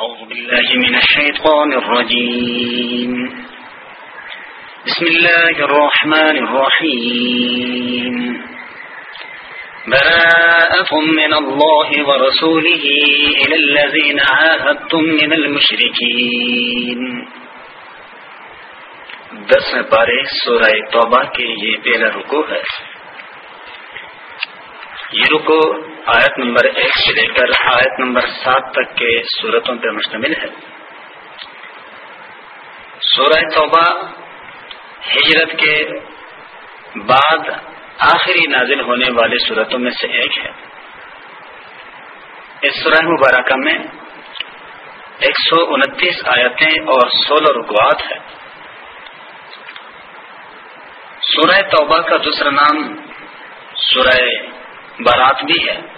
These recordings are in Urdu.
أعوذ بالله من الشيطان الرجيم. بسم الله الرحمن الرحيم. براءة من الله ورسوله إلى الذين عاهدتم من المشركين. دس پارے سورہ توبہ کے یہ پہلا رکو ہے. یہ رکو آیت نمبر ایک سے لے کر آیت نمبر سات تک کے صورتوں پر مشتمل ہے۔ سورہ توبہ ہجرت کے بعد آخری نازل ہونے والے صورتوں میں سے ایک ہے۔ اس سورہ مبارکہ میں ایک سو انتیس آیتیں اور سولہ رکوات ہے سورہ توبہ کا دوسرا نام سورہ بارات بھی ہے۔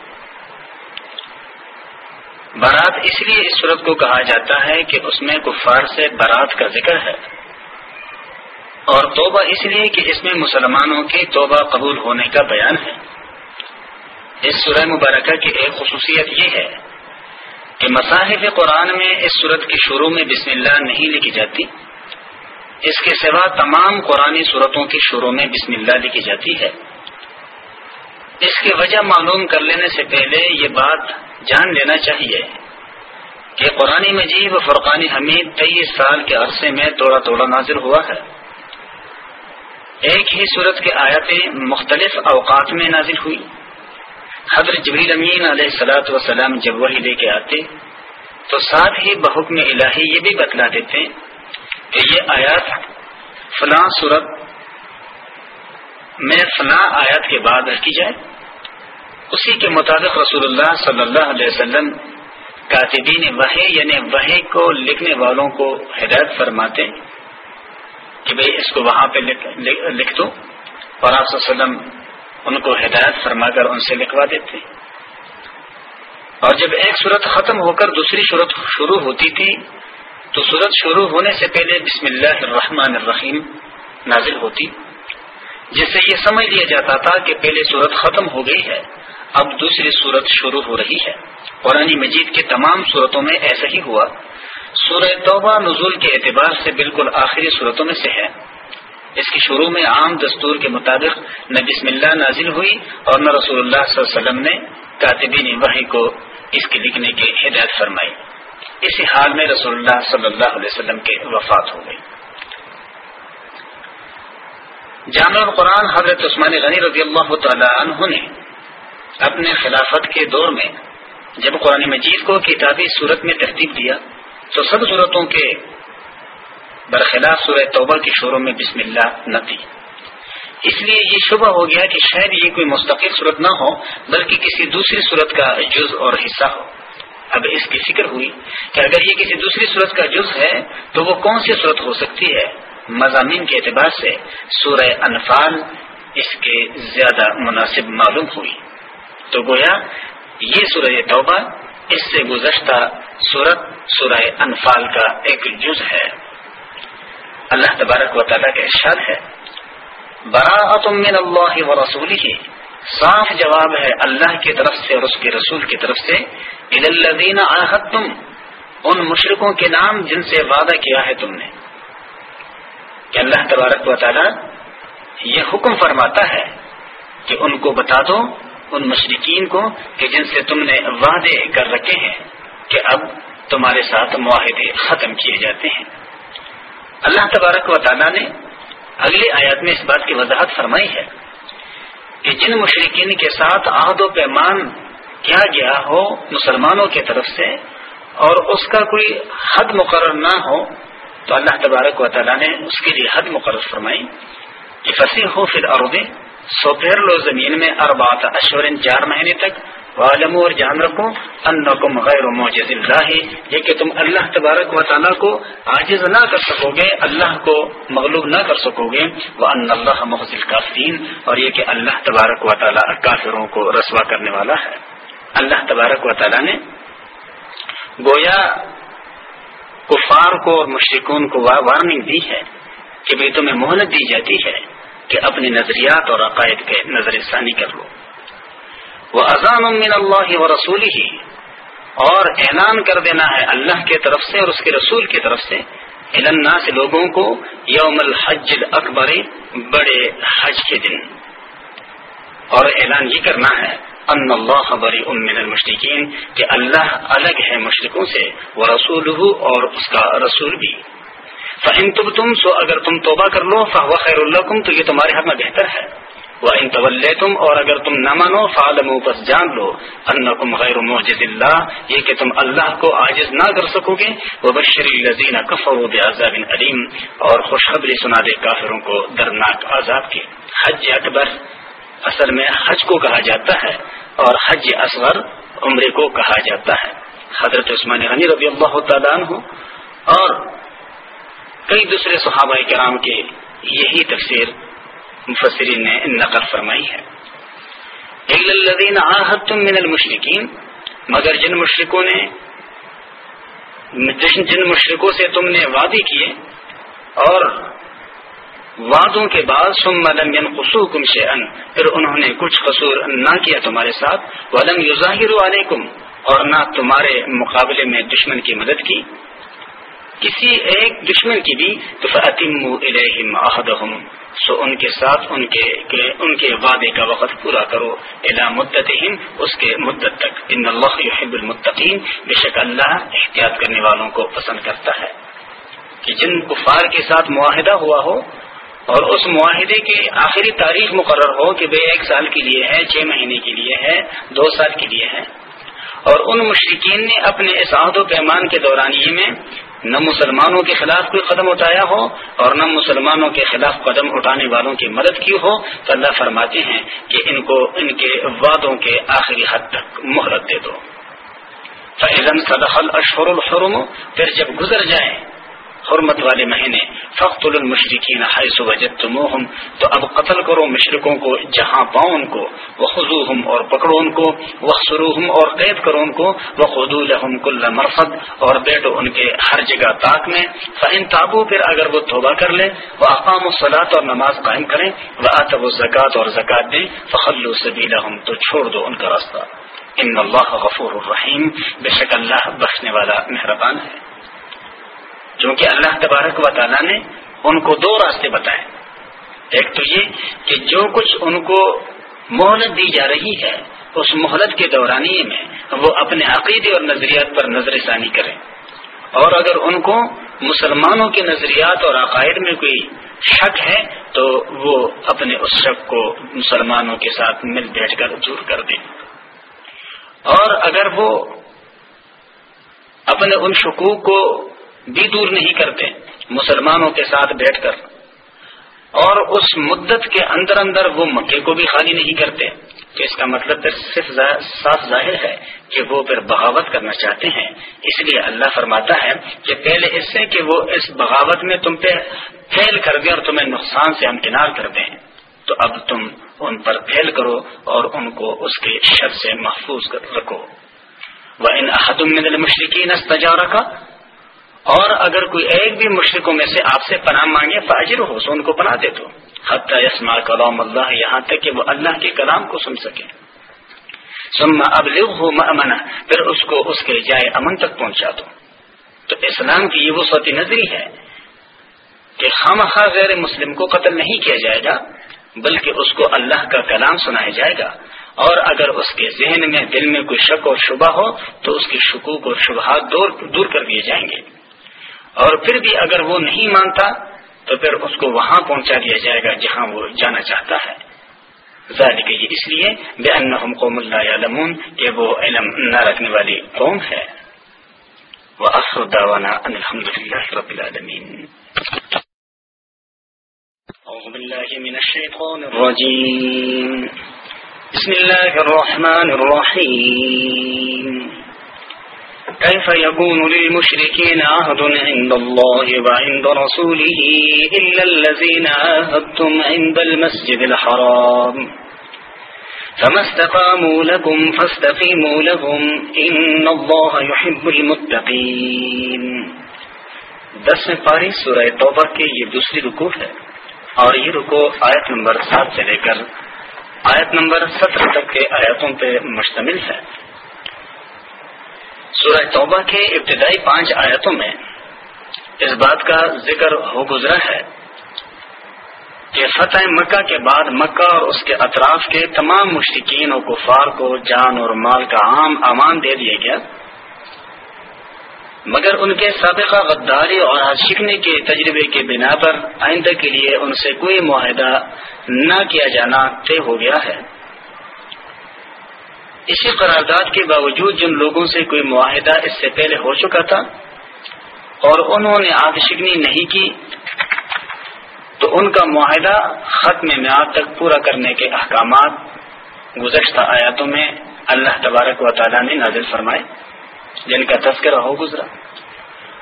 بارات اس لیے اس صورت کو کہا جاتا ہے کہ اس میں کفار سے بارات کا ذکر ہے۔ اور توبہ اس لیے کہ اس میں مسلمانوں کی توبہ قبول ہونے کا بیان ہے۔ اس سورہ مبارکہ کی ایک خصوصیت یہ ہے کہ مصاحف قرآن میں اس صورت کی شروع میں بسم اللہ نہیں لکھی جاتی۔ اس کے سوا تمام قرآن صورتوں کی شروع میں بسم اللہ لکھی جاتی ہے۔ اس کی وجہ معلوم کر لینے سے پہلے یہ بات جان لینا چاہیے کہ قرآن مجید و فرقان حمید تیئیس سال کے عرصے میں توڑا توڑا نازل ہوا ہے۔ ایک ہی صورت کے آیتیں مختلف اوقات میں نازل ہوئی۔ حضرت جبریل امین علیہ السلاۃ وسلام جب وہی لے کے آتے تو ساتھ ہی بحکم الہی یہ بھی بتلا دیتے کہ یہ آیات فلاں صورت میں فلاں آیات کے بعد رکھی جائے، اسی کے مطابق رسول اللہ صلی اللہ علیہ وسلم کاتبین وحی یعنی وحی کو لکھنے والوں کو ہدایت فرماتے کہ بھئی اس کو وہاں پہ لکھ دو اور آپ وسلم ان کو ہدایت فرما کر ان سے لکھوا دیتے اور جب ایک صورت ختم ہو کر دوسری صورت شروع ہوتی تھی، تو صورت شروع ہونے سے پہلے بسم اللہ الرحمن الرحیم نازل ہوتی۔ جس سے یہ سمجھ لیا جاتا تھا کہ پہلے صورت ختم ہو گئی ہے، اب دوسری صورت شروع ہو رہی ہے۔ قرآن مجید کے تمام صورتوں میں ایسا ہی ہوا۔ سورہ توبہ نزول کے اعتبار سے بالکل آخری صورتوں میں سے ہے۔ اس کی شروع میں عام دستور کے مطابق نہ بسم اللہ نازل ہوئی اور نہ رسول اللہ صلی اللہ علیہ وسلم نے کاتبین وحی کو اس کے لکھنے کی ہدایت فرمائی۔ اسی حال میں رسول اللہ صلی اللہ علیہ وسلم کے وفات ہو گئی۔ جامع القرآن حضرت عثمان غنی رضی اللہ تعالی عنہ نے اپنے خلافت کے دور میں جب قرآن مجید کو کتابی صورت میں ترتیب دیا، تو سب صورتوں کے برخلاف سورہ توبہ کی شروع میں بسم اللہ نہ تھی۔ اس لیے یہ شبہ ہو گیا کہ شاید یہ کوئی مستقل صورت نہ ہو، بلکہ کسی دوسری صورت کا جز اور حصہ ہو۔ اب اس کی فکر ہوئی کہ اگر یہ کسی دوسری صورت کا جز ہے، تو وہ کون سی صورت ہو سکتی ہے؟ مضامین کے اعتبار سے سورہ انفال اس کے زیادہ مناسب معلوم ہوئی۔ تو گویا یہ سورہ توبہ اس سے گزشتہ سورت سورہ انفال کا ایک جز ہے۔ اللہ تبارک و تعالیٰ کا ارشاد ہے براعت من اللہ و رسول ہی صاف جواب ہے اللہ کی طرف سے اور اس کے رسول کی طرف سے الدین آحت تم ان مشرقوں کے نام جن سے وعدہ کیا ہے تم نے۔ کہ اللہ تبارک و تعالیٰ یہ حکم فرماتا ہے کہ ان کو بتا دو، ان مشرقین کو کہ جن سے تم نے وعدے کر رکھے ہیں کہ اب تمہارے ساتھ معاہدے ختم کیے جاتے ہیں۔ اللہ تبارک و تعالیٰ نے اگلی آیات میں اس بات کی وضاحت فرمائی ہے کہ جن مشرقین کے ساتھ عہد و پیمان کیا گیا ہو مسلمانوں کی طرف سے اور اس کا کوئی حد مقرر نہ ہو تو اللہ تبارک و تعالیٰ نے اس کے لیے حد مقرر فرمائی کہ فصیح ہو پھر عربے سو پھر لو زمین میں اربات اشور چار مہینے تک عالم اور جان رکھو ان غیر معجز اللہ یہ کہ تم اللہ تبارک و تعالیٰ کو عاجز نہ کر سکو گے اللہ کو مغلوب نہ کر سکو گے وہ ان اللہ محض کافین اور یہ کہ اللہ تبارک و تعالیٰ کافروں کو رسوا کرنے والا ہے۔ اللہ تبارک و تعالیٰ نے گویا کفار کو اور مشرقون کو وارننگ دی ہے کہ بھائی تمہیں مہلت دی جاتی ہے کہ اپنے نظریات اور عقائد کے نظر ثانی کر لو۔ وہ اذان من اللہ و رسول ہی اور اعلان کر دینا ہے اللہ کے طرف سے اور اس کے رسول کی طرف سے۔ النا سے لوگوں کو یوم الحج اکبر بڑے حج کے دن۔ اور اعلان یہ کرنا ہے ان اللہ خبری امن المشرقین کہ اللہ الگ ہے مشرقوں سے، وہ رسول اور اس کا رسول بھی۔ فہم تم تم سو اگر تم توبہ کر لو فہو خیر اللہ تو یہ تمہارے حق میں بہتر ہے۔ وہ ان طول تم اور اگر تم نہ مانو فالم بس جان لو ان غیر موجز اللہ یہ کہ تم اللہ کو عاجز نہ کر سکو گے۔ وہ بشری لذین کفر عذاب علیم اور خوشخبری سنا دے کافروں کو درناک عذاب کی حج اکبر اصل میں حج کو کہا جاتا ہے اور حج اصغر عمرے کو کہا جاتا ہے۔ حضرت عثمان غنی رضی اللہ تعالیٰ عنہ اور کئی دوسرے صحابہ کرام کے یہی تفسیر مفسرین نے نقل فرمائی ہے۔ من المشرقین مگر جن مشرقوں نے جن مشرقوں سے تم نے وعدے کیے اور وعدوں کے بعد سم ملم قصو کم سے ان پھر انہوں نے کچھ قصور نہ کیا تمہارے ساتھ۔ ولم یظاہر علیکم اور نہ تمہارے مقابلے میں دشمن کی مدد کی۔ کسی ایک دشمن کی بھی تو فعتم عہدہم سو ان کے ساتھ ان کے ان کے وعدے کا وقت پورا کرو۔ الا مدت اس کے مدت تک۔ ان اللہ يحب المتقین بے شک اللہ احتیاط کرنے والوں کو پسند کرتا ہے۔ کہ جن کفار کے ساتھ معاہدہ ہوا ہو اور اس معاہدے کی آخری تاریخ مقرر ہو کہ بھائی ایک سال کے لیے ہے، چھ مہینے کے لیے ہے، دو سال کے لیے ہے۔ اور ان مشرقین نے اپنے اس عہد و پیمان کے دورانیے میں نہ مسلمانوں کے خلاف کوئی قدم اٹھایا ہو اور نہ مسلمانوں کے خلاف قدم اٹھانے والوں کی مدد کی ہو تو اللہ فرماتے ہیں کہ ان کو ان کے وعدوں کے آخری حد تک مہرت دے دو۔ فیضن صدخل اشور الحرم، پھر جب گزر جائیں حرمت والے مہینے فخت المشرقین حیث وجد تو اب قتل کرو مشرقوں کو جہاں پاؤں ان کو وہ خزو اور پکڑو ان کو وہ سروحم اور قید کرو ان کو۔ وہ خدو الحم کل مرفت اور بیٹو ان کے ہر جگہ طاق میں۔ فہم تابو پھر اگر وہ توبہ کر لے وہ اقام و اور نماز قائم کریں۔ وہ آتب و زکوٰۃ اور زکوٰۃ دیں فخلو سبیلا تو چھوڑ دو ان کا راستہ۔ ان اللہ غفور الرحیم بے شک اللہ بخشنے والا مہربان ہے۔ چونکہ اللہ تبارک و تعالیٰ نے ان کو دو راستے بتائے۔ ایک تو یہ کہ جو کچھ ان کو مہلت دی جا رہی ہے، اس مہلت کے دورانی میں وہ اپنے عقیدے اور نظریات پر نظر ثانی کریں۔ اور اگر ان کو مسلمانوں کے نظریات اور عقائد میں کوئی شک ہے، تو وہ اپنے اس شک کو مسلمانوں کے ساتھ مل بیٹھ کر دور کر دیں۔ اور اگر وہ اپنے ان شکوک کو بھی دور نہیں کرتے، مسلمانوں کے ساتھ بیٹھ کر۔ اور اس مدت کے اندر اندر وہ مکے کو بھی خالی نہیں کرتے، تو اس کا مطلب پھر صرف صاف ظاہر ہے کہ وہ پھر بغاوت کرنا چاہتے ہیں۔ اس لیے اللہ فرماتا ہے کہ پہلے اس سے کہ وہ اس بغاوت میں تم پہ پھیل کر دیں اور تمہیں نقصان سے امکنار کر دیں۔ تو اب تم ان پر پھیل کرو اور ان کو اس کے شر سے محفوظ کر رکھو۔ وہ ان احدم مشرقین کا اور اگر کوئی ایک بھی مشرقوں میں سے آپ سے پناہ مانگے فاجر ہو سو ان کو پناہ دے دو۔ حتیٰ یسما کلام اللہ یہاں تک کہ وہ اللہ کے کلام کو سن سکے۔ سما اب ہو امنا پھر اس کو اس کے جائے امن تک پہنچا دو۔ تو اسلام کی یہ وہ سوتی نظری ہے کہ خام خواہ غیر مسلم کو قتل نہیں کیا جائے گا، بلکہ اس کو اللہ کا کلام سنایا جائے گا۔ اور اگر اس کے ذہن میں، دل میں کوئی شک اور شبہ ہو، تو اس کی شکوک اور شبہات دور کر دیے جائیں گے۔ اور پھر بھی اگر وہ نہیں مانتا تو پھر اس کو وہاں پہنچا دیا جائے گا جہاں وہ جانا چاہتا ہے۔ ذالک یہ اس لیے بے ان قوم اللہ علمون کہ وہ علم نہ رکھنے والی قوم ہے۔ وہ اخر داوانا الحمد للہ رب العالمین۔ أعوذ بالله من الشيطان الرجيم بسم الله الرحمن الرحيم كيف يكون للمشركين عهد عند الله وعند رسوله إلا الذين عاهدتم عند المسجد الحرام؟ فما استقاموا لكم فاستقيموا لهم إن الله يحب المتقين. دس میں پاری سورہ توبہ کے یہ دوسری رکو ہے اور یہ رکو آیت نمبر سات سے لے کر آیت نمبر سترہ تک کے آیتوں پہ مشتمل ہے۔ سورہ توبہ کے ابتدائی پانچ آیتوں میں اس بات کا ذکر ہو گزرا ہے کہ فتح مکہ کے بعد مکہ اور اس کے اطراف کے تمام مشرقین و کفار کو جان اور مال کا عام امان دے دیا گیا۔ مگر ان کے سابقہ غداری اور شکنے کے تجربے کے بنا پر آئندہ کے لیے ان سے کوئی معاہدہ نہ کیا جانا طے ہو گیا ہے۔ اسی قرارداد کے باوجود جن لوگوں سے کوئی معاہدہ اس سے پہلے ہو چکا تھا اور انہوں نے آگ نہیں کی، تو ان کا معاہدہ ختم میعاد تک پورا کرنے کے احکامات گزشتہ آیاتوں میں اللہ تبارک و تعالیٰ نے نازل فرمائے، جن کا تذکرہ ہو گزرا۔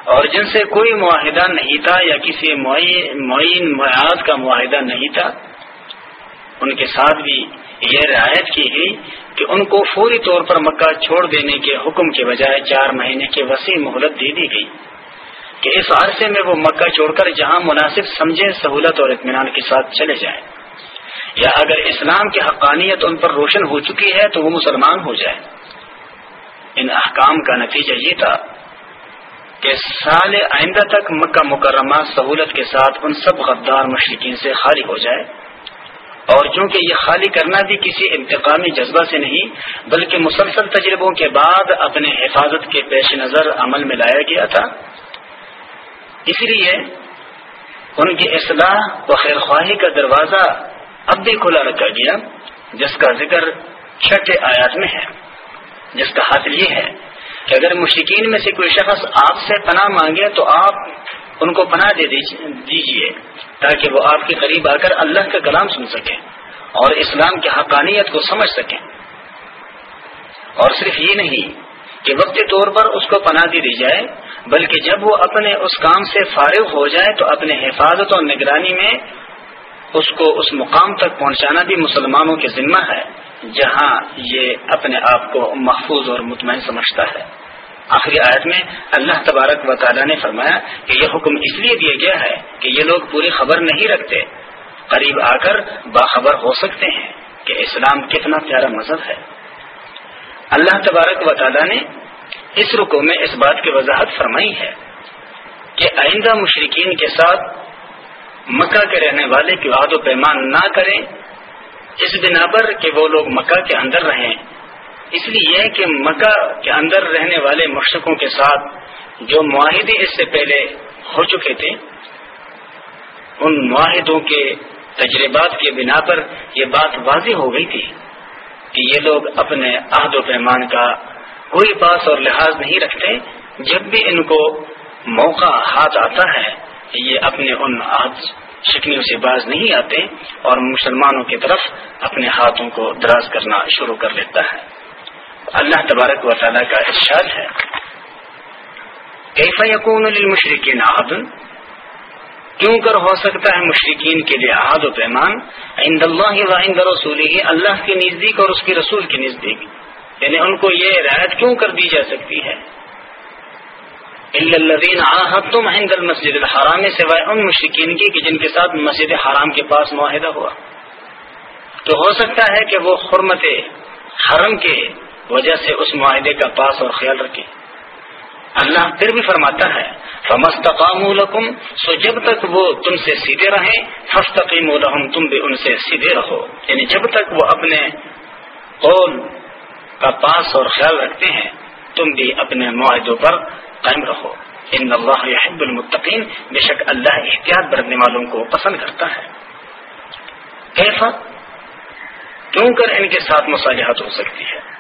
اور جن سے کوئی معاہدہ نہیں تھا یا کسی معین میعاد کا معاہدہ نہیں تھا ان کے ساتھ بھی یہ رعایت کی گئی کہ ان کو فوری طور پر مکہ چھوڑ دینے کے حکم کے بجائے چار مہینے کی وسیع مہلت دے دی گئی کہ اس عرصے میں وہ مکہ چھوڑ کر جہاں مناسب سمجھے سہولت اور اطمینان کے ساتھ چلے جائیں یا اگر اسلام کی حقانیت ان پر روشن ہو چکی ہے تو وہ مسلمان ہو جائے۔ ان احکام کا نتیجہ یہ تھا کہ سال آئندہ تک مکہ مکرمہ سہولت کے ساتھ ان سب غدار مشرقین سے خالی ہو جائے۔ اور چونکہ یہ خالی کرنا بھی کسی انتقامی جذبہ سے نہیں، بلکہ مسلسل تجربوں کے بعد اپنے حفاظت کے پیش نظر عمل میں لایا گیا تھا۔ اس لیے ان کی اصلاح و خیر خواہی کا دروازہ اب بھی کھلا رکھا گیا، جس کا ذکر چھٹے آیات میں ہے۔ جس کا حاصل یہ ہے کہ اگر مشکین میں سے کوئی شخص آپ سے پناہ مانگے تو آپ ان کو پناہ دے دیجیے۔ تاکہ وہ آپ کے قریب آ کر اللہ کا کلام سن سکیں اور اسلام کی حقانیت کو سمجھ سکیں اور صرف یہ نہیں کہ وقتی طور پر اس کو پناہ دی جائے، بلکہ جب وہ اپنے اس کام سے فارغ ہو جائے تو اپنے حفاظت اور نگرانی میں اس کو اس مقام تک پہنچانا بھی مسلمانوں کے ذمہ ہے، جہاں یہ اپنے آپ کو محفوظ اور مطمئن سمجھتا ہے۔ آخری آیت میں اللہ تبارک و تعالیٰ نے فرمایا کہ یہ حکم اس لیے دیا گیا ہے کہ یہ لوگ پوری خبر نہیں رکھتے، قریب آ کر باخبر ہو سکتے ہیں کہ اسلام کتنا پیارا مذہب ہے۔ اللہ تبارک و تعالیٰ نے اس رکو میں اس بات کی وضاحت فرمائی ہے کہ آئندہ مشرقین کے ساتھ مکہ کے رہنے والے کی وعد و پیمان نہ کریں، اس بنا پر کہ وہ لوگ مکہ کے اندر رہیں۔ اس لیے کہ مکہ کے اندر رہنے والے مشرقوں کے ساتھ جو معاہدے اس سے پہلے ہو چکے تھے، ان معاہدوں کے تجربات کے بنا پر یہ بات واضح ہو گئی تھی کہ یہ لوگ اپنے عہد و پیمان کا کوئی پاس اور لحاظ نہیں رکھتے۔ جب بھی ان کو موقع ہاتھ آتا ہے یہ اپنے ان عہد شکنیوں سے باز نہیں آتے اور مسلمانوں کی طرف اپنے ہاتھوں کو دراز کرنا شروع کر لیتا ہے۔ اللہ تبارک و تعالیٰ کا ارشاد ہے۔ کیفا یقون للمشرقین عہد؟ کیوں کر ہو سکتا ہے مشرقین کے لیے عہد و پیمان؟ عند اللہ و عند رسولی اللہ کے نزدیک اور اس کے رسول کے نزدیک۔ یعنی ان کو یہ رعایت کیوں کر دی جا سکتی ہے؟ تم عند المسجد الحرام، سوائے ان مشرقین کی کہ جن کے ساتھ مسجد حرام کے پاس معاہدہ ہوا۔ تو ہو سکتا ہے کہ وہ حرمت حرم کے وجہ سے اس معاہدے کا پاس اور خیال رکھے اللہ پھر بھی فرماتا ہے فمستقام لکم سو جب تک وہ تم سے سیدھے رہیں فستقیم لہم تم بھی ان سے سیدھے رہو۔ یعنی جب تک وہ اپنے قول کا پاس اور خیال رکھتے ہیں، تم بھی اپنے معاہدوں پر قائم رہو۔ ان اللہ يحب المتقین بے شک اللہ احتیاط برتنے والوں کو پسند کرتا ہے۔ کیسا کیوں کر ان کے ساتھ مصالحت ہو سکتی ہے؟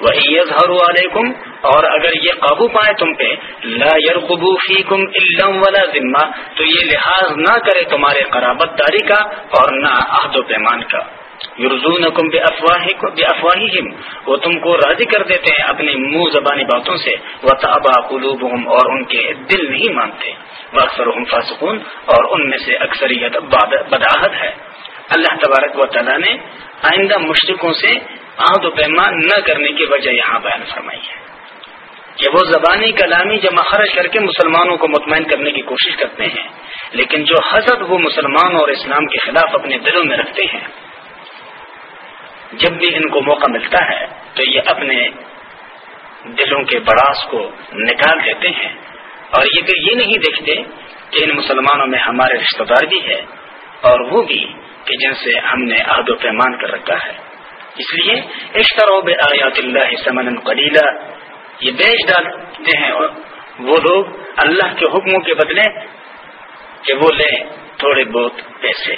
وہی علیکم، اور اگر یہ قابو پائے تم پہ، لا یرقبو فیکم الا ولا ذمہ، تو یہ لحاظ نہ کرے تمہارے قرابت داری کا اور نہ عہد و پیمان کا۔ یرزونکم بافواہہم وہ تم کو راضی کر دیتے ہیں اپنی منہ زبانی باتوں سے۔ وتابا قلوبہم، اور ان کے دل نہیں مانتے۔ واکثرہم فاسقون، اور ان میں سے اکثریت بداحت ہے۔ اللہ تبارک و تعالی نے آئندہ مشرقوں سے عہد و پیمان نہ کرنے کی وجہ یہاں بیان فرمائی ہے کہ وہ زبانی کلامی جمع خرچ کر کے مسلمانوں کو مطمئن کرنے کی کوشش کرتے ہیں، لیکن جو حضرت وہ مسلمان اور اسلام کے خلاف اپنے دلوں میں رکھتے ہیں، جب بھی ان کو موقع ملتا ہے تو یہ اپنے دلوں کے بڑاس کو نکال دیتے ہیں۔ اور یہ پھر یہ نہیں دیکھتے کہ ان مسلمانوں میں ہمارے رشتہ دار بھی ہے اور وہ بھی کہ جن سے ہم نے عہد و پیمان کر رکھا ہے۔ اس لیے اشتروب آیات اللہ سمن قلیلہ یہ بیچ ڈالتے ہیں اور وہ لوگ اللہ کے حکموں کے بدلے کہ وہ لیں تھوڑے بہت پیسے۔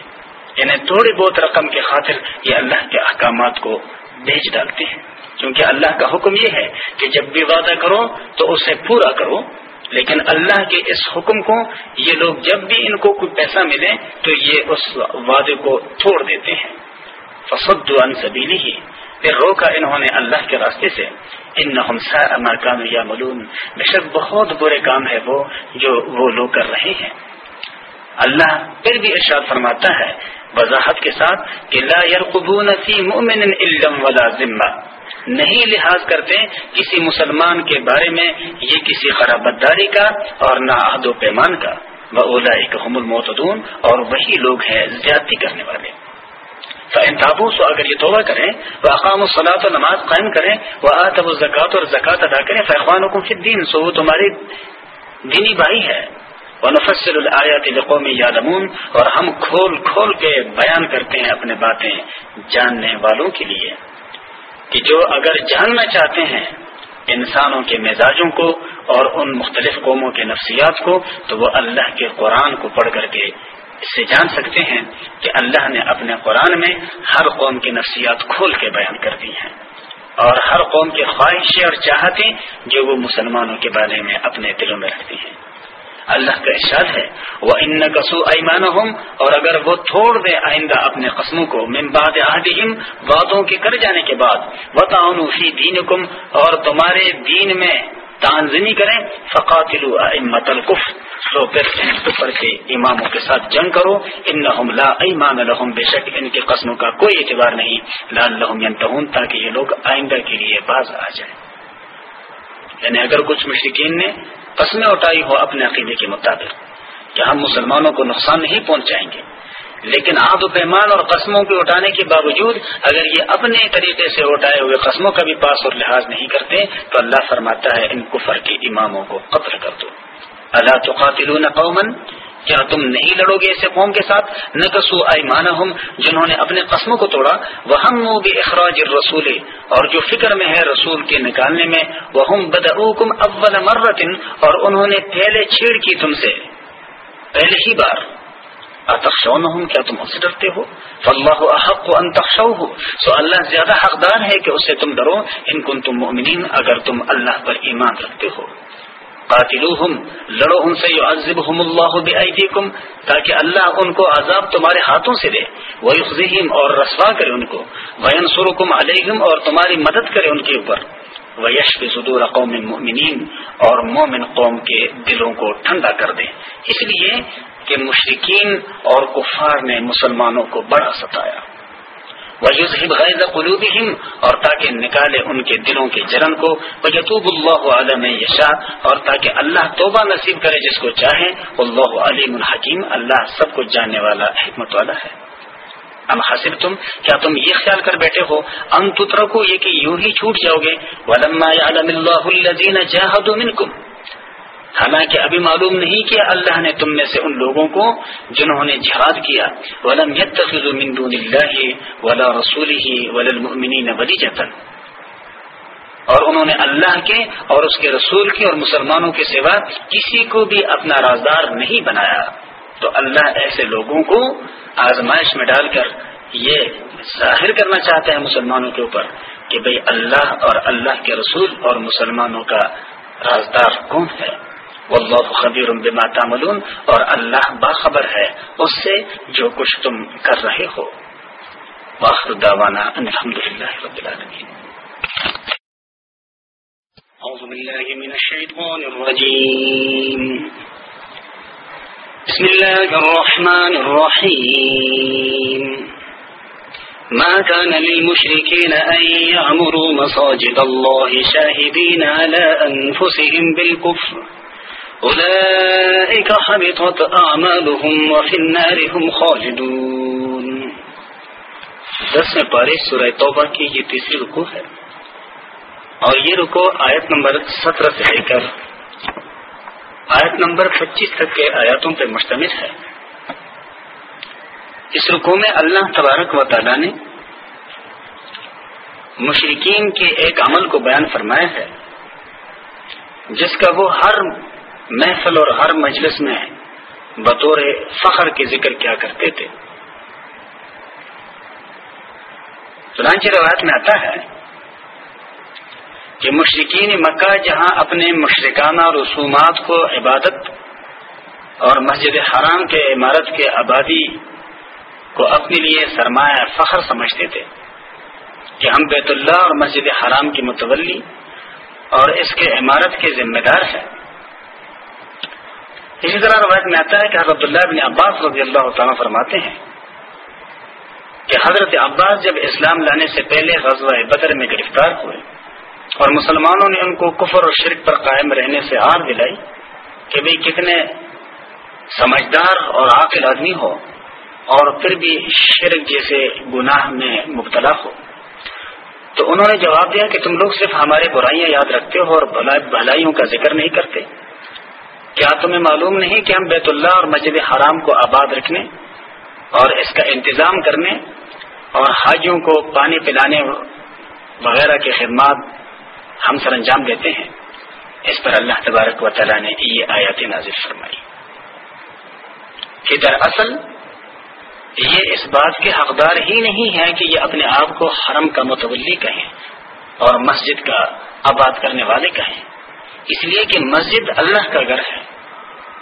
یعنی تھوڑی بہت رقم کے خاطر یہ اللہ کے احکامات کو بیچ ڈالتے ہیں۔ کیونکہ اللہ کا حکم یہ ہے کہ جب بھی وعدہ کرو تو اسے پورا کرو۔ لیکن اللہ کے اس حکم کو یہ لوگ جب بھی ان کو کوئی پیسہ ملے تو یہ اس وعدے کو چھوڑ دیتے ہیں۔ فسد ان سبیلی ہی پھر روکا انہوں نے اللہ کے راستے سے. ان نہ کام یا ملون بے شک بہت برے کام ہے وہ جو وہ لوگ کر رہے ہیں. اللہ پھر بھی ارشاد فرماتا ہے، وضاحت کے ساتھ، کہ لا يرقبون فی مؤمن ولا ذمہ. نہیں لحاظ کرتے کسی مسلمان کے بارے میں یہ کسی خرابتداری کا اور نہ عہد و پیمان کا. وہ اولا حم المعتدون اور وہی لوگ ہیں زیادتی کرنے والے. انتابو سو اگر یہ توبہ کریں وہ اقام الصلاۃ و نماز قائم کریں وہ آتب و زکوٰۃ اور زکوٰۃ ادا کریں فیخوان حکم فدین سو وہ تمہاری دینی بھائی ہے۔ وہ نفسر الآیات لقوم یادمون اور ہم کھول کھول کے بیان کرتے ہیں اپنے باتیں جاننے والوں کے لیے۔ کہ جو اگر جاننا چاہتے ہیں انسانوں کے مزاجوں کو اور ان مختلف قوموں کے نفسیات کو، تو وہ اللہ کے قرآن کو پڑھ کر کے اس سے جان سکتے ہیں کہ اللہ نے اپنے قرآن میں ہر قوم کی نفسیات کھول کے بیان کر دی ہیں اور ہر قوم کی خواہشیں اور چاہتیں جو وہ مسلمانوں کے بارے میں اپنے دلوں میں رکھتی ہیں۔ اللہ کا ارشاد ہے وہ ان کسو ایمان اور اگر وہ توڑ دے آئندہ اپنے قسموں کو ممباد عہدہم وعدوں کے کر جانے کے بعد وہ تعاون فی دین اور تمہارے دین میں تانزنی کریں فقاتل امت القف تو پھر ان کفر کے اماموں کے ساتھ جنگ کرو۔ ان لا ایمان لہم، بے شک ان کے قسموں کا کوئی اعتبار نہیں۔ لال لحم ینتہون، تاکہ یہ لوگ آئندہ کے لیے باز آ جائیں۔ یعنی اگر کچھ مشرقین نے قسمیں اٹھائی ہو اپنے عقیدے کے مطابق کہ ہم مسلمانوں کو نقصان نہیں پہنچائیں گے؟ لیکن آد و پیمان اور قسموں کے اٹھانے کے باوجود اگر یہ اپنے طریقے سے اٹھائے ہوئے قسموں کا بھی پاس اور لحاظ نہیں کرتے، تو اللہ فرماتا ہے ان کفر کے اماموں کو قتل کر دو۔ اللہ تو قاتل قومن کیا تم نہیں لڑو گے ایسے قوم کے ساتھ؟ نہ کسو ایمان جنہوں نے اپنے قسموں کو توڑا وہ ہم بھی اخراج رسول اور جو فکر میں ہے رسول کے نکالنے میں وہ ہم بدعوکم اول مرتن اور انہوں نے پہلے چھیڑ کی تم سے۔ پہلے ہی بار۔ اتخشون ہوں کیا تم اسے ڈرتے ہو؟ فاللہ احق و انتخشو ہو سو اللہ زیادہ حقدار ہے کہ اسے تم ڈرو۔ ان کن تم مؤمنین اگر تم اللہ پر ایمان رکھتے ہو۔ قاتلوہم لڑو ان سے یعذبہم اللہ بأیدیکم تاکہ اللہ ان کو عذاب تمہارے ہاتھوں سے دے۔ ویخزہم اور رسوا کرے ان کو۔ وینصرکم علیہم اور تمہاری مدد کرے ان کے اوپر۔ ویشف صدور قوم مؤمنین اور مومن قوم کے دلوں کو ٹھنڈا کر دے۔ اس لیے کہ مشرقین اور کفار نے مسلمانوں کو بڑا ستایا۔ غیر قلوبہم اور تاکہ نکالے ان کے دلوں کے جرن کو۔ یتوب اللہ عالم یشا اور تاکہ اللہ توبہ نصیب کرے جس کو چاہے۔ اللہ علیم الحکیم اللہ سب کچھ جاننے والا حکمت والا ہے۔ ام حاصل تم، کیا تم یہ خیال کر بیٹھے ہو؟ ام تترکو یہ کہ یوں ہی چھوٹ جاؤ گے۔ ولما يعلم الله الذين جاهدوا منكم حالانکہ ابھی معلوم نہیں کیا اللہ نے تم میں سے ان لوگوں کو جنہوں نے جہاد کیا، ولم من دون اللہ ولا رسول ہی ولمنین ولی اور انہوں نے اللہ کے اور اس کے رسول کے اور مسلمانوں کے سوا کسی کو بھی اپنا رازدار نہیں بنایا۔ تو اللہ ایسے لوگوں کو آزمائش میں ڈال کر یہ ظاہر کرنا چاہتا ہے مسلمانوں کے اوپر کہ بھئی اللہ اور اللہ کے رسول اور مسلمانوں کا رازدار کون ہے۔ واللہ خبیر بما تعملون اور اللہ باخبر ہے اس سے جو کچھ تم کر رہے ہو۔ واخر دعوانا ان الحمدللہ رب العالمین۔ اعوذ باللہ من الشیطان الرجیم۔ بسم الله الرحمن الرحيم ما كان للمشركين أن يعمروا مساجد الله شاهدين على أنفسهم بالكفر أولئك حبطت أعمالهم وفي النار هم خالدون. دس میں پارے سورہ توبہ کی یہ تیسری رکو ہے. اور یہ رکو آیت نمبر سترہ سے لے کر آیت نمبر پچیس تک کے آیاتوں پر مشتمل ہے. اس رکو میں اللہ تبارک و تعالی نے مشرقین کے ایک عمل کو بیان فرمایا ہے، جس کا وہ ہر محفل اور ہر مجلس میں بطور فخر کے ذکر کیا کرتے تھے۔ چنانچہ روایت میں آتا ہے کہ مشرقین مکہ جہاں اپنے مشرکانہ رسومات کو عبادت اور مسجد حرام کے عمارت کے آبادی کو اپنے لیے سرمایہ فخر سمجھتے تھے کہ ہم بیت اللہ اور مسجد حرام کی متولی اور اس کے عمارت کے ذمہ دار ہیں۔ اسی طرح روایت میں آتا ہے کہ حضرت اللہ بن عباس رضی اللہ تعالیٰ فرماتے ہیں کہ حضرت عباس جب اسلام لانے سے پہلے غزوہ بدر میں گرفتار ہوئے اور مسلمانوں نے ان کو کفر اور شرک پر قائم رہنے سے آر دلائی کہ بھئی کتنے سمجھدار اور عاقل آدمی ہو اور پھر بھی شرک جیسے گناہ میں مبتلا ہو۔ تو انہوں نے جواب دیا کہ تم لوگ صرف ہمارے برائیاں یاد رکھتے ہو اور بھلائیوں کا ذکر نہیں کرتے۔ کیا تمہیں معلوم نہیں کہ ہم بیت اللہ اور مسجد حرام کو آباد رکھنے اور اس کا انتظام کرنے اور حاجیوں کو پانی پلانے وغیرہ کی خدمات ہم سر انجام دیتے ہیں؟ اس پر اللہ تبارک و تعالیٰ نے یہ آیات نازل فرمائی۔ کہ دراصل یہ اس بات کے حقدار ہی نہیں ہے کہ یہ اپنے آپ کو حرم کا متولی کہیں اور مسجد کا آباد کرنے والے کہیں۔ اس لیے کہ مسجد اللہ کا گھر ہے۔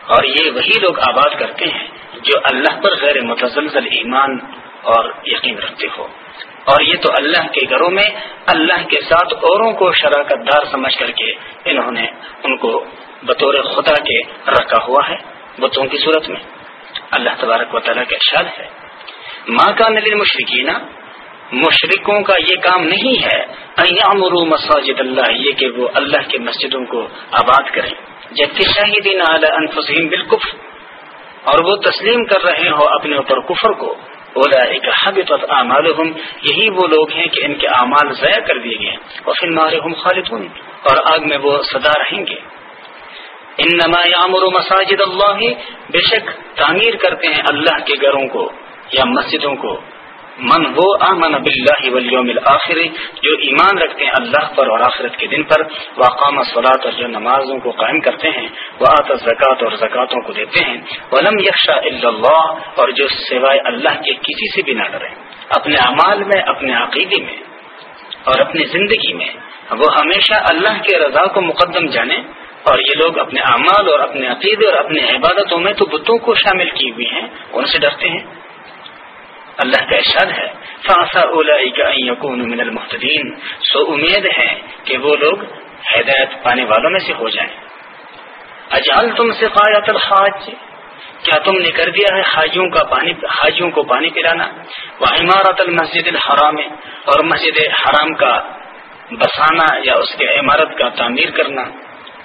اور یہ وہی لوگ آباد کرتے ہیں جو اللہ پر غیر متزلزل ایمان اور یقین رکھتے ہو اور یہ تو اللہ کے گھروں میں اللہ کے ساتھ اوروں کو شراکت دار سمجھ کر کے انہوں نے ان کو بطور خدا کے رکھا ہوا ہے بتوں کی صورت میں۔ اللہ تبارک و تعالیٰ کا ارشاد ہے۔ ماں کا نل مشرقین مشرقوں کا یہ کام نہیں ہے امرو مساجد اللہ، یہ کہ وہ اللہ کے مسجدوں کو آباد کریں۔ جبکہ شاہدین اعلی انفسین بالکف اور وہ تسلیم کر رہے ہو اپنے اوپر کفر کو۔ اولا ایک حبت اعمالهم یہی وہ لوگ ہیں کہ ان کے اعمال ضائع کر دیے گئے۔ اور پھر مارے ہم خالدون، اور آگ میں وہ سدا رہیں گے۔ ان نما یامر مساجد اللہ، بے شک تعمیر کرتے ہیں اللہ کے گھروں کو یا مسجدوں کو۔ من وہ آمن باللہ والیوم الاخر، جو ایمان رکھتے ہیں اللہ پر اور آخرت کے دن پر، واقام صلاۃ اور جو نمازوں کو قائم کرتے ہیں وہ آت زکوٰۃ اور زکوٰۃوں کو دیتے ہیں، ولم یکشا اللہ، اور جو سوائے اللہ کے کسی سے بھی نہ ڈرے۔ اپنے اعمال میں، اپنے عقیدے میں اور اپنی زندگی میں، وہ ہمیشہ اللہ کے رضا کو مقدم جانے۔ اور یہ لوگ اپنے اعمال اور اپنے عقیدے اور اپنے عبادتوں میں تو بتوں کو شامل کی ہوئی ہیں، ان سے ڈرتے ہیں۔ اللہ کا ارشاد ہے فاسا اولا من المحتدین سو امید ہے کہ وہ لوگ ہدایت پانے والوں میں سے ہو جائیں۔ اجال تم سے الحاج؟ کیا تم نے کر دیا ہے حاجیوں کا پانی، حاجیوں کو پانی پلانا؟ وہ عمارت المسجد الحرام، اور مسجد حرام کا بسانا یا اس کے عمارت کا تعمیر کرنا؟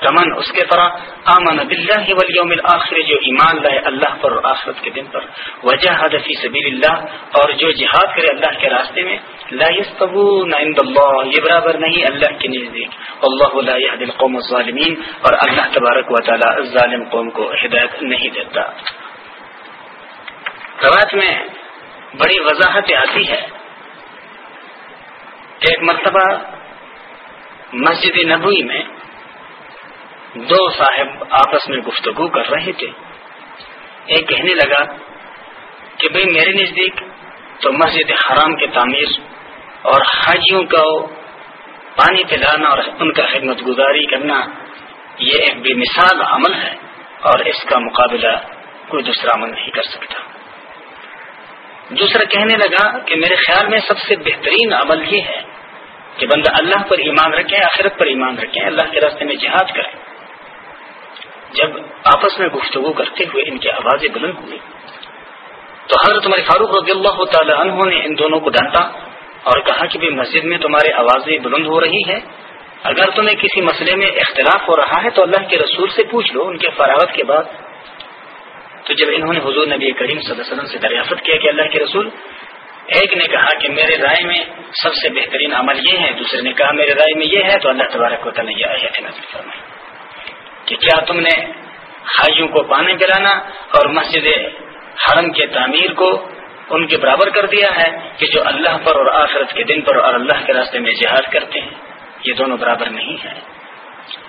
کمن اس کے طرح آمن باللہ والیوم الاخر، جو ایمان لائے اللہ پر اور آخرت کے دن پر۔ وجہ فی سبیل اللہ اور جو جہاد کرے اللہ کے راستے میں۔ لا يستبون عند اللہ، یہ برابر نہیں، اللہ کے نزدیک۔ اللہ لا يهدي القوم الظالمین، اور اللہ تبارک و تعالی ظالم قوم کو ہدایت نہیں دیتا۔ روایت میں بڑی وضاحت آتی ہے ایک مرتبہ مسجد نبوی میں دو صاحب آپس میں گفتگو کر رہے تھے۔ ایک کہنے لگا کہ بھئی میرے نزدیک تو مسجد حرام کے تعمیر اور حاجیوں کا پانی پلانا اور ان کا خدمت گزاری کرنا یہ ایک بے مثال عمل ہے اور اس کا مقابلہ کوئی دوسرا عمل نہیں کر سکتا۔ دوسرا کہنے لگا کہ میرے خیال میں سب سے بہترین عمل یہ ہے کہ بندہ اللہ پر ایمان رکھے، آخرت پر ایمان رکھے، اللہ کے راستے میں جہاد کریں جب آپس میں گفتگو کرتے ہوئے ان کی آوازیں بلند ہوئی تو حضرت تمہارے فاروق رضی اللہ تعالی عنہ نے ان دونوں کو ڈانٹا اور کہا کہ مسجد میں تمہاری آوازیں بلند ہو رہی ہے اگر تمہیں کسی مسئلے میں اختلاف ہو رہا ہے تو اللہ کے رسول سے پوچھ لو ان کے فراغت کے بعد۔ تو جب انہوں نے حضور نبی کریم صلی اللہ علیہ وسلم سے دریافت کیا کہ اللہ کے رسول، ایک نے کہا کہ میرے رائے میں سب سے بہترین عمل یہ ہے، دوسرے نے کہا میرے رائے میں یہ ہے، تو اللہ تبارک و تعالیٰ یہ آیت نظر فرمائی۔ کہ کیا تم نے حاجیوں کو پانی پلانا اور مسجد حرم کے تعمیر کو ان کے برابر کر دیا ہے کہ جو اللہ پر اور آخرت کے دن پر اور اللہ کے راستے میں جہاد کرتے ہیں؟ یہ دونوں برابر نہیں ہیں۔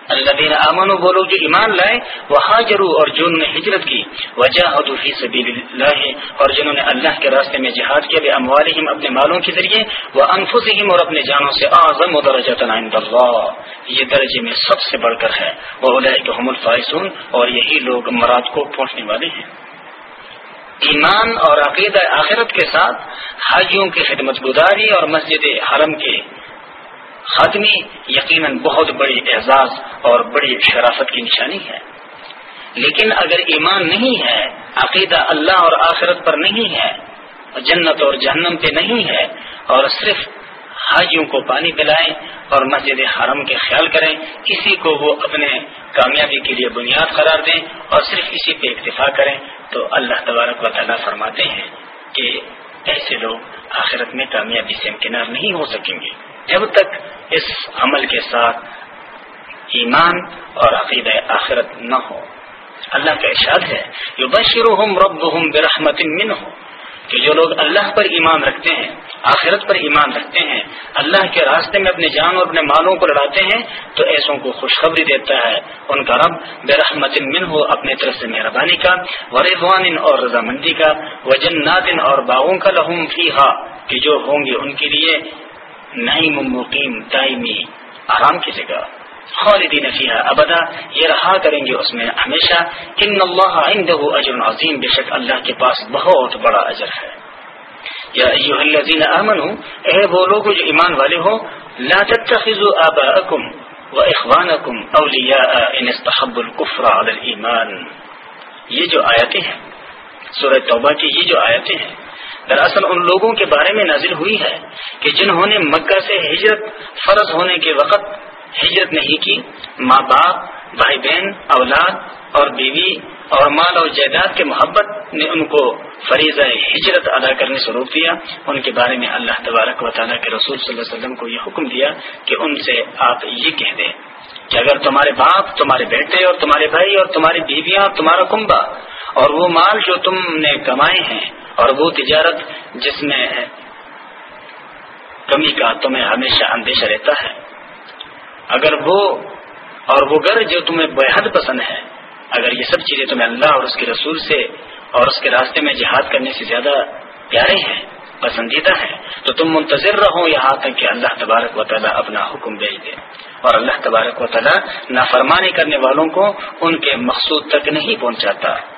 اللہ دین امن و بولو جو ایمان لائے وہ حاجرو اور جن نے ہجرت کی وجہ حدوفی سبیل اللہ اور جنہوں نے اللہ کے راستے میں جہاد کیا بے اموالہم اپنے مالوں کے ذریعے وہ انفسہم اور اپنے جانوں سے اعظم و درجہ عند اللہ۔ یہ درجے میں سب سے بڑھ کر ہے۔ وہ الحم الفائسون اور یہی لوگ مراد کو پہنچنے والے ہیں۔ ایمان اور عقیدہ آخرت کے ساتھ، حاجیوں کی خدمت گزاری اور مسجد حرم کے خاتمی یقیناً بہت بڑی اعزاز اور بڑی شرافت کی نشانی ہے۔ لیکن اگر ایمان نہیں ہے، عقیدہ اللہ اور آخرت پر نہیں ہے، جنت اور جہنم پہ نہیں ہے، اور صرف حاجیوں کو پانی پلائیں اور مسجد حرم کے خیال کریں، کسی کو وہ اپنے کامیابی کے لیے بنیاد قرار دیں اور صرف اسی پہ اکتفا کریں، تو اللہ تبارک و تعالیٰ فرماتے ہیں کہ ایسے لوگ آخرت میں کامیابی سے امکنار نہیں ہو سکیں گے۔ جب تک اس عمل کے ساتھ ایمان اور عقید آخرت نہ ہو۔ اللہ کا ارشاد ہے جو بشر ہوں رب برحمت من ہو کہ جو لوگ اللہ پر ایمان رکھتے ہیں، آخرت پر ایمان رکھتے ہیں، اللہ کے راستے میں اپنے جان اور اپنے مالوں کو لڑاتے ہیں، تو ایسوں کو خوشخبری دیتا ہے۔ ان کا رب بے رحمت من ہو اپنے طرف سے مہربانی کا، ورضوان اور رضامندی کا وجن اور باغوں کا لہم فی کہ جو ہوں گے ان کے لیے نعیم مقیم دائمی آرام کی جگہ خالدین فیہا ابدا۔ یہ رہا کریں گے اس میں ہمیشہ۔ ان اللہ عنده اجر عظیم، بے شک اللہ کے پاس بہت بڑا اجر ہے۔ یا ایوہ الذین آمنوا اے وہ لوگ جو ایمان والے ہو، لا تتخذوا آباءکم و اخوانکم اولیاء ان استحبوا الكفر على الایمان۔ یہ جو آیتیں ہیں، سورہ توبہ کی یہ جو آیتیں ہیں دراصل ان لوگوں کے بارے میں نازل ہوئی ہے کہ جنہوں نے مکہ سے ہجرت فرض ہونے کے وقت ہجرت نہیں کی، ماں باپ، بھائی بہن، اولاد اور بیوی اور مال اور جائیداد کے محبت نے ان کو فریض ہجرت ادا کرنے سے روک دیا۔ ان کے بارے میں اللہ تبارک و تعالیٰ کے رسول صلی اللہ علیہ وسلم کو یہ حکم دیا کہ ان سے آپ یہ کہہ دیں کہ اگر تمہارے باپ، تمہارے بیٹے اور تمہارے بھائی اور تمہاری بیویاں اور تمہارا کنبا اور وہ مال جو تم نے کمائے ہیں اور وہ تجارت جس میں کمی کا تمہیں ہمیشہ اندیشہ رہتا ہے۔ اگر وہ اور وہ گھر جو تمہیں بے حد پسند ہے، اگر یہ سب چیزیں تمہیں اللہ اور اس کے رسول سے اور اس کے راستے میں جہاد کرنے سے زیادہ پیارے ہیں، پسندیدہ ہیں، تو تم منتظر رہو یہاں تک کہ اللہ تبارک و تعالیٰ اپنا حکم بھیج دے۔ اور اللہ تبارک و تعالیٰ نافرمانی کرنے والوں کو ان کے مقصود تک نہیں پہنچاتا۔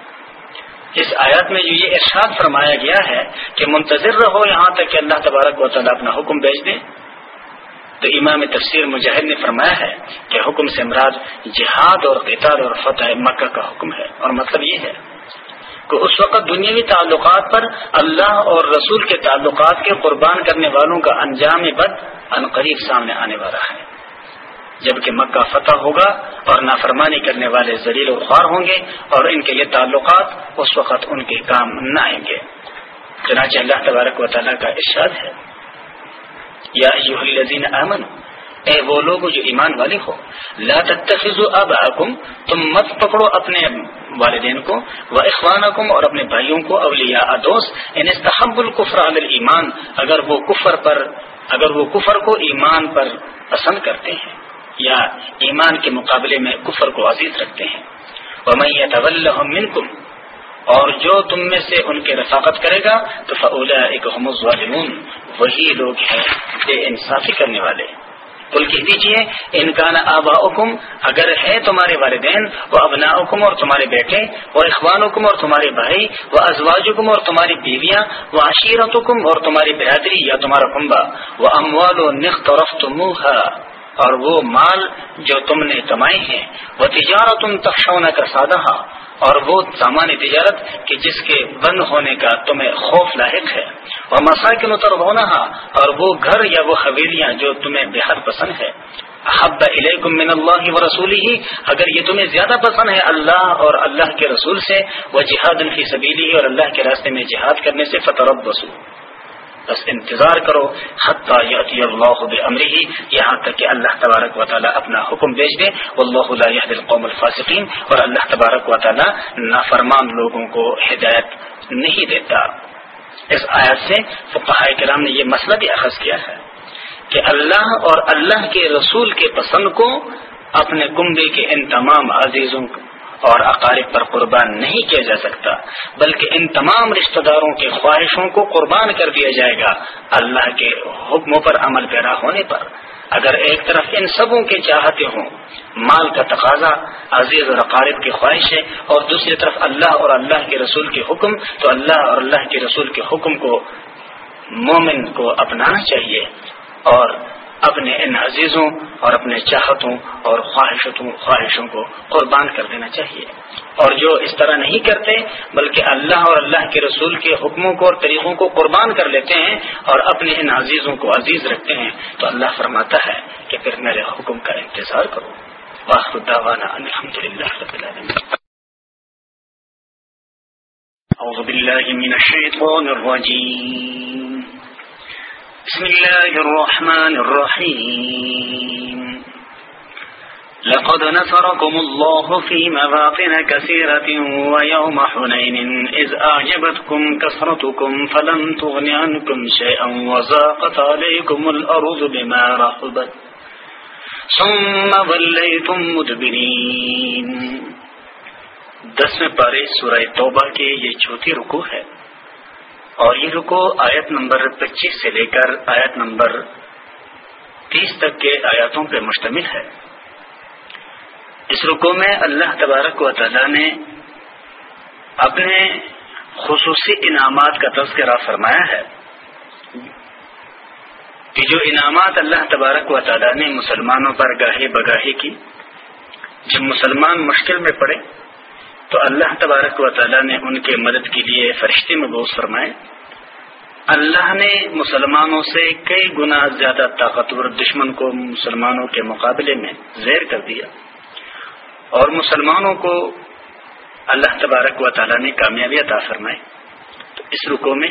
اس آیات میں جو یہ ارشاد فرمایا گیا ہے کہ منتظر رہو یہاں تک کہ اللہ تبارک و تعالیٰ اپنا حکم بھیج دیں تو امام تفسیر مجاہد نے فرمایا ہے کہ حکم سے امراض جہاد اور قطار اور فتح مکہ کا حکم ہے۔ اور مطلب یہ ہے کہ اس وقت دنیاوی تعلقات پر اللہ اور رسول کے تعلقات کے قربان کرنے والوں کا انجام بد ان قریب سامنے آنے والا ہے۔ جبکہ مکہ فتح ہوگا اور نافرمانی کرنے والے زلیل و خوار ہوں گے اور ان کے لیے تعلقات اس وقت ان کے کام نہ آئیں گے۔ چنانچہ اللہ تبارک و تعالیٰ کا ارشاد ہے۔ یا الذین امن اے وہ لوگ جو ایمان والے ہو، لا تتخذوا اباکم تم مت پکڑو اپنے والدین کو و اخوانکم اور اپنے بھائیوں کو، اولیاء، دوست، ان استحب الكفر علی ایمان اگر وہ کفر پر، اگر وہ کفر کو ایمان پر پسند کرتے ہیں۔ یا ایمان کے مقابلے میں کفر کو عزیز رکھتے ہیں۔ وہ اور جو تم میں سے ان کے رفاقت کرے گا، تو فولا ایک وہی لوگ ہیں بے انصافی کرنے والے۔ کل کہہ دیجیے انکان آبا حکم اگر ہے تمہارے والدین وہ ابنا اور تمہارے بیٹے وہ اخوان حکم اور تمہارے بھائی وہ ازواج حکم اور تمہاری بیویاں وہ عشیرت حکم اور تمہاری برادری یا تمہارا کنبا وہ اموال و نخت رفت اور وہ مال جو تم نے کمائے ہیں، وہ تجارت تم تخشونا کا سادہ اور وہ سامان تجارت کہ جس کے بند ہونے کا تمہیں خوف لاحق ہے۔ وہ مساکن اتر ہونا اور وہ گھر یا وہ حویلیاں جو تمہیں بے حد پسند ہے۔ حب علیکم من اللہ و رسولی ہی اگر یہ تمہیں زیادہ پسند ہے اللہ اور اللہ کے رسول سے، وہ جہاد الفی سبیلی اور اللہ کے راستے میں جہاد کرنے سے فتح بسو بس انتظار کرو، حتیٰ یاتی اللہ امری یہاں تک کہ اللہ تبارک و تعالیٰ اپنا حکم بیچ دے اللہ القوم الفاصقین اور اللہ تبارک و تعالیٰ نافرمان لوگوں کو ہدایت نہیں دیتا۔ اس آیت سے فقہ کرام نے یہ مسئلہ بھی اخذ کیا ہے کہ اللہ اور اللہ کے رسول کے پسند کو اپنے کنبے کے ان تمام عزیزوں اور اقارب پر قربان نہیں کیا جا سکتا، بلکہ ان تمام رشتہ داروں کے خواہشوں کو قربان کر دیا جائے گا اللہ کے حکموں پر عمل پیرا ہونے پر۔ اگر ایک طرف ان سبوں کے چاہتے ہوں، مال کا تقاضا، عزیز اور اقارب کی خواہش ہے اور دوسری طرف اللہ اور اللہ کے رسول کے حکم، تو اللہ اور اللہ کے رسول کے حکم کو مومن کو اپنانا چاہیے۔ اور اپنے ان عزیزوں اور اپنے چاہتوں اور خواہشتوں خواہشوں کو قربان کر دینا چاہیے۔ اور جو اس طرح نہیں کرتے، بلکہ اللہ اور اللہ کے رسول کے حکموں کو اور طریقوں کو قربان کر لیتے ہیں اور اپنے ان عزیزوں کو عزیز رکھتے ہیں، تو اللہ فرماتا ہے کہ پھر میرے حکم کا انتظار کرو۔ الحمد للہ اعوذ باللہ من الشیطان الرجیم۔ بسم الله الرحمن الرحيم. لقد نصركم الله في مواطن كثيرة ويوم حنين إذ أعجبتكم كثرتكم فلم تغن عنكم شيئا وزاقت عليكم الأرض بما رحبت. ثم ظليتم مدبرين. دسویں پارے سورہ توبہ کے یہ چوتھی رکو ہے. اور یہ رکو آیت نمبر پچیس سے لے کر آیت نمبر تیس تک کے آیاتوں پہ مشتمل ہے۔ اس رکو میں اللہ تبارک و تعالی نے اپنے خصوصی انعامات کا تذکرہ فرمایا ہے۔ کہ جو انعامات اللہ تبارک و تعالی نے مسلمانوں پر گاہی بگاہی کی، جب مسلمان مشکل میں پڑے تو اللہ تبارک و تعالیٰ نے ان کے مدد کے لیے فرشتے مبوس فرمائے۔ اللہ نے مسلمانوں سے کئی گنا زیادہ طاقتور دشمن کو مسلمانوں کے مقابلے میں زیر کر دیا۔ اور مسلمانوں کو اللہ تبارک و تعالیٰ نے کامیابی عطا فرمائی۔ تو اس رکو میں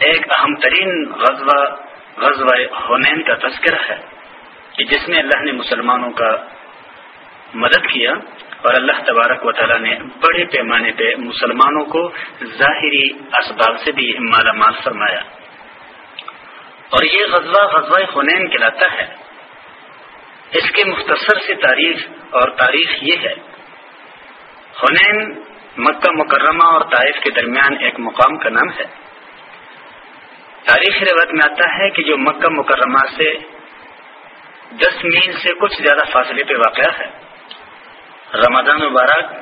ایک اہم ترین غزوہ غزوہ ہونین کا تذکرہ ہے کہ جس میں اللہ نے مسلمانوں کا مدد کیا۔ اور اللہ تبارک و تعالیٰ نے بڑے پیمانے پہ مسلمانوں کو ظاہری اسباب سے بھی مالا مال فرمایا۔ اور یہ غزوہ غزوہ خنین کہلاتا ہے۔ اس کے مختصر سے تاریخ اور تاریخ یہ ہے۔ خنین مکہ مکرمہ اور طائف کے درمیان ایک مقام کا نام ہے۔ تاریخ روایت میں آتا ہے کہ جو مکہ مکرمہ سے دس میل سے کچھ زیادہ فاصلے پہ واقع ہے۔ رمضان مبارک،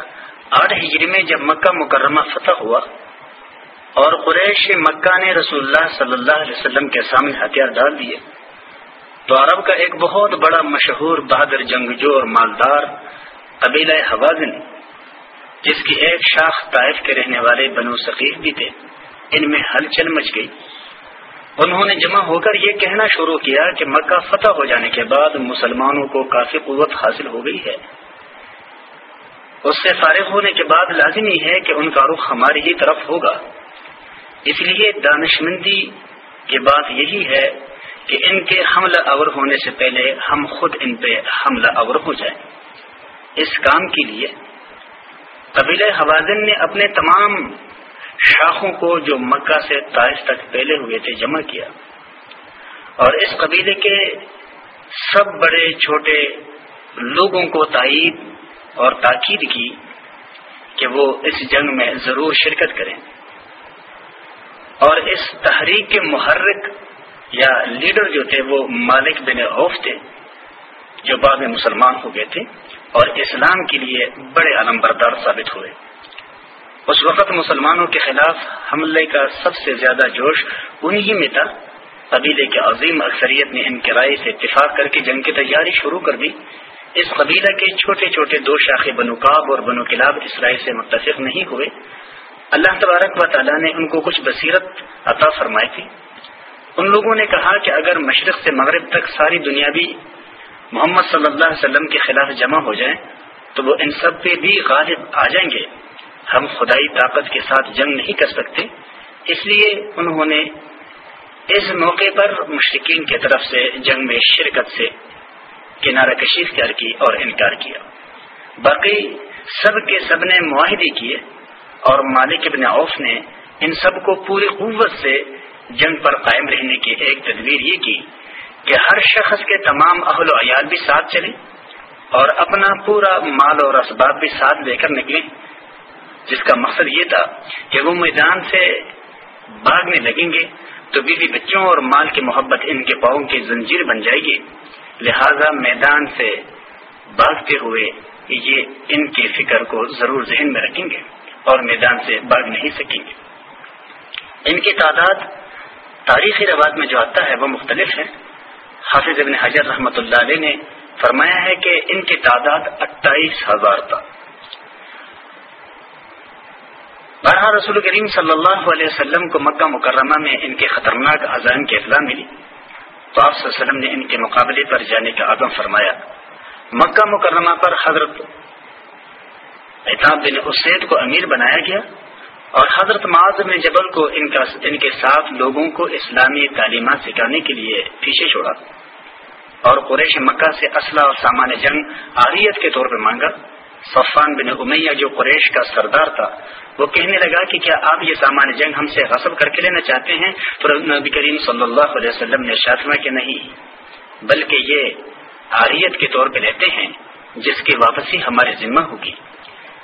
آٹھ ہجری میں جب مکہ مکرمہ فتح ہوا اور قریش مکہ نے رسول اللہ صلی اللہ علیہ وسلم کے سامنے ہتھیار ڈال دیے، تو عرب کا ایک بہت بڑا مشہور بہادر جنگجو اور مالدار قبیلہ حوازن، جس کی ایک شاخ طائف کے رہنے والے بنو ثقیف بھی تھے، ان میں ہلچل مچ گئی۔ انہوں نے جمع ہو کر یہ کہنا شروع کیا کہ مکہ فتح ہو جانے کے بعد مسلمانوں کو کافی قوت حاصل ہو گئی ہے۔ اس سے فارغ ہونے کے بعد لازمی ہے کہ ان کا رخ ہماری ہی طرف ہوگا۔ اس لیے دانشمندی کی بات یہی ہے کہ ان کے حملہ اور ہونے سے پہلے ہم خود ان پہ حملہ اور ہو جائیں۔ اس کام کے لیے قبیل حوازن نے اپنے تمام شاخوں کو جو مکہ سے تائش تک پہلے ہوئے تھے جمع کیا۔ اور اس قبیلے کے سب بڑے چھوٹے لوگوں کو تائید اور تاکید کی کہ وہ اس جنگ میں ضرور شرکت کریں۔ اور اس تحریک کے محرک یا لیڈر جو تھے وہ مالک بن عوف تھے، جو بعد میں مسلمان ہو گئے تھے اور اسلام کے لیے بڑے علم بردار ثابت ہوئے۔ اس وقت مسلمانوں کے خلاف حملے کا سب سے زیادہ جوش انہی میں تھا۔ قبیلے کے عظیم اکثریت نے ان کے رائے سے اتفاق کر کے جنگ کی تیاری شروع کر دی۔ اس قبیلہ کے چھوٹے چھوٹے دو شاخے بنو کاب اور بنو کلاب اسرائیل سے متفق نہیں ہوئے۔ اللہ تبارک و تعالیٰ نے ان کو کچھ بصیرت عطا فرمائی تھی۔ ان لوگوں نے کہا کہ اگر مشرق سے مغرب تک ساری دنیا بھی محمد صلی اللہ علیہ وسلم کے خلاف جمع ہو جائیں، تو وہ ان سب پہ بھی غالب آ جائیں گے۔ ہم خدائی طاقت کے ساتھ جنگ نہیں کر سکتے۔ اس لیے انہوں نے اس موقع پر مشرقین کی طرف سے جنگ میں شرکت سے کنارہ کشی اختیار کی اور انکار کیا۔ باقی سب کے سب نے معاہدے کیے اور مالک ابن عوف نے ان سب کو پوری قوت سے جنگ پر قائم رہنے کی ایک تدبیر یہ کی کہ ہر شخص کے تمام اہل و عیال بھی ساتھ چلے اور اپنا پورا مال اور اسباب بھی ساتھ لے کر نکلے جس کا مقصد یہ تھا کہ وہ میدان سے بھاگنے لگیں گے تو بیوی بچوں اور مال کی محبت ان کے پاؤں کی زنجیر بن جائے گی۔ لہذا میدان سے بھاگتے ہوئے یہ ان کی فکر کو ضرور ذہن میں رکھیں گے اور میدان سے بھاگ نہیں سکیں گے۔ ان کی تعداد تاریخی روایت میں جو آتا ہے وہ مختلف ہے۔ حافظ ابن حجر رحمۃ اللہ علیہ نے فرمایا ہے کہ ان کی تعداد اٹھائیس ہزار تھا۔ بارہ رسول کریم صلی اللہ علیہ وسلم کو مکہ مکرمہ میں ان کے خطرناک عزائم کی اطلاع ملی۔ تو آپ صلی اللہ علیہ وسلم نے ان کے مقابلے پر جانے کا عدم فرمایا۔ مکہ مکرمہ پر حضرت بن اسید کو امیر بنایا گیا اور حضرت معاذ میں جبل کو ان کا ان کے ساتھ لوگوں کو اسلامی تعلیمات سکھانے کے لیے پیچھے چھوڑا اور قریش مکہ سے اسلحہ اور سامان جنگ آریت کے طور پر مانگا۔ صفان بن امیہ جو قریش کا سردار تھا، وہ کہنے لگا کہ کیا آپ یہ سامان جنگ ہم سے غصب کر کے لینا چاہتے ہیں؟ تو نبی کریم صلی اللہ علیہ وسلم نے شاطمہ کے نہیں، بلکہ یہ آریت کے طور پہ لیتے ہیں جس کی واپسی ہمارے ذمہ ہوگی۔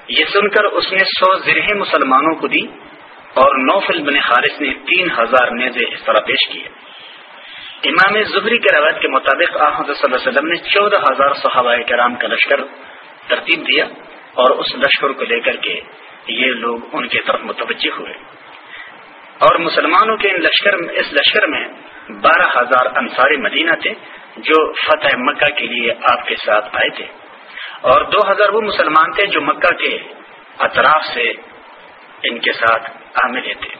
یہ سن کر اس نے سو زرہ مسلمانوں کو دی اور نوفل بن خارث نے تین ہزار نیزے اس طرح پیش کیے۔ امام زبری کے روایت کے مطابق صلی اللہ علیہ وسلم نے چودہ ہزار صحابہ کرام کا لشکر ترتیب دیا اور اس لشکر کو لے کر کے یہ لوگ ان کی طرف متوجہ ہوئے۔ اور مسلمانوں کے ان لشکر اس لشکر میں بارہ ہزار انصاری مدینہ تھے جو فتح مکہ کے لیے آپ کے ساتھ آئے تھے۔ اور دو ہزار وہ مسلمان تھے جو مکہ کے اطراف سے ان کے ساتھ عامل تھے۔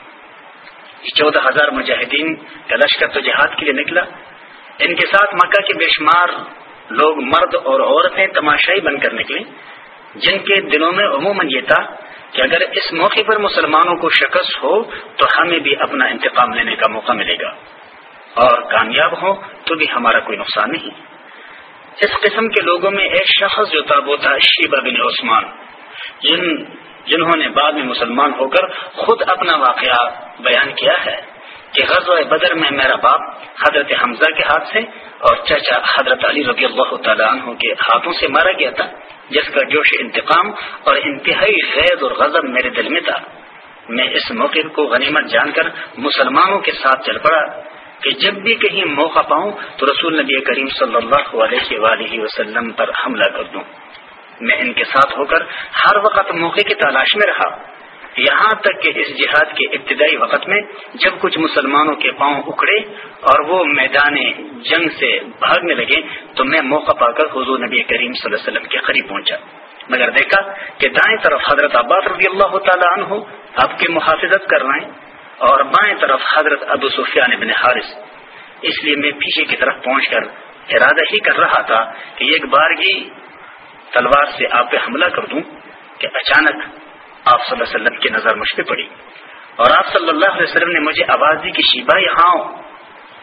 چودہ ہزار مجاہدین کا لشکر تو جہاد کے لیے نکلا۔ ان کے ساتھ مکہ کے بے شمار لوگ مرد اور عورتیں تماشائی بن کر نکلے جن کے دلوں میں عموماً یہ تھا کہ اگر اس موقع پر مسلمانوں کو شکست ہو تو ہمیں بھی اپنا انتقام لینے کا موقع ملے گا۔ اور کامیاب ہو تو بھی ہمارا کوئی نقصان نہیں۔ اس قسم کے لوگوں میں ایک شخص جو تھا وہ تھا شیبہ بن عثمان، جن جنہوں نے بعد میں مسلمان ہو کر خود اپنا واقعہ بیان کیا ہے۔ کہ غزوہ بدر میں میرا باپ حضرت حمزہ کے ہاتھ سے اور چچا حضرت علی رضی اللہ تعالیٰ عنہ کے ہاتھوں سے مارا گیا تھا، جس کا جوش انتقام اور انتہائی غیر اور غضب میرے دل میں تھا۔ میں اس موقع کو غنیمت جان کر مسلمانوں کے ساتھ چل پڑا کہ جب بھی کہیں موقع پاؤں تو رسول نبی کریم صلی اللہ علیہ وآلہ وسلم پر حملہ کر دوں۔ میں ان کے ساتھ ہو کر ہر وقت موقع کی تلاش میں رہا۔ یہاں تک کہ اس جہاد کے ابتدائی وقت میں جب کچھ مسلمانوں کے پاؤں اکڑے اور وہ میدان جنگ سے بھاگنے لگے تو میں موقع پا کر حضور نبی کریم صلی اللہ علیہ وسلم کے قریب پہنچا۔ مگر دیکھا کہ دائیں طرف حضرت عباس رضی اللہ تعالیٰ عنہ آپ کی محافظت کر رہے ہیں اور بائیں طرف حضرت ابو سفیان بن حارث۔ اس لیے میں پیچھے کی طرف پہنچ کر ارادہ ہی کر رہا تھا کہ ایک بارگی تلوار سے آپ پہ حملہ کر دوں کہ اچانک آپ صلی اللہ علیہ وسلم کی نظر مجھ پہ پڑی۔ اور آپ صلی اللہ علیہ وسلم نے مجھے آواز دی کہ شیبا یہاں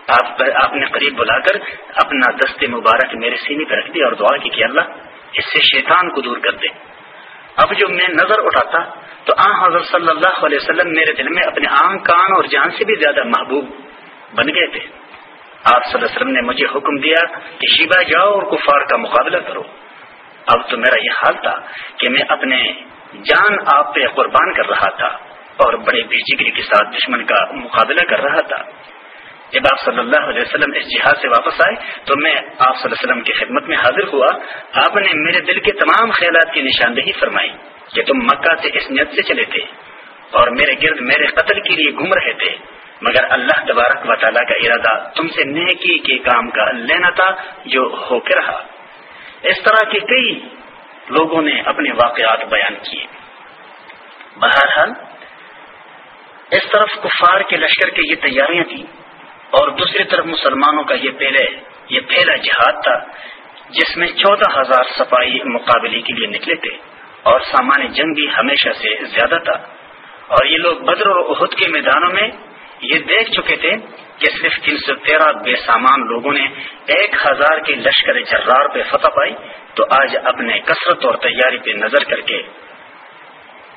آپ آپ نے قریب بلا کر اپنا دست مبارک میرے سینے پہ رکھ دیا اور دعا کی کہ اللہ، اس سے شیطان کو دور کر دے۔ اب جو میں نظر اٹھاتا تو آ حضرت صلی اللہ علیہ وسلم میرے دل میں اپنے آنکھ کان اور جان سے بھی زیادہ محبوب بن گئے تھے۔ آپ صلی اللہ علیہ وسلم نے مجھے حکم دیا کہ شیبا جاؤ اور کفار کا مقابلہ کرو۔ اب تو میرا یہ حال تھا کہ میں اپنے جان آپ پہ قربان کر رہا تھا اور بڑے بے کے ساتھ دشمن کا مقابلہ کر رہا تھا۔ جب آپ صلی اللہ علیہ وسلم اس جہاد سے واپس آئے تو میں آپ صلی اللہ علیہ وسلم کی خدمت میں حاضر ہوا۔ آپ نے میرے دل کے تمام خیالات کی نشاندہی فرمائی کہ تم مکہ سے اس نیت سے چلے تھے اور میرے گرد میرے قتل کے لیے گھوم رہے تھے۔ مگر اللہ تبارک و تعالیٰ کا ارادہ تم سے نیکی کے کام کا لینا تھا جو ہو کے رہا۔ اس طرح کے کئی لوگوں نے اپنے واقعات بیان کیے۔ بہرحال، اس طرف کفار کے لشکر کی یہ تیاریاں تھیں اور دوسری طرف مسلمانوں کا یہ پہلے، یہ پہلا جہاد تھا جس میں چودہ ہزار سپاہی مقابلے کے لیے نکلے تھے اور سامان جنگ بھی ہمیشہ سے زیادہ تھا۔ اور یہ لوگ بدر اور عہد کے میدانوں میں یہ دیکھ چکے تھے کہ صرف تین سو تیرہ بے سامان لوگوں نے ایک ہزار کے لشکر جرار پہ فتح پائی، تو آج اپنے کثرت اور تیاری پہ نظر کر کے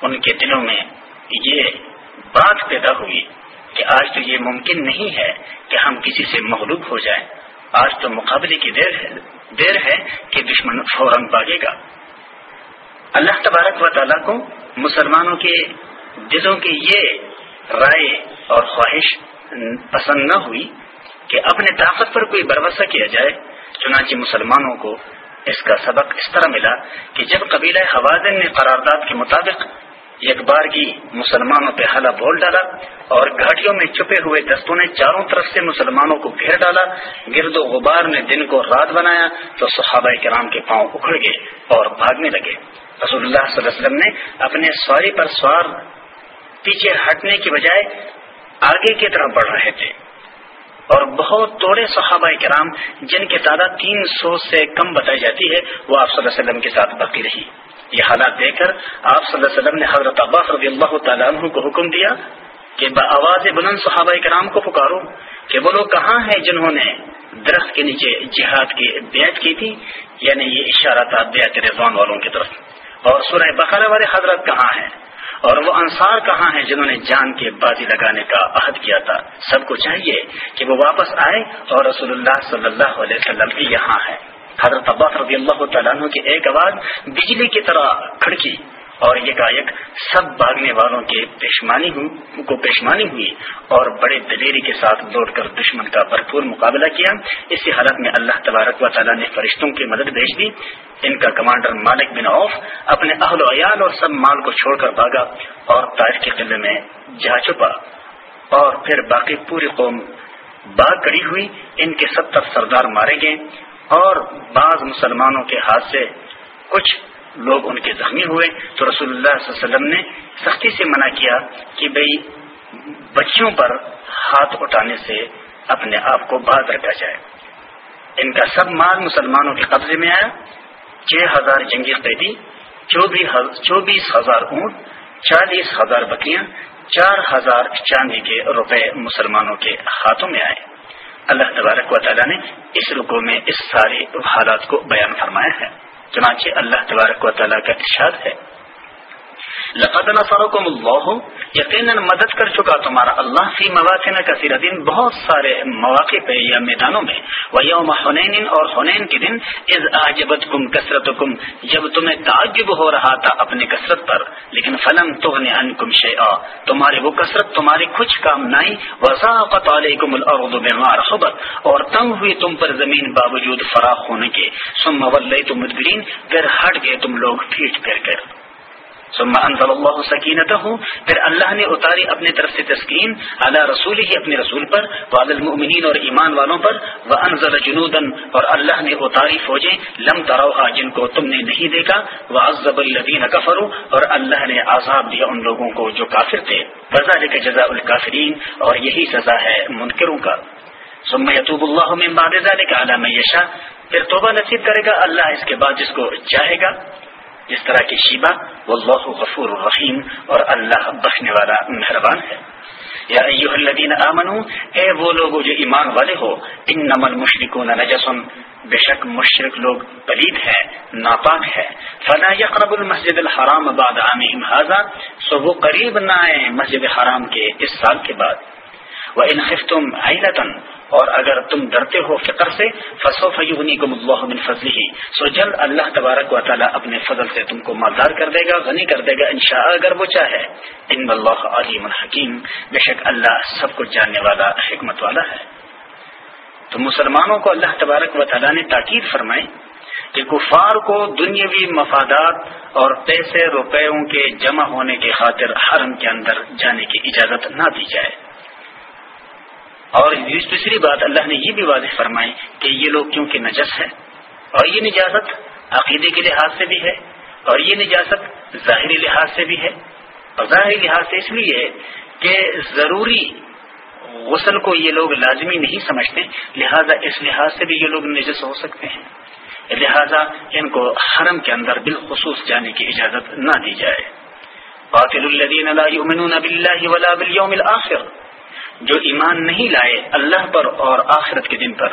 ان کے دلوں میں یہ بات پیدا ہوئی کہ آج تو یہ ممکن نہیں ہے کہ ہم کسی سے مغلوب ہو جائیں۔ آج تو مقابلے کی دیر ہے دیر ہے کہ دشمن فوراً بھاگے گا۔ اللہ تبارک و تعالیٰ کو مسلمانوں کے دلوں کی یہ رائے اور خواہش پسند نہ ہوئی کہ اپنے طاقت پر کوئی بھروسہ کیا جائے، چنانچہ مسلمانوں کو اس کا سبق اس طرح ملا کہ جب قبیلہ حوازن نے قرارداد کے مطابق ایک بار کی مسلمانوں پہ حلہ بول ڈالا اور گھاٹیوں میں چھپے ہوئے دستوں نے چاروں طرف سے مسلمانوں کو گھیر ڈالا، گرد و غبار نے دن کو رات بنایا تو صحابہ کرام کے پاؤں اکھڑ گئے اور بھاگنے لگے۔ رسول اللہ صلی اللہ علیہ وسلم نے اپنے سواری پر سوار پیچھے ہٹنے کی بجائے آگے کی طرف بڑھ رہے تھے۔ اور بہت توڑے صحابہ کرام جن کی تعداد تین سو سے کم بتائی جاتی ہے، وہ آپ صلی اللہ علیہ وسلم کے ساتھ باقی رہی۔ یہ حالات دیکھ کر آپ صلی اللہ علیہ وسلم نے حضرت عباس رضی اللہ تعالیٰ عنہ کو حکم دیا کہ بآواز بلند صحابہ کرام کو پکارو کہ وہ لوگ کہاں ہیں جنہوں نے درخت کے نیچے جہاد کی بیعت کی تھی یعنی یہ اشارہ تھا بیعت رضوان والوں کی طرف۔ اور سورہ بقرہ والے حضرت کہاں ہیں؟ اور وہ انصار کہاں ہیں جنہوں نے جان کے بازی لگانے کا عہد کیا تھا؟ سب کو چاہیے کہ وہ واپس آئے اور رسول اللہ صلی اللہ علیہ وسلم بھی یہاں ہے حضرت عباس رضی اللہ تعالیٰ عنہ کی ایک آواز بجلی کی طرح کھڑکی۔ اور یہ سب بھاگنے والوں کے پیشمانی کو پیشمانی ہوئی اور بڑے دلیری کے ساتھ دوڑ کر دشمن کا بھرپور مقابلہ کیا۔ اسی حالت میں اللہ تبارک و تعالیٰ نے فرشتوں کی مدد بھیج دی۔ ان کا کمانڈر مالک بن عوف اپنے اہل و عیال اور سب مال کو چھوڑ کر بھاگا اور طائف کے قلعے میں جا چھپا۔ اور پھر باقی پوری قوم باغ کڑی ہوئی، ان کے ستر سردار مارے گئے اور بعض مسلمانوں کے ہاتھ سے کچھ لوگ ان کے زخمی ہوئے تو رسول اللہ صلی اللہ علیہ وسلم نے سختی سے منع کیا کہ بھئی بچوں پر ہاتھ اٹھانے سے اپنے آپ کو باز رکھا جائے۔ ان کا سب مال مسلمانوں کے قبضے میں آیا۔ چھ ہزار جنگی قیدی، چوبیس ہزار اونٹ، چالیس ہزار بکریاں، چار ہزار چاندی کے روپے مسلمانوں کے ہاتھوں میں آئے۔ اللہ تبارک و تعالیٰ نے اس رکو میں اس سارے حالات کو بیان فرمایا ہے۔ چنانچہ اللہ تبارک و تعالیٰ کا ارشاد ہے لقد نصرکم اللہ یقیناً مدد کر چکا تمہارا اللہ فی مواقع کثیر دن، بہت سارے مواقع پہ یا میدانوں میں۔ وہ یوم حنین اور حنین کے دن از آجبت کم کثرت کم جب تمہیں تعجب ہو رہا تھا اپنی کثرت پر۔ لیکن فلم تو ان کم شع تمہاری وہ کثرت، تمہاری کچھ کام نہیں وضاحت علیکم الارض بما رحبت۔ اور تنگ ہوئی تم پر زمین باوجود فراخ ہونے کے۔ سم ولیتم مدبرین پھر ہٹ گئے تم لوگ، پھیٹ پھر کر۔ ثم انزل اللہ سکینت ہوں پھر اللہ نے اتاری اپنی طرف سے تسکین اعلیٰ رسول ہی اپنے رسول پر واد المؤمنین اور ایمان والوں پر وہ انزل جنودن اور اللہ نے اتاری فوجیں، لم تروہا، جن کو تم نے نہیں دیکھا وہ عزب الدین اور اللہ نے عذاب دیا ان لوگوں کو جو کافر تھے۔ وزال کے جزا الکافرین، اور یہی سزا ہے منکروں کا۔ ثم یتوب اللہ من بعد ذلك على من یشاء، پھر توبہ نصیب کرے گا، اللہ اس کے بعد جس کو چاہے گا۔ جس طرح کی شیبہ وہ اللہ غفور الرحیم اور اللہ بخنے والا مہربان ہے۔ یا ایوہ الذین آمنو، اے وہ لوگ جو ایمان والے ہو، انما المشرکون نجسن۔ بے شک مشرک لوگ پلید ہے ناپاک ہے فلا یقرب المسجد الحرام بعد عامہم هذا سو وہ قریب نہ آئے مسجد حرام کے اس سال کے بعد۔ وہ ان خفتم عیلتن اور اگر تم ڈرتے ہو فکر سے فصو فیونی کو اللہ من فضل ہی سو جلد اللہ تبارک و تعالیٰ اپنے فضل سے تم کو مالدار کر دے گا، غنی کر دے گا انشاء اگر وہ چاہے۔ ان اللہ علیم الحکیم بے شک اللہ سب کچھ جاننے والا، حکمت والا ہے۔ تو مسلمانوں کو اللہ تبارک و تعالیٰ نے تاکید فرمائی کہ کفار کو دنیاوی مفادات اور پیسے روپیوں کے جمع ہونے کے خاطر حرم کے اندر جانے کی اجازت نہ دی جائے۔ اور دوسری بات اللہ نے یہ بھی واضح فرمائی کہ یہ لوگ کیونکہ نجس ہے اور یہ نجازت عقیدے کے لحاظ سے بھی ہے اور یہ نجازت ظاہری لحاظ سے بھی ہے۔ اور ظاہری لحاظ سے اس لیے کہ ضروری غسل کو یہ لوگ لازمی نہیں سمجھتے، لہذا اس لحاظ سے بھی یہ لوگ نجس ہو سکتے ہیں۔ لہذا ان کو حرم کے اندر بالخصوص جانے کی اجازت نہ دی جائے۔ باطل الدین ولا بالیوم الاخر۔ جو ایمان نہیں لائے اللہ پر اور آخرت کے دن پر،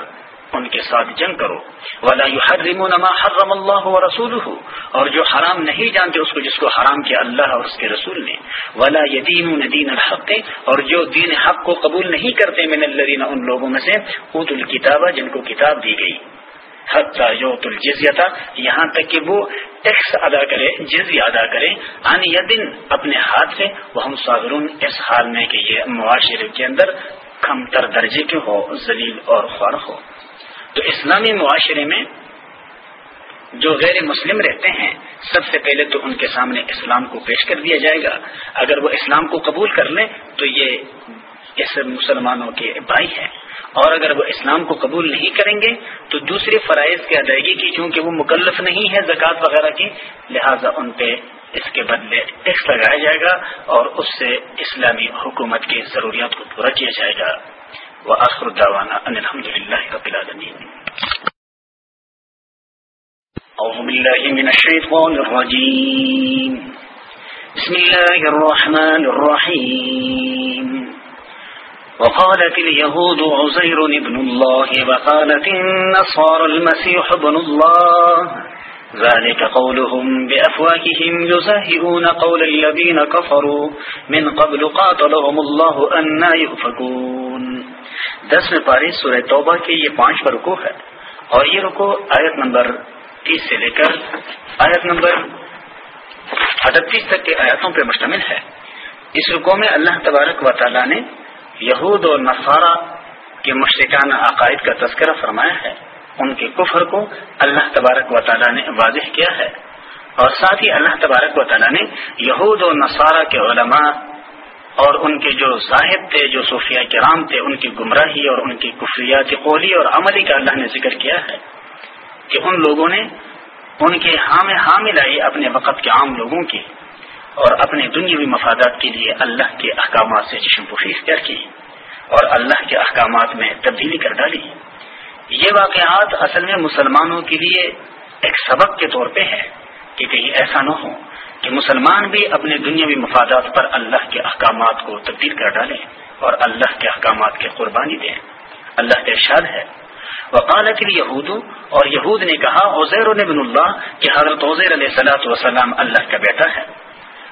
ان کے ساتھ جنگ کرو۔ ولا يحرمون ما حرم اللہ ورسوله۔ اور جو حرام نہیں جانتے اس کو جس کو حرام کیا اللہ اور اس کے رسول نے۔ ولا يدينون دین الحق۔ اور جو دین حق کو قبول نہیں کرتے من الذين، ان لوگوں میں سے اوت الکتاب جن کو کتاب دی گئی۔ حتی یوت الجزیتا یہاں تک کہ وہ ٹیکس ادا کرے جزی ادا کرے ان یدن اپنے ہاتھ سے وہ ہم صابرون اس حال میں کہ یہ معاشرے کے اندر کم تر درجے کے ہو، ذلیل اور خوار ہو۔ تو اسلامی معاشرے میں جو غیر مسلم رہتے ہیں، سب سے پہلے تو ان کے سامنے اسلام کو پیش کر دیا جائے گا۔ اگر وہ اسلام کو قبول کر لیں، تو یہ اس مسلمانوں کے بھائی ہیں۔ اور اگر وہ اسلام کو قبول نہیں کریں گے، تو دوسرے فرائض کی ادائیگی کی، چونکہ وہ مکلف نہیں ہے زکوٰۃ وغیرہ کی، لہذا ان پہ اس کے بدلے ٹیکس لگایا جائے گا اور اس سے اسلامی حکومت کی ضروریات کو پورا کیا جائے گا۔ وآخر الدعوانا أن الحمد لله رب العالمين من بسم الله الرحمن الرحيم وقالت اليهود عزير ابن الله وقالت النصار المسيح ابن الله. ذلك قولهم بأفواههم يزاهئون قول الذين كفروا. من قبل قاتلهم الله أنا يؤفكون. دس میں پاری سورہ توبہ کے یہ پانچ پر رکو ہے. اور یہ رکو آیت نمبر تیس سے لے کر آیت نمبر اٹھتیس تک کے آیاتوں پر مشتمل ہے. اس رکو میں اللہ تبارک و تعالیٰ نے یہود اور نصارہ کے مشرکانہ عقائد کا تذکرہ فرمایا ہے۔ ان کے کفر کو اللہ تبارک و تعالیٰ نے واضح کیا ہے۔ اور ساتھ ہی اللہ تبارک و تعالیٰ نے یہود و نصارہ کے علماء اور ان کے جو صاحب تھے، جو صوفیہ کرام تھے، ان کی گمراہی اور ان کی کفریات قولی اور عملی کا اللہ نے ذکر کیا ہے کہ ان لوگوں نے ان کے حام حامل آئی اپنے وقت کے عام لوگوں کی اور اپنے دنیاوی مفادات کے لیے اللہ کے احکامات سے چشم پوشی اختیار کی اور اللہ کے احکامات میں تبدیلی کر ڈالی۔ یہ واقعات اصل میں مسلمانوں کے لیے ایک سبق کے طور پہ ہے کہ کہیں ایسا نہ ہو کہ مسلمان بھی اپنے دنیاوی مفادات پر اللہ کے احکامات کو تبدیل کر ڈالیں اور اللہ کے احکامات کی قربانی دیں اللہ کا ارشاد ہے۔ وقالت یہود اور یہود نے کہا، عزیر بن اللہ، کہ حضرت عزیر علیہ صلاۃ وسلام اللہ کا بیٹا ہے۔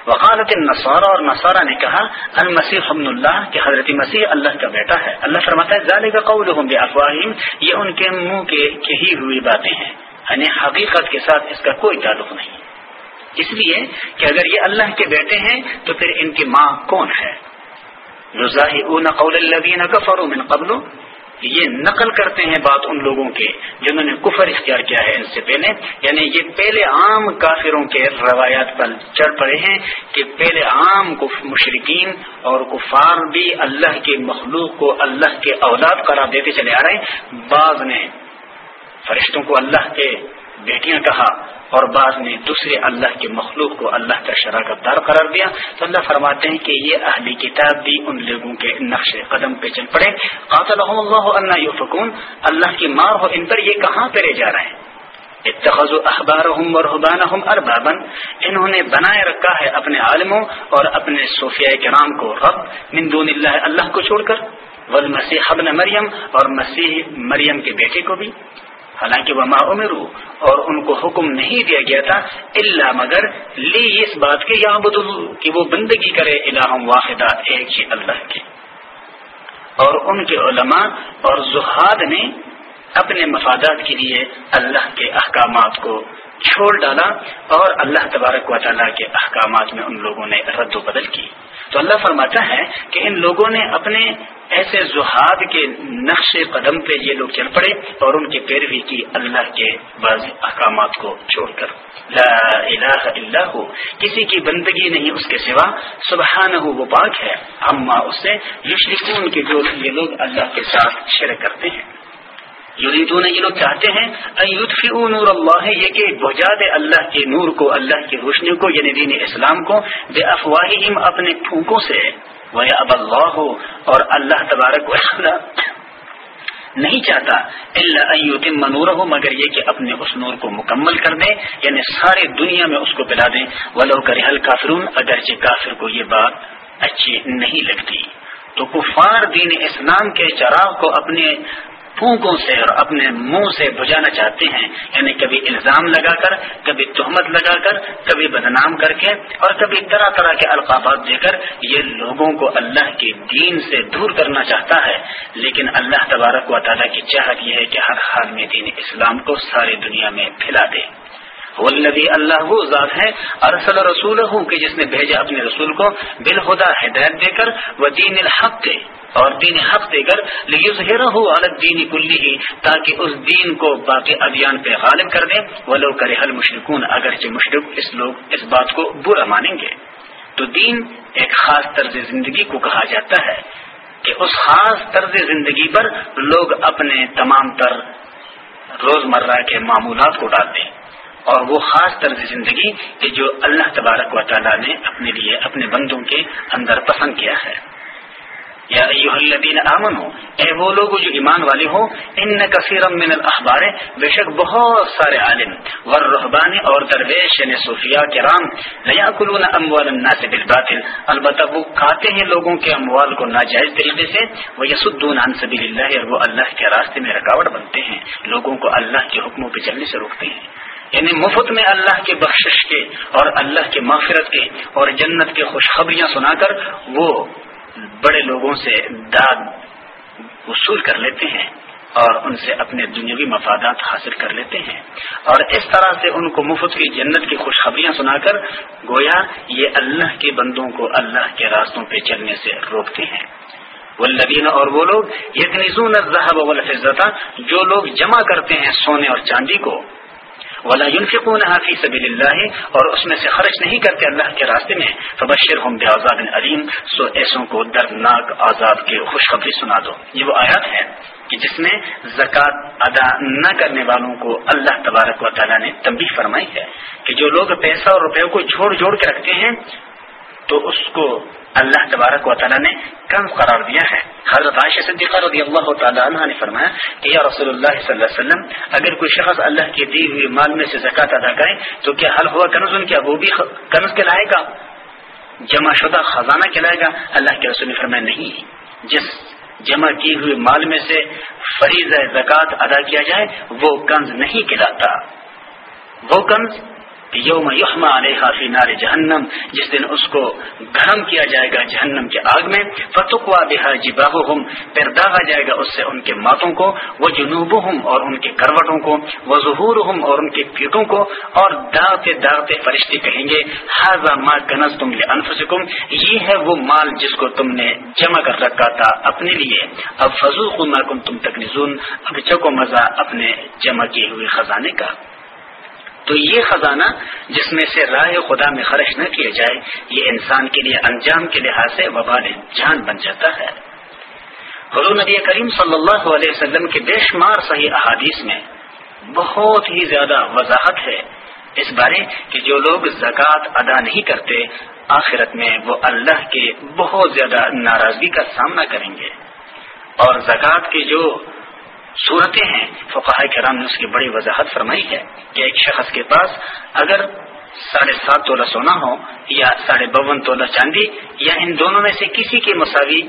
وقالت النصارى، اور نصارہ نے کہا المسیح ابن اللہ، کہ حضرت مسیح اللہ کا بیٹا ہے۔ اللہ فرماتا ہے، ذالک قولهم بافواہم یہ ان کے منہ کے کہی ہوئی باتیں ہیں۔ یعنی حقیقت کے ساتھ اس کا کوئی تعلق نہیں۔ اس لیے کہ اگر یہ اللہ کے بیٹے ہیں، تو پھر ان کی ماں کون ہے؟ قول الذين كفروا من قبل یہ نقل کرتے ہیں بات ان لوگوں کے جنہوں نے کفر اختیار کیا ہے ان سے پہلے۔ یعنی یہ پہلے عام کافروں کے روایات پر چڑھ پڑے ہیں کہ پہلے عام مشرقین اور کفار بھی اللہ کے مخلوق کو اللہ کے اولاد قرار دیتے چلے آ رہے ہیں۔ بعض نے فرشتوں کو اللہ کے بیٹیاں کہا اور بعض نے دوسرے اللہ کے مخلوق کو اللہ کا شراکت دار قرار دیا تو اللہ فرماتے ہیں کہ یہ اہلی کتاب بھی ان لوگوں کے نقش قدم پہ چل پڑے۔ قاتل اللہ اللہ یوفکون اللہ کی مار ہو، ان پر یہ کہاں کرے جا رہے ہیں اتخذ اخبار ہوں اربابن انہوں نے بنائے رکھا ہے اپنے عالموں اور اپنے صوفیہ کرام کو رب من دون اللہ اللہ کو چھوڑ کر۔ ول مسیح ابن مریم اور مسیح مریم کے بیٹے کو بھی۔ حالانکہ وہ معمرو اور ان کو حکم نہیں دیا گیا تھا اللہ مگر لی اس بات کے یا کہ وہ بندگی کرے الہم واحدہ ایک ہی اللہ کے۔ اور ان کے علماء اور زہاد نے اپنے مفادات کے لیے اللہ کے احکامات کو چھوڑ ڈالا اور اللہ تبارک و تعالیٰ کے احکامات میں ان لوگوں نے رد و بدل کی۔ تو اللہ فرماتا ہے کہ ان لوگوں نے اپنے ایسے زہاد کے نقش قدم پہ یہ لوگ چل پڑے اور ان کی پیروی کی اللہ کے بعض احکامات کو چھوڑ کر۔ لا الہ الا ہو، کسی کی بندگی نہیں اس کے سوا سبحان ہو وہ پاک ہے۔ اما اس سے یشرکون کے جو یہ لوگ اللہ کے ساتھ شرک کرتے ہیں۔ یریدون یہ لوگ چاہتے ہیں نور اللہ، یہ کہ بجا دے اللہ کے نور کو، اللہ کی روشنی کو یعنی دین اسلام کو بے افواہم اپنے پھونکوں سے۔ وہ اب اللہ ہو اور اللہ تبارک و نہیں چاہتا اللہ منور ہو مگر یہ کہ اپنے اس نور کو مکمل کر دیں یعنی سارے دنیا میں اس کو پلا دیں ولو کر حل کافرون اگرچہ کافر کو یہ بات اچھی نہیں لگتی۔ تو کفار دین اسلام کے چراغ کو اپنے پھونکوں سے اور اپنے منہ سے بجانا چاہتے ہیں یعنی کبھی الزام لگا کر، کبھی تہمت لگا کر، کبھی بدنام کر کے اور کبھی طرح طرح کے القابات دے کر یہ لوگوں کو اللہ کے دین سے دور کرنا چاہتا ہے۔ لیکن اللہ تبارک و تعالیٰ کی چاہت یہ ہے کہ ہر حال میں دین اسلام کو ساری دنیا میں پھیلا دے۔ والذی اللہ وہ ذات ہے، ارسل رسول ہوں کہ جس نے بھیجا اپنے رسول کو بالخدا ہدایت دے کر وہ دین الحق دے اور دین حق دے کر عالت دین کلی ہی تاکہ اس دین کو باقی ابھیان پہ غالب کر دیں وہ لوگ کرے حل مشرقون اگرچہ مشرق اس لوگ اس بات کو برا مانیں گے۔ تو دین ایک خاص طرز زندگی کو کہا جاتا ہے کہ اس خاص طرز زندگی پر لوگ اپنے تمام تر روزمرہ کے معمولات کو ڈال دیں۔ اور وہ خاص طرز زندگی کہ جو اللہ تبارک و تعالیٰ نے اپنے لیے اپنے بندوں کے اندر پسند کیا ہے۔ یا الذین آمنوا اے وہ لوگ جو ایمان والے ہوں ان کثیر من الاحبار بے شک بہت سارے عالم والرهبان اور درویش یعنی صوفیاء کرام لیاکلون اموال الناس بالباطل، البتہ وہ کھاتے ہیں لوگوں کے اموال کو ناجائز طریقے سے وہ یصدون عن سبیل اللہ، اور وہ اللہ کے راستے میں رکاوٹ بنتے ہیں، لوگوں کو اللہ کے حکموں پہ چلنے سے روکتے ہیں۔ یعنی مفت میں اللہ کے بخشش کے اور اللہ کے مغفرت کے اور جنت کے خوشخبریاں سنا کر، وہ بڑے لوگوں سے داد وصول کر لیتے ہیں اور ان سے اپنے دنیاوی مفادات حاصل کر لیتے ہیں۔ اور اس طرح سے ان کو مفت کی جنت کی خوشخبریاں سنا کر گویا یہ اللہ کے بندوں کو اللہ کے راستوں پہ چلنے سے روکتے ہیں۔ والذین، اور وہ لوگ، یکنزون الذهب والفضه جو لوگ جمع کرتے ہیں سونے اور چاندی کو ولا ينفقونها في سبيل الله اور اس میں سے خرچ نہیں کرتے اللہ کے راستے میں۔ فبشرهم بعذاب علیم سو ایسوں کو دردناک عذاب کی خوشخبری سنا دو۔ یہ وہ آیات ہے کہ جس میں زکوٰۃ ادا نہ کرنے والوں کو اللہ تبارک و تعالیٰ نے تنبیہ فرمائی ہے کہ جو لوگ پیسہ اور روپے کو جھوڑ جوڑ کے رکھتے ہیں تو اس کو اللہ تبارک و تعالیٰ نے کم قرار دیا ہے۔ حضرت عائشہ صدیقہ رضی اللہ تعالیٰ عنہ نے فرمایا کہ یا رسول اللہ صلی اللہ علیہ وسلم، اگر کوئی شخص اللہ کے دی ہوئی مال میں سے زکوٰۃ ادا کرے، تو کیا حل ہوا کنز ان کیا وہ بھی کنز کہلائے گا؟ جمع شدہ خزانہ کہلائے گا؟ اللہ کے رسول نے فرمایا نہیں۔ جس جمع کی ہوئی مال میں سے فریض زکوٰۃ ادا کیا جائے، وہ کنز نہیں کہلاتا۔ وہ کنز یوم یحما علیہ فی نار جہنم، جس دن اس کو گرم کیا جائے گا جہنم کے آگ میں، فتقوا بہا جباہم پھر داغا جائے گا اس سے ان کے ماتوں کو وہ جنوبہم اور ان کے کروٹوں کو وہ ظہورہم اور ان کے پیٹوں کو، اور داغتے داغتے فرشتے کہیں گے حاضا ما کنز تم لے یہ ہے وہ مال جس کو تم نے جمع کر رکھا تھا اپنے لیے۔ اب فضوق ما کم تم تکنزون، اب چکو مزہ اپنے جمع کیے ہوئے خزانے کا۔ تو یہ خزانہ جس میں سے راہ خدا میں خرچ نہ کیا جائے، یہ انسان کے لیے انجام کے لحاظ سے وبال جان بن جاتا ہے۔ حضور نبی کریم صلی اللہ علیہ وسلم کے بے شمار صحیح احادیث میں بہت ہی زیادہ وضاحت ہے۔ اس بارے کہ جو لوگ زکوٰۃ ادا نہیں کرتے، آخرت میں وہ اللہ کے بہت زیادہ ناراضگی کا سامنا کریں گے۔ اور زکوٰۃ کے جو صورتیں ہیں۔ فقہ کرام نے اس کی بڑی وضاحت فرمائی ہے کہ ایک شخص کے پاس اگر ساڑھے سات تولہ سونا ہو یا ساڑھے بون تولہ چاندی یا ان دونوں میں سے کسی کے مساوی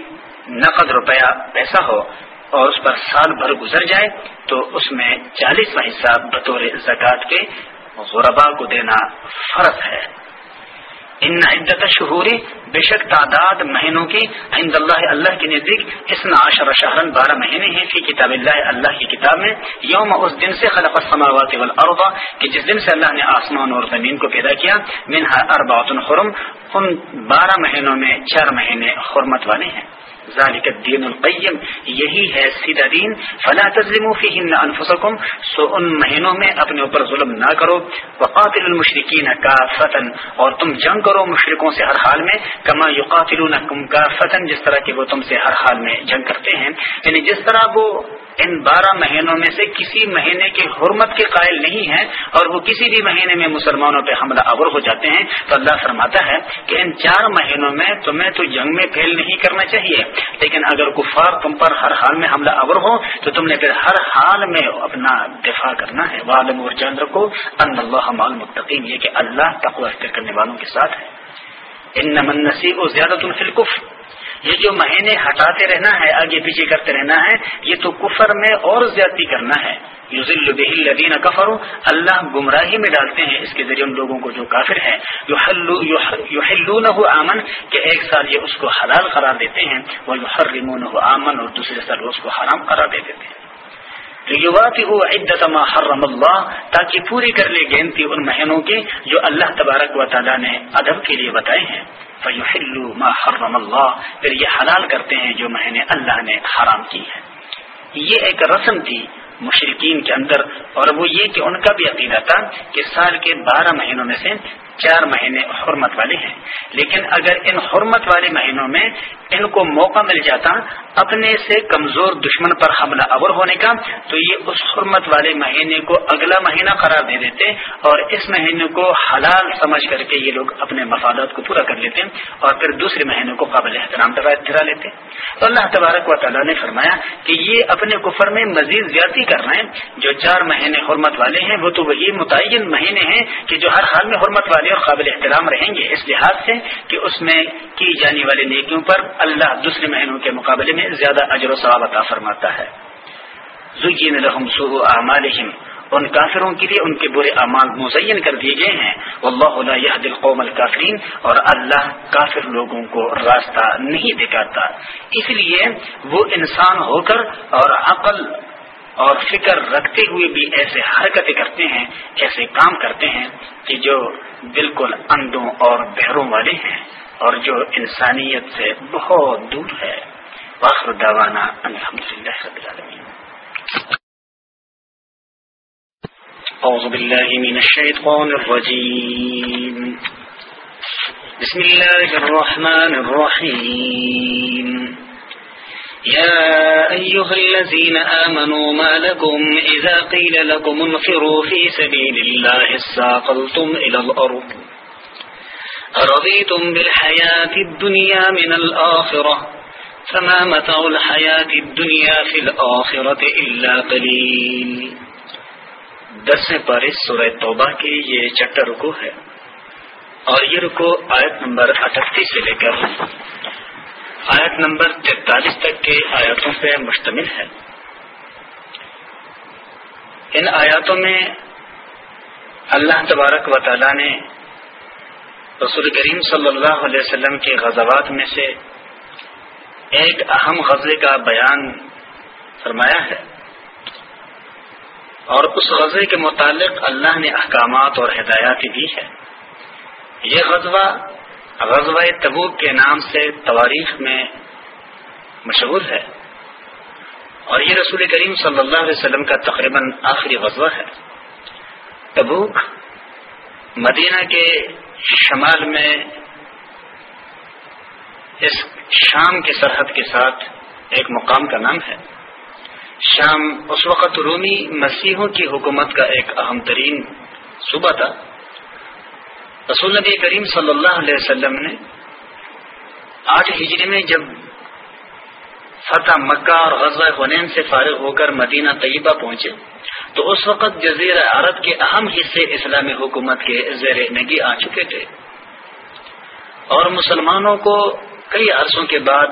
نقد روپیہ پیسہ ہو اور اس پر سال بھر گزر جائے تو اس میں چالیسواں حصہ بطور زکوٰۃ کے غربا کو دینا فرض ہے۔ ان عدت شہوری بے شک تعداد مہینوں کی عند اللہ اللہ کے نزدیک اس عشر شہرن بارہ مہینے ہیں فی کتاب اللہ اللہ کی کتاب میں، یوم اس دن سے خلق السماوات والارض، کہ جس دن سے اللہ نے آسمان اور زمین کو پیدا کیا، منہا اربعۃ حرم، ان بارہ مہینوں میں چار مہینے حرمت والے ہیں۔ ذالک الدین القیم، یہی ہے سیدھا دین۔ فلا تظلموا فیہن انفسکم، سو ان مہینوں میں اپنے اوپر ظلم نہ کرو۔ وقاتل المشرکین کافتا اور تم جنگ کرو مشرکوں سے ہر حال میں۔ کما یقاتلونکم کافتا، جس طرح کہ وہ تم سے ہر حال میں جنگ کرتے ہیں۔ یعنی جس طرح وہ ان بارہ مہینوں میں سے کسی مہینے کی حرمت کے قائل نہیں ہے اور وہ کسی بھی مہینے میں مسلمانوں پہ حملہ آور ہو جاتے ہیں، تو اللہ فرماتا ہے کہ ان چار مہینوں میں تمہیں تو جنگ میں پھیل نہیں کرنا چاہیے۔ لیکن اگر کفار تم پر ہر حال میں حملہ آور ہو، تو تم نے پھر ہر حال میں اپنا دفاع کرنا ہے۔ والم اور چندر کو ان اللہ متقین یہ کہ اللہ تقوی کرنے والوں کے ساتھ ہے۔ ان نمن نسی و زیادہ الفلقف یہ جو مہینے ہٹاتے رہنا ہے، آگے پیچھے کرتے رہنا ہے، یہ تو کفر میں اور زیادتی کرنا ہے۔ یوزل الدین کفر اللہ گمراہی میں ڈالتے ہیں اس کے ذریعے ان لوگوں کو جو کافر ہے یو آمن، کہ ایک سال یہ اس کو حلال قرار دیتے ہیں۔ وہ یو آمن اور دوسرے سال وہ اس کو حرام قرار دے دیتے ہیں۔ عدت ما حرم اللہ تاکہ پوری کر لے گینتی ان مہینوں کی جو اللہ تبارک و تعالیٰ نے ادب کے لیے بتائے ہیں۔ ما حرم اللہ پھر یہ حلال کرتے ہیں جو مہینے اللہ نے حرام کی ہے یہ ایک رسم تھی مشرقین کے اندر اور وہ یہ کہ ان کا بھی عقیدہ تھا کہ سال کے بارہ مہینوں میں سے چار مہینے حرمت والے ہیں۔ لیکن اگر ان حرمت والے مہینوں میں ان کو موقع مل جاتا اپنے سے کمزور دشمن پر حملہ اور ہونے کا، تو یہ اس حرمت والے مہینے کو اگلا مہینہ قرار دے دیتے اور اس مہینے کو حلال سمجھ کر کے یہ لوگ اپنے مفادات کو پورا کر لیتے اور پھر دوسرے مہینے کو قابل احترام ٹھہرا لیتے۔ تو اللہ تبارک و تعالیٰ نے فرمایا کہ یہ اپنے کفر میں مزید زیادتی کر رہے ہیں۔ جو چار مہینے حرمت والے ہیں، وہ تو وہی متعین مہینے ہیں کہ جو ہر حال میں حرمت والے اور قابل احترام رہیں گے اس لحاظ سے کہ اس میں کی جانے والی نیکیوں پر اللہ دوسرے مہینوں کے مقابلے میں زیادہ اجر و ثواب عطا فرماتا ہے۔ لهم سوء اعمالهم ان کافروں کے لیے ان کے برے اعمال مزین کر دیے گئے ہیں۔ اللہ لا يهد القوم الكافرین اور اللہ کافر لوگوں کو راستہ نہیں دکھاتا۔ اس لیے وہ انسان ہو کر اور عقل اور فکر رکھتے ہوئے بھی ایسے حرکتیں کرتے ہیں، ایسے کام کرتے ہیں کہ جو بالکل اندوں اور بہروں والے ہیں اور جو انسانیت سے بہت دور ہے۔ واخر داوانا الحمد للہ رب العالمین۔ اعوذ باللہ من الشیطان الرجیم۔ بسم اللہ الرحمن الرحیم۔ يا أيها الذين آمنوا ما لكم إذا قيل لكم انفروا في سبيل الله الساقلتم إلى الأرض. رضيتم بالحياة الدنيا من الآخرة، فما متع الحياة الدنيا في الآخرة إلا قليل. دس پارس سورہ توبہ کی یہ چٹا رکو ہے۔ اور یہ رکو آیت نمبر اٹھتیس سے لے کر آیت نمبر تینتالیس تک کے آیاتوں پہ مشتمل ہے۔ ان آیاتوں میں اللہ تبارک و تعالی نے رسول کریم صلی اللہ علیہ وسلم کے غزوات میں سے ایک اہم غزے کا بیان فرمایا ہے۔ اور اس غزے کے متعلق اللہ نے احکامات اور ہدایات دی ہے یہ غزوہ غزوہ تبوک کے نام سے تواریخ میں مشہور ہے اور یہ رسول کریم صلی اللہ علیہ وسلم کا تقریباً آخری غزوہ ہے۔ تبوک مدینہ کے شمال میں اس شام کی سرحد کے ساتھ ایک مقام کا نام ہے۔ شام اس وقت رومی مسیحوں کی حکومت کا ایک اہم ترین صوبہ تھا۔ رسول نبی کریم صلی اللہ علیہ وسلم نے آٹھ ہجری میں جب فتح مکہ اور غزوہ حنین سے فارغ ہو کر مدینہ طیبہ پہنچے، تو اس وقت جزیر عرب کے اہم حصے اسلامی حکومت کے زیر نگی آ چکے تھے۔ اور مسلمانوں کو کئی عرصوں کے بعد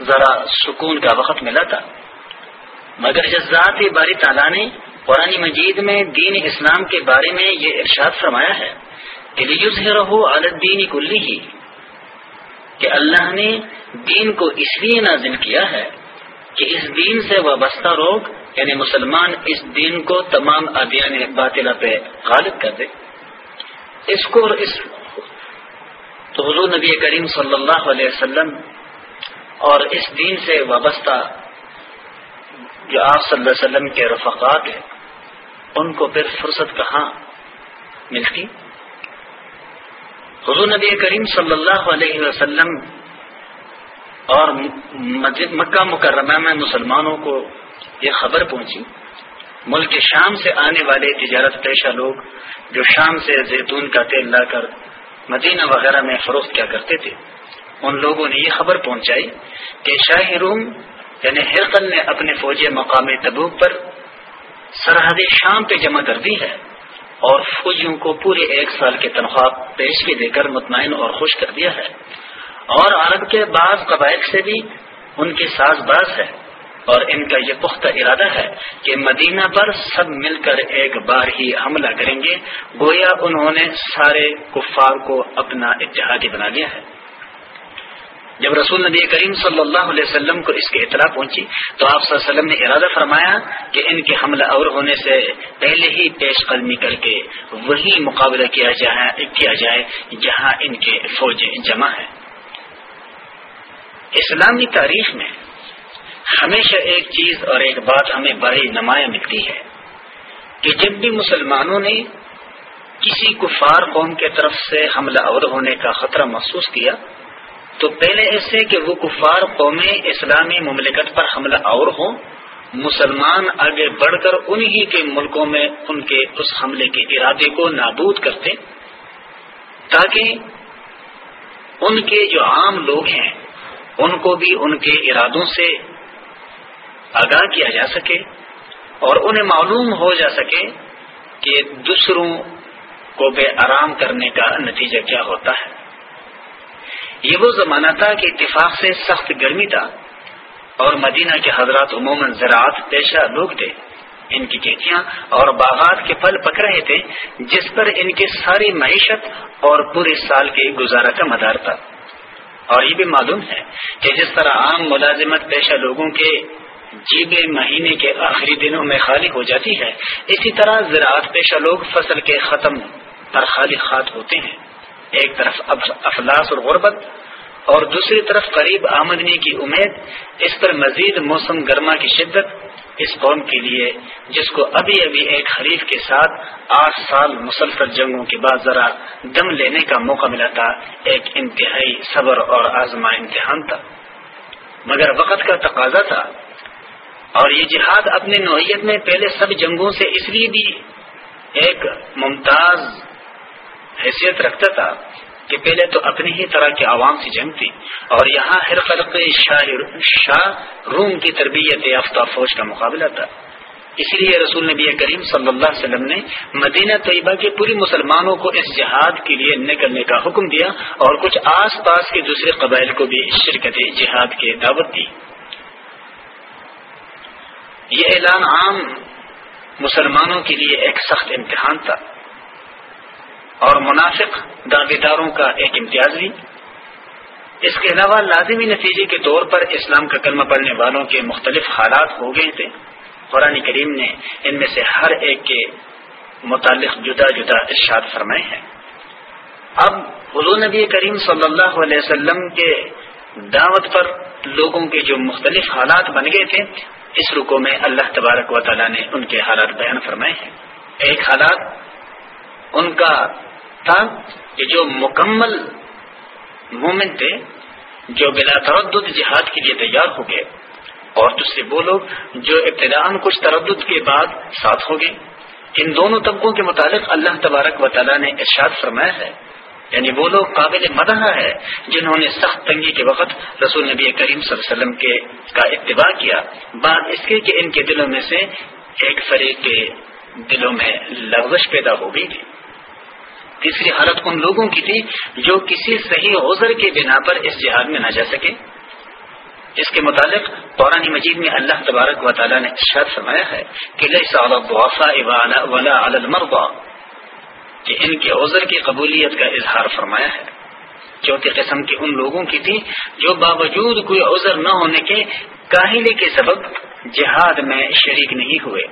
ذرا سکون کا وقت ملا تھا۔ مگر جزات باری تعالیٰ نے قرآن مجید میں دین اسلام کے بارے میں یہ ارشاد فرمایا ہے رہو الدین کلی ہی کہ اللہ نے دین کو اس لیے نازل کیا ہے کہ اس دین سے وابستہ لوگ یعنی مسلمان اس دین کو تمام ادیان باطلا پہ غالب کر دے۔ اس کو اس تو حضور نبی کریم صلی اللہ علیہ وسلم اور اس دین سے وابستہ جو آپ صلی اللہ علیہ وسلم کے رفقات ہیں ان کو پھر فرصت کہاں ملتی؟ حضور نبی کریم صلی اللہ علیہ وسلم اور مکہ مکرمہ میں مسلمانوں کو یہ خبر پہنچی۔ ملک شام سے آنے والے تجارت پیشہ لوگ جو شام سے زیتون کا تیل لا کر مدینہ وغیرہ میں فروخت کیا کرتے تھے، ان لوگوں نے یہ خبر پہنچائی کہ شاہ روم یعنی ہرقل نے اپنے فوجی مقامی تبوک پر سرحد شام پہ جمع کر دی ہے۔ اور فوجیوں کو پورے ایک سال کی تنخواہ پیش بھی دے کر مطمئن اور خوش کر دیا ہے۔ اور عرب کے بعض قبائل سے بھی ان کی ساز باز ہے۔ اور ان کا یہ پختہ ارادہ ہے کہ مدینہ پر سب مل کر ایک بار ہی حملہ کریں گے۔ گویا انہوں نے سارے کفار کو اپنا اتحادی بنا لیا ہے۔ جب رسول نبی کریم صلی اللہ علیہ وسلم کو اس کی اطلاع پہنچی تو آپ صلی اللہ علیہ وسلم نے ارادہ فرمایا کہ ان کے حملہ اور ہونے سے پہلے ہی پیش قدمی کر کے وہی مقابلہ کیا جائے کیا جائے جہاں ان کے فوج جمع ہے۔ اسلامی تاریخ میں ہمیشہ ایک چیز اور ایک بات ہمیں بڑی نمایاں ملتی ہے کہ جب بھی مسلمانوں نے کسی کفار قوم کے طرف سے حملہ اور ہونے کا خطرہ محسوس کیا تو پہلے ایسے کہ وہ کفار قومیں اسلامی مملکت پر حملہ اور ہوں، مسلمان آگے بڑھ کر انہی کے ملکوں میں ان کے اس حملے کے ارادے کو نابود کرتے، تاکہ ان کے جو عام لوگ ہیں، ان کو بھی ان کے ارادوں سے آگاہ کیا جا سکے اور انہیں معلوم ہو جا سکے کہ دوسروں کو بے آرام کرنے کا نتیجہ کیا ہوتا ہے۔ یہ وہ زمانہ تھا کہ اتفاق سے سخت گرمی تھا اور مدینہ کے حضرات عموماً زراعت پیشہ لوگ تھے۔ ان کی کھیتیاں اور باغات کے پھل پک رہے تھے، جس پر ان کی ساری معیشت اور پورے سال کے گزارا کا مدار تھا۔ اور یہ بھی معلوم ہے کہ جس طرح عام ملازمت پیشہ لوگوں کے جیب مہینے کے آخری دنوں میں خالی ہو جاتی ہے، اسی طرح زراعت پیشہ لوگ فصل کے ختم پر خالی خات ہوتے ہیں۔ ایک طرف افلاس اور غربت اور دوسری طرف قریب آمدنی کی امید، اس پر مزید موسم گرما کی شدت، اس قوم کے لیے جس کو ابھی ابھی ایک خریف کے ساتھ آٹھ سال مسلسل جنگوں کے بعد ذرا دم لینے کا موقع ملا تھا، ایک انتہائی صبر اور آزما امتحان تھا۔ مگر وقت کا تقاضا تھا۔ اور یہ جہاد اپنی نوعیت میں پہلے سب جنگوں سے اس لیے بھی ایک ممتاز حیثیت رکھتا تھا کہ پہلے تو اپنی ہی طرح کے عوام سے جنگ تھی اور یہاں ہر فرق شاہ روم کی تربیت یافتہ فوج کا مقابلہ تھا۔ اسی لیے رسول نبی کریم صلی اللہ علیہ وسلم نے مدینہ طیبہ کے پوری مسلمانوں کو اس جہاد کے لیے نکلنے کا حکم دیا اور کچھ آس پاس کے دوسرے قبائل کو بھی شرکت جہاد کے دعوت دی۔ یہ اعلان عام مسلمانوں کے لیے ایک سخت امتحان تھا۔ اور منافق دعوے داروں کا ایک امتیاز بھی۔ اس کے علاوہ لازمی نتیجے کے طور پر اسلام کا کلمہ پڑھنے والوں کے مختلف حالات ہو گئے تھے۔ قرآن کریم نے ان میں سے ہر ایک کے متعلق جدا جدا ارشاد فرمائے ہیں۔ اب حضور نبی کریم صلی اللہ علیہ وسلم کے دعوت پر لوگوں کے جو مختلف حالات بن گئے تھے، اس رکو میں اللہ تبارک و تعالیٰ نے ان کے حالات بیان فرمائے ہیں۔ ایک حالات، ان کا تھا کہ جو مکمل مومن تھے، جو بلا تردد جہاد کے لیے تیار ہو گئے، اور دوسرے وہ لوگ جو ابتدا کچھ تردد کے بعد ساتھ ہو گئے ان دونوں طبقوں کے متعلق اللہ تبارک و تعالیٰ نے ارشاد فرمایا ہے۔ یعنی وہ لوگ قابل مدح ہے جنہوں نے سخت تنگی کے وقت رسول نبی کریم صلی اللہ علیہ وسلم کے کا اتباع کیا۔ بات اس کے کہ ان کے دلوں میں سے ایک فریق کے دلوں میں لغزش پیدا ہو گئی تھی۔ تیسری حالت ان لوگوں کی تھی جو کسی صحیح عذر کے بنا پر اس جہاد میں نہ جا سکے۔ اس کے متعلق قرآن مجید میں اللہ تبارک و تعالیٰ نے ارشاد فرمایا ہے کہ کہ ان کے عذر کی قبولیت کا اظہار فرمایا ہے۔ چوتھی قسم کی ان لوگوں کی تھی جو باوجود کوئی عذر نہ ہونے کے کاہلی کے سبب جہاد میں شریک نہیں ہوئے۔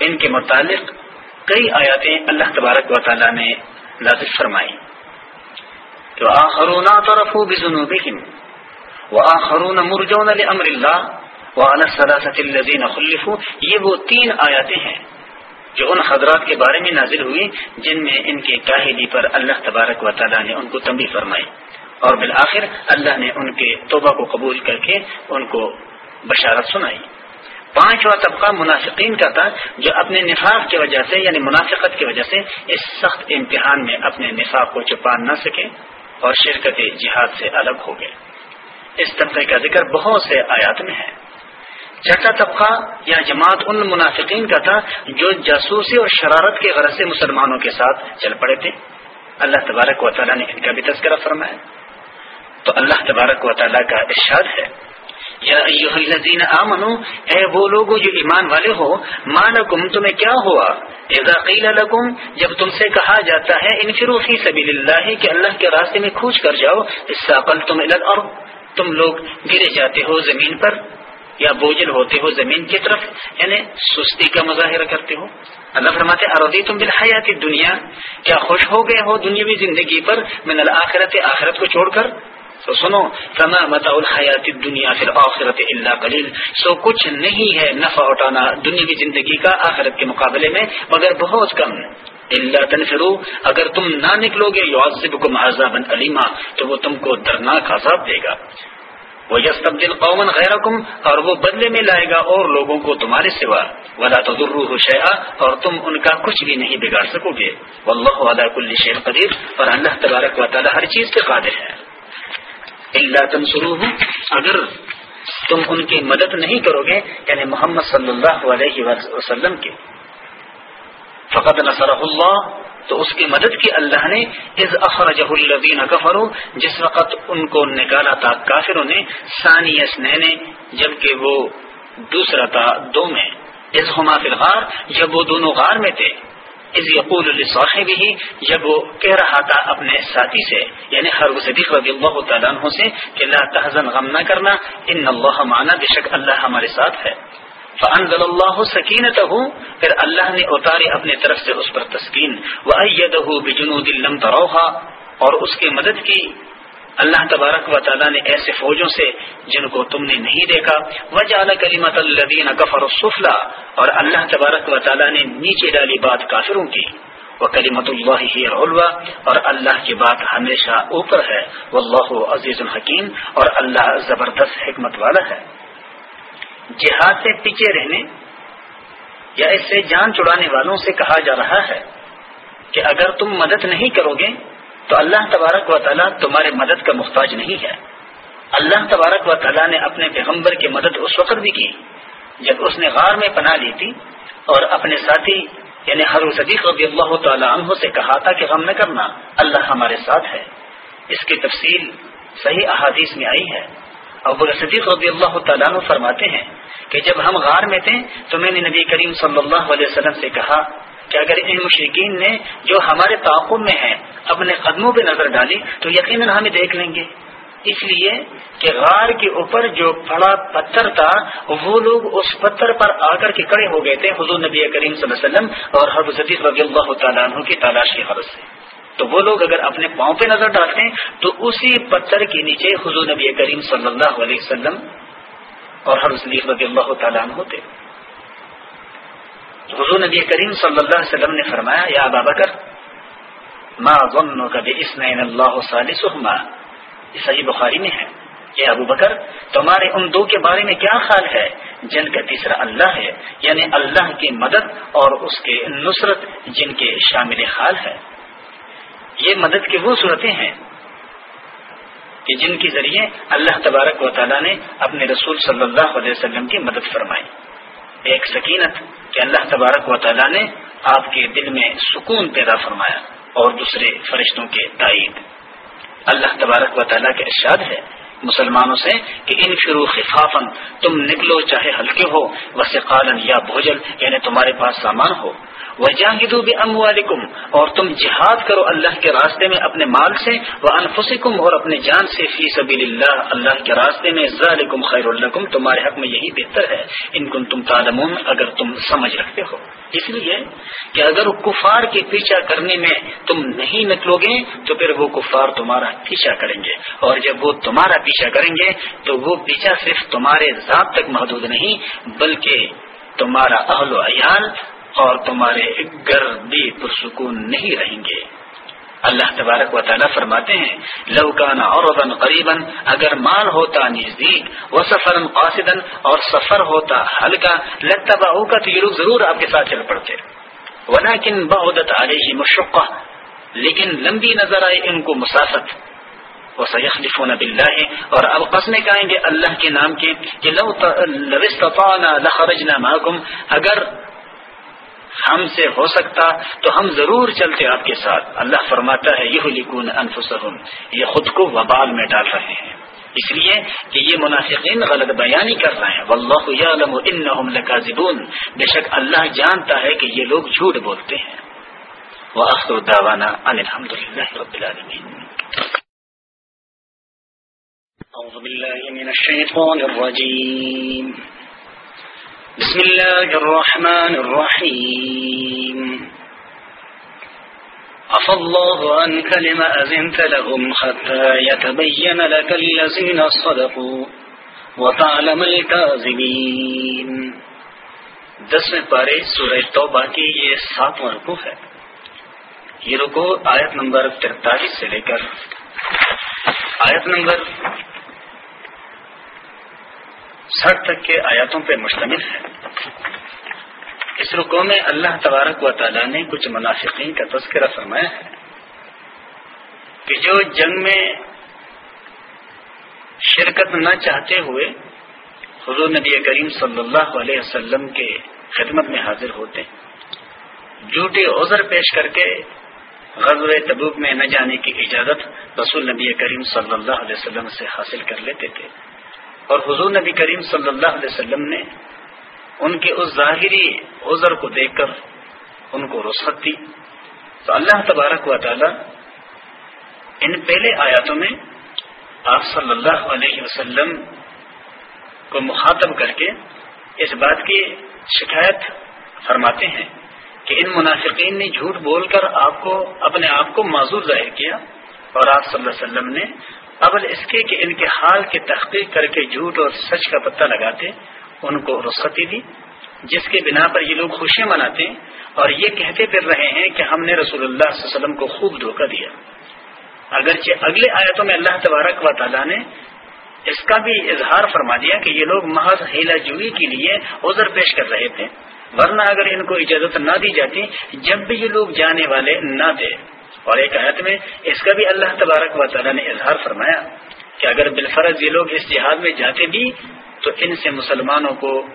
ان کے متعلق کئی آیاتیں اللہ تبارک و تعالیٰ نے لازف فرمائی تو آخرون طرف بزنوبہم وآخرون مرجون لأمر اللہ وعلى الثلاثة الذين خلفوا۔ یہ وہ تین آیاتیں ہیں جو ان حضرات کے بارے میں نازل ہوئی جن میں ان کے کاہلی پر اللہ تبارک و تعالیٰ نے ان کو تمبی فرمائی۔ اور بالآخر اللہ نے ان کے توبہ کو قبول کر کے ان کو بشارت سنائی۔ پانچواں طبقہ منافقین کا تھا جو اپنے نفاق کی وجہ سے یعنی منافقت کی وجہ سے اس سخت امتحان میں اپنے نفاق کو چھپا نہ سکے اور شرکت جہاد سے الگ ہو گئے۔ اس طبقے کا ذکر بہت سے آیات میں ہے۔ چھٹا طبقہ یا جماعت ان منافقین کا تھا جو جاسوسی اور شرارت کے غرض سے مسلمانوں کے ساتھ چل پڑے تھے۔ اللہ تبارک و تعالیٰ نے ان کا بھی تذکرہ فرمایا۔ تو اللہ تبارک و تعالیٰ کا ارشاد ہے یا الذین آمنو، اے وہ لوگ جو ایمان والے ہو مالکم تمہیں کیا ہوا؟ اذا قیل لکم، جب تم سے کہا جاتا ہے، انفرو فی سبیل اللہ کہ اللہ کے راستے میں کھوچ کر جاؤ، استاقلتم الى الارض تم لوگ گرے جاتے ہو زمین پر، یا بوجھل ہوتے ہو زمین کی طرف یعنی سستی کا مظاہرہ کرتے ہو۔ اللہ فرماتے اردی تم بالحیات دنیا کیا خوش ہو گئے ہو دنیاوی زندگی پر، من الآخرت، آخرت کو چھوڑ کر؟ تو سنو، فما متا الحیات دنیا پھر آخرت اللہ کلیل سو کچھ نہیں ہے نفع اٹھانا دنیا کی زندگی کا آخرت کے مقابلے میں، مگر بہت کم۔ اللہ تنفرو اگر تم نہ نکلو گے یو کو عذابا علیما تو وہ تم کو درناک عذاب دے گا۔ وہ یس تبدیل قومن غیر اور وہ بدلے میں لائے گا اور لوگوں کو تمہارے سوا۔ ولا تو شیا اور تم ان کا کچھ بھی نہیں بگاڑ سکو گے۔ واللہ علی کل شیخ قدیر اور اللہ تبارک و تعالی ہر چیز پہ قادر ہے۔ اللہ تنسرو اگر تم ان کی مدد نہیں کرو گے یعنی محمد صلی اللہ علیہ وسلم کی فقط نصر اللہ، تو اس کی مدد کی اللہ نے۔ از اخرجہ الذین کفروا، جس وقت ان کو نکالا تھا کافروں نے، ثانی اسنین جبکہ وہ دوسرا تھا دو میں از ہما فی الغار، جب وہ دونوں غار میں تھے۔ از یقول بھی جب وہ کہہ رہا تھا اپنے ساتھی سے یعنی ہر صدیق رضی اللہ تعالیٰ عنہ سے کہ لا تحزن، غم نہ کرنا، ان اللہ معنا بے شک اللہ ہمارے ساتھ ہے۔ فانزل اللہ سکینت پھر اللہ نے اتارے اپنے طرف سے اس پر تسکین۔ وَأَيَّدَهُ بجنود لَمْ تروہا اور اس کی مدد کی۔ اللہ تبارک و تعالیٰ نے ایسے فوجوں سے جن کو تم نے نہیں دیکھا وجہ کلیمت الدین کفر السفلا اور اللہ تبارک و تعالیٰ نے نیچے ڈالی بات کافروں کی۔ وہ کلیمت اللہ ہی اور اللہ کی بات ہمیشہ اوپر ہے۔ وہ اللہ عزیز الحکیم، اور اللہ زبردست حکمت والا ہے۔ جہاد سے پیچھے رہنے یا اس سے جان چڑانے والوں سے کہا جا رہا ہے کہ اگر تم مدد نہیں کرو گے تو اللہ تبارک و تعالیٰ تمہارے مدد کا محتاج نہیں ہے۔ اللہ تبارک و تعالیٰ نے اپنے پیغمبر کی مدد اس وقت بھی کی جب اس نے غار میں پناہ لی تھی اور اپنے ساتھی یعنی ہر صدیق رضی اللہ تعالیٰ عنہ سے کہا تھا کہ غم نہ کرنا، اللہ ہمارے ساتھ ہے۔ اس کی تفصیل صحیح احادیث میں آئی ہے۔ ابو صدیق رضی اللہ تعالیٰ عنہ فرماتے ہیں کہ جب ہم غار میں تھے تو میں نے نبی کریم صلی اللہ علیہ وسلم سے کہا کہ اگر ان مشرقین نے جو ہمارے تعاقب میں ہیں اپنے قدموں پہ نظر ڈالی تو یقیناً ہمیں دیکھ لیں گے۔ اس لیے کہ غار کے اوپر جو پڑا پتھر تھا، وہ لوگ اس پتھر پر آ کر کے کڑے ہو گئے تھے حضور نبی کریم صلی اللہ علیہ وسلم اور حب صدیق رضی اللہ تعالیٰ عنہ کی تلاش کی غرض سے۔ تو وہ لوگ اگر اپنے پاؤں پہ نظر ڈالتے ہیں تو اسی پتھر کے نیچے حضور نبی کریم صلی اللہ علیہ وسلم اور ہر صدیق رضی اللہ تعالیٰ عنہ ہوتے حضور نبی کریم صلی اللہ علیہ وسلم نے فرمایا، یا ابا بکر، ما ظنك باسمین اللہ ثالثهما یہ صحیح بخاری میں ہے۔ یہ ابو بکر، تمہارے ان دو کے بارے میں کیا خیال ہے؟ جن کا تیسرا اللہ ہے یعنی اللہ کی مدد اور اس کے نصرت جن کے شامل خال ہے۔ یہ مدد کی وہ صورتیں ہیں کہ جن کے ذریعے اللہ تبارک و تعالیٰ نے اپنے رسول صلی اللہ علیہ وسلم کی مدد فرمائی۔ ایک سکینت کہ اللہ تبارک و تعالیٰ نے آپ کے دل میں سکون پیدا فرمایا اور دوسرے فرشتوں کے تائید۔ اللہ تبارک و تعالیٰ کے ارشاد ہے مسلمانوں سے کہ ان فرو خفافن تم نکلو چاہے ہلکے ہو وسیع قالن یا بھوجل یعنی تمہارے پاس سامان ہو۔ وہ جاہدو بھی ام اور تم جہاد کرو اللہ کے راستے میں اپنے مال سے وہ انفسکم اور اپنے جان سے فی سبیل اللہ اللہ کے راستے میں ذالکم خیر الکم تمہارے حق میں یہی بہتر ہے۔ ان کن تم تعلمون، اگر تم سمجھ رکھتے ہو۔ اس لیے کہ اگر کفار کے پیچھا کرنے میں تم نہیں نکلو گے، تو پھر وہ کفار تمہارا پیچھا کریں گے۔ اور جب وہ تمہارا پیچھا کریں گے تو وہ پیچھا صرف تمہارے ذات تک محدود نہیں، بلکہ تمہارا اہل و عیال اور تمہارے گھر بھی پرسکون نہیں رہیں گے۔ اللہ تبارک و تعالیٰ فرماتے ہیں لوکانا اور قریباً، اگر مال ہوتا نزدیک وہ سفر اور سفر ہوتا ہلکا لگتا باہو کا تو یہ لوگ ضرور آپ کے ساتھ چل پڑتے۔ ونا کن بہت علیہ مشقہ لیکن لمبی نظر آئے ان کو مسافت۔ وہ سیخلف بلّہ اور اب قسمیں کہیں گے اللہ کے نام کے کہ لو لخرجنا معکم، اگر ہم سے ہو سکتا تو ہم ضرور چلتے آپ کے ساتھ۔ اللہ فرماتا ہے یہ لکون انفسہم، یہ خود کو وبال میں ڈال رہے ہیں۔ اس لیے کہ یہ منافقین غلط بیانی کر رہے ہیں۔ واللہ یعلم انہم لکاذبون۔ بے شک اللہ جانتا ہے کہ یہ لوگ جھوٹ بولتے ہیں۔ وآخر دعوانا ان الحمدللہ رب العالمین۔ أعوذ بالله من الشيطان الرجيم. بسم الله الرحمن الرحيم. عفى الله عنك لما أذنت لهم حتى يتبين لك الذين صدقوا وتعلم الكاذبين. دسویں پارے سورہ توبہ کی یہ ساتواں رکو ہے یہ رکو آیت نمبر ترتالیس سے لے کر آیت نمبر ساٹھ تک کے آیاتوں پہ مشتمل ہے۔ اس رکو میں اللہ تبارک و تعالیٰ نے کچھ منافقین کا تذکرہ فرمایا ہے کہ جو جنگ میں شرکت نہ چاہتے ہوئے حضور نبی کریم صلی اللہ علیہ وسلم کے خدمت میں حاضر ہوتے جھوٹے عذر پیش کر کے غزل تبوک میں نہ جانے کی اجازت رسول نبی کریم صلی اللہ علیہ وسلم سے حاصل کر لیتے تھے۔ اور حضور نبی کریم صلی اللہ علیہ وسلم نے ان کے اس ظاہری عذر کو دیکھ کر ان کو رسخت دی۔ تو اللہ تبارک و تعالی ان پہلے آیاتوں میں آپ صلی اللہ علیہ وسلم کو مخاطب کر کے اس بات کی شکایت فرماتے ہیں کہ ان منافقین نے جھوٹ بول کر آپ کو، اپنے آپ کو معذور ظاہر کیا اور آپ صلی اللہ علیہ وسلم نے اول اس کے کہ ان کے حال کی تحقیق کر کے جھوٹ اور سچ کا پتہ لگاتے، ان کو رخصتی دی، جس کے بنا پر یہ لوگ خوشیاں مناتے اور یہ کہتے پھر رہے ہیں کہ ہم نے رسول اللہ صلی اللہ علیہ وسلم کو خوب دھوکہ دیا۔ اگرچہ اگلے آیتوں میں اللہ تبارک و تعالیٰ نے اس کا بھی اظہار فرما دیا کہ یہ لوگ محض ہیلا جوئی کے لیے عذر پیش کر رہے تھے، ورنہ اگر ان کو اجازت نہ دی جاتی، جب بھی یہ لوگ جانے والے نہ تھے۔ اور ایک آیت میں اس کا بھی اللہ تبارک و تعالیٰ نے اظہار فرمایا کہ اگر بالفرض یہ لوگ اس جہاد میں جاتے بھی تو ان سے مسلمانوں کو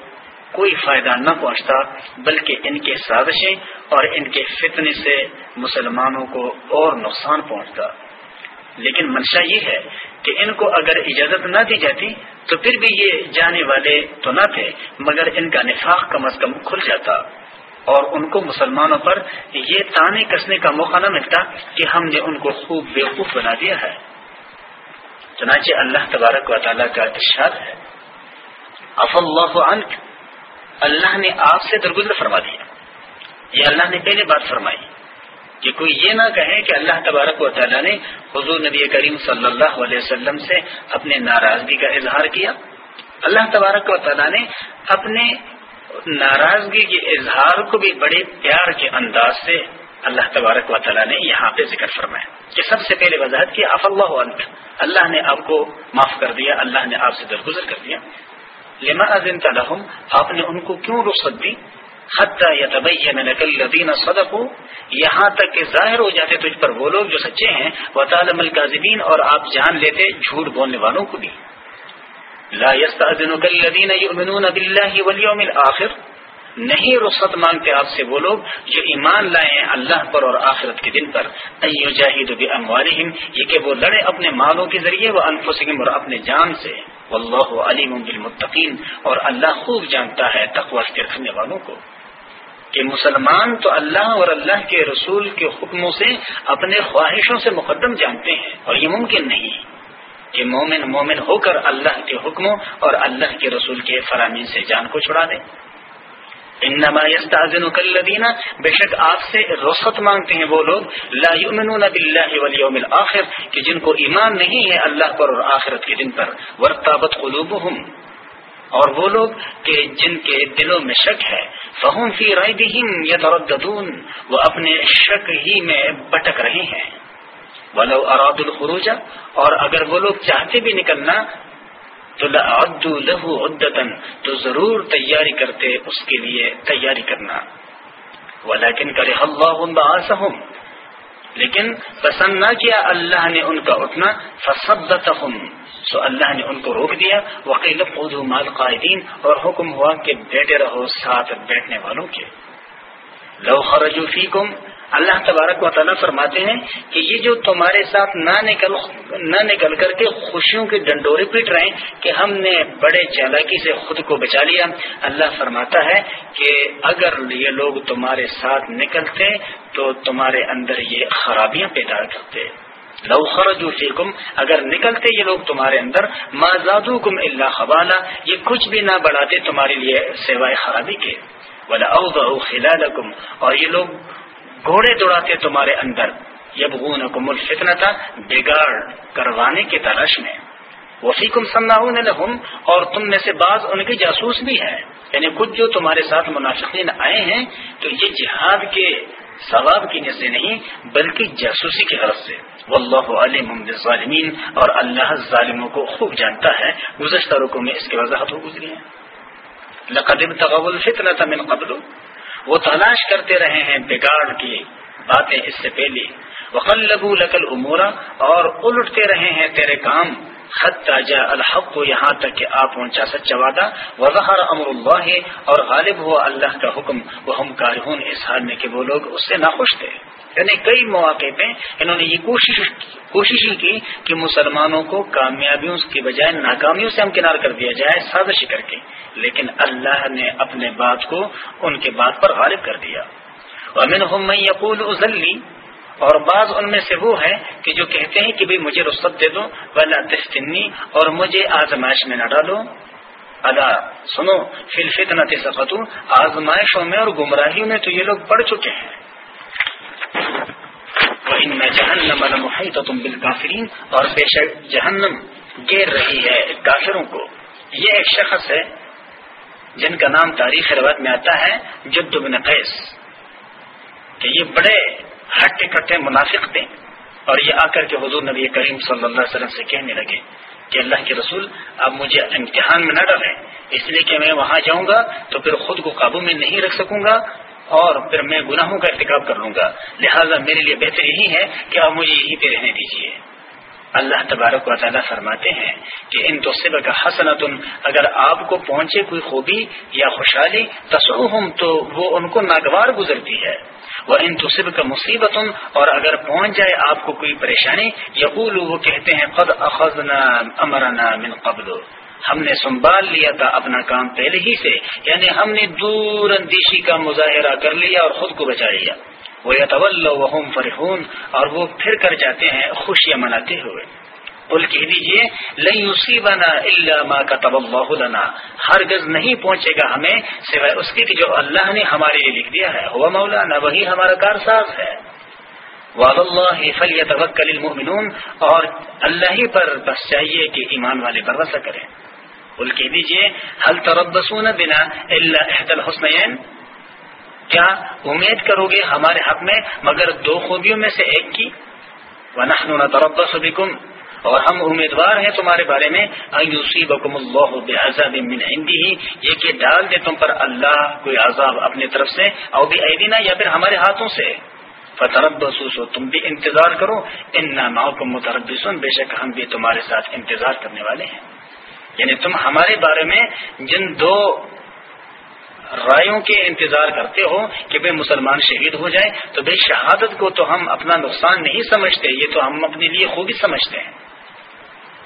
کوئی فائدہ نہ پہنچتا، بلکہ ان کے سازشیں اور ان کے فتنے سے مسلمانوں کو اور نقصان پہنچتا۔ لیکن منشا یہ ہے کہ ان کو اگر اجازت نہ دی جاتی تو پھر بھی یہ جانے والے تو نہ تھے، مگر ان کا نفاق کم از کم کھل جاتا۔ اور ان کو مسلمانوں پر یہ تانے کسنے کا موقع نہ ملتا کہ ہم نے ان کو خوب بیوقوف بنا دیا ہے۔ چنانچہ اللہ تبارک و تعالیٰ کا ارشاد ہے۔ اف اللہ عنک، اللہ نے آپ سے درگزر فرما دیا۔ یہ اللہ نے پہلے بات فرمائی کہ کوئی یہ نہ کہے کہ اللہ تبارک و تعالیٰ نے حضور نبی کریم صلی اللہ علیہ وسلم سے اپنے ناراضگی کا اظہار کیا۔ اللہ تبارک و تعالیٰ نے اپنے ناراضگی کے اظہار کو بھی بڑے پیار کے انداز سے اللہ تبارک و تعالیٰ نے یہاں پہ ذکر فرمایا کہ سب سے پہلے وضاحت کی اف اللہ عنک اللہ نے آپ کو معاف کر دیا، اللہ نے آپ سے درگزر کر دیا۔ لما ازن تلحم آپ نے ان کو کیوں رخصت دی؟ حتیٰ یا طبی میں صدق یہاں تک کہ ظاہر ہو جاتے تجھ پر وہ لوگ جو سچے ہیں۔ وہ تعالم القاظبین اور آپ جان لیتے جھوٹ بولنے والوں کو بھی۔ لا يستأذنك الذين يؤمنون بالله واليوم الآخر. نہیں رخصت مانگتے آپ سے وہ لوگ جو ایمان لائے ہیں اللہ پر اور آخرت کے دن پر. جاہد باموالہم یہ کہ وہ لڑے اپنے مالوں کے ذریعے وہ انفسہم اور اپنے جان سے. واللہ علیم بالمتقین. اور اللہ خوب جانتا ہے تقوی کے رکھنے والوں کو. کہ مسلمان تو اللہ اور اللہ کے رسول کے حکموں سے اپنے خواہشوں سے مقدم جانتے ہیں اور یہ ممکن نہیں کہ مومن مومن ہو کر اللہ کے حکموں اور اللہ کے رسول کے فرامین سے جان کو چھڑا دے۔ انما يستاذن كالذين بے شک آپ سے رخصت مانگتے ہیں وہ لوگ، لا يؤمنون بالله واليوم الاخر، کہ جن کو ایمان نہیں ہے اللہ پر اور آخرت کے دن پر۔ ورتابت قلوبهم اور وہ لوگ کہ جن کے دلوں میں شک ہے، فہم فی رائدہم یترددون۔ وہ اپنے شک ہی میں بٹک رہے ہیں۔ ولو اراد الخروج، اور اگر وہ لوگ چاہتے بھی نکلنا، تو لعدو له عدتن تو ضرور تیاری کرتے اس کے لیے تیاری کرنا۔ ولیکن کرے اللہ بعثهم لیکن پسند نہ کیا اللہ نے ان کا اٹھنا فصدتهم سو اللہ نے ان کو روک دیا۔ وکیل مال قائدین اور حکم ہوا کہ بیٹھے رہو ساتھ بیٹھنے والوں کے۔ لو خرجو فیکم اللہ تبارک و تعالیٰ فرماتے ہیں کہ یہ جو تمہارے ساتھ نہ نکل نہ نکل کر کے خوشیوں کے ڈنڈورے پیٹ رہے ہیں کہ ہم نے بڑے چالاکی سے خود کو بچا لیا۔ اللہ فرماتا ہے کہ اگر یہ لوگ تمہارے ساتھ نکلتے تو تمہارے اندر یہ خرابیاں پیدا کرتے۔ لو خرجو فیکم، اگر نکلتے یہ لوگ تمہارے اندر ماضادو کم اللہ خبالہ یہ کچھ بھی نہ بڑھاتے تمہارے لیے سوائے خرابی کے۔ بلا او خلالکم اور یہ لوگ گھوڑے دوڑاتے تمہارے اندر۔ یب گون الفتنا تھا بگاڑ کروانے کی تلاش میں۔ وفیقم لہم، اور تم میں سے بعض ان کے جاسوس بھی ہیں یعنی کچھ جو تمہارے ساتھ منافقین آئے ہیں، تو یہ جہاد کے ثواب کی نظر نہیں، بلکہ جاسوسی کی غرض سے۔ واللہ علیم ظالمین اور اللہ ظالموں کو خوب جانتا ہے۔ گزشتہ رکو میں اس کی وضاحت ہو گزری ہے۔ لقدم تغول فتنا من قبل وہ تلاش کرتے رہے ہیں بگاڑ کی باتیں اس سے پہلے۔ وقل لگو لقل امورا اور الٹتے رہے ہیں تیرے کام۔ حت تاجا الحق کو یہاں تک کہ آپ پہنچا سچا وعدہ۔ وظہر امر اللہ اور غالب ہوا اللہ کا حکم۔ وہ ہم کارہون اس حال میں کہ وہ لوگ اس سے ناخوش تھے۔ یعنی کئی مواقع پہ انہوں نے یہ کوشش کوشش ہی کی کہ مسلمانوں کو کامیابیوں کے بجائے ناکامیوں سے ہم کنار کر دیا جائے، سازش کر کے۔ لیکن اللہ نے اپنے بات کو ان کے بات پر غالب کر دیا۔ امن یقول ازلی اور بعض ان میں سے وہ ہے کہ جو کہتے ہیں کہ بھائی مجھے رخصت دے دو، ولا تفتنی، اور مجھے آزمائش میں نہ ڈالو۔ ادا سنو فل فتنا آزمائشوں میں اور گمراہیوں میں تو یہ لوگ پڑھ چکے ہیں۔ ان میں جہنم المحیط تم بالکافرین اور بے شک جہنم گر رہی ہے کافروں کو۔ یہ ایک شخص ہے جن کا نام تاریخ روایت میں آتا ہے، جد بن قیس۔ کہ یہ بڑے ہٹے کٹے منافق تھے اور یہ آ کر کے حضور نبی کریم صلی اللہ علیہ وسلم سے کہنے لگے کہ اللہ کے رسول، اب مجھے امتحان میں نہ ڈالیں، اس لیے کہ میں وہاں جاؤں گا تو پھر خود کو قابو میں نہیں رکھ سکوں گا اور پھر میں گناہوں کا ارتکاب کر لوں گا۔ لہٰذا میرے لیے بہتر یہی ہے کہ آپ مجھے یہی پہ رہنے دیجیے اللہ تبارک و تعالیٰ فرماتے ہیں کہ ان تو صبح کا حسنت اگر آپ کو پہنچے کوئی خوبی یا خوشحالی تصوم تو وہ ان کو ناگوار گزرتی ہے۔ وہ ان تو صبح کا مصیبت، اور اگر پہنچ جائے آپ کو کوئی پریشانی یقول وہ کہتے ہیں، قد اخذنا امرنا من قبل۔ ہم نے سنبھال لیا تھا اپنا کام پہلے ہی سے یعنی ہم نے دور اندیشی کا مظاہرہ کر لیا اور خود کو بچا لیا۔ وہ یا فرحون، اور وہ پھر کر جاتے ہیں خوشیاں مناتے ہوئے۔ بول کہہ دیجیے لئی اسی بنا اللہ کا تب لنا۔ ہر گز نہیں پہنچے گا ہمیں سوائے اس کی جو اللہ نے ہمارے لیے لکھ دیا ہے۔ ہوا مولانا، وہی ہمارا کارساز ہے۔ واد اللہ فلی توکل المؤمنون۔ اور اللہ ہی پر بس چاہیے کہ ایمان والے بھروسہ کریں۔ بول کہہ دیجیے حل تربسون بنا اللہ احد الحسنین کیا امید کرو گے ہمارے حق میں مگر دو خوبیوں میں سے ایک کی؟ ونحن نتربص بكم۔ اور ہم امیدوار ہیں تمہارے بارے میں ایوصيبكم الله بعذاب من عنده۔ یہ کہ ڈال دے تم پر اللہ کوئی عذاب اپنے طرف سے، او بھی ایدینا یا پھر ہمارے ہاتھوں سے۔ فتربصوا تم بھی انتظار کرو۔ اننا معكم متربصون۔ بے شک ہم بھی تمہارے ساتھ انتظار کرنے والے ہیں۔ یعنی تم ہمارے بارے میں جن دو رائےوں کے انتظار کرتے ہو کہ بھائی مسلمان شہید ہو جائے تو بھائی شہادت کو تو ہم اپنا نقصان نہیں سمجھتے، یہ تو ہم اپنے لیے خوبی سمجھتے ہیں۔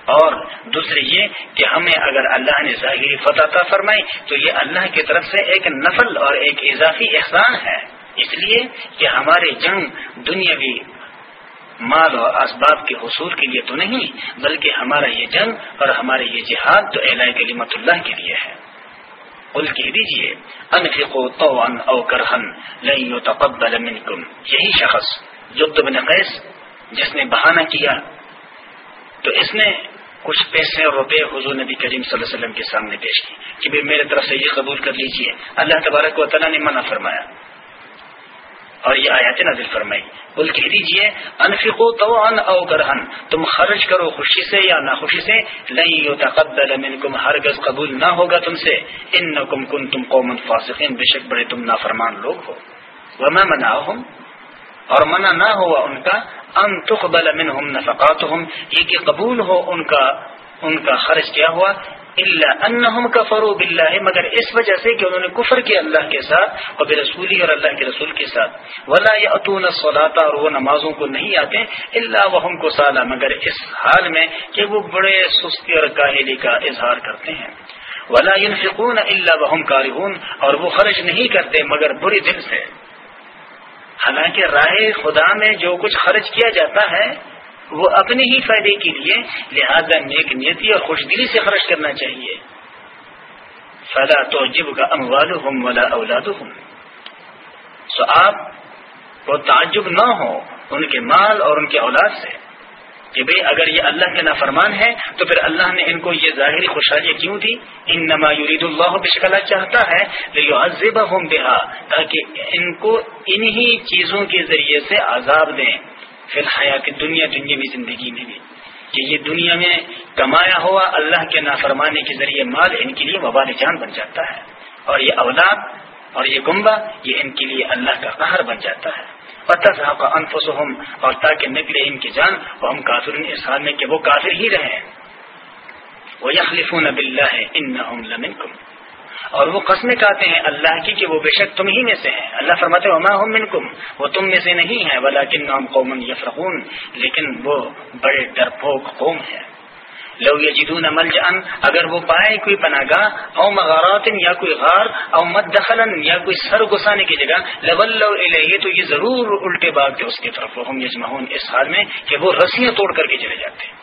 اور دوسری یہ کہ ہمیں اگر اللہ نے ظاہری فتح فرمائی، تو یہ اللہ کی طرف سے ایک نفل اور ایک اضافی احسان ہے۔ اس لیے کہ ہمارے جنگ دنیاوی مال اور اسباب کے حصول کے لیے تو نہیں، بلکہ ہمارا یہ جنگ اور ہمارے یہ جہاد تو اعلی کلیمت اللہ کے لیے ہے۔ قل کہہ دیجیے انفقو طوعا او کرہن لن يتقبل منکم۔ یہی شخص جو بن قیس، جس نے بہانہ کیا، تو اس نے کچھ پیسے اور روپے حضور نبی کریم صلی اللہ علیہ وسلم کے سامنے پیش کی کہ بھی میرے طرف سے یہ قبول کر لیجیے۔ اللہ تبارک و تعالیٰ نے منع فرمایا۔ اور یہ آیات نازل فرمائی۔ بول کہہ دیجیے انفقو تو ان او کرہن تم خرچ کرو خوشی سے یا ناخوشی سے نہیں تقبل منکم ہرگز قبول نہ ہوگا تم سے۔ انکم کنتم قوم فاسقین، بے شک بڑے تم نافرمان لوگ ہو۔ وما منعهم اور منع نہ ہوا ان کا، ان تقبل منهم نفقاتهم یہ کہ قبول ہو ان کا ان کا خرچ کیا ہوا اللہ انہم کفروا باللہ مگر اس وجہ سے کہ انہوں نے کفر کیا اللہ کے ساتھ اور رسولی اور اللہ کے رسول کے ساتھ۔ ولا یاتون الصلاۃ اور وہ نمازوں کو نہیں آتے الا وهم کو سالہ مگر اس حال میں کہ وہ بڑے سستی اور کاہلی کا اظہار کرتے ہیں۔ ولا ينفقون الا وهم كارهون، اور وہ خرچ نہیں کرتے مگر بری دل سے۔ حالانکہ راہ خدا میں جو کچھ خرچ کیا جاتا ہے وہ اپنے ہی فائدے کے لیے لہذا نیک نیتی اور خوش دلی سے خرچ کرنا چاہیے۔ فلا تو جب کا اموال ہوں ولا اولاد ہوں سو آپ کو تعجب نہ ہو ان کے مال اور ان کے اولاد سے کہ بھئی اگر یہ اللہ کے نافرمان ہے تو پھر اللہ نے ان کو یہ ظاہری خوشحالیاں کیوں دی؟ ان نما یرید اللہ بشکلا چاہتا ہے تاکہ ان کو انہی چیزوں کے ذریعے سے عذاب دیں۔ فی الحیات دنیا دنیا زندگی میں بھی۔ کہ یہ دنیا میں کمایا ہوا اللہ کے نافرمانے کے ذریعے مال ان کے لیے وبال جان بن جاتا ہے۔ اور یہ اولاد اور یہ گمبا یہ ان کے لیے اللہ کا قہر بن جاتا ہے۔ پتہ کا انفس اور تاکہ نکلے ان کی جان وہ ہم کافر اس حال میں کہ وہ کافر ہی رہے۔ وہ یخلف بلّہ ہے ان لمنکم اور وہ قسمیں کہتے ہیں اللہ کی کہ وہ بے شک تم ہی میں سے ہیں۔ اللہ فرماتے وما ہم منکم وہ تم میں سے نہیں ہے ولیکن نام قوم یفرقون لیکن وہ بڑے ڈرپوک قوم ہے لو یجدون ملجان اگر وہ پائے کوئی پناہ گاہ او مغارات، یا کوئی غار او مدخلن یا کوئی سر گسانے کی جگہ لولو الیہ تو یہ ضرور الٹے باغ اس کی طرف ہم یجمعون اس حال میں کہ وہ رسیاں توڑ کر کے چلے جاتے ہیں۔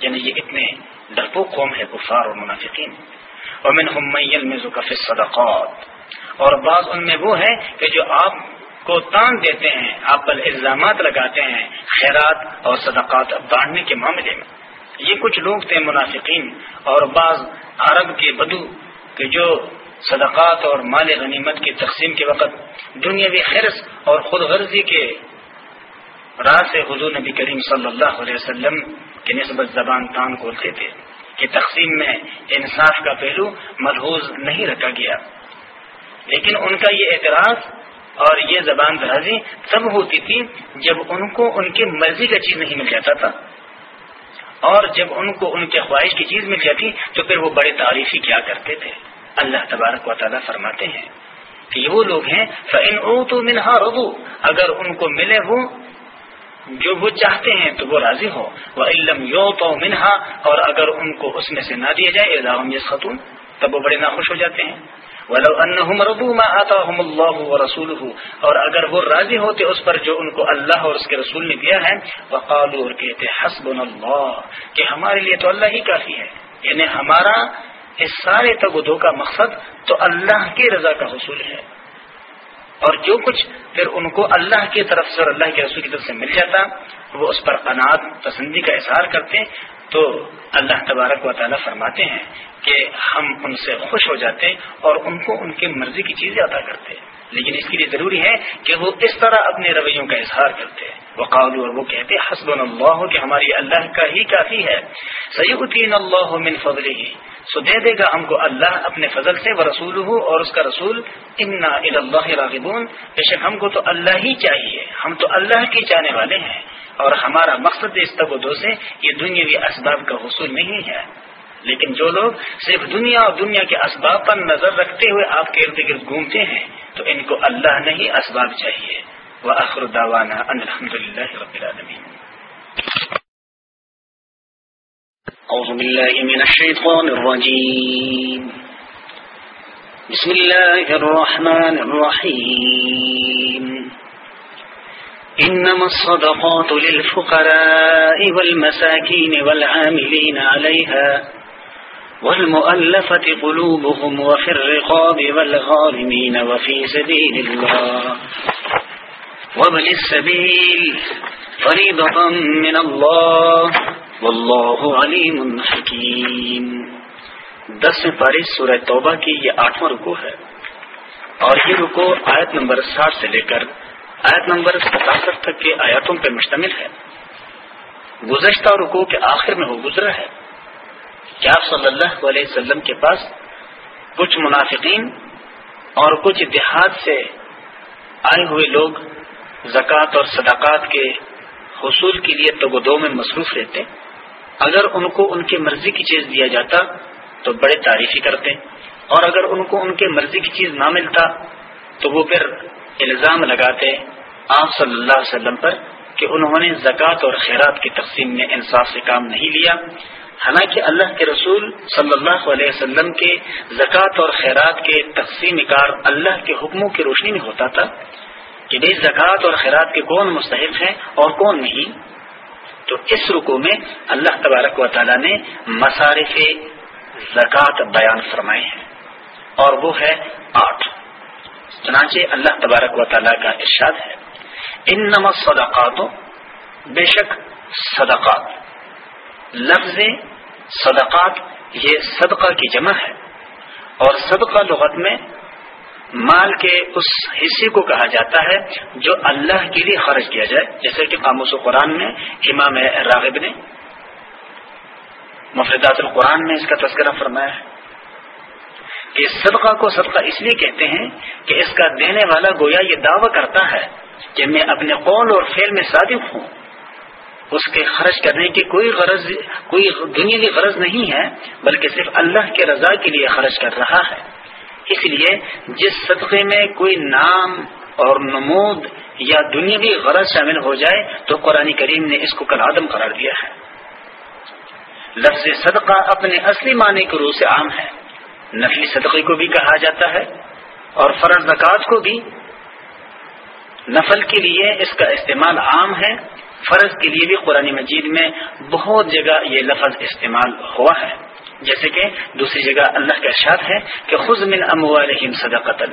یعنی یہ اتنے ڈرپوک قوم ہے کفار اور منافقین۔ ومن میں ذکف صدقات اور بعض ان میں وہ ہے کہ جو آپ کو تان دیتے ہیں، آپ پر الزامات لگاتے ہیں خیرات اور صدقات بانٹنے کے معاملے میں۔ یہ کچھ لوگ تھے منافقین، اور بعض عرب کے بدو کہ جو صدقات اور مال غنیمت کی تقسیم کے وقت دنیاوی خرص اور خود غرضی کے راہ سے حضور نبی کریم صلی اللہ علیہ وسلم کی نسبت زبان تان کھولتے تھے۔ کہ تقسیم میں انصاف کا پہلو ملحوظ نہیں رکھا گیا۔ لیکن ان کا یہ اعتراض اور یہ زبان درازی تب ہوتی تھی جب ان کو ان کی مرضی کا چیز نہیں مل جاتا تھا۔ اور جب ان کو ان کے خواہش کی چیز مل جاتی تو پھر وہ بڑے تعریفی کیا کرتے تھے۔ اللہ تبارک و تعالیٰ فرماتے ہیں کہ یہ وہ لوگ ہیں فن او تو منہا اگر ان کو ملے وہ جو وہ چاہتے ہیں تو وہ راضی ہو۔ وہ علم یو تو منہا اور اگر ان کو اس میں سے نہ دیا جائے یہ خاتون تب وہ بڑے ناخوش ہو جاتے ہیں۔ آتا اللہ رسول اور اگر وہ راضی ہوتے اس پر جو ان کو اللہ اور اس کے رسول نے دیا ہے وہ اور کہتے حسب اللہ کہ ہمارے لیے تو اللہ ہی کافی ہے۔ یعنی ہمارا اس سارے تگودوں کا مقصد تو اللہ کی رضا کا حصول ہے۔ اور جو کچھ پھر ان کو اللہ کی طرف سے اور اللہ کے رسول کی طرف سے مل جاتا، وہ اس پر قناعت، پسندی کا اظہار کرتے تو اللہ تبارک و تعالیٰ فرماتے ہیں کہ ہم ان سے خوش ہو جاتے اور ان کو ان کی مرضی کی چیزیں ادا کرتے لیکن اس کے لیے ضروری ہے کہ وہ اس طرح اپنے رویوں کا اظہار کرتے وہ قابل اور وہ کہتے حسب اللہ کہ ہماری اللہ کا ہی کافی ہے۔ سید اللہ من فضل ہی سو دے دے گا ہم کو اللہ اپنے فضل سے وہ رسول ہو اور اس کا رسول۔ انا اللہ راغبون۔ بے شک ہم کو تو اللہ ہی چاہیے۔ ہم تو اللہ کے چاہنے والے ہیں۔ اور ہمارا مقصد اس تب و دو سے یہ دنیاوی اسباب کا حصول نہیں ہے۔ لیکن جو لوگ صرف دنیا اور دنیا کے اسباب پر نظر رکھتے ہوئے آپ کے ارد گرد گھومتے ہیں، تو ان کو اللہ نہیں اسباب چاہیے۔ وہ اخر داوانا الحمد للہ رب العالمین۔ أعوذ بالله من الشيطان الرجيم بسم الله الرحمن الرحيم إنما الصدقات للفقراء والمساكين والعاملين عليها والمؤلفة قلوبهم وفي الرقاب والغارمين وفي سبيل الله. وبل السبيل فريضة من الله. واللہ علیم حکیم دس پارے سورہ توبہ کی یہ آٹھواں رکو ہے. اور یہ رکو آیت نمبر ساٹھ سے لے کر آیت نمبر ستاسٹھ تک کے آیاتوں پر مشتمل ہے. گزشتہ رکو کے آخر میں وہ گزرا ہے. کیا صلی اللہ علیہ وسلم کے پاس کچھ منافقین اور کچھ دیہات سے آئے ہوئے لوگ زکوٰۃ اور صداقات کے حصول کے لیے تو وہ دو میں مصروف رہتے اگر ان کو ان کی مرضی کی چیز دیا جاتا تو بڑے تعریفی کرتے اور اگر ان کو ان کے مرضی کی چیز نہ ملتا تو وہ پھر الزام لگاتے آپ صلی اللہ علیہ وسلم پر کہ انہوں نے زکوٰۃ اور خیرات کی تقسیم میں انصاف سے کام نہیں لیا۔ حالانکہ اللہ کے رسول صلی اللہ علیہ وسلم کے زکوٰۃ اور خیرات کے تقسیم کار اللہ کے حکموں کی روشنی میں ہوتا تھا کہ بھائی زکوٰۃ اور خیرات کے کون مستحق ہیں اور کون نہیں، تو اس رکو میں اللہ تبارک و تعالی نے مصارف زکوٰۃ بیان فرمائے ہیں اور وہ ہے آٹھ۔ چنانچہ اللہ تبارک و تعالیٰ کا ارشاد ہے ان نمت صدقات بے شک صدقات۔ لفظ صدقات، یہ صدقہ کی جمع ہے۔ اور صدقہ لغت میں مال کے اس حصے کو کہا جاتا ہے جو اللہ کے لیے خرچ کیا جائے۔ جیسے کہ قاموس و قرآن میں امام راغب نے مفردات القرآن میں اس کا تذکرہ فرمایا ہے کہ صدقہ کو صدقہ اس لیے کہتے ہیں کہ اس کا دینے والا گویا یہ دعویٰ کرتا ہے کہ میں اپنے قول اور فعل میں صادق ہوں۔ اس کے خرچ کرنے کی کوئی غرض کوئی دنیا غرض نہیں ہے، بلکہ صرف اللہ کے رضا کے لیے خرچ کر رہا ہے۔ اس لیے جس صدقے میں کوئی نام اور نمود یا دنیاوی غرض شامل ہو جائے، تو قرآن کریم نے اس کو کل عدم قرار دیا ہے۔ لفظ صدقہ اپنے اصلی معنی کے روح سے عام ہے۔ نفلی صدقے کو بھی کہا جاتا ہے اور فرض زکوٰۃ کو بھی۔ نفل کے لیے اس کا استعمال عام ہے۔ فرض کے لیے بھی قرآن مجید میں بہت جگہ یہ لفظ استعمال ہوا ہے۔ جیسے کہ دوسری جگہ اللہ کا ارشاد ہے کہ خز من اموالہم صدقتن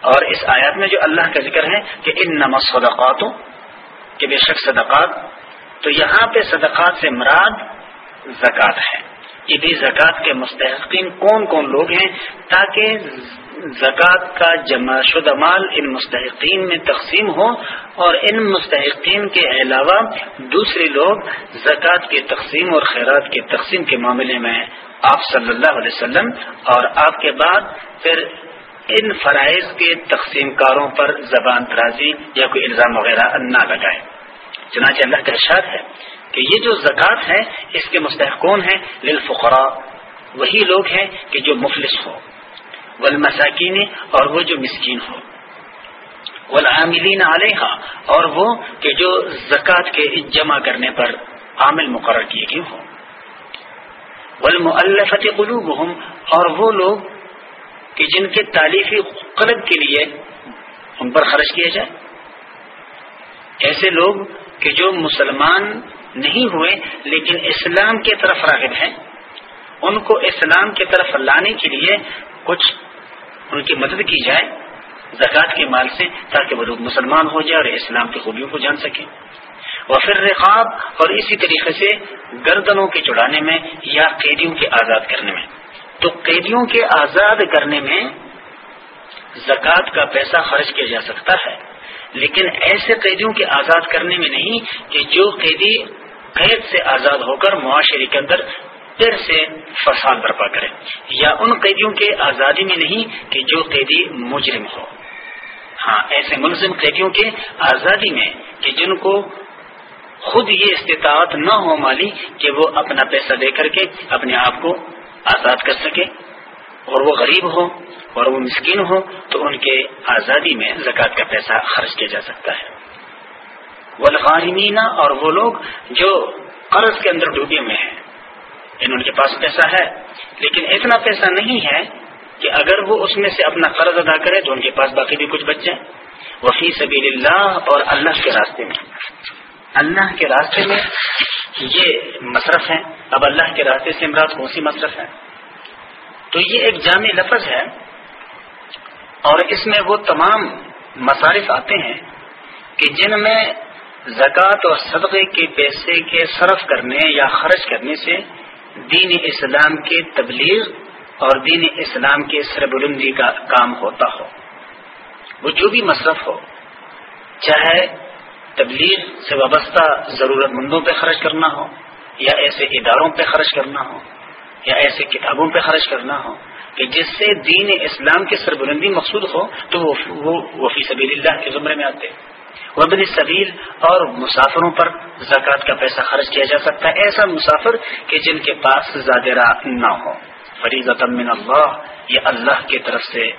اور اس آیات میں جو اللہ کا ذکر ہے کہ ان نمس صدقات کہ بے شک صدقات، تو یہاں پہ صدقات سے مراد زکوٰۃ ہے۔ یہ بھی زکوٰۃ کے مستحقین کون کون لوگ ہیں تاکہ زکوٰۃ کا جمع شدہ مال ان مستحقین میں تقسیم ہو اور ان مستحقین کے علاوہ دوسرے لوگ زکوٰۃ کی تقسیم اور خیرات کی تقسیم کے معاملے میں آپ صلی اللہ علیہ وسلم اور آپ کے بعد پھر ان فرائض کے تقسیم کاروں پر زبان ترازی یا کوئی الزام وغیرہ نہ لگائے۔ چنانچہ اللہ کا ارشاد ہے کہ یہ جو زکوٰۃ ہے اس کے مستحق کون ہیں، للفقراء۔ وہی لوگ ہیں کہ جو مفلس ہو، والمساکین اور وہ جو مسکین ہو۔ والعاملین علیہ اور وہ کہ جو زکوٰۃ کے جمع کرنے پر عامل مقرر کیے گئے ہوں۔ والمؤلفت قلوبهم اور وہ لوگ کہ جن کے تعلیفی قلب کے لیے ان پر خرچ کیا جائے۔ ایسے لوگ کہ جو مسلمان نہیں ہوئے، لیکن اسلام کی طرف راغب ہیں۔ ان کو اسلام کی طرف لانے کے لیے کچھ ان کی مدد کی جائے، زکوٰۃ کے مال سے، تاکہ وہ لوگ مسلمان ہو جائے اور اسلام کی خوبیوں کو جان سکیں۔ اور پھر رقاب اور اسی طریقے سے گردنوں کے چڑھانے میں یا قیدیوں کے آزاد کرنے میں۔ تو قیدیوں کے آزاد کرنے میں زکوٰۃ کا پیسہ خرچ کیا جا سکتا ہے۔ لیکن ایسے قیدیوں کے آزاد کرنے میں نہیں کہ جو قیدی قید سے آزاد ہو کر معاشرے کے اندر پھر سے فساد برپا کرے، یا ان قیدیوں کے آزادی میں نہیں کہ جو قیدی مجرم ہو۔ ہاں ایسے ملزم قیدیوں کے آزادی میں کہ جن کو خود یہ استطاعت نہ ہو مالی کہ وہ اپنا پیسہ دے کر کے اپنے آپ کو آزاد کر سکے۔ اور وہ غریب ہو اور وہ مسکین ہو تو ان کے آزادی میں زکوٰۃ کا پیسہ خرچ کیا جا سکتا ہے۔ والغارمین اور وہ لوگ جو قرض کے اندر ڈوبے ہوئے ہیں یعنی ان کے پاس پیسہ ہے، لیکن اتنا پیسہ نہیں ہے کہ اگر وہ اس میں سے اپنا قرض ادا کرے تو ان کے پاس باقی بھی کچھ بچ جائے وفی سبیل اللہ اور اللہ کے راستے میں۔ اللہ کے راستے میں یہ مصرف ہے اب اللہ کے راستے سے امراض کون سی مصرف ہے تو یہ ایک جامع لفظ ہے اور اس میں وہ تمام مصارف آتے ہیں کہ جن میں زکوٰۃ اور صدقے کے پیسے کے صرف کرنے یا خرچ کرنے سے دین اسلام کے تبلیغ اور دین اسلام کے سربلندی کا کام ہوتا ہو۔ وہ جو بھی مصرف ہو، چاہے تبلیغ سے وابستہ ضرورت مندوں پہ خرچ کرنا ہو یا ایسے اداروں پہ خرچ کرنا ہو یا ایسے کتابوں پہ خرچ کرنا ہو کہ جس سے دین اسلام کی سربلندی مقصود ہو، تو وہ وفی سبیل اللہ کے زمرے میں آتے۔ وبن سبیل اور مسافروں پر زکوٰۃ کا پیسہ خرچ کیا جا سکتا ہے۔ ایسا مسافر کہ جن کے پاس زیادہ نہ ہو۔ فریض من اللہ، یہ اللہ کی طرف سے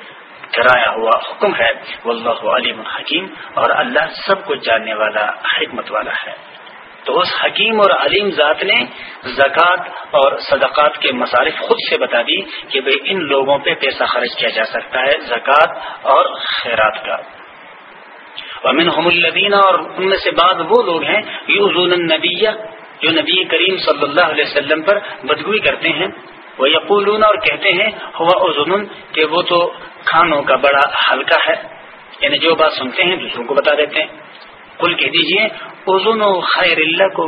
کرایا ہوا حکم ہے۔ واللہ علیم الحکیم اور اللہ سب کو جاننے والا، حکمت والا ہے۔ تو اس حکیم اور علیم ذات نے زکوٰۃ اور صدقات کے مصارف خود سے بتا دی کہ بھائی ان لوگوں پہ پیسہ خرچ کیا جا سکتا ہے زکوٰۃ اور خیرات کا۔ امن حم الدین اور ان میں سے بعض وہ لوگ ہیں یوزون النبیہ جو نبی کریم صلی اللہ علیہ وسلم پر بدگوئی کرتے ہیں۔ وہ یقولون اور کہتے ہیں، ہوا ازن کہ وہ تو کھانوں کا بڑا ہلکا ہے۔ یعنی جو بات سنتے ہیں دوسروں کو بتا دیتے ہیں۔ کل کہہ دیجیے ازن و خیر اللہ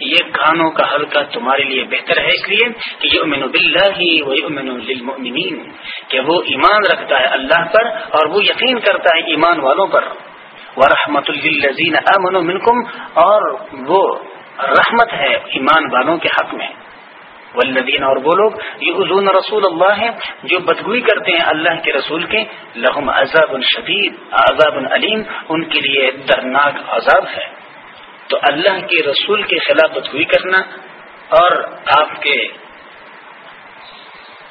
یہ کھانوں کا حلقہ تمہارے لیے بہتر ہے۔ اس لیے کہ یہ امن بلّہ ہی وہ امن للمؤمنین۔ کہ وہ ایمان رکھتا ہے اللہ پر اور وہ یقین کرتا ہے ایمان والوں پر۔ وہ رحمت الزین امن منکم اور وہ رحمت ہے ایمان والوں کے حق میں۔ والذین، اور وہ لوگ یہ رسول اللہ ہیں، جو بدگوئی کرتے ہیں اللہ کے رسول کے، لہم عذاب شدید، عذاب علیم، ان کے لیے درناک عذاب ہے۔ تو اللہ کے رسول کے خلاف بدگوئی کرنا اور آپ کے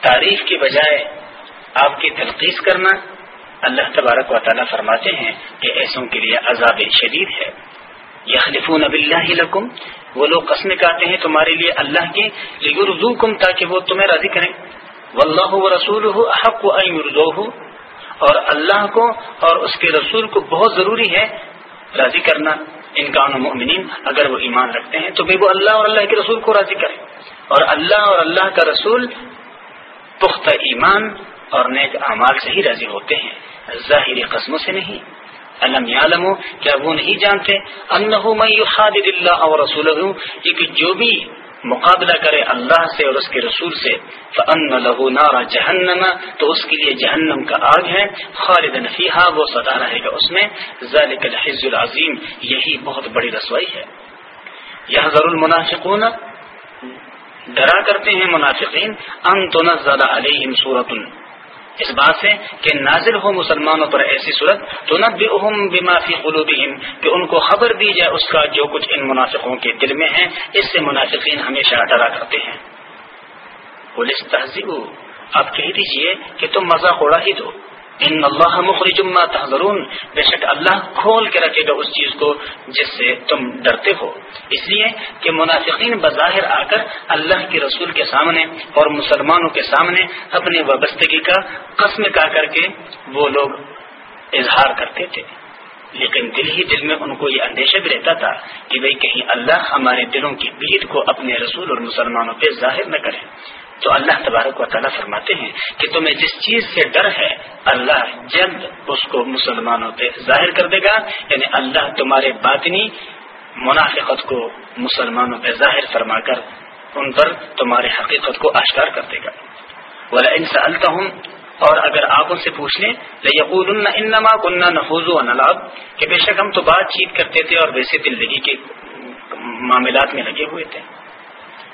تاریخ کے بجائے آپ کی تلخیص کرنا، اللہ تبارک و تعالیٰ فرماتے ہیں کہ ایسوں کے لیے عذاب شدید ہے۔ یخلفون باللہ لکم وہ لوگ قسمیں کہتے ہیں تمہارے لیے اللہ کی لیرزوکم تاکہ وہ تمہیں راضی کریں۔ واللہ و رسول حق و اور اللہ کو اور اس کے رسول کو بہت ضروری ہے راضی کرنا۔ ان کا مؤمنین اگر وہ ایمان رکھتے ہیں تو بھی وہ اللہ اور اللہ کے رسول کو راضی کریں۔ اور اللہ اور اللہ کا رسول پختہ ایمان اور نیک اعمال سے ہی راضی ہوتے ہیں۔ ظاہری قسموں سے نہیں۔ علم عالم کیا وہ نہیں جانتے؟ انہو من یخادد اللہ اور رسول کہ جو بھی مقابلہ کرے اللہ سے اور اس کے رسول سے فن لہو نارا جہنم تو اس کے لیے جہنم کا آگ ہے خالد نفیحہ وہ سدا رہے گا اس میں۔ ذالک الحز العظیم یہی بہت بڑی رسوائی ہے۔ یہ ضرور المنافقون، ڈرا کرتے ہیں منافقین، ان تنزل علیہم سورۃ اس بات سے کہ نازل ہو مسلمانوں پر ایسی صورت تو نب بافی قلوبہم، کہ ان کو خبر دی جائے اس کا جو کچھ ان منافقوں کے دل میں ہے، اس سے منافقین ہمیشہ ڈرا کرتے ہیں۔ پولیس تہذیب آپ کہہ دیجیے کہ تم مزہ اڑا ہی دو۔ ان اللہ مخرج ما تحضرون بے شک اللہ کھول کے رکھے گا اس چیز کو جس سے تم ڈرتے ہو۔ اس لیے کہ منافقین بظاہر آ کر اللہ کے رسول کے سامنے اور مسلمانوں کے سامنے اپنے وابستگی کا قسم کا کر کے وہ لوگ اظہار کرتے تھے۔ لیکن دل ہی دل میں ان کو یہ اندیشہ بھی رہتا تھا کہ بھئی کہیں اللہ ہمارے دلوں کی بید کو اپنے رسول اور مسلمانوں پہ ظاہر نہ کرے۔ تو اللہ تبارک و تعالیٰ فرماتے ہیں کہ تمہیں جس چیز سے ڈر ہے، اللہ جلد اس کو مسلمانوں پہ ظاہر کر دے گا۔ یعنی اللہ تمہارے باطنی منافقت کو مسلمانوں پہ ظاہر فرما کر ان پر تمہارے حقیقت کو اشکار کر دے گا۔ بولا ان سے اور اگر آپ ان سے پوچھ لیں یقول انما کنہ نفوز و نلاب کہ بے شک ہم تو بات چیت کرتے تھے اور ویسے دلدگی کے معاملات میں لگے ہوئے تھے۔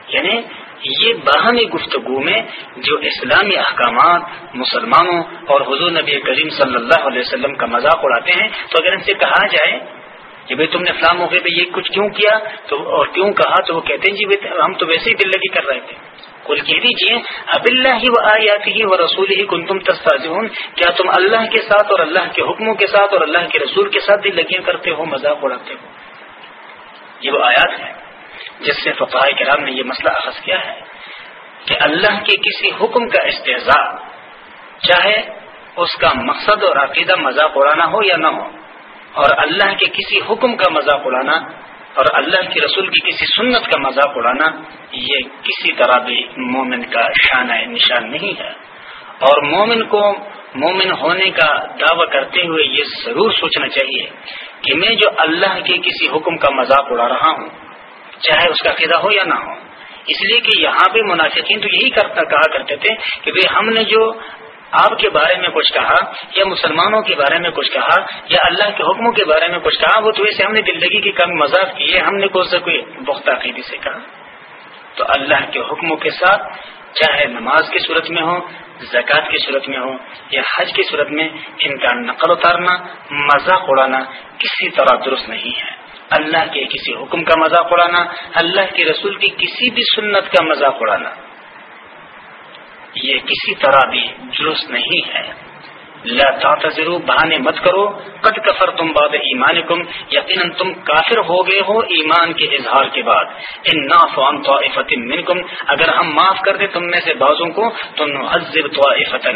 یعنی یہ باہمی گفتگو میں جو اسلامی احکامات مسلمانوں اور حضور نبی کریم صلی اللہ علیہ وسلم کا مذاق اڑاتے ہیں، تو اگر ان سے کہا جائے کہ بھائی تم نے فلاں موقع پہ یہ کچھ کیوں کیا، تو اور کیوں کہا، تو وہ کہتے ہیں جی ہم تو ویسے ہی دل لگی کر رہے تھے۔ کل کہہ دیجیے اب اللہ ہی و آیاتی ہی و رسول ہی کن تم کیا تم اللہ کے ساتھ اور اللہ کے حکموں کے ساتھ اور اللہ کے رسول کے ساتھ دل لگیاں کرتے ہو، مذاق اڑاتے ہو؟ یہ وہ آیات ہے جس سے فقہ کرام نے یہ مسئلہ اخذ کیا ہے کہ اللہ کے کسی حکم کا استحضاء چاہے اس کا مقصد اور عقیدہ مذاق اڑانا ہو یا نہ ہو، اور اللہ کے کسی حکم کا مذاق اڑانا اور اللہ کے رسول کی کسی سنت کا مذاق اڑانا، یہ کسی طرح بھی مومن کا شانہ نشان نہیں ہے۔ اور مومن کو مومن ہونے کا دعوی کرتے ہوئے یہ ضرور سوچنا چاہیے کہ میں جو اللہ کے کسی حکم کا مذاق اڑا رہا ہوں چاہے اس کا قیدا ہو یا نہ ہو۔ اس لیے کہ یہاں پہ منافقین تو یہی کرتا کہا کرتے تھے کہ ہم نے جو آپ کے بارے میں کچھ کہا یا مسلمانوں کے بارے میں کچھ کہا یا اللہ کے حکموں کے بارے میں کچھ کہا، وہ تو ویسے ہم نے زندگی کی کم مذاق کی ہے، ہم نے کوئی سے کوئی بخت عقیدی سے کہا۔ تو اللہ کے حکموں کے ساتھ چاہے نماز کی صورت میں ہو، زکوٰۃ کی صورت میں ہو یا حج کی صورت میں، ان کا نقل اتارنا، مذاق اڑانا کسی طرح درست نہیں ہے۔ اللہ کے کسی حکم کا مذاق اڑانا، اللہ کے رسول کی کسی بھی سنت کا مذاق اڑانا۔ یہ کسی طرح بھی درست نہیں ہے۔ لا تعتذروا، بہانے مت کرو۔ قد کفر تم بعد ایمان کم یقیناً تم کافر ہو گئے ہو ایمان کے اظہار کے بعد۔ ان نافان طائفت منکم اگر ہم معاف کر دیں تم میں سے بعضوں کو، تو نعذب طائفتا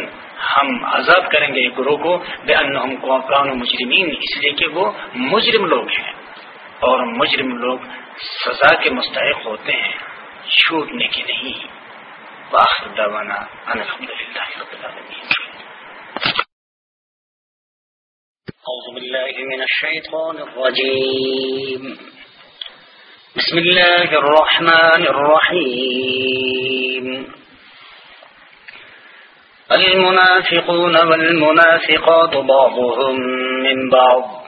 ہم عذاب کریں گے گروہ کو، بے انہم قانو مجرمین، اس لیے کہ وہ مجرم لوگ ہیں۔ اور مجرم لوگ سزا کے مستحق ہوتے ہیں، چھوٹنے کی نہیں۔ واخر دعوانا الحمدللہ رب العالمین۔ أعوذ بالله من الشيطان الرجيم بسم الله الرحمن الرحيم المنافقون والمنافقات بعضهم من بعض۔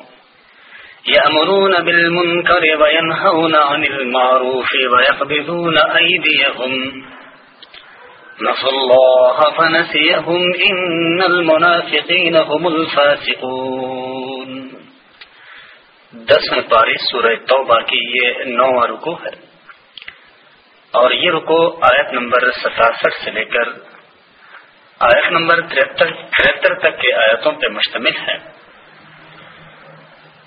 يأمرون بالمنكر وينهون عن المعروف ويقبضون أيديهم. نسوا الله فنسيهم. إن المنافقين هم الفاسقون. دسویں پاری سورہ توبہ کی یہ نواں رکو ہے. اور یہ رکو آیت نمبر ستاسٹھ سے لے کر آیت نمبر ترہتر تک کے آیتوں پہ مشتمل ہے.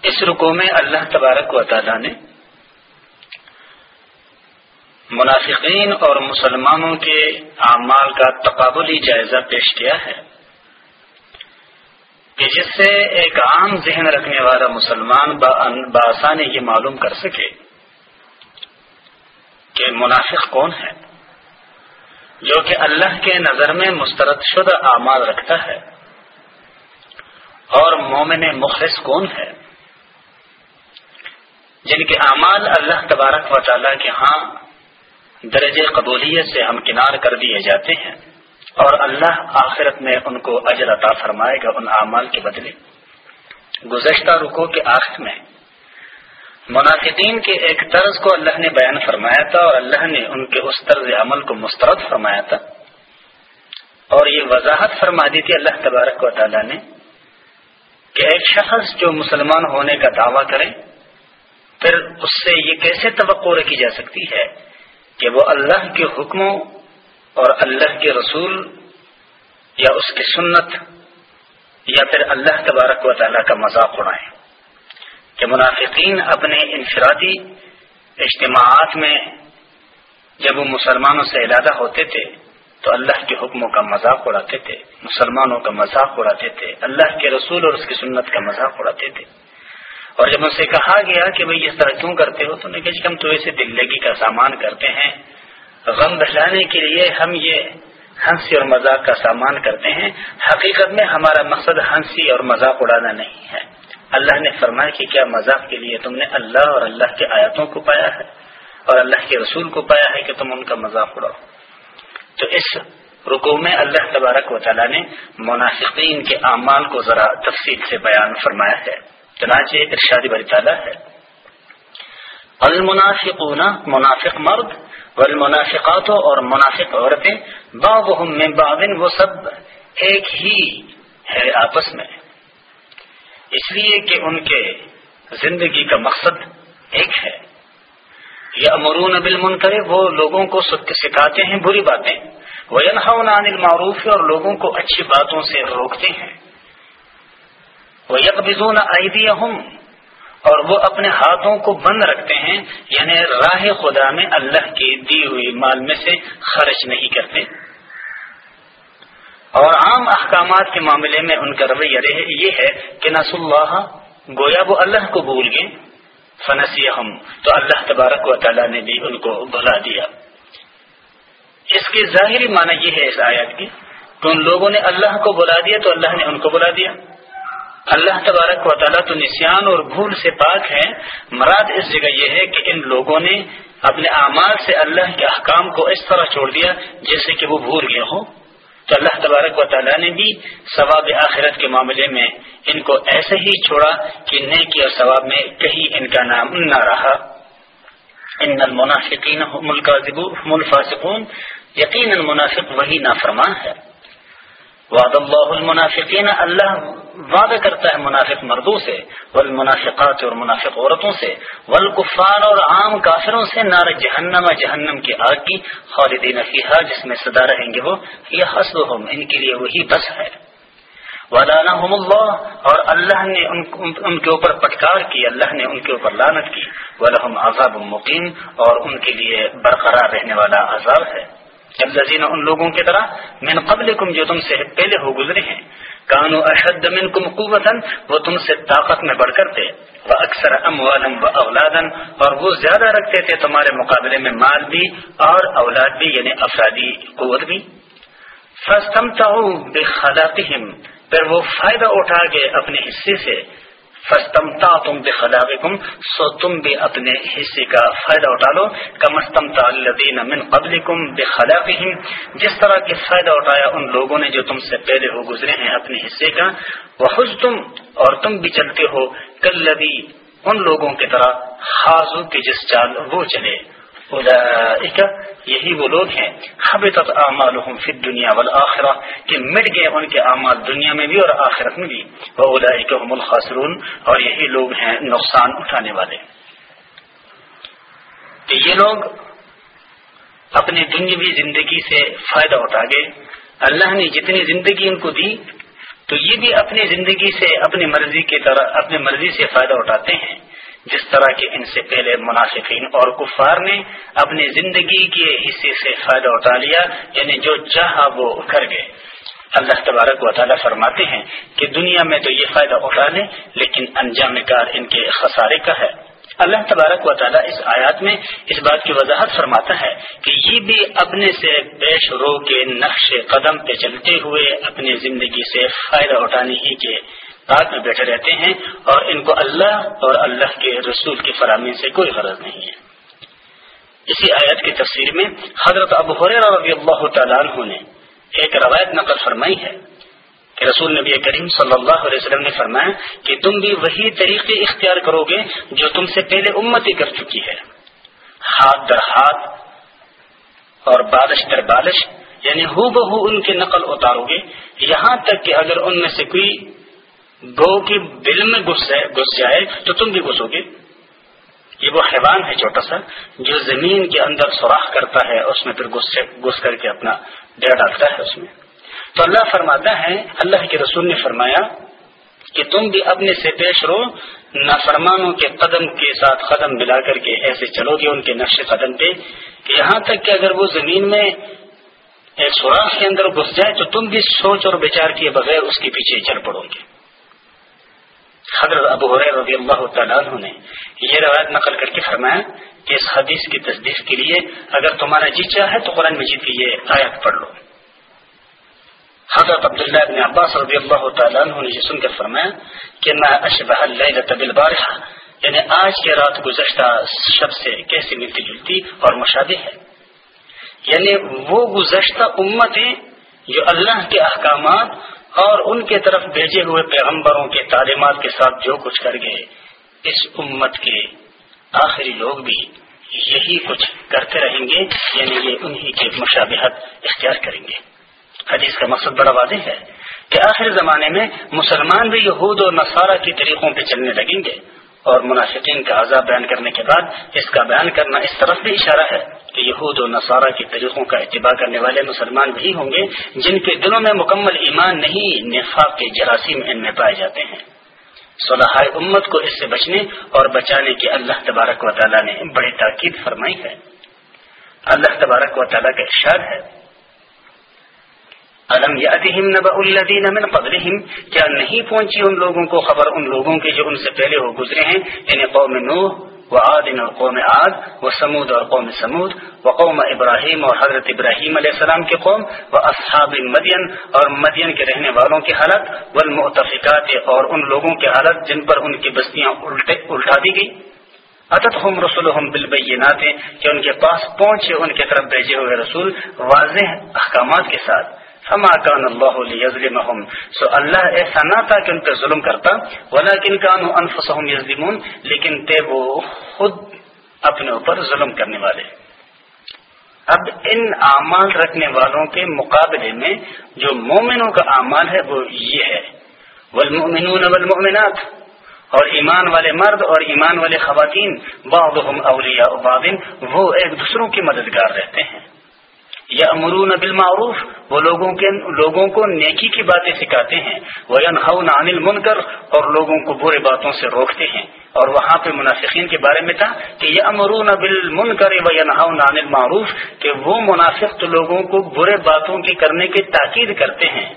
اس رکو میں اللہ تبارک و تعالی نے منافقین اور مسلمانوں کے اعمال کا تقابلی جائزہ پیش کیا ہے کہ جس سے ایک عام ذہن رکھنے والا مسلمان بآسانی یہ معلوم کر سکے کہ منافق کون ہے، جو کہ اللہ کے نظر میں مسترد شدہ اعمال رکھتا ہے، اور مومن مخلص کون ہے۔ جن کے اعمال اللہ تبارک و تعالیٰ کے ہاں درجے قبولیت سے ہم کنار کر دیے جاتے ہیں اور اللہ آخرت میں ان کو اجر عطا فرمائے گا ان اعمال کے بدلے۔ گزشتہ رکو کے آخر میں منافقین کے ایک طرز کو اللہ نے بیان فرمایا تھا اور اللہ نے ان کے اس طرز عمل کو مسترد فرمایا تھا۔ اور یہ وضاحت فرما دی تھی اللہ تبارک و تعالیٰ نے کہ ایک شخص جو مسلمان ہونے کا دعویٰ کرے پھر اس سے یہ کیسے توقع رکھی جا سکتی ہے کہ وہ اللہ کے حکموں اور اللہ کے رسول یا اس کی سنت یا پھر اللہ تبارک و تعالیٰ کا مذاق اڑائیں کہ منافقین اپنے انفرادی اجتماعات میں جب وہ مسلمانوں سے علادہ ہوتے تھے تو اللہ کے حکموں کا مذاق اڑاتے تھے، مسلمانوں کا مذاق اڑاتے تھے، اللہ کے رسول اور اس کی سنت کا مذاق اڑاتے تھے۔ اور جب ان سے کہا گیا کہ بھئی اس طرح کیوں کرتے ہو، تو نے کہا جی ہم تو ایسے دلگی کا سامان کرتے ہیں۔ غم بہلانے کے لیے ہم یہ ہنسی اور مذاق کا سامان کرتے ہیں۔ حقیقت میں ہمارا مقصد ہنسی اور مذاق اڑانا نہیں ہے۔ اللہ نے فرمایا کہ کیا مذاق کے لیے تم نے اللہ اور اللہ کے آیاتوں کو پایا ہے اور اللہ کے رسول کو پایا ہے کہ تم ان کا مذاق اڑاؤ۔ تو اس رکو میں اللہ تبارک و تعالیٰ نے منافقین کے اعمال کو ذرا تفصیل سے بیان فرمایا ہے۔ چنانچہ ارشادی بری تعالیٰ ہے. المنافقون، منافق مرد، والمنافقات اور منافق عورتیں، بعضهم من بعض وہ سب ایک ہی ہے آپس میں. اس لیے کہ ان کے زندگی کا مقصد ایک ہے. یا امرون بالمنکر، وہ لوگوں کو سکھاتے ہیں، بری باتیں. وہ عن المعروف، اور لوگوں کو اچھی باتوں سے روکتے ہیں. وہ یکبزون ایدیہم اور وہ اپنے ہاتھوں کو بند رکھتے ہیں یعنی راہ خدا میں اللہ کی دی ہوئی مال میں سے خرچ نہیں کرتے۔ اور عام احکامات کے معاملے میں ان کا رویہ یہ ہے کہ نس اللہ گویا وہ اللہ کو بھول گئے۔ فنسی ہم تو اللہ تبارک و تعالیٰ نے بھی ان کو بھلا دیا۔ اس کی ظاہری معنی یہ ہے اس آیت کی، کہ ان لوگوں نے اللہ کو بلا دیا، تو اللہ نے ان کو بلا دیا۔ اللہ تبارک و تعالیٰ تو نسان اور بھول سے پاک ہے مراد اس جگہ یہ ہے کہ ان لوگوں نے اپنے اعمال سے اللہ کے احکام کو اس طرح چھوڑ دیا جیسے کہ وہ بھول گئے ہوں۔ تو اللہ تبارک و تعالیٰ نے بھی ثواب آخرت کے معاملے میں ان کو ایسے ہی چھوڑا کہ نیکی اور ثواب میں کہیں ان کا نام نہ رہا۔ ان المنافقین الفاسقون۔ یقیناً منافق وہی نافرمان ہے۔ وعد اللہ المنافقین، اللہ وعدہ کرتا ہے منافق مردوں سے، والمنافقات اور منافق عورتوں سے، والکفار اور عام کافروں سے، نار جہنم جہنم کی آگ کی خالدین فیہا، جس میں صدا رہیں گے وہ یہ حسبهم ان کے لیے وہی بس ہے۔ ولانہم اللہ اور اللہ نے ان کے اوپر پٹکار کی، اللہ نے ان کے اوپر لانت کی۔ ولہم عذاب مقیم اور ان کے لیے برقرار رہنے والا عذاب ہے۔ الذین ان لوگوں کی طرح، من قبلکم جو تم سے پہلے ہو گزرے ہیں کانو اشد منکم قوتن وہ تم سے طاقت میں بڑھ کر تھے وہ اکثر اموالم و اولادن اور وہ زیادہ رکھتے تھے تمہارے مقابلے میں مال بھی اور اولاد بھی یعنی افرادی قوت بھی۔ فستم بخلاقهم پھر وہ فائدہ اٹھا گئے اپنے حصے سے فستمتا تم بے بخلاقکم سو تم بھی اپنے حصے کا فائدہ اٹھا لو کمستمتا الذین من بے بخلاقہم۔ جس طرح کے فائدہ اٹھایا ان لوگوں نے جو تم سے پہلے ہو گزرے ہیں اپنے حصے کا وہ تم اور تم بھی چلتے ہو کل ان لوگوں کی طرح حاضو کی جس چال وہ چلے۔ یہی وہ لوگ ہیں، حبطت اعمالهم فی الدنیا والآخرہ، کہ مٹ گئے ان کے اعمال دنیا میں بھی اور آخرت میں بھی۔ واولئک هم الخاسرون، اور یہی لوگ ہیں نقصان اٹھانے والے۔ کہ یہ لوگ اپنی دنیاوی زندگی سے فائدہ اٹھا گئے۔ اللہ نے جتنی زندگی ان کو دی، تو یہ بھی اپنی زندگی سے، اپنی مرضی کی طرح، اپنی مرضی سے فائدہ اٹھاتے ہیں۔ جس طرح کے ان سے پہلے منافقین اور کفار نے اپنی زندگی کے حصے سے فائدہ اٹھا لیا یعنی جو چاہا وہ کر گئے۔ اللہ تبارک و تعالیٰ فرماتے ہیں کہ دنیا میں تو یہ فائدہ اٹھا لیں، لیکن انجام کار ان کے خسارے کا ہے۔ اللہ تبارک و تعالیٰ اس آیات میں اس بات کی وضاحت فرماتا ہے کہ یہ بھی اپنے سے پیش رو کے نقش قدم پہ چلتے ہوئے اپنی زندگی سے فائدہ اٹھانے ہی کے میں بیٹھے رہتے ہیں اور ان کو اللہ اور اللہ کے رسول کی فراہمی سے کوئی غرض نہیں ہے۔ اسی آیت کی تفسیر میں حضرت ابو رضی اللہ تعالیٰ عنہ نے ایک روایت نقل فرمائی ہے کہ رسول نبی کریم صلی اللہ علیہ وسلم نے فرمایا کہ تم بھی وہی طریقے اختیار کرو گے جو تم سے پہلے امتی کر چکی ہے۔ ہاتھ در ہاتھ اور بالش در بالش یعنی ہو بہو ان کی نقل اتارو گے۔ یہاں تک کہ اگر ان میں سے کوئی گو کی بل میں گھس جائے تو تم بھی گھسو گے۔ یہ وہ حیوان ہے چھوٹا سا، جو زمین کے اندر سوراخ کرتا ہے، اس میں پھر گھس کر کے اپنا ڈر ڈالتا ہے اس میں۔ تو اللہ فرماتا ہے، اللہ کے رسول نے فرمایا کہ تم بھی اپنے سے پیش رو نافرمانوں کے قدم کے ساتھ قدم ملا کر کے ایسے چلو گے ان کے نقش قدم پہ کہ یہاں تک کہ اگر وہ زمین میں ایک سوراخ کے اندر گھس جائے تو تم بھی سوچ اور بچار کیے بغیر اس کے پیچھے چل پڑو گے۔ حضرت ابو رضی اللہ تعالیٰ عنہ نے یہ روایت نقل کر کے فرمایا کہ اس حدیث کی تصدیق کے لیے اگر تمہارا جی چاہے تو قرآن مجید کی یہ آیت پڑھ لو۔ حضرت عبداللہ ابن عباس رضی اللہ تعالیٰ عنہ نے یہ سن کر فرمایا کہ میں اشبہ بالبارحہ یعنی آج کے رات گزشتہ شب سے کیسی ملتی جلتی اور مشابہ ہے۔ یعنی وہ گزشتہ امتیں جو اللہ کے احکامات اور ان کے طرف بھیجے ہوئے پیغمبروں کے تعلیمات کے ساتھ جو کچھ کر گئے، اس امت کے آخری لوگ بھی یہی کچھ کرتے رہیں گے یعنی یہ انہی کے مشابہت اختیار کریں گے۔ حدیث کا مقصد بڑا واضح ہے کہ آخر زمانے میں مسلمان بھی یہود اور نصارہ کے طریقوں پہ چلنے لگیں گے۔ اور منافقین کا عذاب بیان کرنے کے بعد اس کا بیان کرنا اس طرف بھی اشارہ ہے کہ یہود و نصارہ کے طریقوں کا اتباع کرنے والے مسلمان بھی ہوں گے، جن کے دلوں میں مکمل ایمان نہیں، نفاق کے جراثیم ان میں پائے جاتے ہیں۔ صلاح امت کو اس سے بچنے اور بچانے کی اللہ تبارک و تعالیٰ نے بڑی تاکید فرمائی ہے۔ اللہ تبارک و تعالیٰ کا ارشاد ہے۔ علم من قبلهم کیا نہیں پہنچی ان لوگوں کو خبر ان لوگوں کی جو ان سے پہلے ہو گزرے ہیں؟ یعنی قوم نوح و عادن اور قوم عاد و سمود اور قوم سمود و قوم ابراہیم اور حضرت ابراہیم علیہ السلام کے قوم و اصحاب مدین اور مدین کے رہنے والوں کی حالت والمعتفقات اور ان لوگوں کی حالت جن پر ان کی بستیاں الٹا دی گئی۔ عطت ہم رسول ہم کہ ان کے پاس پہنچے، ان کی طرف بھیجے ہوئے رسول واضح احکامات کے ساتھ۔ فما کان اللہ یظلمہم سو اللہ ایسا نہ تھا کہ ان پہ ظلم کرتا، ولیکن کانوا انفسهم یظلمون لیکن تھے وہ خود اپنے اوپر ظلم کرنے والے۔ اب ان اعمال رکھنے والوں کے مقابلے میں جو مومنوں کا اعمال ہے، وہ یہ ہے۔ والمؤمنون والمؤمنات، اور ایمان والے مرد اور ایمان والے خواتین، بعضهم اولیاء بعض، وہ ایک دوسروں کی مددگار رہتے ہیں۔ یا امرون بالمعروف، وہ لوگوں کے لوگوں کو نیکی کی باتیں سکھاتے ہیں وہ انہون عن المنکر اور لوگوں کو برے باتوں سے روکتے ہیں۔ اور وہاں پہ منافقین کے بارے میں تھا کہ یہ امرون بالمنکر و ینہون عن المعروف، کہ وہ منافق تو لوگوں کو برے باتوں کی کرنے کی تاکید کرتے ہیں۔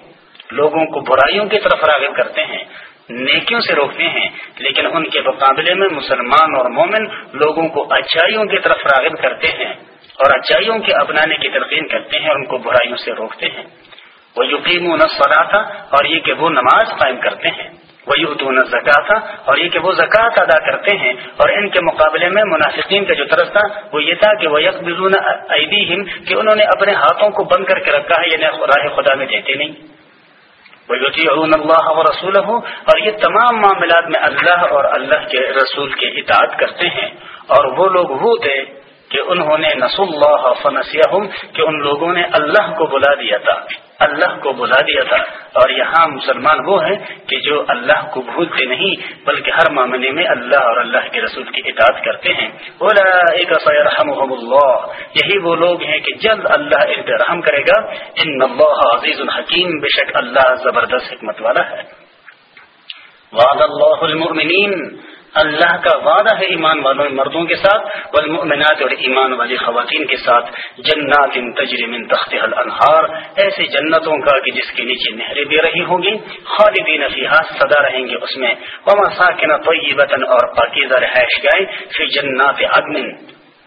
لوگوں کو برائیوں کی طرف راغب کرتے ہیں، نیکیوں سے روکتے ہیں۔ لیکن ان کے مقابلے میں مسلمان اور مومن لوگوں کو اچھائیوں کی طرف راغب کرتے ہیں۔ اور اچھائیوں کے اپنانے کی ترقین کرتے ہیں ان کو برائیوں سے روکتے ہیں۔ وہ یقین نسلا تھا اور یہ کہ وہ نماز قائم کرتے ہیں۔ وہ یوتون زکا تھا اور یہ کہ وہ زکوٰۃ ادا کرتے ہیں۔ اور ان کے مقابلے میں منافقین کا جو طرف تھا وہ یہ تھا کہ وہ یک بزون کہ انہوں نے اپنے ہاتھوں کو بند کر کے رکھا ہے یعنی راہ خدا میں دیتے نہیں۔ وہ یوتی اللہ و رسول ہوں اور یہ تمام معاملات میں اللہ اور اللہ کے رسول کے اطاعت کرتے ہیں۔ اور وہ لوگ وہ تھے کہ انہوں نے نس اللہ فنسیہ کہ ان لوگوں نے اللہ کو بلا دیا تھا، اللہ کو بلا دیا تھا۔ اور یہاں مسلمان وہ ہیں کہ جو اللہ کو بھولتے نہیں، بلکہ ہر معاملے میں اللہ اور اللہ کے رسول کی اطاعت کرتے ہیں۔ اللہ۔ یہی وہ لوگ ہیں کہ جلد اللہ ان پہ رحم کرے گا۔ ان اللہ عزیز الحکیم بے شک اللہ زبردست حکمت والا ہے۔ وعد اللہ المؤمنین۔ اللہ کا وعدہ ہے ایمان والوں مردوں کے ساتھ، والمؤمنات اور ایمان والی خواتین کے ساتھ۔ جنات تجری من تخت الانہار ایسی جنتوں کا کہ جس کے نیچے نہریں بے رہی ہوں گی، خالدین فیہا سدا رہیں گے اس میں۔ وما ساکن طیبتا اور پاکیزہ رہائش گائیں فی جنات عدن۔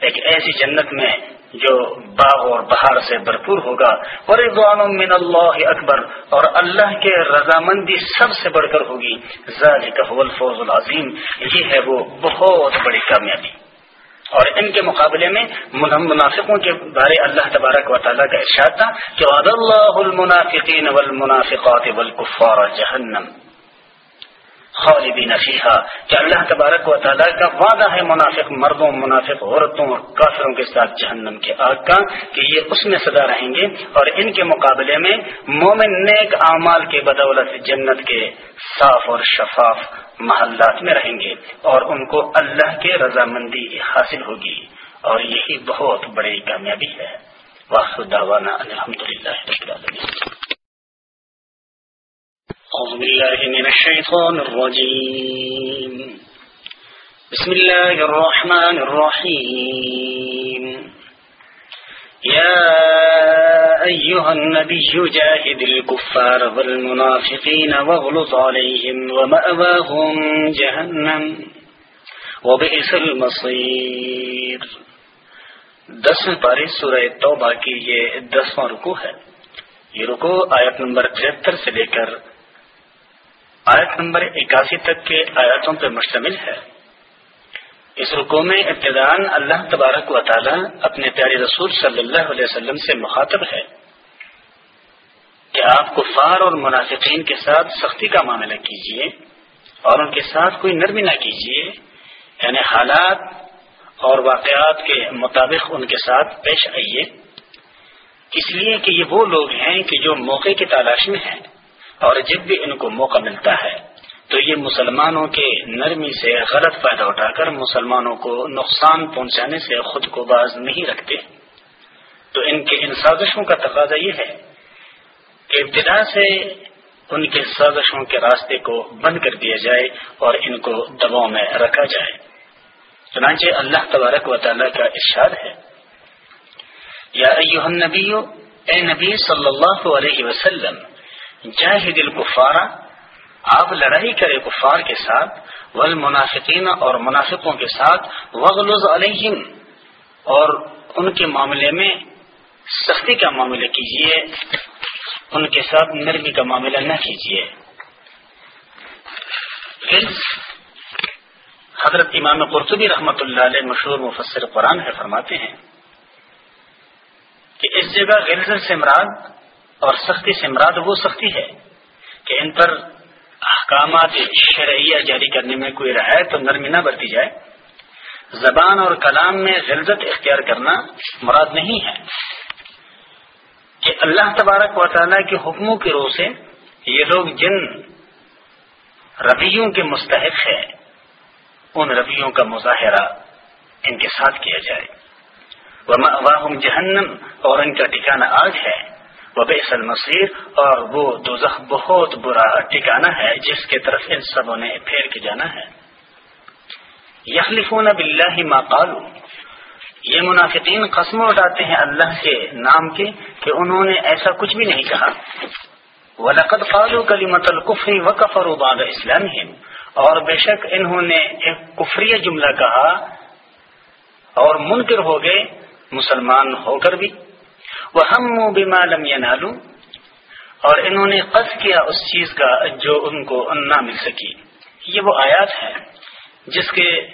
ایک ایسی جنت میں جو باغ اور بہار سے بھرپور ہوگا۔ رضوان من اللہ اکبر اور اللہ کے رضامندی سب سے بڑھ کر ہوگی۔ الفوز العظیم یہ ہے وہ بہت بڑی کامیابی۔ اور ان کے مقابلے میں منافقوں کے بارے اللہ تبارک و تعالیٰ کا ارشاد تھا کہ اللہ المنافقین والمنافقات والکفار جہنم خالدین فیحا کہ اللہ تبارک و تعالیٰ کا وعدہ ہے منافق، مردوں، منافق، عورتوں اور کافروں کے ساتھ جہنم کے آگ کا، کہ یہ اس میں سدا رہیں گے اور ان کے مقابلے میں مومن نیک اعمال کے بدولت جنت کے صاف اور شفاف محلات میں رہیں گے اور ان کو اللہ کے رضامندی حاصل ہوگی اور یہی بہت بڑی کامیابی ہے۔ واخر دعوانا الحمد للہ أعوذ بالله من الشيطان الرجيم. بسم الله الرحمن الرحيم. يا أيها النبي جاهد الكفار والمنافقين واغلط عليهم ومأواهم جهنم وبئس المصير. دسویں پارے سورہ توبہ کی یہ دسواں رکو ہے. یہ رکو آیت نمبر تہتر سے لے کر آیت نمبر اکاسی تک کے آیاتوں پر مشتمل ہے۔ اس رکو میں ابتدان اللہ تبارک و تعالی اپنے پیارے رسول صلی اللہ علیہ وسلم سے مخاطب ہے کہ آپ کفار اور منافقین کے ساتھ سختی کا معاملہ کیجیے اور ان کے ساتھ کوئی نرمی نہ کیجیے یعنی حالات اور واقعات کے مطابق ان کے ساتھ پیش آئیے۔ اس لیے کہ یہ وہ لوگ ہیں کہ جو موقع کی تلاش میں ہیں۔ اور جب بھی ان کو موقع ملتا ہے، تو یہ مسلمانوں کے نرمی سے غلط فائدہ اٹھا کر مسلمانوں کو نقصان پہنچانے سے خود کو باز نہیں رکھتے۔ تو ان کے ان سازشوں کا تقاضا یہ ہے کہ ابتدا سے ان کے سازشوں کے راستے کو بند کر دیا جائے اور ان کو دباؤ میں رکھا جائے۔ چنانچہ اللہ تبارک و تعالیٰ کا ارشاد ہے، یا اے نبی صلی اللہ علیہ وسلم جاہد الکفارہ، آپ لڑائی کرے کفار کے ساتھ، والمنافقین اور منافقوں کے ساتھ وغلظ علیہم اور ان کے معاملے میں سختی کا معاملہ کیجیے ان کے ساتھ نرمی کا معاملہ نہ کیجیے حضرت امام قرطبی رحمۃ اللہ علیہ مشہور مفسر قرآن ہے، فرماتے ہیں کہ اس جگہ غلزر سے مراد اور سختی سے مراد وہ سختی ہے کہ ان پر احکامات شرعیہ جاری کرنے میں کوئی رہے تو نرمی نہ برتی جائے۔ زبان اور کلام میں غلط اختیار کرنا مراد نہیں ہے۔ کہ اللہ تبارک و تعالیٰ کے حکموں کی روح سے یہ لوگ جن رویوں کے مستحق ہیں، ان رویوں کا مظاہرہ ان کے ساتھ کیا جائے۔ وہ جہنم اور ان کا ٹھکانہ آج ہے۔ وہ بے مصیر اور وہ دوزخ بہت برا ٹھکانا ہے، جس کے طرف ان سبوں نے پھیر کے جانا ہے۔ یخلفون باللہ ما قالو۔ یہ منافقین قسم اٹھاتے ہیں اللہ کے نام کے کہ انہوں نے ایسا کچھ بھی نہیں کہا۔ وَلَقَدْ قَالُوا كَلِمَةَ الْكُفْرِ وَكَفَرُوا بَعْدَ إِسْلَامِهِمْ۔ اور بے شک انہوں نے ایک کفری جملہ کہا اور منکر ہو گئے، مسلمان ہو کر بھی۔ وَهَمُّوا بِمَا لَمْ يَنَالُوا۔ اور انہوں نے قص کیا اس چیز کا جو ان کو نہ مل سکی۔ یہ وہ آیات ہے جس کے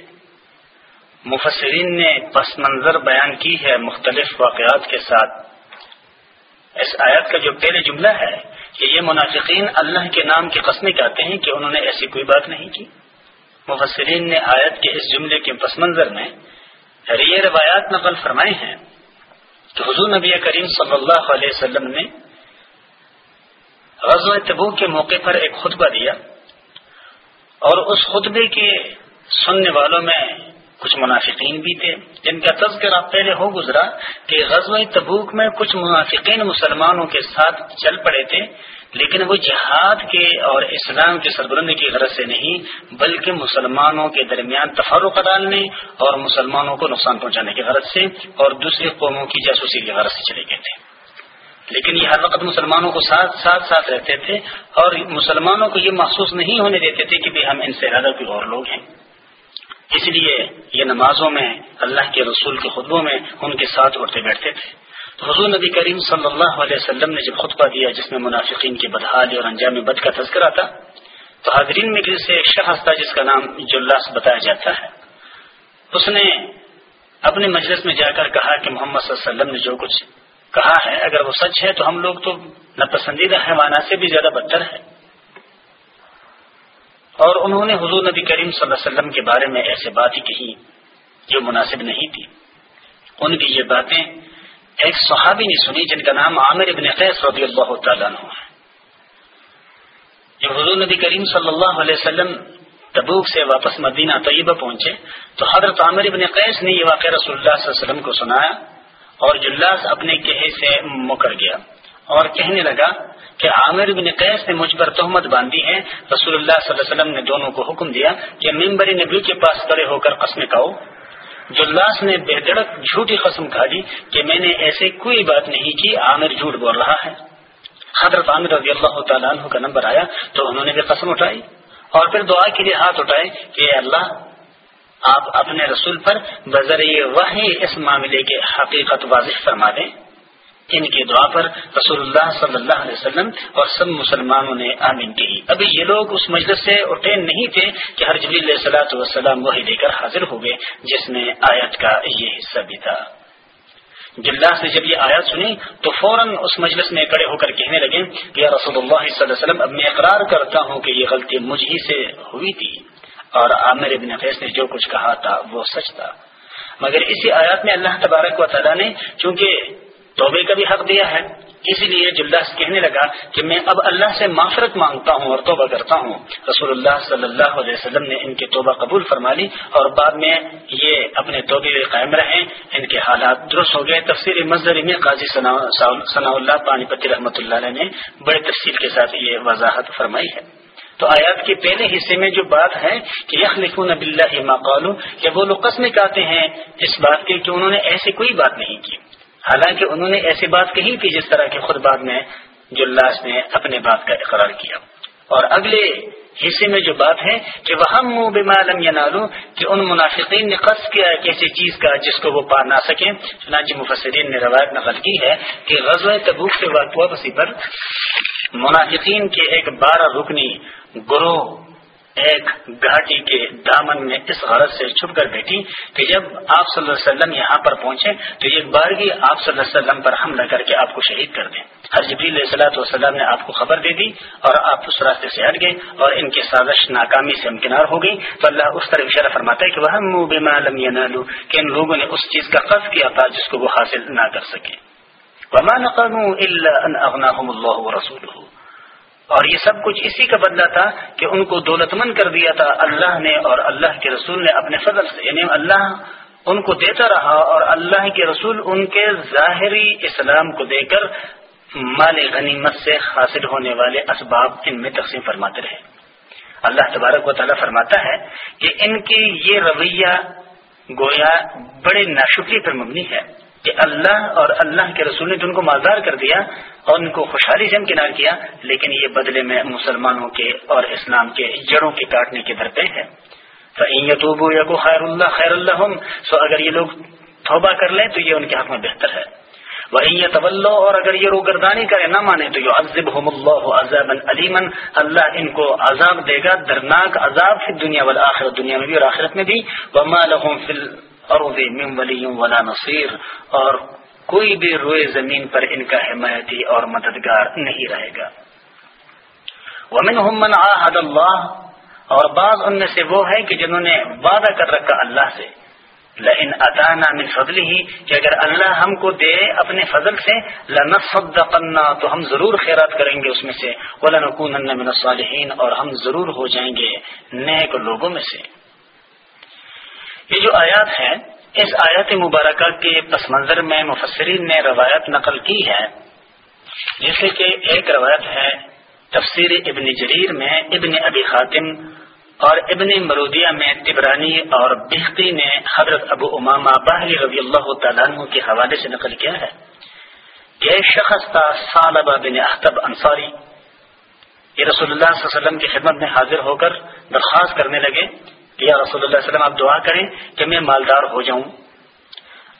مفسرین نے پس منظر بیان کی ہے مختلف واقعات کے ساتھ۔ اس آیت کا جو پہلے جملہ ہے کہ یہ منافقین اللہ کے نام کی قسمیں کہتے ہیں کہ انہوں نے ایسی کوئی بات نہیں کی۔ مفسرین نے آیت کے اس جملے کے پس منظر میں یہ روایات نقل فرمائے ہیں۔ تو حضور نبی کریم صلی اللہ علیہ وسلم نے غزوہ تبو کے موقع پر ایک خطبہ دیا اور اس خطبے کے سننے والوں میں کچھ منافقین بھی تھے جن کا تذکرہ پہلے ہو گزرا کہ غزوہ تبوک میں کچھ منافقین مسلمانوں کے ساتھ چل پڑے تھے لیکن وہ جہاد کے اور اسلام کے سربرندی کی غرض سے نہیں، بلکہ مسلمانوں کے درمیان تفرق ڈالنے اور مسلمانوں کو نقصان پہنچانے کی غرض سے اور دوسری قوموں کی جاسوسی کی غرض سے چلے گئے تھے۔ لیکن یہ ہر وقت مسلمانوں کو ساتھ ساتھ ساتھ رہتے تھے اور مسلمانوں کو یہ محسوس نہیں ہونے دیتے تھے کہ ہم ان سے زیادہ کوئی اور لوگ ہیں۔ اس لیے یہ نمازوں میں، اللہ کے رسول کے خطبوں میں ان کے ساتھ اٹھتے بیٹھتے تھے۔ حضور نبی کریم صلی اللہ علیہ وسلم نے جب خطبہ دیا جس میں منافقین کی بدحالی اور انجام بد کا تذکرہ تھا، تو حاضرین میں سے ایک شخص تھا جس کا نام جلاس بتایا جاتا ہے۔ اس نے اپنے مجلس میں جا کر کہا کہ محمد صلی اللہ علیہ وسلم نے جو کچھ کہا ہے، اگر وہ سچ ہے تو ہم لوگ تو ناپسندیدہ حیوانات سے بھی زیادہ بدتر ہے اور انہوں نے حضور نبی کریم صلی اللہ علیہ وسلم کے بارے میں ایسے بات ہی کہی جو مناسب نہیں تھی ان کی یہ باتیں ایک صحابی نے سنی جن کا نام عامر ابن قیس رضی اللہ تعالیٰ عنہ ہے۔ جب حضور نبی کریم صلی اللہ علیہ وسلم تبوک سے واپس مدینہ طیبہ پہنچے، تو حضرت عامر ابن قیس نے یہ واقعہ رسول اللہ صلی اللہ علیہ وسلم کو سنایا اور جلاس اپنے کہے سے مکر گیا اور کہنے لگا کہ عامر بن قیس نے مجھ پر تہمت باندھی ہے، رسول اللہ صلی اللہ علیہ وسلم نے دونوں کو حکم دیا کہ ممبری نبی کے پاس کڑے ہو کر قسمیں کہو جلاس نے بے دڑک جھوٹی قسم کھا دی کہ میں نے ایسے کوئی بات نہیں کی، عامر جھوٹ بول رہا ہے۔ حضرت عامر رضی اللہ تعالیٰ عنہ کا نمبر آیا تو انہوں نے بھی قسم اٹھائی اور پھر دعا کے لیے ہاتھ اٹھائے کہ اللہ، آپ اپنے رسول پر بذریعہ وہی اس معاملے کے حقیقت واضح فرما دیں۔ ان کی دعا پر رسول اللہ صلی اللہ علیہ وسلم اور سب مسلمانوں نے آمین کی ابھی یہ لوگ اس مجلس سے اٹھے نہیں تھے کہ ہر جبیل صلاح وسلم وہی لے کر حاضر ہوئے جس میں آیت کا یہ حصہ بھی تھا۔ جلد نے جب یہ آیت سنی تو فوراً اس مجلس میں کڑے ہو کر کہنے لگے کہ رسول اللہ صلی اللہ علیہ وسلم، اب میں اقرار کرتا ہوں کہ یہ غلطی مجھ ہی سے ہوئی تھی۔ اور عامر ابن فیص نے جو کچھ کہا تھا وہ سچ تھا۔ مگر اسی آیات میں اللہ تبارک و تعالیٰ نے، چونکہ توبے کا بھی حق دیا ہے۔ اسی لیے جلدہ کہنے لگا کہ میں اب اللہ سے معافرت مانگتا ہوں اور توبہ کرتا ہوں۔ رسول اللہ صلی اللہ علیہ وسلم نے ان کی توبہ قبول فرما لی اور بعد میں یہ اپنے توبے قائم رہے۔ ان کے حالات درست ہو گئے۔ تفصیل مظہری میں قاضی ثناء اللہ پانی پتی رحمۃ اللہ علیہ نے بڑے تفصیل کے ساتھ یہ وضاحت فرمائی ہے۔ تو آیات کے پہلے حصے میں جو بات ہے کہ یخ لکھوں نب اللہ مقالو کہ وہ لوگ قسمیں کہتے ہیں؟ اس بات کے کہ انہوں نے ایسی کوئی بات نہیں کی۔ حالانکہ انہوں نے ایسی بات کہی تھی جس طرح کے خود بعد میں جلاس نے اپنے بات کا اقرار کیا۔ اور اگلے حصے میں جو بات ہے کہ وہ ہم منہ یا کہ ان منافقین نے قص کیا کسی چیز کا جس کو وہ پا نہ سکے چنانچہ مفسرین نے روایت نقل کی ہے کہ غزوہ تبوک سے واپسی پر منافقین کے ایک بارہ رکنی گروہ ایک گھاٹی کے دامن میں اس غرض سے چھپ کر بیٹھی کہ جب آپ صلی اللہ علیہ وسلم یہاں پر پہنچے تو ایک بار آپ صلی اللہ علیہ وسلم پر حملہ کر کے آپ کو شہید کر دیں۔ ہر جبریل علیہ صلاحت والسلام نے آپ کو خبر دے دی اور آپ اس راستے سے ہٹ گئے اور ان کی سازش ناکامی سے امکنار ہو گئی۔ تو اللہ اس طرح اشارہ فرماتا ہے کہ وہ کہ ان لوگوں نے اس چیز کا قصد کیا تھا جس کو وہ حاصل نہ کر سکے۔ وما نقموا الا ان اغناهم الله ورسوله۔ اور یہ سب کچھ اسی کا بدلہ تھا کہ ان کو دولت مند کر دیا تھا اللہ نے اور اللہ کے رسول نے اپنے فضل سے۔ یعنی اللہ ان کو دیتا رہا اور اللہ کے رسول ان کے ظاہری اسلام کو دے کر مال غنیمت سے حاصل ہونے والے اسباب ان میں تقسیم فرماتے رہے۔ اللہ تبارک و تعالیٰ فرماتا ہے کہ ان کی یہ رویہ گویا بڑے ناشکری پر مبنی ہے۔ کہ اللہ اور اللہ کے رسول نے ان کو مالدار کر دیا اور ان کو خوشحالی سے امکنار کیا، لیکن یہ بدلے میں مسلمانوں کے اور اسلام کے جڑوں کے کاٹنے کے درپے ہے۔ یا کو خیر اللہ خیر اللہ سو اگر یہ لوگ توبہ کر لیں تو یہ ان کے حق میں بہتر ہے۔ وہ طول اور اگر یہ روگردانی کرے نہ مانے تو عزب اللہ عذاب علیمن اللہ ان کو عذاب دے گا درناک عذاب پھر دنیا والا آخرت دنیا میں بھی اور آخرت میں بھی۔ وما لهم فی من ولی ولا نصیر، اور کوئی بھی روئے زمین پر ان کا حمایتی اور مددگار نہیں رہے گا۔ ومن من عاہد اللہ، اور بعض ان میں سے وہ ہے کہ جنہوں نے وعدہ کر رکھا اللہ سے۔ لئن اتانا من فضل ہی کہ اگر اللہ ہم کو دے اپنے فضل سے، لنصدقنا، تو ہم ضرور خیرات کریں گے اس میں سے۔ ولنکونن من الصالحین، اور ہم ضرور ہو جائیں گے نیک لوگوں میں سے۔ یہ جو آیات ہے اس آیات مبارکہ کے پس منظر میں مفسرین نے روایت نقل کی ہے جیسے کہ ایک روایت ہے تفسیر ابن جریر میں ابن ابی خاتم اور ابن مرودیہ میں تبرانی اور بہتی نے حضرت ابو امامہ باہلی رضی اللہ تعالیٰ کے حوالے سے نقل کیا ہے کہ ایک شخص تھا سالبہ بن احتب انصاری۔ یہ رسول اللہ صلی اللہ علیہ وسلم کی خدمت میں حاضر ہو کر درخواست کرنے لگے یا رسول اللہ علیہ وسلم آپ دعا کریں کہ میں مالدار ہو جاؤں۔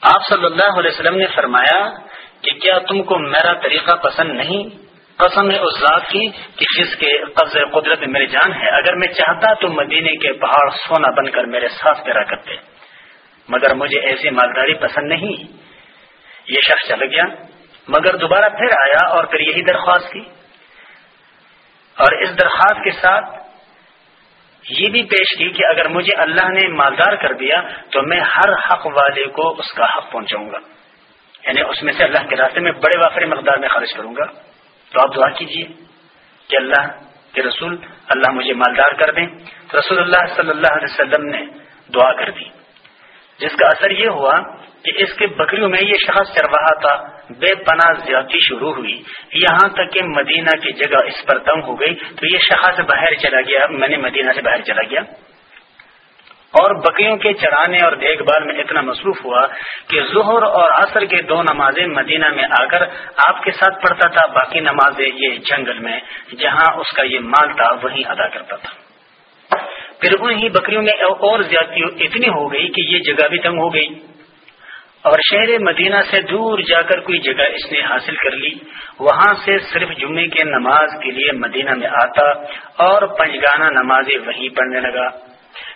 آپ صلی اللہ علیہ وسلم نے فرمایا کہ کیا تم کو میرا طریقہ پسند نہیں؟ قسم ہے اس ذات کی کہ جس کے قبض قدرت میں میری جان ہے۔ اگر میں چاہتا تو مدینے کے پہاڑ سونا بن کر میرے ساتھ پیرا کرتے۔ مگر مجھے ایسی مالداری پسند نہیں۔ یہ شخص چل گیا، مگر دوبارہ پھر آیا اور پھر یہی درخواست کی۔ اور اس درخواست کے ساتھ یہ بھی پیش کی کہ اگر مجھے اللہ نے مالدار کر دیا تو میں ہر حق والے کو اس کا حق پہنچاؤں گا۔ یعنی اس میں سے اللہ کے راستے میں بڑے وافر مقدار میں خرچ کروں گا۔ تو آپ دعا کیجیے کہ اللہ کے رسول اللہ مجھے مالدار کر دیں۔ رسول اللہ صلی اللہ علیہ وسلم نے دعا کر دی۔ جس کا اثر یہ ہوا کہ اس کے بکریوں میں یہ شخص چل رہا تھا۔ بے پناہ زیادتی شروع ہوئی۔ یہاں تک کہ مدینہ کی جگہ اس پر تنگ ہو گئی۔ تو یہ شخص باہر چلا گیا۔ میں نے مدینہ سے باہر چلا گیا۔ اور بکریوں کے چرانے اور دیکھ بھال میں اتنا مصروف ہوا کہ ظہر اور عصر کے دو نمازیں مدینہ میں آ کر آپ کے ساتھ پڑھتا تھا۔ باقی نمازیں یہ جنگل میں، جہاں اس کا یہ مال تھا، وہیں ادا کرتا تھا۔ پھر انہیں بکریوں میں اور زیادتی اتنی ہو گئی کہ یہ جگہ بھی تنگ ہو گئی۔ اور شہر مدینہ سے دور جا کر کوئی جگہ اس نے حاصل کر لی، وہاں سے صرف جمعے کے نماز کے لیے مدینہ میں آتا اور پنجگانہ نمازیں وہیں پڑھنے لگا۔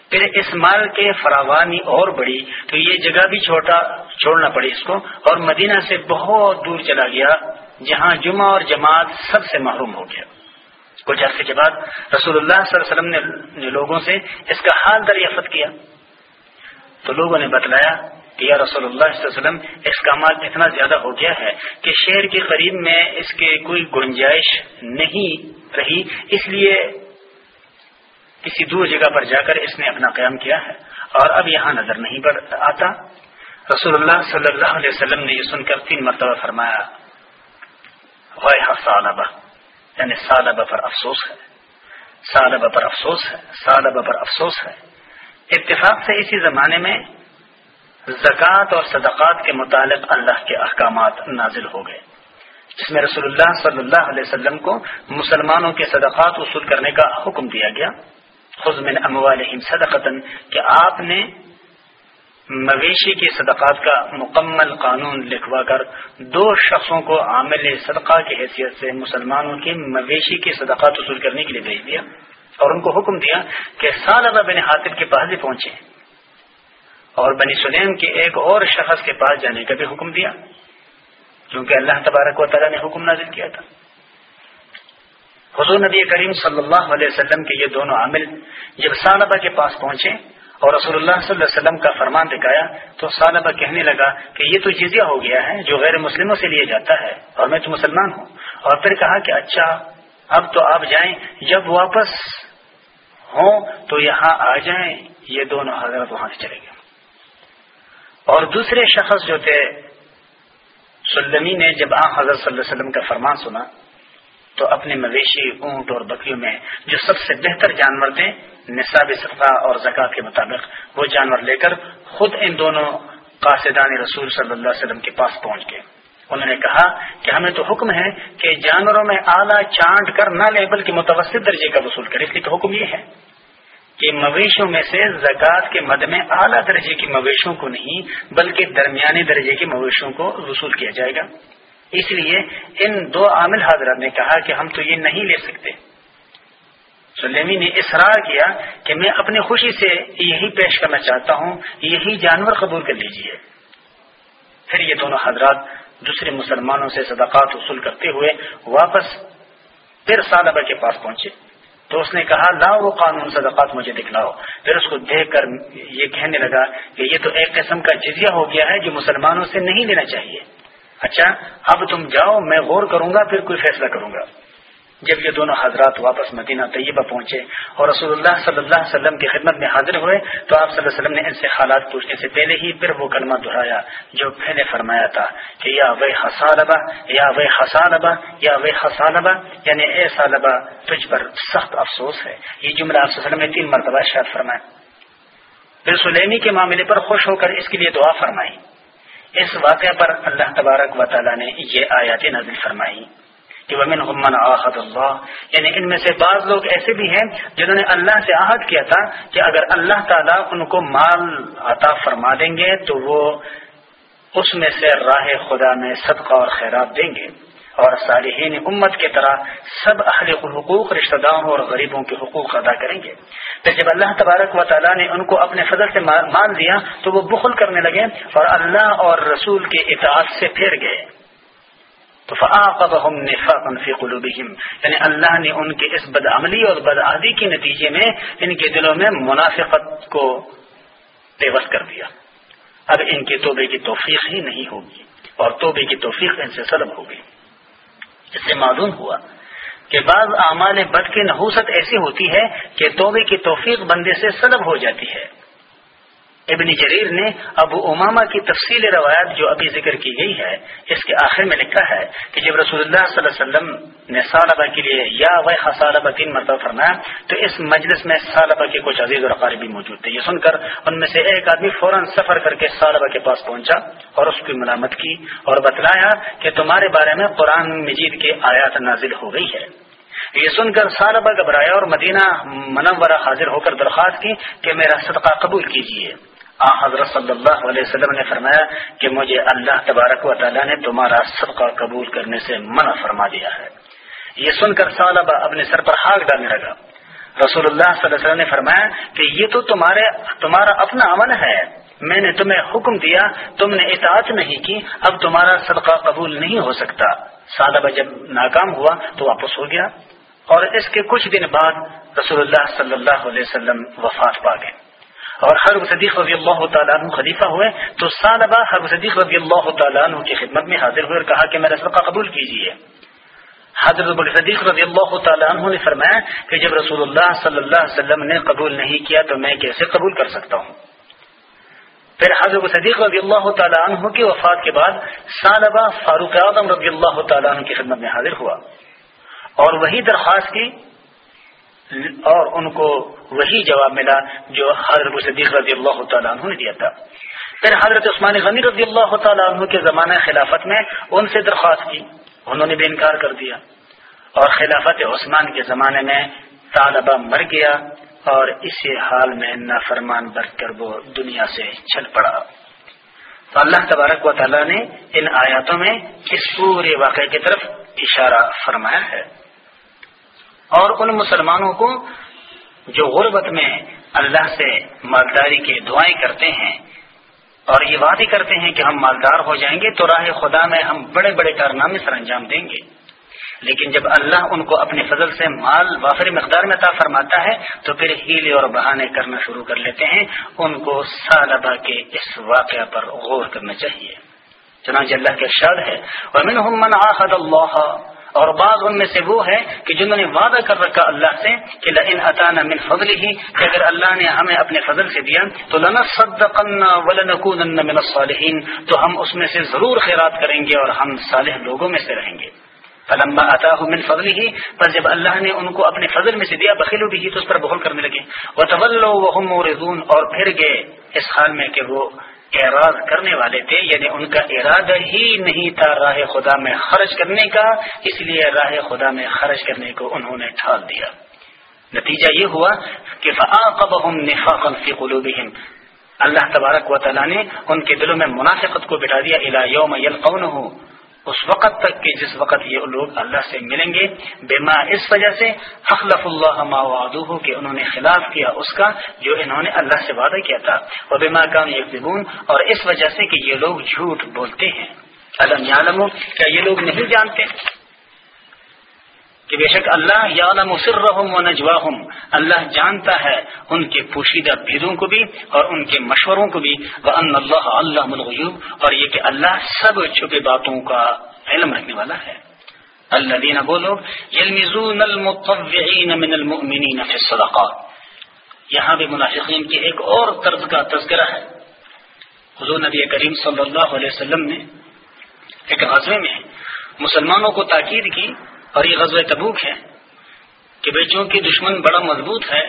پھر اس مال کے فراوانی اور بڑی تو یہ جگہ بھی چھوٹا، چھوڑنا پڑی اس کو اور مدینہ سے بہت دور چلا گیا، جہاں جمعہ اور جماعت سب سے محروم ہو گیا۔ کچھ عرصے کے بعد رسول اللہ صلی اللہ علیہ وسلم نے لوگوں سے اس کا حال دریافت کیا۔ تو لوگوں نے بتلایا کہ یا رسول اللہ صلی اللہ علیہ وسلم، اس کا مال اتنا زیادہ ہو گیا ہے کہ شہر کے قریب میں اس کے کوئی گنجائش نہیں رہی، اس لیے کسی دور جگہ پر جا کر اس نے اپنا قیام کیا ہے۔ اور اب یہاں نظر نہیں پڑ آتا۔ رسول اللہ صلی اللہ علیہ وسلم نے یہ سن کر تین مرتبہ فرمایا سالبہ یعنی سالبہ پر افسوس ہے۔ سالبہ پر افسوس ہے، سالبہ پر افسوس ہے۔ اتفاق سے اسی زمانے میں زکوٰۃ اور صدقات کے متعلق اللہ کے احکامات نازل ہو گئے۔ جس میں رسول اللہ صلی اللہ علیہ وسلم کو مسلمانوں کے صدقات وصول کرنے کا حکم دیا گیا۔ خزمن اموالہم صدقتاً، کہ آپ نے مویشی کے صدقات کا مکمل قانون لکھوا کر دو شخصوں کو عامل صدقہ کی حیثیت سے مسلمانوں کے مویشی کے صدقات وصول کرنے کے لیے بھیج دیا اور ان کو حکم دیا کہ سالہ بن حاطب کے پاس پہنچے اور بنی سلیم کے ایک اور شخص کے پاس جانے کا بھی حکم دیا، کیونکہ اللہ تبارک و تعالیٰ نے حکم نازل کیا تھا۔ حضور نبی کریم صلی اللہ علیہ وسلم کے یہ دونوں عامل جب صالبہ کے پاس پہنچے اور رسول اللہ صلی اللہ علیہ وسلم کا فرمان دکھایا، تو صالبہ کہنے لگا کہ یہ تو جزیہ ہو گیا ہے جو غیر مسلموں سے لیا جاتا ہے اور میں تو مسلمان ہوں۔ اور پھر کہا کہ اچھا اب تو آپ جائیں، جب واپس ہوں تو یہاں آ جائیں، یہ دونوں حضرت وہاں سے چلے گئے۔ اور دوسرے شخص جو تھے، سلمی نے جب آ حضرت صلی اللہ علیہ وسلم کا فرمان سنا، تو اپنے مویشی اونٹ اور بکریوں میں جو سب سے بہتر جانور تھے، نصاب صفا اور زکا کے مطابق، وہ جانور لے کر خود ان دونوں قاصدان رسول صلی اللہ علیہ وسلم کے پاس پہنچ گئے۔ انہوں نے کہا کہ ہمیں تو حکم ہے کہ جانوروں میں اعلیٰ چانٹ کر نہ لے، بلکہ متوسط درجے کا وصول کرے۔ اس لیے تو حکم یہ ہے۔ کہ مویشوں میں سے زکوٰۃ کے مد میں اعلیٰ درجے کی مویشوں کو نہیں، بلکہ درمیانی درجے کے مویشوں کو وصول کیا جائے گا۔ اس لیے ان دو عامل حضرات نے کہا کہ ہم تو یہ نہیں لے سکتے۔ سلیمی نے اصرار کیا کہ میں اپنی خوشی سے یہی پیش کرنا چاہتا ہوں، یہی جانور قبول کر لیجیے۔ پھر یہ دونوں حضرات دوسرے مسلمانوں سے صدقات وصول کرتے ہوئے واپس پھر صالبہ کے پاس پہنچے۔ تو اس نے کہا، لا وہ قانون صدقات مجھے دکھلاؤ. پھر اس کو دیکھ کر یہ کہنے لگا کہ یہ تو ایک قسم کا جزیہ ہو گیا ہے جو مسلمانوں سے نہیں لینا چاہیے۔ اچھا اب تم جاؤ، میں غور کروں گا، پھر کوئی فیصلہ کروں گا۔ جب یہ دونوں حضرات واپس مدینہ طیبہ پہنچے اور رسول اللہ صلی اللہ علیہ وسلم کی خدمت میں حاضر ہوئے، تو آپ صلی اللہ علیہ وسلم نے ان سے حالات پوچھنے سے پہلے ہی پھر وہ کلمہ دہرایا جو پہلے فرمایا تھا کہ یا وہ حسالبا، یا وہ حسالبا، یا وہ حسالبا یعنی اے سالبا، تجھ پر سخت افسوس ہے۔ یہ جملہ آپ وسلم نے تین مرتبہ شاید فرمایا۔ پھر سلیمی کے معاملے پر خوش ہو کر اس کے لیے دعا فرمائی۔ اس واقعہ پر اللہ تبارک و تعالیٰ نے یہ آیات نظر فرمائی۔ کہ ومن غمن آحد اللہ یعنی ان میں سے بعض لوگ ایسے بھی ہیں جنہوں نے اللہ سے عہد کیا تھا کہ اگر اللہ تعالیٰ ان کو مال عطا فرما دیں گے تو وہ اس میں سے راہ خدا میں صدقہ اور خیرات دیں گے۔ اور صالحین امت کی طرح سب اہل حقوق، رشتہ داروں اور غریبوں کے حقوق ادا کریں گے۔ پھر جب اللہ تبارک و تعالیٰ نے ان کو اپنے فضل سے مان دیا تو وہ بخل کرنے لگے اور اللہ اور رسول کے اطاعت سے پھیر گئے۔ تو فی قلوبہم یعنی اللہ نے ان کے اس بدعملی اور بدعادی کے نتیجے میں ان کے دلوں میں منافقت کو پیوس کر دیا. اب ان کے توبے کی توفیق ہی نہیں ہوگی اور توبے کی توفیق ان سے سلب ہوگی اس سے معلوم ہوا کہ بعض اعمال بد کی نحوست ایسی ہوتی ہے کہ توبے کی توفیق بندے سے سلب ہو جاتی ہے. ابن جریر نے ابو اماما کی تفصیل روایت جو ابھی ذکر کی گئی ہے، اس کے آخر میں لکھا ہے کہ جب رسول اللہ صلی اللہ علیہ وسلم نے سالبہ کے لیے یا وہ سالبہ تین مرتبہ فرمایا، تو اس مجلس میں سالبہ کے کچھ عزیز اور قاربی موجود تھے۔ یہ سن کر ان میں سے ایک آدمی فوراً سفر کر کے سالبہ کے پاس پہنچا اور اس کی ملامت کی اور بتلایا کہ تمہارے بارے میں قرآن مجید کے آیات نازل ہو گئی ہے۔ یہ سن کر سالبہ گھبرایا اور مدینہ منورہ حاضر ہو کر درخواست کی کہ میرا صدقہ قبول کیجیے۔ آ حضرت صلی اللہ علیہ وسلم نے فرمایا کہ مجھے اللہ تبارک و تعالیٰ نے تمہارا صدقہ قبول کرنے سے منع فرما دیا ہے۔ یہ سن کر سالبہ اپنے سر پر ہاک ڈالنے لگا۔ رسول اللہ صلی اللہ علیہ وسلم نے فرمایا کہ یہ تو تمہارے، تمہارا اپنا عمل ہے۔ میں نے تمہیں حکم دیا، تم نے اطاعت نہیں کی، اب تمہارا صدقہ قبول نہیں ہو سکتا۔ سالبہ جب ناکام ہوا تو واپس ہو گیا اور اس کے کچھ دن بعد رسول اللہ صلی اللہ علیہ وسلم وفات پا گئے۔ اور ہر صدیق رضی اللہ تعالیٰ عنہ خلیفہ ہوئے، تو سالبہ ہر صدیق رضی اللہ تعالیٰ عنہ کی خدمت میں حاضر ہوئے اور کہا کہ میرا صدقہ قبول کیجیے۔ حضرت صدیق رضی اللہ تعالیٰ عنہ نے فرمایا کہ جب رسول اللہ صلی اللہ علیہ وسلم نے قبول نہیں کیا تو میں کیسے قبول کر سکتا ہوں؟ پھر حضرت صدیق رضی اللہ تعالیٰ عنہ کی وفات کے بعد سالبہ فاروق اعظم رضی اللہ تعالیٰ عنہ کی خدمت میں حاضر ہوا۔ اور وہی درخواست کی اور ان کو وہی جواب ملا جو حضرت صدیق رضی اللہ تعالیٰ عنہ نے دیا تھا۔ پھر حضرت عثمان غنی رضی اللہ تعالیٰ عنہ کے زمانہ خلافت میں ان سے درخواست کی۔ انہوں نے بھی انکار کر دیا۔ اور خلافت عثمان کے زمانے میں طالبہ مر گیا اور اسی حال میں نافرمان بر کر وہ دنیا سے چل پڑا۔ تو اللہ تبارک و تعالیٰ نے ان آیاتوں میں اس پورے واقعے کی طرف اشارہ فرمایا ہے۔ اور ان مسلمانوں کو جو غربت میں اللہ سے مالداری کی دعائیں کرتے ہیں اور یہ وعدے کرتے ہیں کہ ہم مالدار ہو جائیں گے تو راہ خدا میں ہم بڑے بڑے کارنامے سر انجام دیں گے۔ لیکن جب اللہ ان کو اپنے فضل سے مال وافر مقدار میں عطا فرماتا ہے تو پھر ہیلے اور بہانے کرنا شروع کر لیتے ہیں۔ ان کو سالبہ کے اس واقعہ پر غور کرنا چاہیے۔ چنانچہ اللہ کے شاد ہے اللہ اور بعض ان میں سے وہ ہے کہ جنہوں نے وعدہ کر رکھا اللہ سے کہ لن اطانہ من فضل ہی کہ اگر اللہ نے ہمیں اپنے فضل سے دیا، تو لنا صدقنا من الصالحین، تو ہم اس میں سے ضرور خیرات کریں گے اور ہم صالح لوگوں میں سے رہیں گے۔ فلما آتا من فضل ہی پر جب اللہ نے ان کو اپنے فضل میں سے دیا، بخیلو بھی تو اس پر بہل کرنے لگے۔ وہ طول وہ اور پھر گئے اس حال میں کہ وہ اعراض کرنے والے تھے یعنی ان کا ارادہ ہی نہیں تھا راہ خدا میں خرچ کرنے کا، اس لیے راہ خدا میں خرچ کرنے کو انہوں نے ٹھال دیا۔ نتیجہ یہ ہوا کہ فعاقبهم نفاقا في قلوبهم۔ اللہ تبارک و تعالی نے ان کے دلوں میں منافقت کو بٹا دیا، الى یوم یلقونه اس وقت تک کہ جس وقت یہ لوگ اللہ سے ملیں گے، بما اس وجہ سے اخلف اللہ ما وعدوه کہ انہوں نے خلاف کیا اس کا جو انہوں نے اللہ سے وعدہ کیا تھا۔ وہ بما کام یکذبون اور اس وجہ سے کہ یہ لوگ جھوٹ بولتے ہیں۔ علم یعلم کیا یہ لوگ نہیں جانتے؟ کہ بے شک اللہ یا مصر و نجواہم۔ اللہ جانتا ہے ان کے پوشیدہ بھیدوں کو بھی اور ان کے مشوروں کو بھی۔ وہ ان اللہ اللہ ملغیوب اور یہ کہ اللہ سب چھپے باتوں کا علم رکھنے والا ہے۔ اللہ دینا بولو یلمزون المطوعین من المؤمنین فی الصدقات۔ یہاں بھی منافقین کی ایک اور طرز کا تذکرہ ہے۔ حضور نبی کریم صلی اللہ علیہ وسلم نے ایک غزوے میں مسلمانوں کو تاکید کی اور یہ غزوہ تبوک ہے کہ بھائی چونکہ دشمن بڑا مضبوط ہے،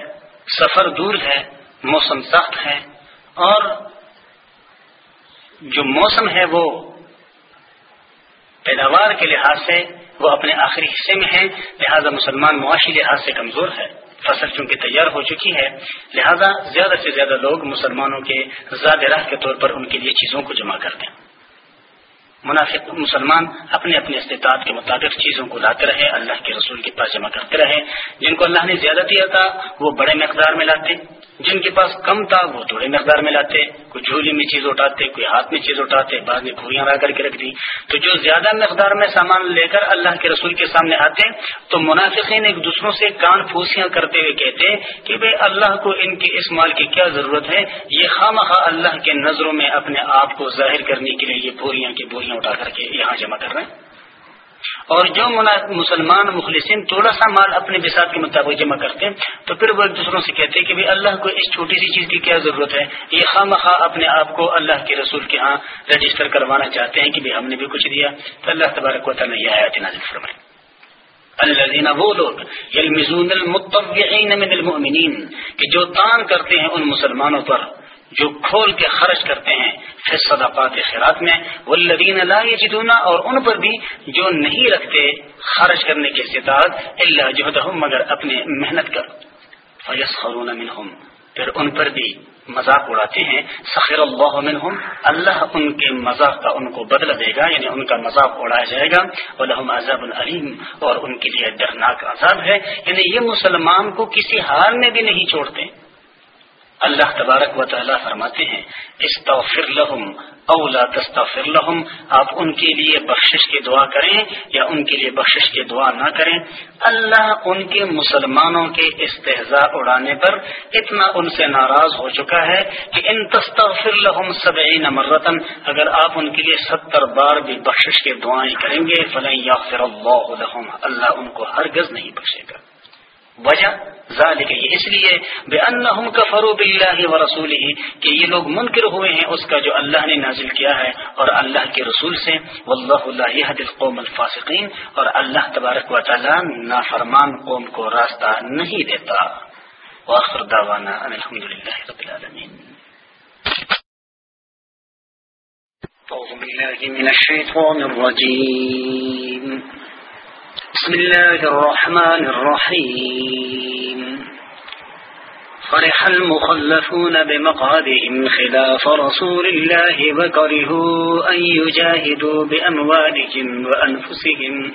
سفر دور ہے، موسم سخت ہے، اور جو موسم ہے وہ پیداوار کے لحاظ سے وہ اپنے آخری حصے میں ہے، لہذا مسلمان معاشی لحاظ سے کمزور ہے۔ فصل چونکہ تیار ہو چکی ہے، لہذا زیادہ سے زیادہ لوگ مسلمانوں کے زیادہ راہ کے طور پر ان کے لیے چیزوں کو جمع کرتے ہیں منافق مسلمان اپنے اپنے استطاعت کے مطابق چیزوں کو لاتے رہے، اللہ کے رسول کے پاس جمع کرتے رہے۔ جن کو اللہ نے زیادہ دیا تھا وہ بڑے مقدار میں لاتے۔ جن کے پاس کم تھا، وہ تھوڑے مقدار میں لاتے۔ کوئی جھولی میں چیز اٹھاتے، کوئی ہاتھ میں چیز اٹھاتے، بعد میں پھوریاں لا کر کے رکھ دی۔ تو جو زیادہ مقدار میں سامان لے کر اللہ کے رسول کے سامنے آتے، تو منافقین ایک دوسروں سے کان پھوسیاں کرتے ہوئے کہتے کہ بھائی اللہ کو ان کے اس مال کی کیا ضرورت ہے؟ یہ خام خواہ اللہ کے نظروں میں اپنے آپ کو ظاہر کرنے کے لیے، یہ بوریاں کی بوریاں اٹھا کر کے یہاں جمع کر رہے ہیں۔ اور جو مسلمان مخلصین تھوڑا سا مال اپنے بساط کے مطابق جمع کرتے ہیں، تو پھر وہ ایک دوسروں سے کہتے ہیں کہ اللہ کو اس چھوٹی سی چیز کی کیا ضرورت ہے؟ یہ خواہ مخواہ اپنے آپ کو اللہ کے رسول کے ہاں رجسٹر کروانا چاہتے ہیں کہ ہم نے بھی کچھ دیا۔ تو اللہ تبارک و تعالیٰ یہ آیات نازل فرمائے اللہ وہ لوگ یلمزون المطوعین من المؤمنین، کہ جو تان کرتے ہیں ان مسلمانوں پر۔ جو کھول کے خرچ کرتے ہیں پھر صدقات خیرات میں وہ لدین اللہ جدونا اور ان پر بھی جو نہیں رکھتے خرچ کرنے کے استطاعت اللہ جو مگر اپنے محنت کر۔ فیس خرون منہم، پھر ان پر بھی مذاق اڑاتے ہیں۔ سخیر اللہ منہم، اللہ ان کے مذاق کا ان کو بدل دے گا یعنی ان کا مذاق اڑایا جائے گا۔ الحم عذاب العلیم اور ان کے لیے ڈرناک عذاب ہے۔ یعنی یہ مسلمان کو کسی حال میں بھی نہیں چھوڑتے۔ اللہ تبارک و تعالیٰ فرماتے ہیں، استغفر لہم اولا تستغفر لہم، آپ ان کے لیے بخشش کی دعا کریں یا ان کے لیے بخشش کی دعا نہ کریں۔ اللہ ان کے مسلمانوں کے استحضاء اڑانے پر اتنا ان سے ناراض ہو چکا ہے کہ ان تستغفر لہم سبعین مرتن اگر آپ ان کے لیے ستر بار بھی بخشش کی دعائیں کریں گے، فلن یغفر اللہ لہم، اللہ ان کو ہرگز نہیں بخشے گا۔ وجہ ذالک یہ اس لیے بے ان کا فروب اللہ و رسول ہی کہ یہ لوگ منکر ہوئے ہیں اس کا جو اللہ نے نازل کیا ہے اور اللہ کے رسول سے، واللہ اللہ حد القوم الفاسقین اور اللہ تبارک و تعالی نافرمان قوم کو راستہ نہیں دیتا۔ واخر دعوانا ان الحمد للہ رب العالمین۔ أعوذ بالله من الشيطان الرجيم بسم الله الرحمن الرحيم. فرح المخلفون بمقعدهم خلاف رسول الله وكرهوا أن يجاهدوا بأموالهم وأنفسهم.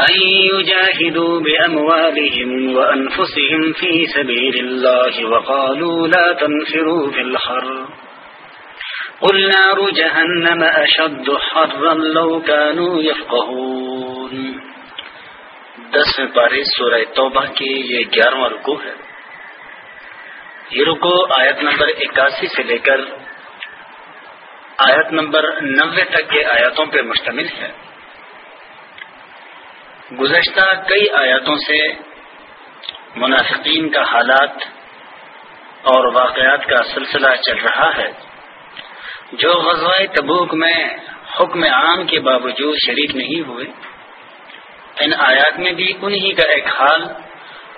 أن يجاهدوا بأموالهم وأنفسهم في سبيل الله وقالوا لا تنفروا في الحر. قل نار جهنم أشد حرا لو كانوا يفقهون. دس پارے سورہ توبہ کی یہ گیارہواں رکو ہے۔ یہ رکو آیت نمبر اکاسی سے لے کر آیت نمبر نوے تک کے آیاتوں پر مشتمل ہے۔ گزشتہ کئی آیاتوں سے منافقین کا حالات اور واقعات کا سلسلہ چل رہا ہے۔ جو غزوہ تبوک میں حکم عام کے باوجود شریک نہیں ہوئے، ان آیات میں بھی انہی کا ایک حال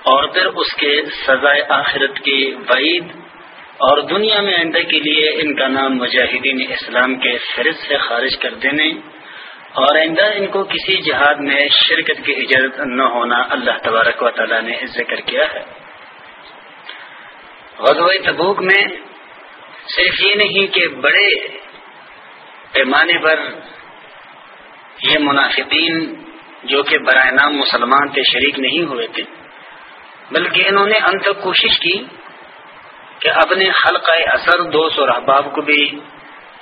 اور پھر اس کے سزائے آخرت کی وعید اور دنیا میں آئندہ کے لیے ان کا نام مجاہدین اسلام کے فہرست سے خارج کر دینے اور آئندہ ان کو کسی جہاد میں شرکت کی اجازت نہ ہونا اللہ تبارک و تعالیٰ نے ذکر کیا ہے۔ غزوہ تبوک میں صرف یہ نہیں کہ بڑے پیمانے پر یہ منافقین جو کہ برائے نام مسلمان تھے شریک نہیں ہوئے تھے، بلکہ انہوں نے ان تک کوشش کی کہ اپنے حلقہ اثر دوست اور احباب کو بھی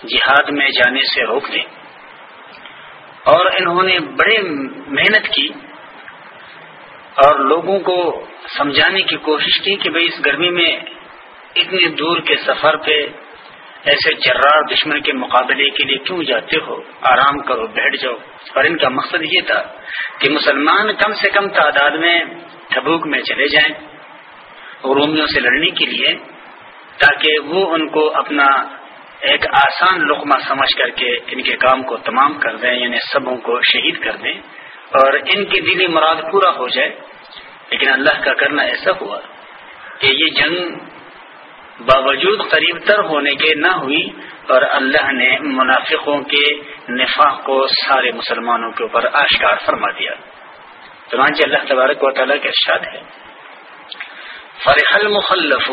جہاد میں جانے سے روک دیں۔ اور انہوں نے بڑے محنت کی اور لوگوں کو سمجھانے کی کوشش کی کہ بھئی اس گرمی میں اتنی دور کے سفر پہ ایسے جرار دشمن کے مقابلے کے لیے کیوں جاتے ہو، آرام کرو، بیٹھ جاؤ۔ اور ان کا مقصد یہ تھا کہ مسلمان کم سے کم تعداد میں تھبوک میں چلے جائیں رومیوں سے لڑنے کے لیے، تاکہ وہ ان کو اپنا ایک آسان لقمہ سمجھ کر کے ان کے کام کو تمام کر دیں یعنی سبوں کو شہید کر دیں اور ان کی دلی مراد پورا ہو جائے۔ لیکن اللہ کا کرنا ایسا ہوا کہ یہ جنگ باوجود قریب تر ہونے کے نہ ہوئی اور اللہ نے منافقوں کے نفاق کو سارے مسلمانوں کے اوپر آشکار فرما دیا۔ چنانچہ اللہ تبارک و تعالیٰ کے ارشاد ہے۔ فرح المخلف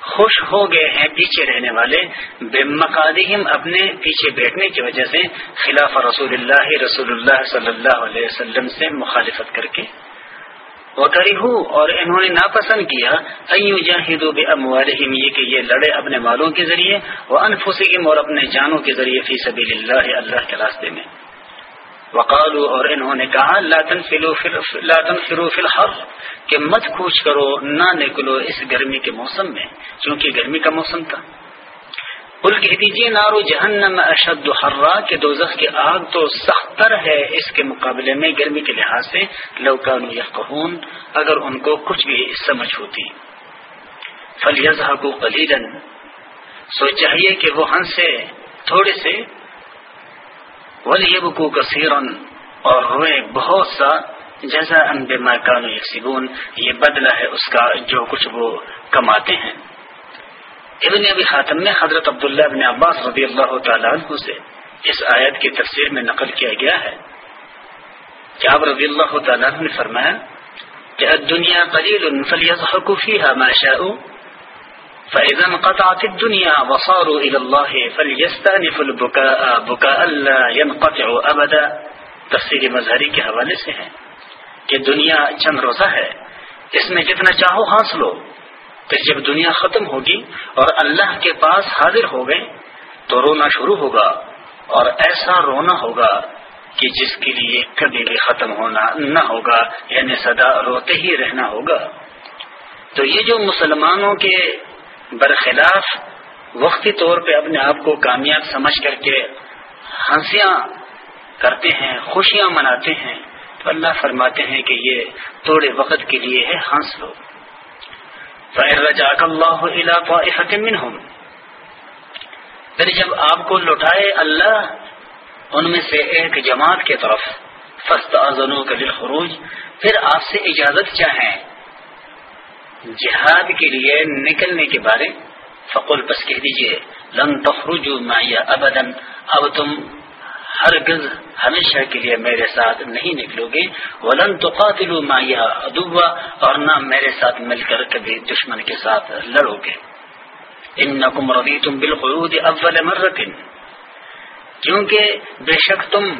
خوش ہو گئے ہیں پیچھے رہنے والے، بے مقادم اپنے پیچھے بیٹھنے کی وجہ سے خلاف رسول اللہ رسول اللہ صلی اللہ علیہ وسلم سے مخالفت کر کے۔ اور انہوں نے ناپسند کیا یہ کہ یہ لڑے اپنے مالوں کے ذریعے وہ انفسکم اور اپنے جانوں کے ذریعے فی سبیل اللہ اللہ کے راستے میں۔ وقالو اور انہوں نے کہا، لا تنفروا فی الحر، کہ مت کوچ کرو، نہ نکلو اس گرمی کے موسم میں، چونکہ گرمی کا موسم تھا۔ کل کہہ دیجیے نارو جہنم اشد حرا کے دوزخ کی آگ تو سخت تر ہے اس کے مقابلے میں گرمی کے لحاظ سے لوکان یقون اگر ان کو کچھ بھی سمجھ ہوتی۔ فلیزہ کو قلیدن سو چاہیے کہ وہ ہنس سے، تھوڑے سے۔ ولیب کو کثیرن اور روئے بہت سا جیسا ان بے مکان یکسبون یہ بدلہ ہے اس کا جو کچھ وہ کماتے ہیں۔ ابن ابی خاتم میں حضرت عبداللہ ابن عباس رضی اللہ تعالیٰ عنہ سے اس آیت کی تفسیر میں نقل کیا گیا ہے۔ کہ آپ رضی اللہ تعالیٰ عنہ نے فرمایا کہ الدنیا قلیل فلیضحکو فیہا ما شاءو، فإذا انقطعت الدنيا وصاروا إلى الله فليستانف البكاء بكاء لا ينقطع أبدا تفسیر مظہری کے حوالے سے ہے کہ دنیا چند روزہ ہے، اس میں جتنا چاہو ہانس لو پھر جب دنیا ختم ہوگی اور اللہ کے پاس حاضر ہو گئے، تو رونا شروع ہوگا اور ایسا رونا ہوگا کہ جس کے لیے کبھی بھی ختم ہونا نہ ہوگا یعنی سدا روتے ہی رہنا ہوگا۔ تو یہ جو مسلمانوں کے برخلاف وقتی طور پہ اپنے آپ کو کامیاب سمجھ کر کے ہنسیاں کرتے ہیں، خوشیاں مناتے ہیں، تو اللہ فرماتے ہیں کہ یہ تھوڑے وقت کے لیے ہے، ہنس لو۔ پھر جب آپ کو لوٹائے اللہ، ان میں سے ایک جماعت کے طرف فسط ازنو پھر آپ سے اجازت چاہیں۔ جہاد کے لیے نکلنے کے بارے فقول بس کہہ دیجیے، لن تخرجوا معي ابدا اب تم ہرگز ہمیشہ کے لیے میرے ساتھ نہیں نکلو گے۔ ولن تو قاتل ادوا اور نہ میرے ساتھ مل کر کبھی دشمن کے ساتھ لڑو گے۔ ان نقم ربی تم بالخلود اول مرتن کیونکہ بے شک تم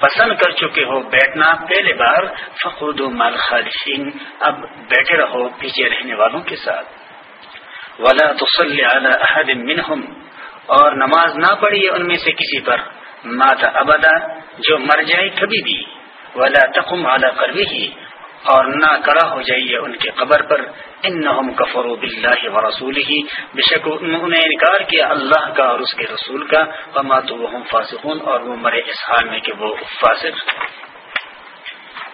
پسند کر چکے ہو بیٹھنا پہلے بار فخود مال خالصین اب بیٹھے رہو پیچھے رہنے والوں کے ساتھ۔ ولا تسلی احد منہم۔ اور نماز نہ پڑھی ان میں سے کسی پر۔ ماتا ابدا، جو مر جائے کبھی بھی، ولا تقم اعلیٰ کر بھی اور نہ کڑا ہو جائیے ان کے قبر پر ان نہ کفر و بلّہ و رسول ہی بے شک انہوں نے انکار کیا اللہ کا اور اس کے رسول کا وما تو وہ فاسقون، اور وہ مرے اس حال میں کہ وہ فاسق۔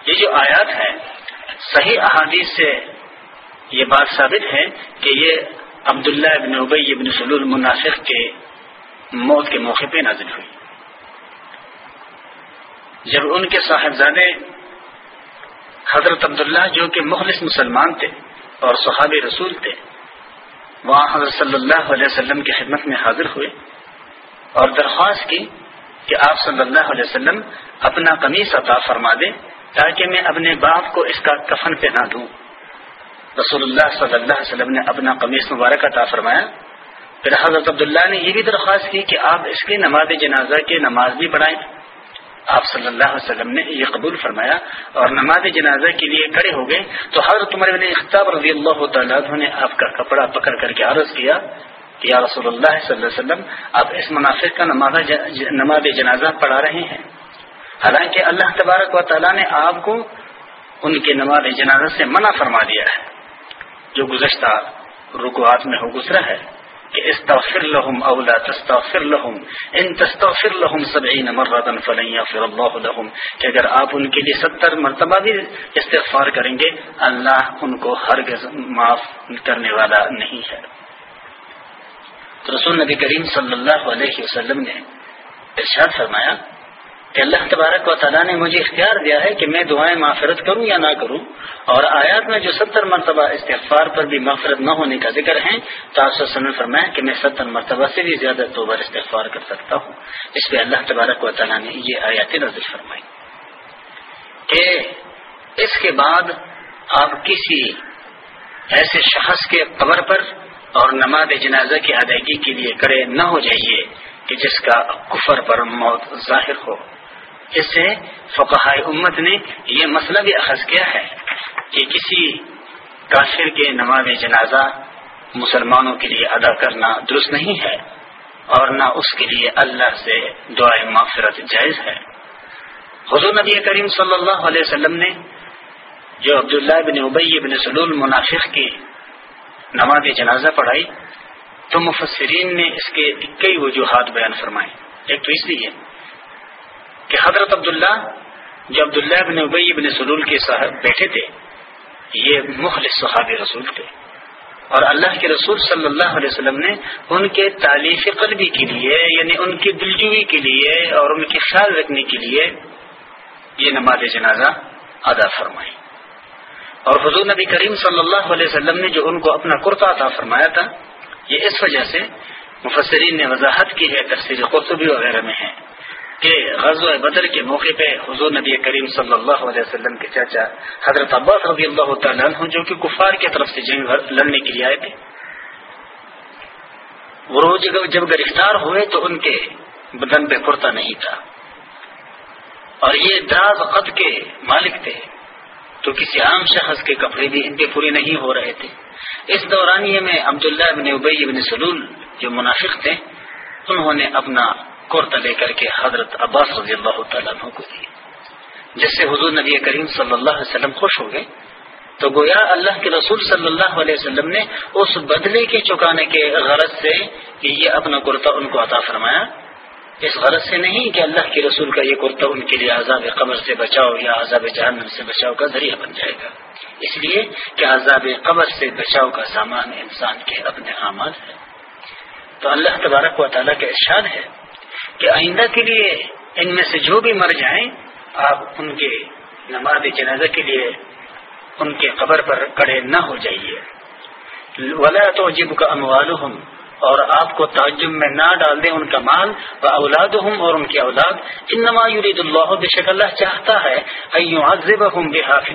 یہ جو آیات ہے صحیح احادیث سے یہ بات ثابت ہے کہ یہ عبداللہ ابن ابئی ابن سلول مناسب کے موت کے موقع پہ نازل ہوئی۔ جب ان کے صاحبزادے حضرت عبداللہ جو کہ مخلص مسلمان تھے اور صحابی رسول تھے، وہاں حضرت صلی اللہ علیہ وسلم کی خدمت میں حاضر ہوئے اور درخواست کی کہ آپ صلی اللہ علیہ وسلم اپنا قمیص عطا فرما دیں تاکہ میں اپنے باپ کو اس کا کفن پہنا دوں۔ رسول اللہ صلی اللہ علیہ وسلم نے اپنا قمیص مبارک عطا فرمایا۔ پھر حضرت عبداللہ نے یہ بھی درخواست کی کہ آپ اس کی نماز جنازہ کی نماز بھی پڑھائیں۔ آپ صلی اللہ علیہ وسلم نے یہ قبول فرمایا اور نماز جنازہ کے لیے کھڑے ہو گئے تو حضرت عمر بن اختاب رضی اللہ تعالیٰ نے آپ کا کپڑا پکڑ کر کے عرض کیا کہ یا رسول اللہ صلی اللہ علیہ وسلم، آپ اس منافق کا نماز جنازہ پڑھا رہے ہیں۔ حالانکہ اللہ تبارک و تعالیٰ نے آپ کو ان کے نماز جنازہ سے منع فرما دیا ہے۔ جو گزشتہ رکوات میں ہو گزرا ہے۔ کہ استغفر لهم او لا تستغفر لهم، ان تستغفر لهم 70 مره فلن يغفر الله لهم۔ کہ اگر آپ ان کے لیے 70 مرتبہ بھی استغفار کریں گے، اللہ ان کو ہرگز معاف کرنے والا نہیں ہے۔ تو رسول نبی کریم صلی اللہ علیہ وسلم نے ارشاد فرمایا کہ اللہ تبارک و تعالیٰ نے مجھے اختیار دیا ہے کہ میں دعائیں معافرت کروں یا نہ کروں اور آیات میں جو ستر مرتبہ استغفار پر بھی معافرت نہ ہونے کا ذکر ہے تو آپ سن فرمایا کہ میں ستر مرتبہ سے بھی زیادہ دو بار استغفار کر سکتا ہوں۔ اس پہ اللہ تبارک و تعالیٰ نے یہ آیات نظر فرمائی۔ کہ اس کے بعد آپ کسی ایسے شخص کے قبر پر اور نماز جنازہ کی ادائیگی کے لیے کرے نہ ہو جائیے کہ جس کا کفر پر موت ظاہر ہو۔ اس سے فقہ امت نے یہ مسئلہ بھی اخذ کیا ہے کہ کسی کافر کے نماز جنازہ مسلمانوں کے لیے ادا کرنا درست نہیں ہے اور نہ اس کے لیے اللہ سے دعائیں مغفرت جائز ہے۔ حضور نبی کریم صلی اللہ علیہ وسلم نے جو عبداللہ بن ابئی بن سلول منافق کی نماز جنازہ پڑھائی تو مفسرین نے اس کے کئی وجوہات بیان فرمائے۔ ایک تو اس لیے کہ حضرت عبداللہ جو عبداللہ بن ابئی بن سلول کے صاحب بیٹھے تھے، یہ مخلص صحابی رسول تھے۔ اور اللہ کے رسول صلی اللہ علیہ وسلم نے ان کے تعلیف قلبی کے لیے یعنی ان کی دلجوئی کے لیے اور ان کی خیال رکھنے کے لیے یہ نماز جنازہ ادا فرمائی۔ اور حضور نبی کریم صلی اللہ علیہ وسلم نے جو ان کو اپنا کرتا عطا فرمایا تھا، یہ اس وجہ سے مفسرین نے وضاحت کی ہے تفصیل قرطبی وغیرہ میں ہے۔ کہ غزوہ بدر کے موقع پہ حضور نبی کریم صلی اللہ علیہ وسلم کے چاچا حضرت عباس رضی اللہ تعالیٰ عنہ جو کہ کفار کی طرف سے جنگ لڑنے کے لیے آئے تھے، وہ روز جب گرفتار ہوئے تو ان کے بدن پہ کرتا نہیں تھا۔ اور یہ دراز قد کے مالک تھے۔ تو کسی عام شخص کے کپڑے بھی ان کے پورے نہیں ہو رہے تھے۔ اس دورانیے میں عبداللہ ابن ابئی ابن سلول جو منافق تھے، انہوں نے اپنا کرتا لے کر کے حضرت عباس رضی اللہ تعالیٰ عنہ کو دی۔ جس سے حضور نبی کریم صلی اللہ علیہ وسلم خوش ہو گئے۔ تو گویا اللہ کے رسول صلی اللہ علیہ وسلم نے اس بدلے کے چکانے کے غرض سے کہ یہ اپنا کرتا ان کو عطا فرمایا۔ اس غرض سے نہیں کہ اللہ کے رسول کا یہ کرتا ان کے لیے عذاب قبر سے بچاؤ یا عذاب جہنم سے بچاؤ کا ذریعہ بن جائے گا۔ اس لیے کہ عذاب قبر سے بچاؤ کا سامان انسان کے اپنے اعمال ہے۔ تو اللہ تبارک و تعالیٰ کا ارشاد ہے کہ آئندہ کے لیے ان میں سے جو بھی مر جائیں، آپ ان کے نماز جنازہ کے لیے ان کے قبر پر کڑے نہ ہو جائیے۔ ولا تو جب کا اموال اور آپ کو تعجب میں نہ ڈال دیں ان کا مال۔ و اولاد ہوں اور ان کی اولاد۔ انما یرید اللہ بے شک اللہ چاہتا ہے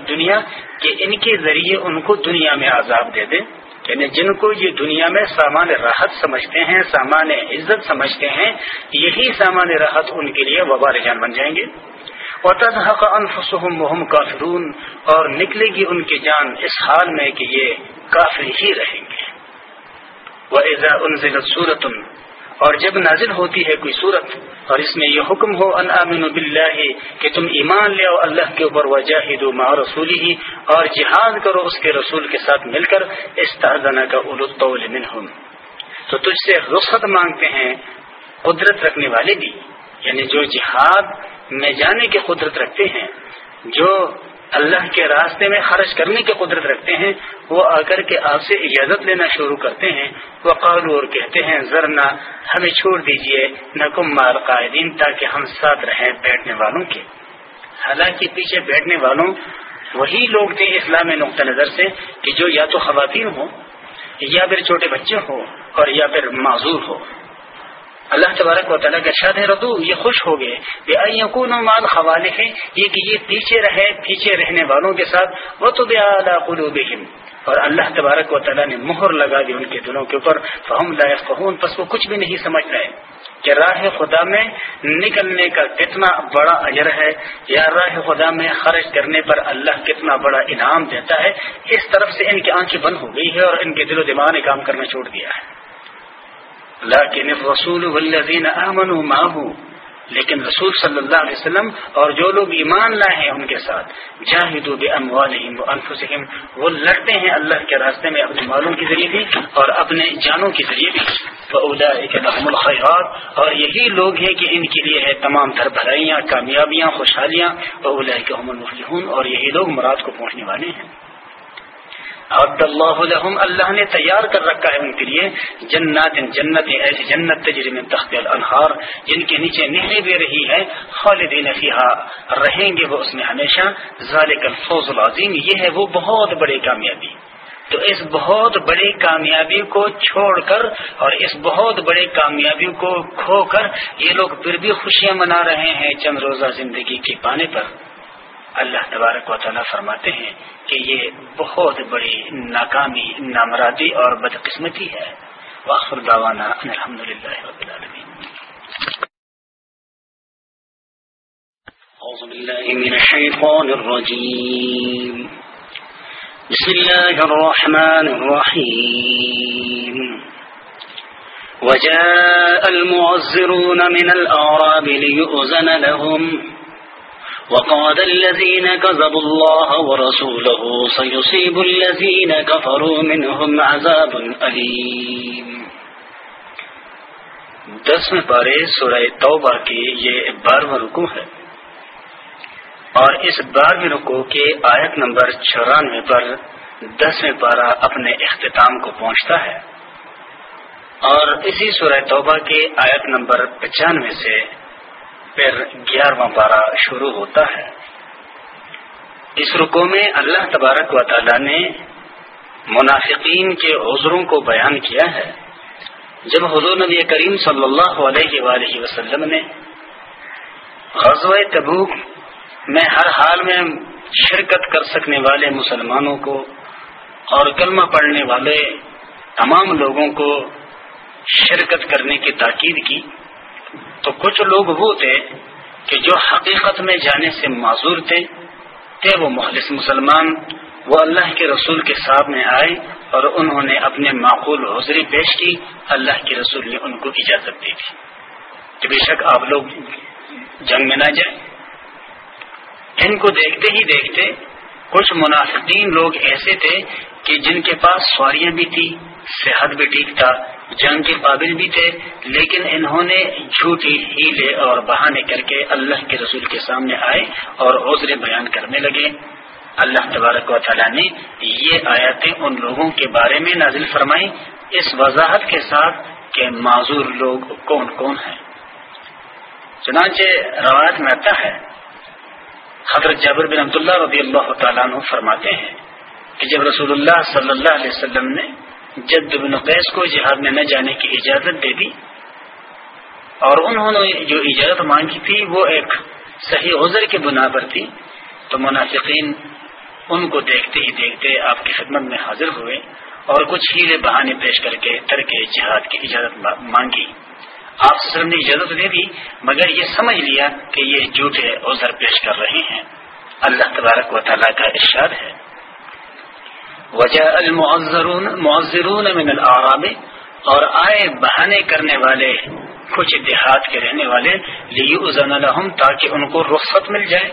دنیا کہ ان کے ذریعے ان کو دنیا میں عذاب دے دے۔ یعنی جن کو یہ دنیا میں سامان راحت سمجھتے ہیں، سامان عزت سمجھتے ہیں، یہی سامان راحت ان کے لیے وبا رجحان بن جائیں گے۔ اور وطحق انفسم محم کافرون، اور نکلے گی ان کی جان اس حال میں کہ یہ کافر ہی رہیں گے۔ وہ ایزا ان ضلع اور جب نازل ہوتی ہے کوئی صورت اور اس میں یہ حکم ہو، ان امن باللہ، کہ تم ایمان لے اللہ کے اوپر وجاہد مع رسولی ہی اور جہاد کرو اس کے رسول کے ساتھ مل کر استعدنا کا الطول منہم۔ تو تجھ سے رخصت مانگتے ہیں قدرت رکھنے والے بھی یعنی جو جہاد میں جانے کی قدرت رکھتے ہیں، جو اللہ کے راستے میں خرچ کرنے کی قدرت رکھتے ہیں، وہ آ کر کے آپ سے اجازت لینا شروع کرتے ہیں۔ وہ قالو اور کہتے ہیں، ذرنا، ہمیں چھوڑ دیجیے نقم مال قائدین تاکہ ہم ساتھ رہیں بیٹھنے والوں کے۔ حالانکہ پیچھے بیٹھنے والوں، وہی لوگ تھے اسلامی نقطۂ نظر سے، کہ جو یا تو خواتین ہوں، یا پھر چھوٹے بچے ہوں، اور یا پھر معذور ہو اللہ تبارک و تعالیٰ کا شاد ہے ردو یہ خوش ہو گئے یہ مال حوالے یہ کہ یہ پیچھے رہے، پیچھے رہنے والوں کے ساتھ وہ تو بے قلوبہم اور اللہ تبارک و تعالیٰ نے مہر لگا دی ان کے دلوں کے اوپر فہم لائق پس وہ کچھ بھی نہیں سمجھ رہے کہ راہ خدا میں نکلنے کا کتنا بڑا اجر ہے، یا راہ خدا میں خرچ کرنے پر اللہ کتنا بڑا انعام دیتا ہے۔ اس طرف سے ان کی آنکھیں بند ہو گئی ہے اور ان کے دل و دماغ نے کام کرنا چھوڑ دیا ہے۔ لیکن رسول والذین آمنوا معه، لیکن رسول صلی اللہ علیہ وسلم اور جو لوگ ایمان لائے ہیں ان کے ساتھ، جاہدوا باموالہم وانفسہم، وہ لڑتے ہیں اللہ کے راستے میں اپنے مالوں کے ذریعے بھی اور اپنے جانوں کے ذریعے بھی۔ فاولئک لهم الخیرات، اور یہی لوگ ہیں کہ ان کے لیے ہے تمام تر بھلائیاں، کامیابیاں، خوشحالیاں۔ فاولئک هم المفلحون، اور یہی لوگ مراد کو پہنچنے والے ہیں۔ عبد اللہ لهم اللہ نے تیار کر رکھا ہے ان کے لیے جنات جنت ایسی جنت تجری میں تخت الانہار، جن کے نیچے نہریں بھی رہی ہے، خالدین فیہا۔ رہیں گے وہ اس میں ہمیشہ۔ ذالک الفوز العظیم، یہ ہے وہ بہت بڑی کامیابی۔ تو اس بہت بڑی کامیابی کو چھوڑ کر اور اس بہت بڑی کامیابی کو کھو کر، یہ لوگ پھر بھی خوشیاں منا رہے ہیں چند روزہ زندگی کے پانے پر۔ اللہ تبارک و تعالیٰ فرماتے ہیں کہ یہ بہت بڑی ناکامی، نامرادی اور بدقسمتی ہے۔ واخر دعوانا ان الحمد للہ رب العالمین أعوذ بالله من الشيطان الرجيم بسم الله الرحمن الرحيم وجاء المعذرون من الأعراب ليؤذن لهم۔ وقال الذين كذبوا الله ورسوله سيصيب الذين كفروا منهم عذاب أليم. دسویں پارے سورہ توبہ کے یہ بارہواں رکو ہے اور اس بارہویں رکو کے آیت نمبر چورانوے پر دسویں پارہ اپنے اختتام کو پہنچتا ہے اور اسی سورہ توبہ کے آیت نمبر پچانوے سے پھر گیارہواں پارہ شروع ہوتا ہے۔ اس رکو میں اللہ تبارک و تعالی نے منافقین کے عذروں کو بیان کیا ہے۔ جب حضور نبی کریم صلی اللہ علیہ وآلہ وسلم نے غزوہ تبوک میں ہر حال میں شرکت کر سکنے والے مسلمانوں کو اور کلمہ پڑھنے والے تمام لوگوں کو شرکت کرنے کی تاکید کی تو کچھ لوگ وہ تھے کہ جو حقیقت میں جانے سے معذور تھے تھے وہ مخلص مسلمان، وہ اللہ کے رسول کے سامنے آئے اور انہوں نے اپنے معقول حضری پیش کی، اللہ کے رسول نے ان کو اجازت دی تھی۔ کہ بے شک آپ لوگ جنگ میں نہ جائیں۔ ان کو دیکھتے ہی دیکھتے کچھ منافقین لوگ ایسے تھے کہ جن کے پاس سواریاں بھی تھی صحت بھی ٹھیک تھا جنگ کے قابل بھی تھے، لیکن انہوں نے جھوٹی ہیلے اور بہانے کر کے اللہ کے رسول کے سامنے آئے اور عذر بیان کرنے لگے۔ اللہ تبارک و تعالیٰ نے یہ آیاتیں ان لوگوں کے بارے میں نازل فرمائی اس وضاحت کے ساتھ کہ معذور لوگ کون کون ہیں۔ چنانچہ روایت میں آتا ہے، حضرت جابر بن عبداللہ رضی اللہ تعالیٰ عنہ فرماتے ہیں کہ جب رسول اللہ صلی اللہ علیہ وسلم نے جد بن قیس کو جہاد میں نہ جانے کی اجازت دے دی۔ اور انہوں نے جو اجازت مانگی تھی، وہ ایک صحیح عذر کے بنا پر تھی۔ تو منافقین ان کو دیکھتے ہی دیکھتے آپ کی خدمت میں حاضر ہوئے اور کچھ ہیلے بہانے پیش کر کے ترک جہاد کی اجازت مانگی۔ آپ سر نے اجازت دے دی، مگر یہ سمجھ لیا کہ یہ جھوٹے عذر پیش کر رہے ہیں۔ اللہ تبارک و تعالیٰ کا ارشاد ہے۔ وجہ المعذرون معذرون من الاعراب اور آئے بہانے کرنے والے، کچھ دیہات کے رہنے والے لیزن الحم تاکہ ان کو رخصت مل جائے۔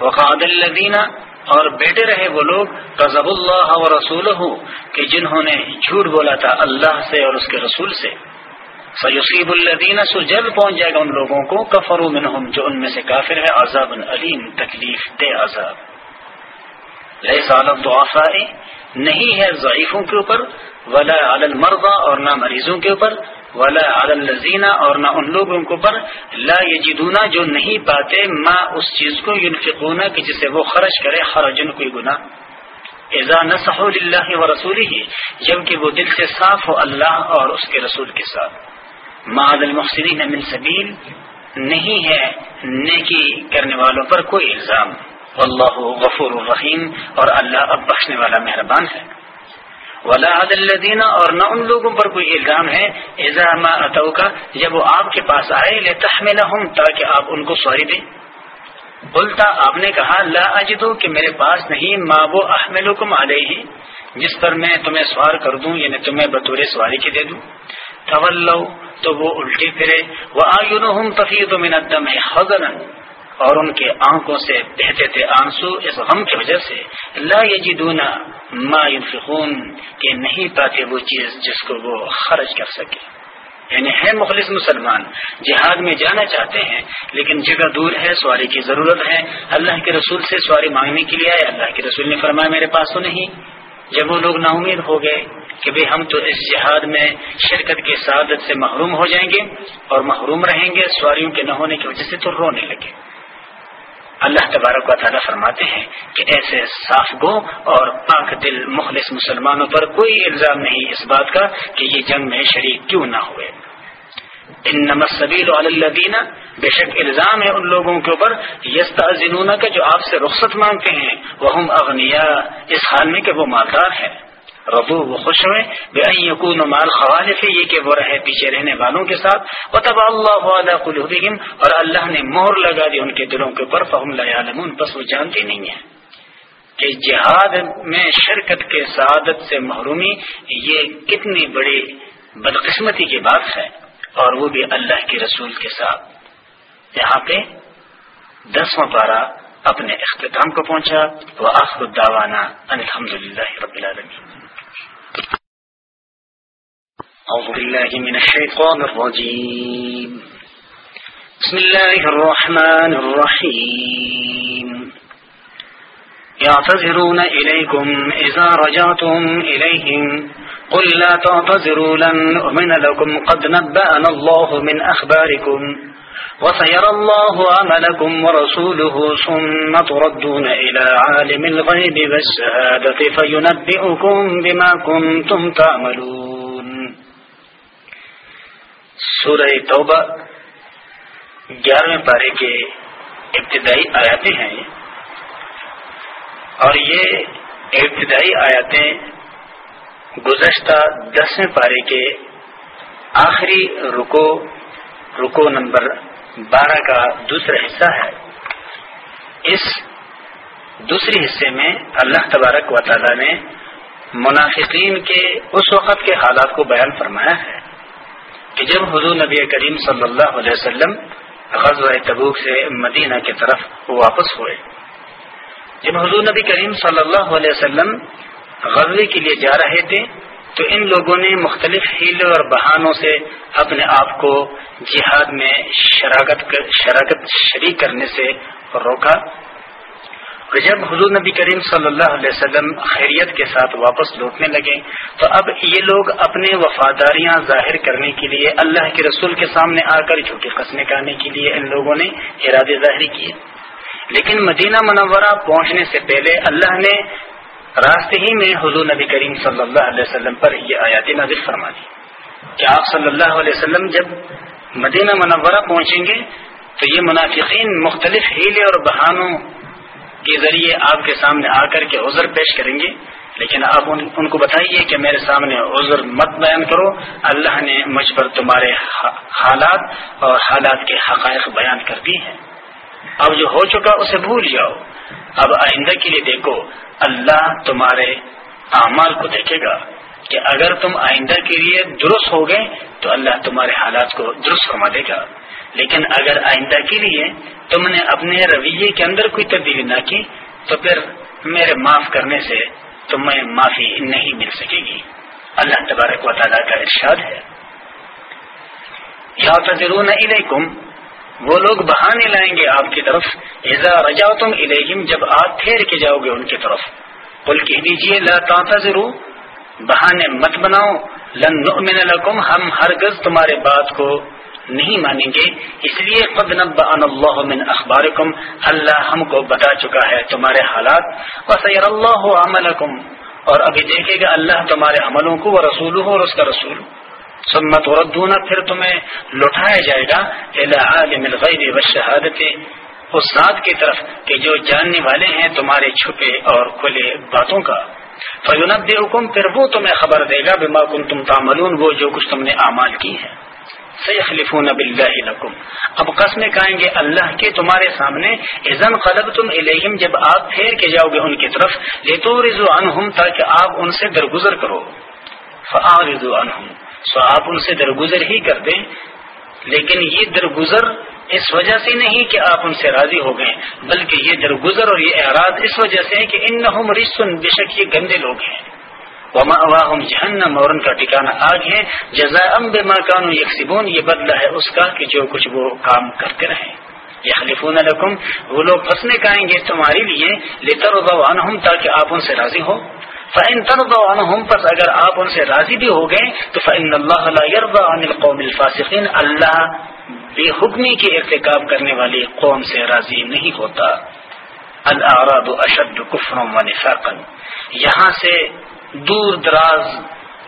وقاد الدینہ اور بیٹے رہے وہ لوگ رضب اللہ و رسول کہ جنہوں نے جھوٹ بولا تھا اللہ سے اور اس کے رسول سے۔ سیوسیب الدین سو جلد پہنچ جائے گا ان لوگوں کو کفر منہم جو ان میں سے کافر ہے عذاب علیم، تکلیف دے عذاب۔ لیے سالم تو نہیں ہے ضعیفوں کے اوپر، ولا علی المرضى اور نہ مریضوں کے اوپر، ولا علی الذین اور نہ ان لوگوں کے اوپر، لا یجدونا جو نہیں پاتے، ما اس چیز کو ينفقون کہ جسے وہ خرچ کرے، خرجن کوئی گناہ۔ اذا نصحوا لله ورسوله جبکہ وہ دل سے صاف ہو اللہ اور اس کے رسول کے ساتھ۔ معذ المحسنین من سبیل، نہیں ہے نیکی کرنے والوں پر کوئی الزام۔ اللہ غفور الرحیم اور اللہ اب بخشنے والا مہربان ہے۔ ولا الدین اور نہ ان لوگوں پر کوئی الزام ہے۔ اتو کا جب وہ آپ کے پاس آئے لے تحمل تاکہ آپ ان کو سواری دیں۔ بولتا آپ نے کہا، لا اجدو کہ میرے پاس نہیں ماں وہ احمل حکم علیہ جس پر میں تمہیں سوار کر دوں یعنی تمہیں بطور سواری کے دے دوں۔ طول تو وہ الٹی پھرے۔ وہ آئین تفیع تو من الدم ہے اور ان کے آنکھوں سے بہتے تھے آنسو، اس غم کی وجہ سے لا یجدونا ما ينفقون، کہ نہیں پاتے وہ چیز جس کو وہ خرچ کر سکے۔ یعنی ہے مخلص مسلمان، جہاد میں جانا چاہتے ہیں، لیکن جگہ دور ہے، سواری کی ضرورت ہے۔ اللہ کے رسول سے سواری مانگنے کے لیے آئے، اللہ کے رسول نے فرمایا، میرے پاس تو نہیں۔ جب وہ لوگ نا امید ہو گئے کہ بھئی ہم تو اس جہاد میں شرکت کی سعادت سے محروم ہو جائیں گے اور محروم رہیں گے، سواریوں کے نہ ہونے کی وجہ سے تو رونے لگے۔ اللہ تبارک و تعالیٰ فرماتے ہیں کہ ایسے صاف گو اور پاک دل مخلص مسلمانوں پر کوئی الزام نہیں اس بات کا کہ یہ جنگ میں شریک کیوں نہ ہوئے۔ ان نمسبیل الدینہ بے شک الزام ہے ان لوگوں کے اوپر یستا کا جو آپ سے رخصت مانگتے ہیں وہ ہم اغنیا اس حال میں کہ وہ مالدار ہیں۔ ربو وہ خوش ہوئے بے یقون مال خوال سے یہ کہ وہ رہے پیچھے رہنے والوں کے ساتھ۔ وہ تب اللہ قلوبہم، اور اللہ نے مہر لگا دی ان کے دلوں کے اوپر، فہم لمن بس وہ جانتے نہیں ہیں۔ کہ جہاد میں شرکت کے سعادت سے محرومی، یہ کتنی بڑی بدقسمتی کی بات ہے۔ اور وہ بھی اللہ کے رسول کے ساتھ۔ یہاں پہ دسواں پارہ اپنے اختتام کو پہنچا۔ وہ آخر داوانا الحمد للہ رب العالمین۔ أعوذ بالله من الشيطان الرجيم. بسم الله الرحمن الرحيم. يعتذرون إليكم إذا رجعتم إليهم. قل لا تعتذروا، لن أؤمن لكم. قد نبأنا الله من أخباركم. وسيرى الله عملكم ورسوله ثم تردون إلى عالم الغيب والشهادة فينبئكم بما كنتم تعملون. سورہ توبہ گیارہویں پارے کے ابتدائی آیاتیں ہیں اور یہ ابتدائی آیاتیں گزشتہ دسویں پارے کے آخری رکو رکو نمبر بارہ کا دوسرا حصہ ہے۔ اس دوسری حصے میں اللہ تبارک و تعالی نے منافقین کے اس وقت کے حالات کو بیان فرمایا ہے۔ کہ جب حضور نبی کریم صلی اللہ علیہ وسلم غزوہ تبوک سے مدینہ کی طرف واپس ہوئے۔ جب حضور نبی کریم صلی اللہ علیہ وسلم غزوے کے لیے جا رہے تھے، تو ان لوگوں نے مختلف ہیلوں اور بہانوں سے اپنے آپ کو جہاد میں شراکت شراکت شریک کرنے سے روکا۔ جب حضور نبی کریم صلی اللہ علیہ وسلم خیریت کے ساتھ واپس لوٹنے لگے، تو اب یہ لوگ اپنے وفاداریاں ظاہر کرنے کے لیے، اللہ کے رسول کے سامنے آ کر جھوٹے قسمیں کرنے کے لیے ان لوگوں نے ارادے ظاہر کیے۔ لیکن مدینہ منورہ پہنچنے سے پہلے اللہ نے راستے ہی میں حضور نبی کریم صلی اللہ علیہ وسلم پر یہ آیات نظر فرما دی۔ کہ آپ صلی اللہ علیہ وسلم جب مدینہ منورہ پہنچیں گے، تو یہ منافقین مختلف ہیلے اور بہانوں کے ذریعے آپ کے سامنے آ کر کے عذر پیش کریں گے۔ لیکن آپ ان ان کو بتائیے کہ میرے سامنے عذر مت بیان کرو۔ اللہ نے مجھ پر تمہارے حالات اور حالات کے حقائق بیان کر دی ہیں۔ اب جو ہو چکا اسے بھول جاؤ۔ اب آئندہ کے لیے دیکھو، اللہ تمہارے اعمال کو دیکھے گا۔ کہ اگر تم آئندہ کے لیے درست ہو گئے، تو اللہ تمہارے حالات کو درست فرما دے گا۔ لیکن اگر آئندہ کے لیے تم نے اپنے رویے کے اندر کوئی تبدیلی نہ کی، تو پھر میرے معاف کرنے سے تمہیں معافی نہیں مل سکے گی۔ اللہ تبارک و تعالیٰ کا ارشاد ہے۔ یا تجرون علیکم وہ لوگ بہانے لائیں گے آپ کی طرف۔ ایزا رجا تم الیہم، جب آپ پھیر کے جاؤ گے ان کی طرف۔ بول کہہ دیجیے لا تعتذروا، بہانے مت بناؤ۔ لن نؤمن لکم، ہم ہرگز تمہارے بات کو نہیں مانیں گے۔ اس لیے قد نبأن اللہ من اخبارکم، اللہ ہم کو بتا چکا ہے تمہارے حالات۔ وسیر اللہ عملکم۔ اور ابھی دیکھے گا اللہ تمہارے عملوں کو وہ رسول اور اس کا رسول۔ سمت وردونا پھر تمہیں لوٹایا جائے گا۔ عالم الغیب والشہادت۔ اس ذات کی طرف کہ جو جاننے والے ہیں تمہارے چھپے اور کھلے باتوں کا۔ فیونب حکم پھر وہ تمہیں خبر دے گا بما کن تم تاملون وہ جو کچھ تم نے اعمال کی ہے۔ سیخلفون باللہ لکم اب قسمیں کہیں گے اللہ کے تمہارے سامنے۔ ازن قلب تم الیہم جب آپ پھیر کے جاؤ گے ان کی طرف لیتو رضو عنہم تاکہ آپ ان سے درگزر کرو۔ فآرضو عنہم سو آپ ان سے درگزر ہی کر دیں۔ لیکن یہ درگزر اس وجہ سے نہیں کہ آپ ان سے راضی ہو گئے، بلکہ یہ درگزر اور یہ اعراض اس وجہ سے ہے کہ ان رسن بے شک یہ گندے لوگ ہیں۔ وما واہم جہنم اور ان کا ٹھکانا آگ ہے۔ جزا ام بے مکان یکسبون یہ بدلہ ہے اس کا کہ جو کچھ وہ کام کرتے رہے۔ یہ خلیفون لکم، وہ لوگ پھنسنے کہیں گے تمہارے لیے لتر تاکہ آپ ان سے راضی ہو۔ فعن فن تربا پس اگر آپ ان سے راضی بھی ہو گئے، تو فن اللہ لا يرضى عن القوم الفاسقین اللہ بے حکمی کے ارتکاب کرنے والی قوم سے راضی نہیں ہوتا۔ الاعراب اشد کفر و نفاقا یہاں سے دور دراز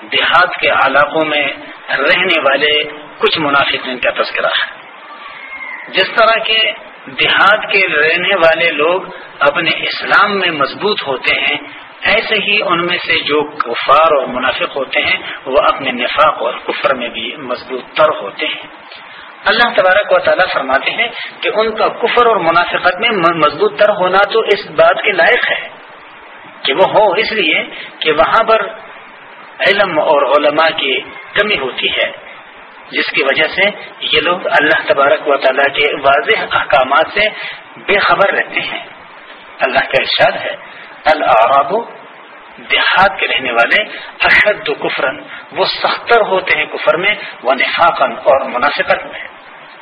دیہات کے علاقوں میں رہنے والے کچھ منافقین کا تذکرہ ہے۔ جس طرح کے دیہات کے رہنے والے لوگ اپنے اسلام میں مضبوط ہوتے ہیں، ایسے ہی ان میں سے جو کفار اور منافق ہوتے ہیں، وہ اپنے نفاق اور کفر میں بھی مضبوط تر ہوتے ہیں۔ اللہ تبارک و تعالیٰ فرماتے ہیں کہ ان کا کفر اور منافقت میں مضبوط تر ہونا تو اس بات کے لائق ہے۔ کہ وہ ہو اس لیے کہ وہاں پر علم اور علماء کی کمی ہوتی ہے، جس کی وجہ سے یہ لوگ اللہ تبارک و تعالیٰ کے واضح احکامات سے بے خبر رہتے ہیں۔ اللہ کا ارشاد ہے العراب دیہات کے رہنے والے اشد کفرن وہ سختر ہوتے ہیں کفر میں، وہ نفاقن اور مناسبت میں۔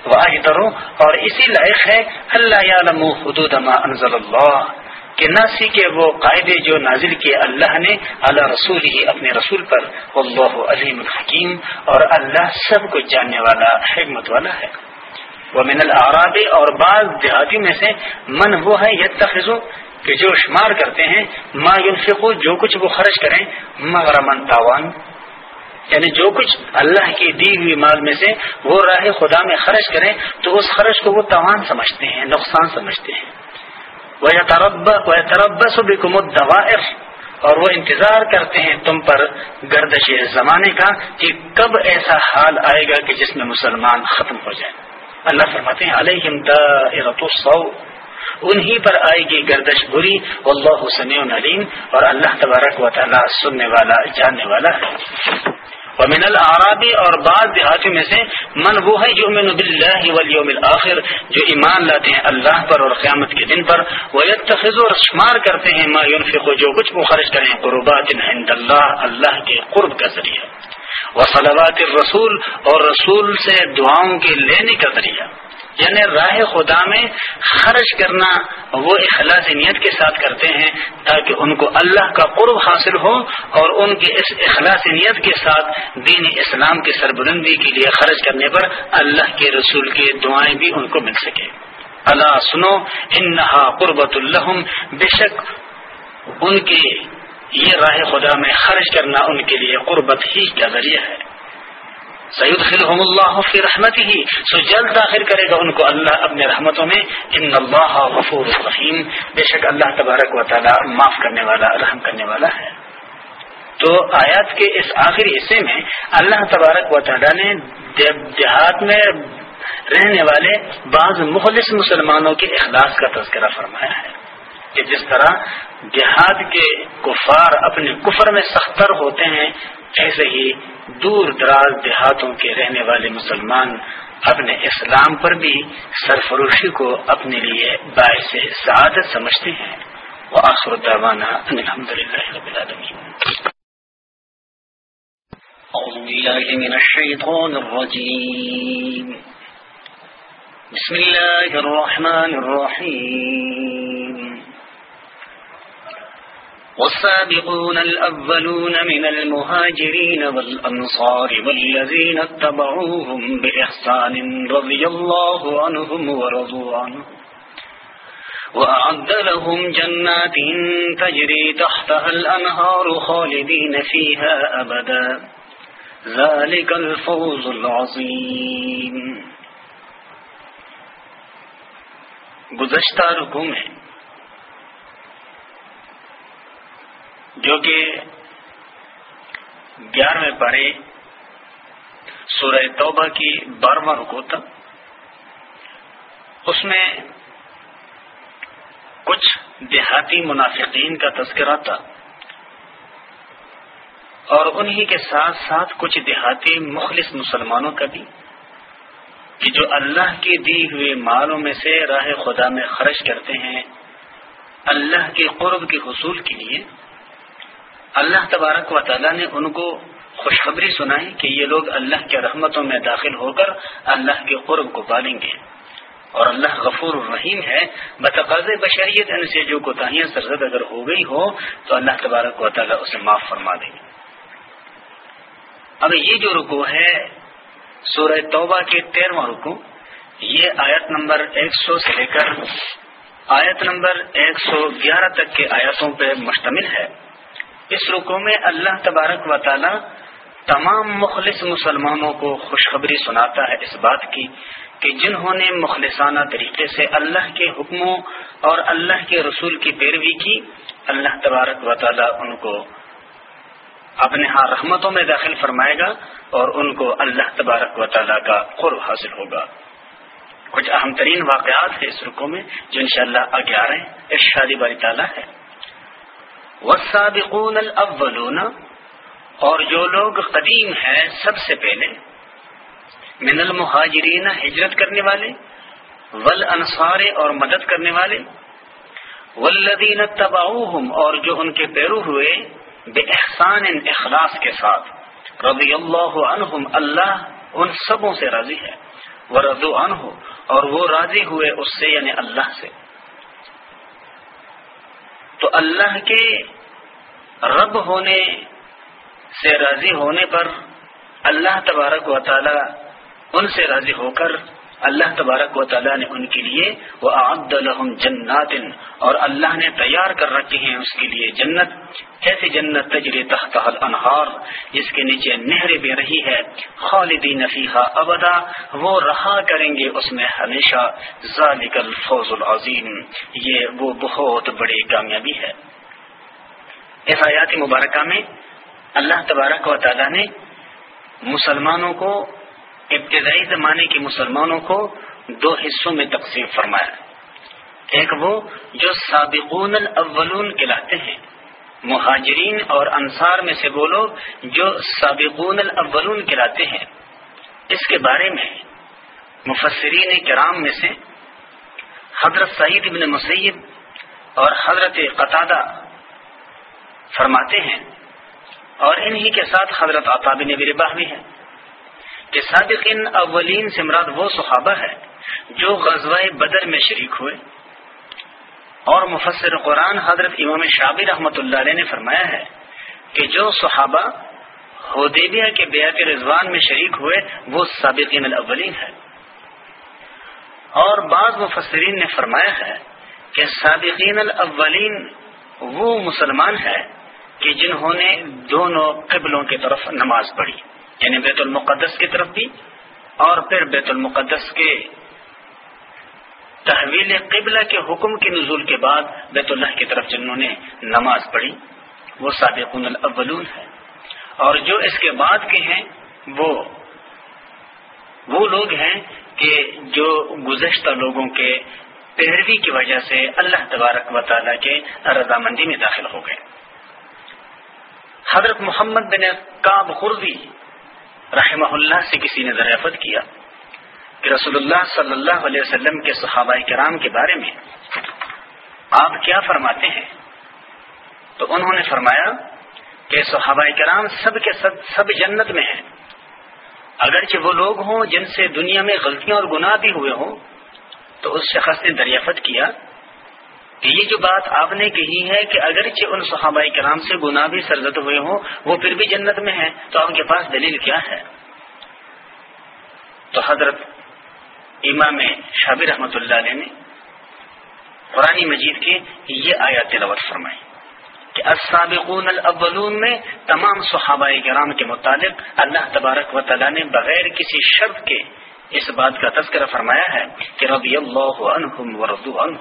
وہ اور اسی لائق ہے، اللہ عالم حدود ما انزل اللہ۔ کہ نہ سیکھے وہ قاعدے جو نازل کیے اللہ نے اللہ رسول ہی اپنے رسول پر۔ اللہ علیم الحکیم۔ اور اللہ سب کو جاننے والا، حکمت والا ہے۔ وہ من العراب اور بعض دیہاتی میں سے من وہ ہے یہ تخذ کہ جو شمار کرتے ہیں، ما ينفقو جو کچھ وہ خرچ کریں مغرمن تاوان۔ یعنی جو کچھ اللہ کی دی ہوئی مال میں سے وہ راہ خدا میں خرچ کریں، تو اس خرچ کو وہ توان سمجھتے ہیں، نقصان سمجھتے ہیں۔ تربس بکم الدوائر۔ اور وہ انتظار کرتے ہیں تم پر گردش زمانے کا کہ کب ایسا حال آئے گا کہ جس میں مسلمان ختم ہو جائے۔ اللہ فرماتے ہیں علیہ السو انہی پر آئے گی گردش بری۔ اللہ حسن علیم۔ اور اللہ تبارک و تعالیٰ سننے والا، جاننے والا ہے۔ ومن العرابی اور بعض دیہاتوں میں سے من وہ ہے یومن والیوم الاخر جو ایمان لاتے ہیں اللہ پر اور قیامت کے دن پر وہ یتخذ اور شمار کرتے ہیں ما ينفق، جو کچھ وہ خرچ کریں قربات عند اللہ اللہ کے قرب کا ذریعہ۔ وصلوات الرسول اور رسول سے دعاؤں کے لینے کا ذریعہ۔ یعنی راہ خدا میں خرچ کرنا وہ اخلاص نیت کے ساتھ کرتے ہیں تاکہ ان کو اللہ کا قرب حاصل ہو اور ان کے اس اخلاص نیت کے ساتھ دین اسلام کی سربلندی کے لیے خرچ کرنے پر اللہ کے رسول کی دعائیں بھی ان کو مل سکے اللہ سنو انہا قربت الحم بے شک ان کی یہ راہ خدا میں خرچ کرنا ان کے لیے قربت ہی کا ذریعہ ہے۔ سعید خلحم اللہ فی رحمت ہی سو جلد داخل کرے گا ان کو اللہ اپنے رحمتوں میں۔ ان اللہ غفور الرحیم بے شک اللہ تبارک و تعالی معاف کرنے والا، رحم کرنے والا ہے۔ تو آیات کے اس آخری حصے میں اللہ تبارک و تعالی نے دیہات میں رہنے والے بعض مخلص مسلمانوں کے اخلاص کا تذکرہ فرمایا ہے کہ جس طرح دیہات کے کفار اپنے کفر میں سختر ہوتے ہیں ایسے ہی دور دراز دیہاتوں کے رہنے والے مسلمان اپنے اسلام پر بھی سرفروشی کو اپنے لیے باعث سعادت سمجھتے ہیں۔ وہ آخر دعوانا الحمد للہ رب العالمین۔ أعوذ بالله من الشيطان الرجيم بسم الله الرحمن الرحيم والسابقون الأولون من المهاجرين والأنصار والذين اتبعوهم بإحسان رضي الله عنهم ورضوا عنه وأعد لهم جنات تجري تحتها الأنهار خالدين فيها أبدا ذلك الفوز العظيم. گزشتہ رکو میں جو کہ گیارہویں پارے سورہ توبہ کی بارہواں رکو تھا اس میں کچھ دیہاتی منافقین کا تذکرہ تھا۔ اور انہی کے ساتھ ساتھ کچھ دیہاتی مخلص مسلمانوں کا بھی، کہ جو اللہ کے دی ہوئے مالوں میں سے راہ خدا میں خرچ کرتے ہیں، اللہ کے قرب کے حصول کے لیے اللہ تبارک و تعالیٰ نے ان کو خوشخبری سنائی کہ یہ لوگ اللہ کے رحمتوں میں داخل ہو کر اللہ کے قرب کو پالیں گے۔ اور اللہ غفور الرحیم ہے۔ بتقاض بشریت ان سے جو کوتاہیاں سرزد اگر ہو گئی ہو تو اللہ تبارک و تعالیٰ اسے معاف فرما دیں گے اب یہ جو رکو ہے سورہ توبہ کے تیرواں رکو یہ آیت نمبر ایک سو سے لے کر آیت نمبر ایک سو گیارہ تک کے آیتوں پہ مشتمل ہے۔ اس رکو میں اللہ تبارک و تعالی تمام مخلص مسلمانوں کو خوشخبری سناتا ہے اس بات کی کہ جنہوں نے مخلصانہ طریقے سے اللہ کے حکموں اور اللہ کے رسول کی پیروی کی، اللہ تبارک و تعالی ان کو اپنے ہاں رحمتوں میں داخل فرمائے گا اور ان کو اللہ تبارک و تعالیٰ کا قرب حاصل ہوگا۔ کچھ اہم ترین واقعات ہیں اس رکو میں جو انشاءاللہ آگے آ رہے ہیں۔ ارشادی باری تعالیٰ ہے۔ والسابقون الاولون اور جو لوگ قدیم ہیں سب سے پہلے، من المہاجرین ہجرت کرنے والے ول اور مدد کرنے والے، والذین تبعوہم اور جو ان کے پیرو ہوئے بے احسان اخلاص کے ساتھ، رضی اللہ عنہم، اللہ ان سبوں سے راضی ہے وہ رضو عنہ، اور وہ راضی ہوئے اس سے یعنی اللہ سے۔ تو اللہ کے رب ہونے سے راضی ہونے پر اللہ تبارک و تعالی ان سے راضی ہو کر اللہ تبارک و تعالیٰ نے ان کے لیے وہ الحم جنات اور اللہ نے تیار کر رکھے ہیں اس کے لیے جنت۔ ایسی جنت تجری تحت انہار جس کے نیچے نہریں بھی رہی ہے خالدی نفیحہ ابدا، وہ رہا کریں گے اس میں ہمیشہ۔ ذالک الفوز العظیم، یہ وہ بہت بڑی کامیابی ہے۔ اس آیات مبارکہ میں اللہ تبارک و تعالیٰ نے مسلمانوں کو ابتدائی زمانے کے مسلمانوں کو دو حصوں میں تقسیم فرمایا۔ ایک وہ جو سابقون الاولون کہلاتے ہیں۔ مہاجرین اور انصار میں سے وہ لوگ جو سابقون الاولون کہلاتے ہیں۔ اس کے بارے میں مفسرین کرام میں سے حضرت سعید ابن مسیب اور حضرت قطادہ فرماتے ہیں اور انہی کے ساتھ حضرت آطاب نبی بھی ہیں۔ کہ صادقین اولین سے مراد وہ صحابہ ہے جو غزوہ بدر میں شریک ہوئے۔ اور مفسر قرآن حضرت امام شابر رحمۃ اللہ علیہ نے فرمایا ہے کہ جو صحابہ حدیبیہ کے بیعت رضوان میں شریک ہوئے، وہ سابقین الاولین ہے اور بعض مفسرین نے فرمایا ہے کہ سابقین الاولین وہ مسلمان ہے کہ جنہوں نے دونوں قبلوں کی طرف نماز پڑھی۔ یعنی بیت المقدس کی طرف بھی، اور پھر بیت المقدس کے تحویل قبلہ کے حکم کے نزول کے بعد بیت اللہ کی طرف جنہوں نے نماز پڑھی، وہ سابقون الاولون ہے اور جو اس کے بعد کے ہیں، وہ وہ لوگ ہیں کہ جو گزشتہ لوگوں کے پیروی کی وجہ سے اللہ تبارک و تعالیٰ کے رضامندی میں داخل ہو گئے۔ حضرت محمد بن کاب خردی رحمہ اللہ سے کسی نے دریافت کیا کہ رسول اللہ صلی اللہ علیہ وسلم کے صحابہ کرام کے بارے میں آپ کیا فرماتے ہیں؟ تو انہوں نے فرمایا کہ صحابہ کرام سب کے سب سب جنت میں ہیں۔ اگرچہ وہ لوگ ہوں جن سے دنیا میں غلطیاں اور گناہ بھی ہوئے ہوں، تو اس شخص نے دریافت کیا یہ جو بات آپ نے کہی ہے کہ اگرچہ ان صحابہ کرام سے گناہ بھی سرزد ہوئے ہوں، وہ پھر بھی جنت میں ہیں، تو آپ کے پاس دلیل کیا ہے؟ تو حضرت امام شابر رحمۃ اللہ علیہ نے قرآن مجید کے یہ آیا تلاوت فرمائی کہ السابقون الاولون میں تمام صحابہ کرام کے متعلق اللہ تبارک و تعالیٰ نے بغیر کسی شرط کے اس بات کا تذکرہ فرمایا ہے کہ رضی اللہ عنہم ورضو عنہ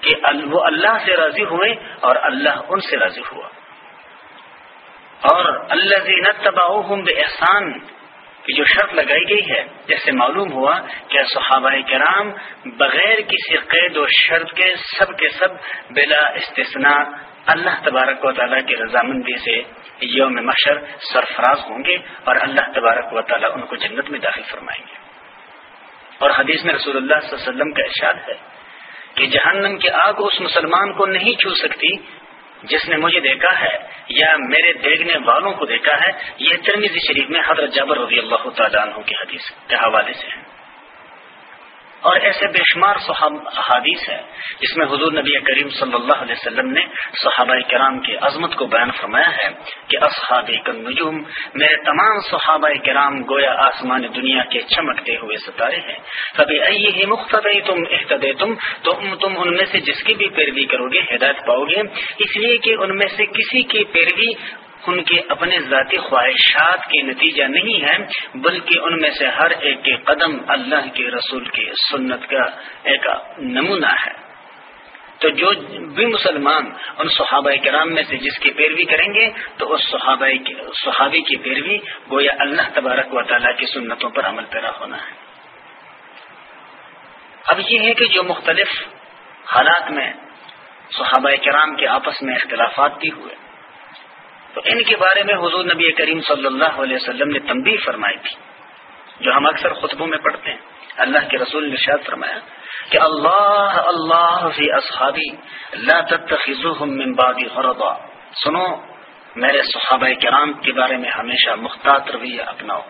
کہ وہ اللہ سے راضی ہوئے اور اللہ ان سے راضی ہوا۔ اور اللہ زین تباؤہم بے احسان کی جو شرط لگائی گئی ہے، جیسے معلوم ہوا کہ صحابہ کرام بغیر کسی قید و شرط کے سب کے سب بلا استثناء اللہ تبارک و تعالیٰ کی رضامندی سے یوم مشر سرفراز ہوں گے اور اللہ تبارک و تعالیٰ ان کو جنت میں داخل فرمائیں گے۔ اور حدیث میں رسول اللہ صلی اللہ علیہ وسلم کا ارشاد ہے کہ جہنم کی آگ اس مسلمان کو نہیں چھو سکتی جس نے مجھے دیکھا ہے یا میرے دیکھنے والوں کو دیکھا ہے، یہ ترمیزی شریف میں حضرت جابر رضی اللہ تعالیٰ عنہ کی حدیث کے حوالے سے ہے۔ اور ایسے بے شمار احادیث ہے جس میں حضور نبی کریم صلی اللہ علیہ وسلم نے صحابہ کرام کی عظمت کو بیان فرمایا ہے کہ اصحاب نجوم میرے تمام صحابہ کرام گویا آسمان دنیا کے چمکتے ہوئے ستارے ہیں۔ کبھی ائی مختب تم احتدے تم تم تم ان میں سے جس کی بھی پیروی کرو گے ہدایت پاؤ گے۔ اس لیے کہ ان میں سے کسی کی پیروی ان کے اپنے ذاتی خواہشات کے نتیجہ نہیں ہے بلکہ ان میں سے ہر ایک کے قدم اللہ کے رسول کے سنت کا ایک نمونہ ہے۔ تو جو بھی مسلمان ان صحابہ کرام میں سے جس کی پیروی کریں گے، تو اس صحابہ صحابی کی پیروی گویا اللہ تبارک و تعالیٰ کی سنتوں پر عمل پیرا ہونا ہے۔ اب یہ ہے کہ جو مختلف حالات میں صحابہ کرام کے آپس میں اختلافات بھی ہوئے۔ تو ان کے بارے میں حضور نبی کریم صلی اللہ علیہ وسلم نے تنبیہ فرمائی تھی، جو ہم اکثر خطبوں میں پڑھتے ہیں۔ اللہ کے رسول نے شاد فرمایا کہ اللہ اللہ فی اصحابی لا من بعدی غرضا۔ سنو، میرے صحابہ کرام کے بارے میں ہمیشہ مختات رویہ اپناؤ۔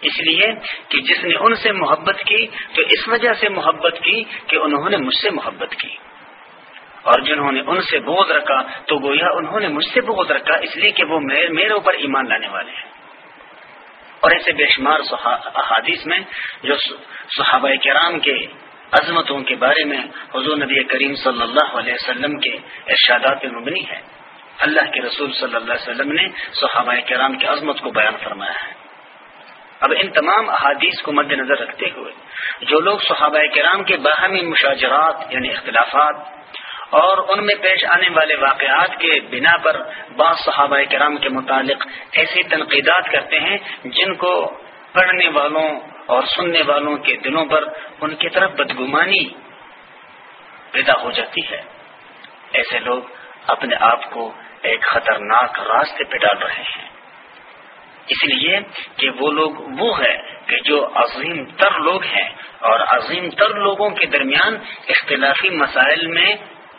اس لیے کہ جس نے ان سے محبت کی، تو اس وجہ سے محبت کی کہ انہوں نے مجھ سے محبت کی۔ اور جنہوں نے ان سے بوجھ رکھا، تو گویا انہوں نے مجھ سے بوجھ رکھا، اس لیے کہ وہ میرے اوپر ایمان لانے والے ہیں۔ اور ایسے بے شمار احادیث میں جو صحابہ کرام کے عظمتوں کے بارے میں حضور نبی کریم صلی اللہ علیہ وسلم کے ارشادات مبنی ہے۔ اللہ کے رسول صلی اللہ علیہ وسلم نے صحابہ کرام کی عظمت کو بیان فرمایا ہے۔ اب ان تمام احادیث کو مد نظر رکھتے ہوئے جو لوگ صحابہ کرام کے باہمی مشاجرات یعنی اختلافات اور ان میں پیش آنے والے واقعات کے بنا پر بعض صحابہ کرام کے متعلق ایسی تنقیدات کرتے ہیں جن کو پڑھنے والوں اور سننے والوں کے دلوں پر ان کی طرف بدگمانی پیدا ہو جاتی ہے۔ ایسے لوگ اپنے آپ کو ایک خطرناک راستے پہ ڈال رہے ہیں۔ اس لیے کہ وہ لوگ وہ ہے کہ جو عظیم تر لوگ ہیں اور عظیم تر لوگوں کے درمیان اختلافی مسائل میں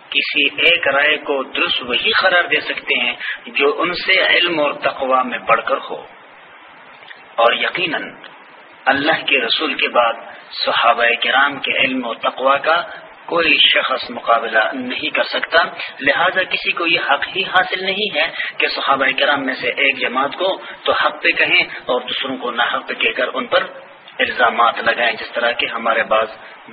کسی ایک رائے کو درست وہی قرار دے سکتے ہیں جو ان سے علم اور تقوا میں بڑھ کر ہو۔ اور یقیناً اللہ کے رسول کے بعد صحابہ کرام کے علم و تقوا کا کوئی شخص مقابلہ نہیں کر سکتا۔ لہذا کسی کو یہ حق ہی حاصل نہیں ہے کہ صحابہ کرام میں سے ایک جماعت کو تو حق پہ کہیں اور دوسروں کو نہ حق پہ کہہ کر ان پر الزامات لگائیں، جس طرح کے ہمارے بعض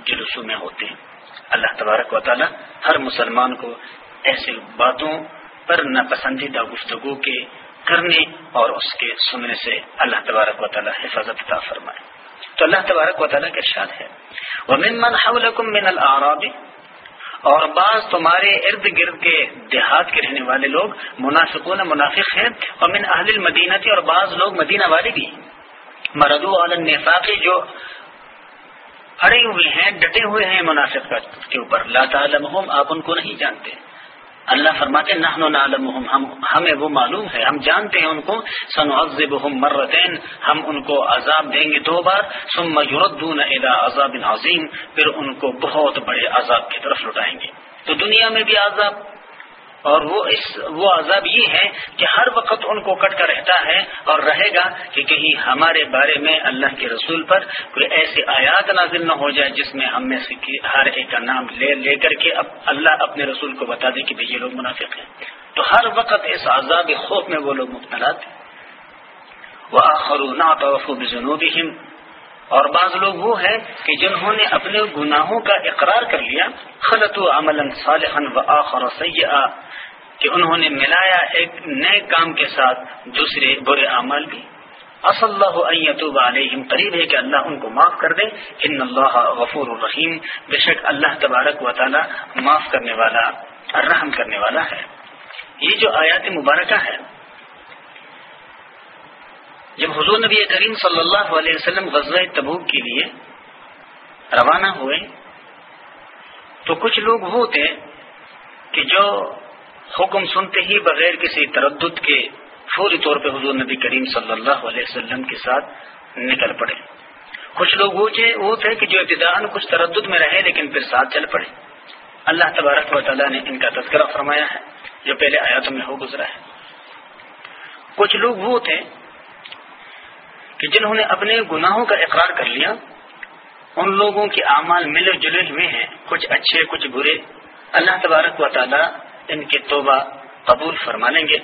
جلوسوں میں ہوتے ہیں۔ اللہ تبارک و تعالی ہر مسلمان کو ایسی باتوں پر ناپسندیدہ گفتگو کے کرنے اور اس کے سننے سے اللہ تبارک و تعالی حفاظت عطا فرمائے۔ تو اللہ تبارک و تعالیٰ کا ارشاد ہے۔ وَمِن مِّنَ الْأَعْرَابِ۔ اور بعض تمہارے ارد گرد کے دیہات کے رہنے والے لوگ منافقون، منافق ہیں۔ اور من اہل المدینہ تھی اور بعض لوگ مدینہ والے بھی۔ مردو عالم نفاقی جو اڑے ہوئے ہیں، ڈٹے ہوئے ہیں مناسب کے اوپر۔ لا تعلمہم، آپ ان کو نہیں جانتے۔ اللہ فرماتے ہم، ہمیں وہ معلوم ہے۔ ہم جانتے ہیں ان کو۔ سن مرتین، ہم ان کو عذاب دیں گے دو بار۔ سم یوردون ادا عذاب عظیم، پھر ان کو بہت بڑے عذاب کی طرف لٹائیں گے۔ تو دنیا میں بھی عذاب اور وہ اس، وہ عذاب یہ ہے کہ ہر وقت ان کو کٹ کر رہتا ہے اور رہے گا کہ کہیں ہمارے بارے میں اللہ کے رسول پر کوئی ایسی آیات نازل نہ ہو جائے جس میں ہم میں سے ہر ایک کا نام لے لے کر کے اب اللہ اپنے رسول کو بتا دے کہ یہ لوگ منافق ہیں۔ تو ہر وقت اس عذاب خوف میں وہ لوگ مبتلا تھے۔ وہ خرو تو اور بعض لوگ وہ ہیں کہ جنہوں نے اپنے گناہوں کا اقرار کر لیا خلط و عمل صالحن و آخر کہ انہوں نے ملایا ایک نئے کام کے ساتھ دوسرے برے اعمال بھی۔ اص اللہ علیہم، قریب ہے کہ اللہ ان کو معاف کر دے۔ ان اللہ غفور الرحیم، بے شک اللہ تبارک و تعالی معاف کرنے والا، رحم کرنے والا ہے۔ یہ جو آیات مبارکہ ہے جب حضور نبی کریم صلی اللہ علیہ وسلم غزوہ تبوک کے لیے روانہ ہوئے، تو کچھ لوگ وہ تھے کہ جو حکم سنتے ہی بغیر کسی تردد کے فوری طور پہ حضور نبی کریم صلی اللہ علیہ وسلم کے ساتھ نکل پڑے۔ کچھ لوگ وہ تھے کہ جو ابتدا کچھ تردد میں رہے لیکن پھر ساتھ چل پڑے۔ اللہ تبارک و تعالیٰ نے ان کا تذکرہ فرمایا ہے، جو پہلے آیاتوں میں ہو گزرا ہے۔ کچھ لوگ وہ تھے کہ جنہوں نے اپنے گناہوں کا اقرار کر لیا، ان لوگوں کے اعمال ملے جلے ہوئے ہیں، کچھ اچھے، کچھ برے۔ اللہ تبارک و تعالیٰ ان کے توبہ قبول فرما لیں گے۔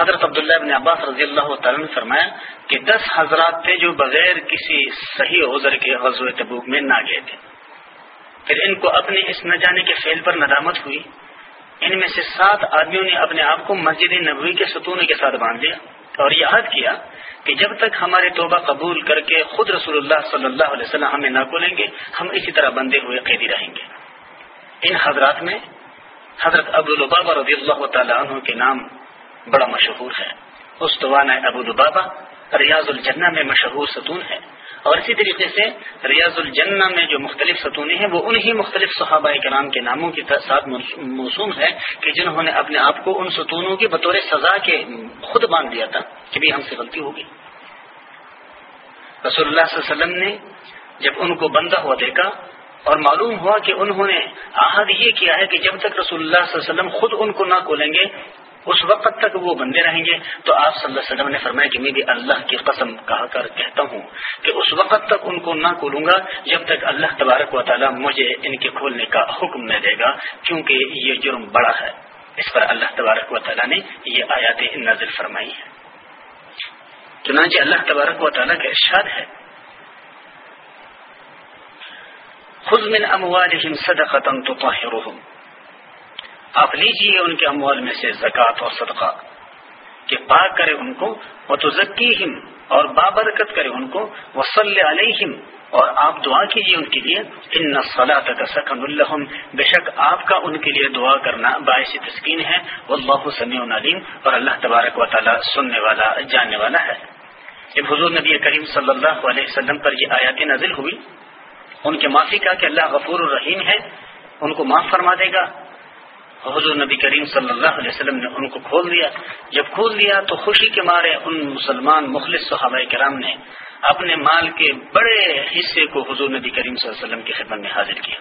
حضرت عبداللہ ابن عباس رضی اللہ تعالیٰ نے فرمایا کہ دس حضرات تھے جو بغیر کسی صحیح عذر کے غزو تبوک میں نہ گئے تھے۔ پھر ان کو اپنے اس نہ جانے کے فیل پر ندامت ہوئی۔ ان میں سے سات آدمیوں نے اپنے آپ کو مسجد نبوی کے ستون کے ساتھ باندھ لیا اور یہ عہد کیا کہ جب تک ہمارے توبہ قبول کر کے خود رسول اللہ صلی اللہ علیہ وسلم ہمیں نہ کھولیں گے، ہم اسی طرح بندے ہوئے قیدی رہیں گے۔ ان حضرات میں حضرت ابو البابا رضی اللہ تعالیٰ عنہ کے نام بڑا مشہور ہے۔ استوان ابو البابا ریاض الجنہ میں مشہور ستون ہے۔ اور اسی طریقے سے ریاض الجنہ میں جو مختلف ستونیں ہیں، وہ انہی مختلف صحابہ کرام کے ناموں کے ساتھ موسوم ہے کہ جنہوں نے اپنے آپ کو ان ستونوں کے بطور سزا کے خود باندھ دیا تھا کہ بھی ہم سے غلطی ہوگی۔ رسول اللہ صلی اللہ علیہ وسلم نے جب ان کو بندہ ہوا دیکھا اور معلوم ہوا کہ انہوں نے عہد یہ کیا ہے کہ جب تک رسول اللہ صلی اللہ علیہ وسلم خود ان کو نہ کھولیں گے اس وقت تک وہ بندے رہیں گے۔ تو آپ صلی اللہ علیہ وسلم نے فرمایا کہ میں بھی اللہ کی قسم کہا کر کہتا ہوں کہ اس وقت تک ان کو نہ کھولوں گا جب تک اللہ تبارک و تعالیٰ مجھے ان کے کھولنے کا حکم نہ دے گا، کیونکہ یہ جرم بڑا ہے۔ اس پر اللہ تبارک و تعالیٰ نے یہ آیات نازل فرمائی ہے چنانچہ اللہ تبارک و تعالیٰ کا ارشاد ہے۔ خود من اموالهم صدقه تطهرهم۔ آپ لیجیے ان کے اموال میں سے زکوٰۃ اور صدقہ، کہ پاک کرے ان کو وہ تو اور بابرکت کرے ان کو، وصلی علیہم، اور آپ دعا کیجیے ان کے لیے، ان صلاح کا سکن الحم بے شک آپ کا ان کے لیے دعا کرنا باعث تسکین ہے۔ اللہ سمیع علیم، اور اللہ تبارک و تعالیٰ سننے والا، جاننے والا ہے۔ جب حضور نبی کریم صلی اللہ علیہ وسلم پر یہ آیات نازل ہوئی، ان کے معافی کا کہ اللہ غفور الرحیم ہے، ان کو معاف فرما دے گا۔ حضور نبی کریم صلی اللہ علیہ وسلم نے ان کو کھول دیا۔ جب کھول دیا تو خوشی کے مارے ان مسلمان مخلص صحابہ کرام نے اپنے مال کے بڑے حصے کو حضور نبی کریم صلی اللہ علیہ وسلم کی خدمت میں حاضر کیا۔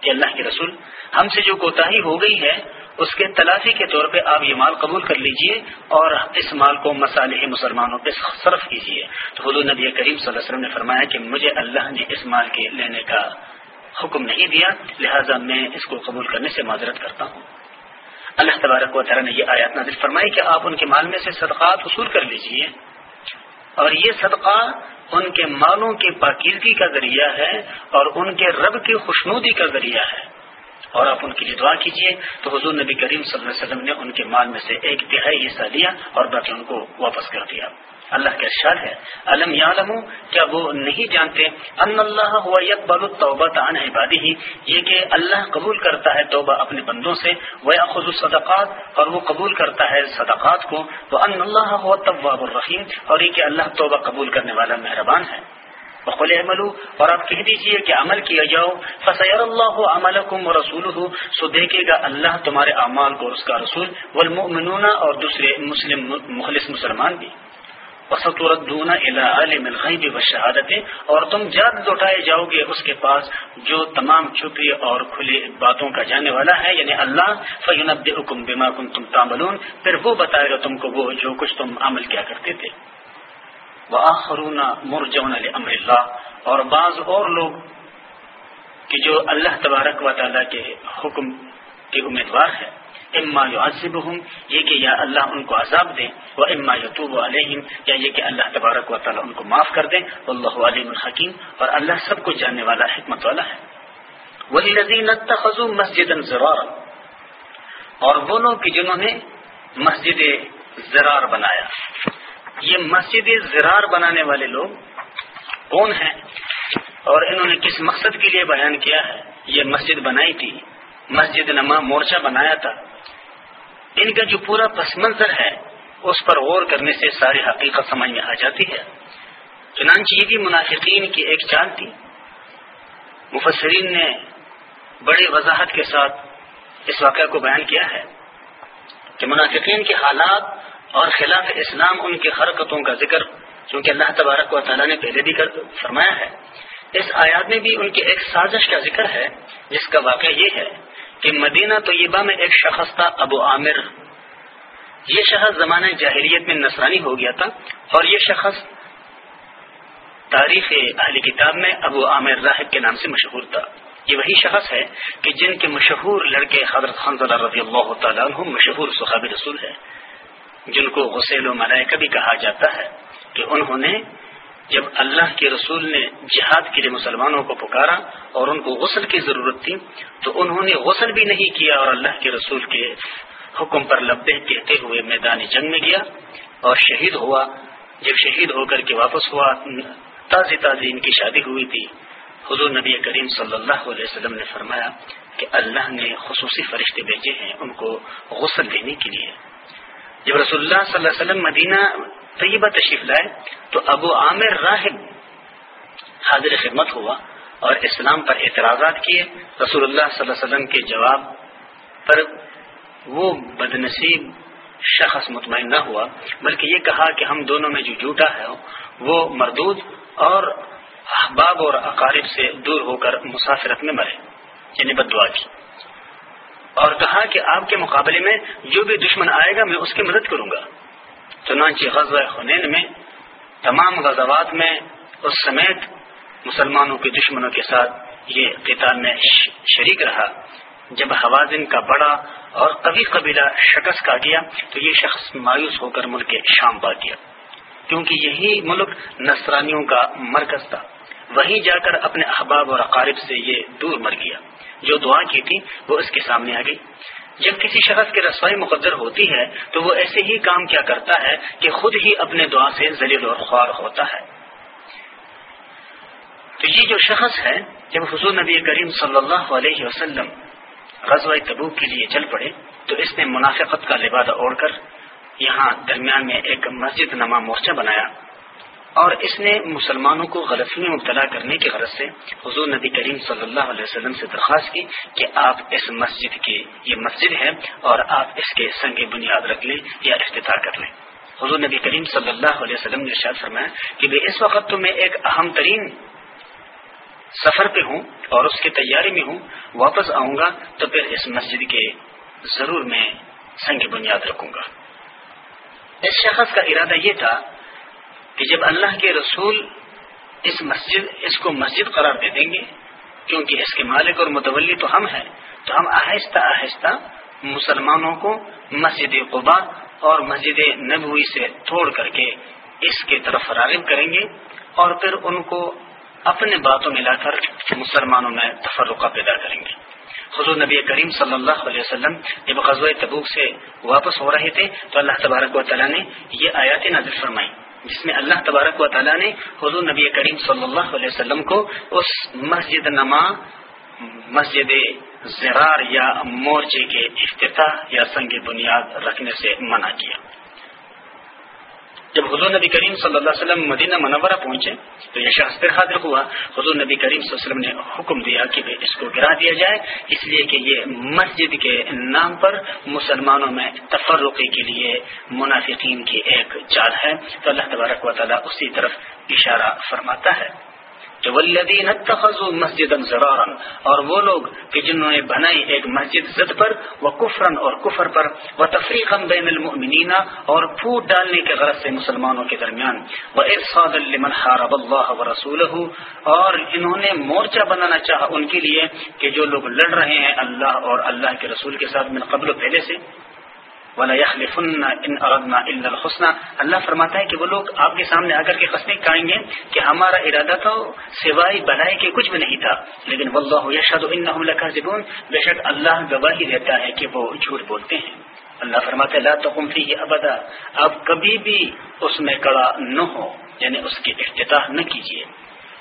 کہ اللہ کے رسول، ہم سے جو کوتاہی ہو گئی ہے، اس کے تلافی کے طور پہ آپ یہ مال قبول کر لیجیے اور اس مال کو مسالح مسلمانوں پہ صرف کیجیے تو حضور نبی کریم صلی اللہ علیہ وسلم نے فرمایا کہ مجھے اللہ نے اس مال کے لینے کا حکم نہیں دیا، لہذا میں اس کو قبول کرنے سے معذرت کرتا ہوں۔ اللہ تبارک و تعالیٰ نے یہ آیات نازل فرمائی کہ آپ ان کے مال میں سے صدقات وصول کر لیجیے۔ اور یہ صدقہ ان کے مالوں کی پاکیزگی کا ذریعہ ہے اور ان کے رب کی خوشنودی کا ذریعہ ہے۔ اور آپ ان کے لیے دعا کیجیے تو حضور نبی کریم صلی اللہ علیہ وسلم نے ان کے مال میں سے ایک تہائی حصہ لیا اور باقی ان کو واپس کر دیا۔ اللہ کا ارشاد ہے۔ علم یا کیا وہ نہیں جانتے؟ ان اللہ ہوا یکبل توبہ عن عبادی ہی یہ کہ اللہ قبول کرتا ہے توبہ اپنے بندوں سے وہ خود الصدقات، اور وہ قبول کرتا ہے صدقات کو۔ تو ان اللہ ہوا طواب الرحیم۔ اور یہ کہ اللہ توبہ قبول کرنے والا مہربان ہے۔ بخل عملو اور آپ کہہ دیجیے کہ عمل کیا جاؤ۔ فصیر اللہ عمل و رسول ہو سو دیکھے گا اللہ تمہارے اعمال کو اس کا رسول۔ والمؤمنون اور دوسرے مسلم، مخلص مسلمان بھی۔ وسطردون الى عالم الغیب و اور تم جلد لوٹائے جاؤ گے اس کے پاس جو تمام چھپی اور کھلی باتوں کا جانے والا ہے یعنی اللہ فینب حکم بما کن تم تاملون پھر وہ بتائے گا تم کو وہ جو کچھ تم عمل کیا کرتے تھے۔ وآخرون مرجون لامر اللہ۔ اور بعض اور لوگ کہ جو اللہ تبارک و تعالی کے حکم کے امیدوار ہے اما یعذبہم، یہ کہ یا اللہ ان کو عذاب دیں وہ اما یتوب علیہم، یا یہ کہ اللہ تبارک و تعالی ان کو معاف کر دیں اللہ علیم الحکیم، اور اللہ سب کو جاننے والا حکمت والا ہے۔ وَالَّذِينَ اتَّخَذُوا مَسْجِدًا زِرَارًا، اور وہ لوگ کہ جنہوں نے مسجد زرار بنایا۔ یہ مسجد زرار بنانے والے لوگ کون ہیں؟ اور انہوں نے کس مقصد کے لیے بیان کیا ہے؟ یہ مسجد بنائی تھی۔ مسجد نما مورچہ بنایا تھا۔ ان کا جو پورا پس منظر ہے، اس پر غور کرنے سے ساری حقیقت سمجھ میں آ جاتی ہے۔ چنانچہ یہ بھی منافقین کی ایک چال تھی۔ مفسرین نے بڑی وضاحت کے ساتھ اس واقعہ کو بیان کیا ہے کہ منافقین کے حالات اور خلاف اسلام ان کی حرکتوں کا ذکر، چونکہ اللہ تبارک و تعالیٰ نے پہلے بھی فرمایا ہے، اس آیات میں بھی ان کی ایک سازش کا ذکر ہے، جس کا واقعہ یہ ہے کہ مدینہ طیبہ میں ایک شخص تھا، ابو عامر۔ یہ شخص زمانہ جاہریت میں نصرانی ہو گیا تھا اور یہ شخص تاریخ اہلی کتاب میں ابو عامر راہب کے نام سے مشہور تھا۔ یہ وہی شخص ہے کہ جن کے مشہور لڑکے حضرت خانزلہ رضی اللہ تعالیٰ عنہ مشہور صحابی رسول ہے جن کو غسیل و ملائکہ بھی کہا جاتا ہے کہ انہوں نے جب اللہ کے رسول نے جہاد کے لیے مسلمانوں کو پکارا اور ان کو غسل کی ضرورت تھی، تو انہوں نے غسل بھی نہیں کیا اور اللہ کے رسول کے حکم پر لبے کہتے ہوئے میدان جنگ میں گیا اور شہید ہوا۔ جب شہید ہو کر کے واپس ہوا، تازی تازی ان کی شادی ہوئی تھی۔ حضور نبی کریم صلی اللہ علیہ وسلم نے فرمایا کہ اللہ نے خصوصی فرشتے بھیجے ہیں ان کو غسل دینے کے لیے۔ جب رسول اللہ صلی اللہ علیہ وسلم مدینہ طیبہ تشریف لائے، تو ابو عامر راہب حاضر خدمت ہوا اور اسلام پر اعتراضات کیے۔ رسول اللہ صلی اللہ علیہ وسلم کے جواب پر وہ بدنصیب شخص مطمئن نہ ہوا، بلکہ یہ کہا کہ ہم دونوں میں جو جھوٹا ہے، وہ مردود اور احباب اور اقارب سے دور ہو کر مسافرت میں مرے یعنی بدعا کی۔ اور کہا کہ آپ کے مقابلے میں جو بھی دشمن آئے گا میں اس کی مدد کروں گا۔ چنانچہ غزوہ خنین میں، تمام غزوات میں اس سمیت مسلمانوں کے دشمنوں کے ساتھ یہ قتال میں شریک رہا۔ جب حوازن کا بڑا اور قبی قبیلہ شکست کا گیا، تو یہ شخص مایوس ہو کر ملک شام پا گیا۔ کیونکہ یہی ملک نصرانیوں کا مرکز تھا۔ وہیں جا کر اپنے احباب اور اقارب سے یہ دور مر گیا۔ جو دعا کی تھی، وہ اس کے سامنے آ گئی۔ جب کسی شخص کی رسوائی مقدر ہوتی ہے، تو وہ ایسے ہی کام کیا کرتا ہے کہ خود ہی اپنے دعا سے ذلیل اور خوار ہوتا ہے۔ تو یہ جو شخص ہے، جب حضور نبی کریم صلی اللہ علیہ وسلم غزوہ تبوک کے لیے چل پڑے، تو اس نے منافقت کا لبادہ اوڑھ کر یہاں درمیان میں ایک مسجد نما مورچہ بنایا۔ اور اس نے مسلمانوں کو غلطی میں مبتلا کرنے کی غرض سے حضور نبی کریم صلی اللہ علیہ وسلم سے درخواست کی کہ آپ اس مسجد کی یہ مسجد ہے اور آپ اس کے سنگ بنیاد رکھ لیں یا افتتاح کر لیں۔ حضور نبی کریم صلی اللہ علیہ وسلم نے شاید فرمایا کہ میں اس وقت تو میں ایک اہم ترین سفر پہ ہوں اور اس کی تیاری میں ہوں، واپس آؤں گا تو پھر اس مسجد کے ضرور میں سنگ بنیاد رکھوں گا۔ اس شخص کا ارادہ یہ تھا کہ جب اللہ کے رسول اس مسجد، اس کو مسجد قرار دے دیں گے، کیونکہ اس کے مالک اور متولی تو ہم ہیں، تو ہم آہستہ آہستہ مسلمانوں کو مسجد قبا اور مسجد نبوی سے توڑ کر کے اس کی طرف راغب کریں گے اور پھر ان کو اپنے باتوں میں لا کر مسلمانوں میں تفرقہ پیدا کریں گے۔ حضور نبی کریم صلی اللہ علیہ وسلم جب غزوہ تبوک سے واپس ہو رہے تھے، تو اللہ تبارک و تعالیٰ نے یہ آیات نازل فرمائی۔ جس میں اللہ تبارک و تعالیٰ نے حضور نبی کریم صلی اللہ علیہ وسلم کو اس مسجد نما، مسجد زرار یا مورچے کے افتتاح یا سنگ بنیاد رکھنے سے منع کیا۔ جب حضور نبی کریم صلی اللہ علیہ وسلم مدینہ منورہ پہنچے، تو یہ شخص حاضر ہوا۔ حضور نبی کریم صلی اللہ علیہ وسلم نے حکم دیا کہ اس کو گرا دیا جائے، اس لیے کہ یہ مسجد کے نام پر مسلمانوں میں تفرقی کے لیے منافقین کی ایک چال ہے۔ تو اللہ تبارک و تعالیٰ اسی طرف اشارہ فرماتا ہے۔ ولدین مسجد زرارن اور وہ لوگ کہ جنہوں نے بنائی ایک مسجد زد پر، وہ کفرن اور کفر پر، وہ تفریح بین المؤمنین اور پھوٹ ڈالنے کے غرض سے مسلمانوں کے درمیان۔ وہ ارفاد المن حارب اللہ و رسول اور انہوں نے مورچہ بنانا چاہا ان کے لیے کہ جو لوگ لڑ رہے ہیں اللہ اور اللہ کے رسول کے ساتھ من قبل پہلے سے۔ ولا ان اردنا الا اللہ فرماتا ہے کہ وہ لوگ آپ کے سامنے آ کر کے قسمیں کھائیں گے کہ ہمارا ارادہ تو سوائے بلائی کے کچھ بھی نہیں تھا، لیکن واللہ يشهد انهم لكاذبون۔ بے شک اللہ گواہی دیتا ہے کہ وہ جھوٹ بولتے ہیں۔ اللہ فرماتا ہے، لا تقم فيه ابدا۔ اب کبھی بھی اس میں کڑا نہ ہو یعنی اس کی افتتاح نہ کیجیے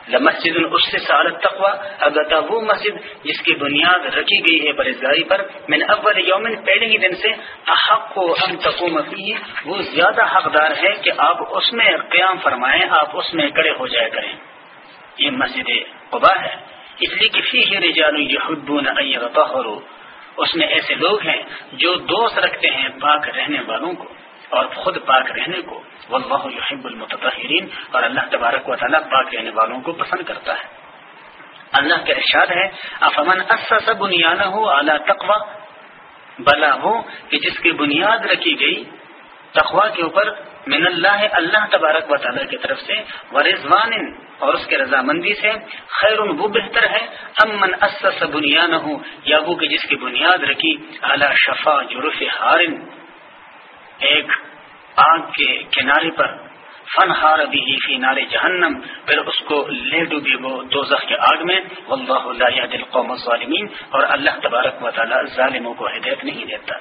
مسجد اس سے سالت تقوا البتہ وہ مسجد جس کی بنیاد رکھی گئی ہے برزگاری پر میں نے اول یومن، پہلے ہی دن سے احق و ام تقوم فی وہ زیادہ حقدار ہے کہ آپ اس میں قیام فرمائیں، آپ اس میں کڑے ہو جایا کریں۔ یہ مسجد قبا ہے۔ اس لیے کہ فی رجال یحبون ان یتطہروا۔ اس میں ایسے لوگ ہیں جو دوست رکھتے ہیں پاک رہنے والوں کو۔ اور خود پاک رہنے کو۔ واللہ يحب المتطہرین۔ اور اللہ تبارک و تعالیٰ پاک رہنے والوں کو پسند کرتا ہے۔ اللہ کا ارشاد ہے، افمن اسس بنیادہ اعلی تقوا بلا ہو کہ جس کی بنیاد رکھی گئی تقوا کے اوپر، من اللہ اللہ تبارک و تعالیٰ کی طرف سے، ورضوان اور اس کے رضامندی سے خیر وہ بہتر ہے۔ امن اسس بنیادہ ہو یا وہ کہ جس کی بنیاد رکھی اعلی شفا جرف ہارن ایک آگ کے کنارے پر فن ہار بھی فی نار جہنم پھر اس کو لے ڈوبی وہ دوزخ کے آگ میں۔ واللہ لا يهدي القوم الظالمین اور اللہ تبارک و تعالی ظالموں کو ہدایت نہیں دیتا۔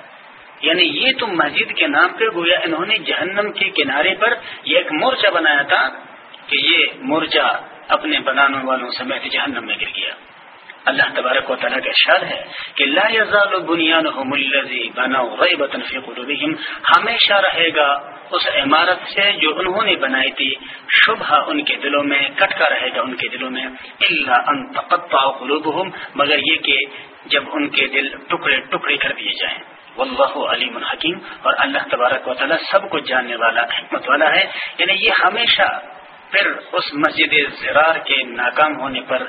یعنی یہ تو مسجد کے نام پہ گویا انہوں نے جہنم کے کنارے پر یہ ایک مورچہ بنایا تھا کہ یہ مورچہ اپنے بنانے والوں سمیت جہنم میں گر گیا۔ اللہ تبارک و تعالیٰ کا ارشاد ہے کہ لا يزال بنيانهم الذي بنوا ريبة في قلوبهم ہمیشہ رہے گا اس عمارت سے جو انہوں نے بنائی تھی، شبہ ان کے دلوں میں، کٹکا رہے گا ان کے دلوں میں، الا ان تقطع قلوبهم مگر یہ کہ جب ان کے دل ٹکڑے ٹکڑے کر دیے جائیں۔ واللہ علیم الحکیم اور اللہ تبارک و تعالیٰ سب کو جاننے والا، حکمت والا ہے۔ یعنی یہ ہمیشہ پھر اس مسجد زرار کے ناکام ہونے پر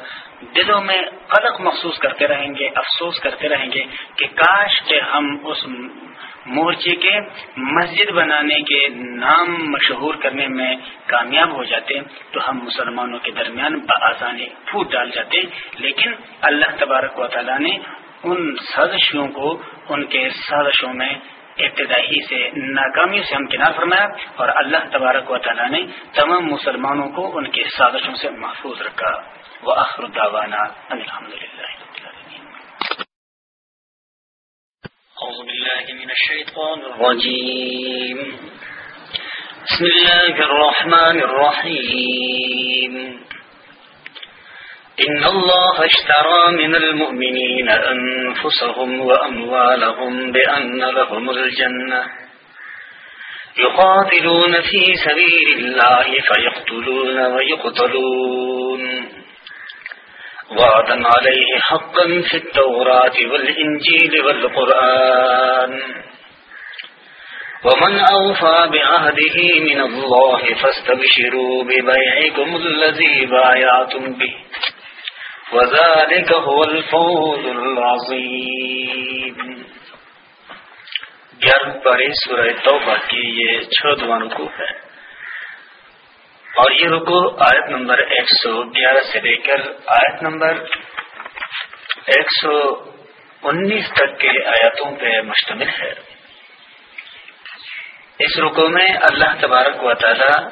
دلوں میں قلق محسوس کرتے رہیں گے، افسوس کرتے رہیں گے کہ کاش کہ ہم اس مورچے کے مسجد بنانے کے نام مشہور کرنے میں کامیاب ہو جاتے، تو ہم مسلمانوں کے درمیان بآسانی پھوٹ ڈال جاتے۔ لیکن اللہ تبارک و تعالیٰ نے ان سازشوں کو، ان کے سازشوں میں ابتدائی سے ناکامیوں سے ہم کنار فرمایا اور اللہ تبارک و تعالیٰ نے تمام مسلمانوں کو ان کے سازشوں سے محفوظ رکھا۔ وہ آخر داوانا الحمد للہ أعوذ بالله من الشيطان الرجيم. بسم الله الرحمن الرحيم. إن الله اشترى من المؤمنين أنفسهم وأموالهم بأن لهم الجنة. يقاتلون في سبيل الله فيقتلون ويقتلون. وعدا عليه حقا في التوراة والإنجيل والقرآن. ومن أوفى بعهده من الله فاستبشروا ببيعكم الذي بايعتم به. وذلك هو الفوز العظيم. گیارہ پارے سورہ توبہ کی یہ چھوٹواں رکو ہے۔ اور یہ رکو آیت نمبر ایک سو گیارہ سے لے کر آیت نمبر ایک سو انیس تک کے آیاتوں پہ مشتمل ہے۔ اس رکو میں اللہ تبارک و تعالی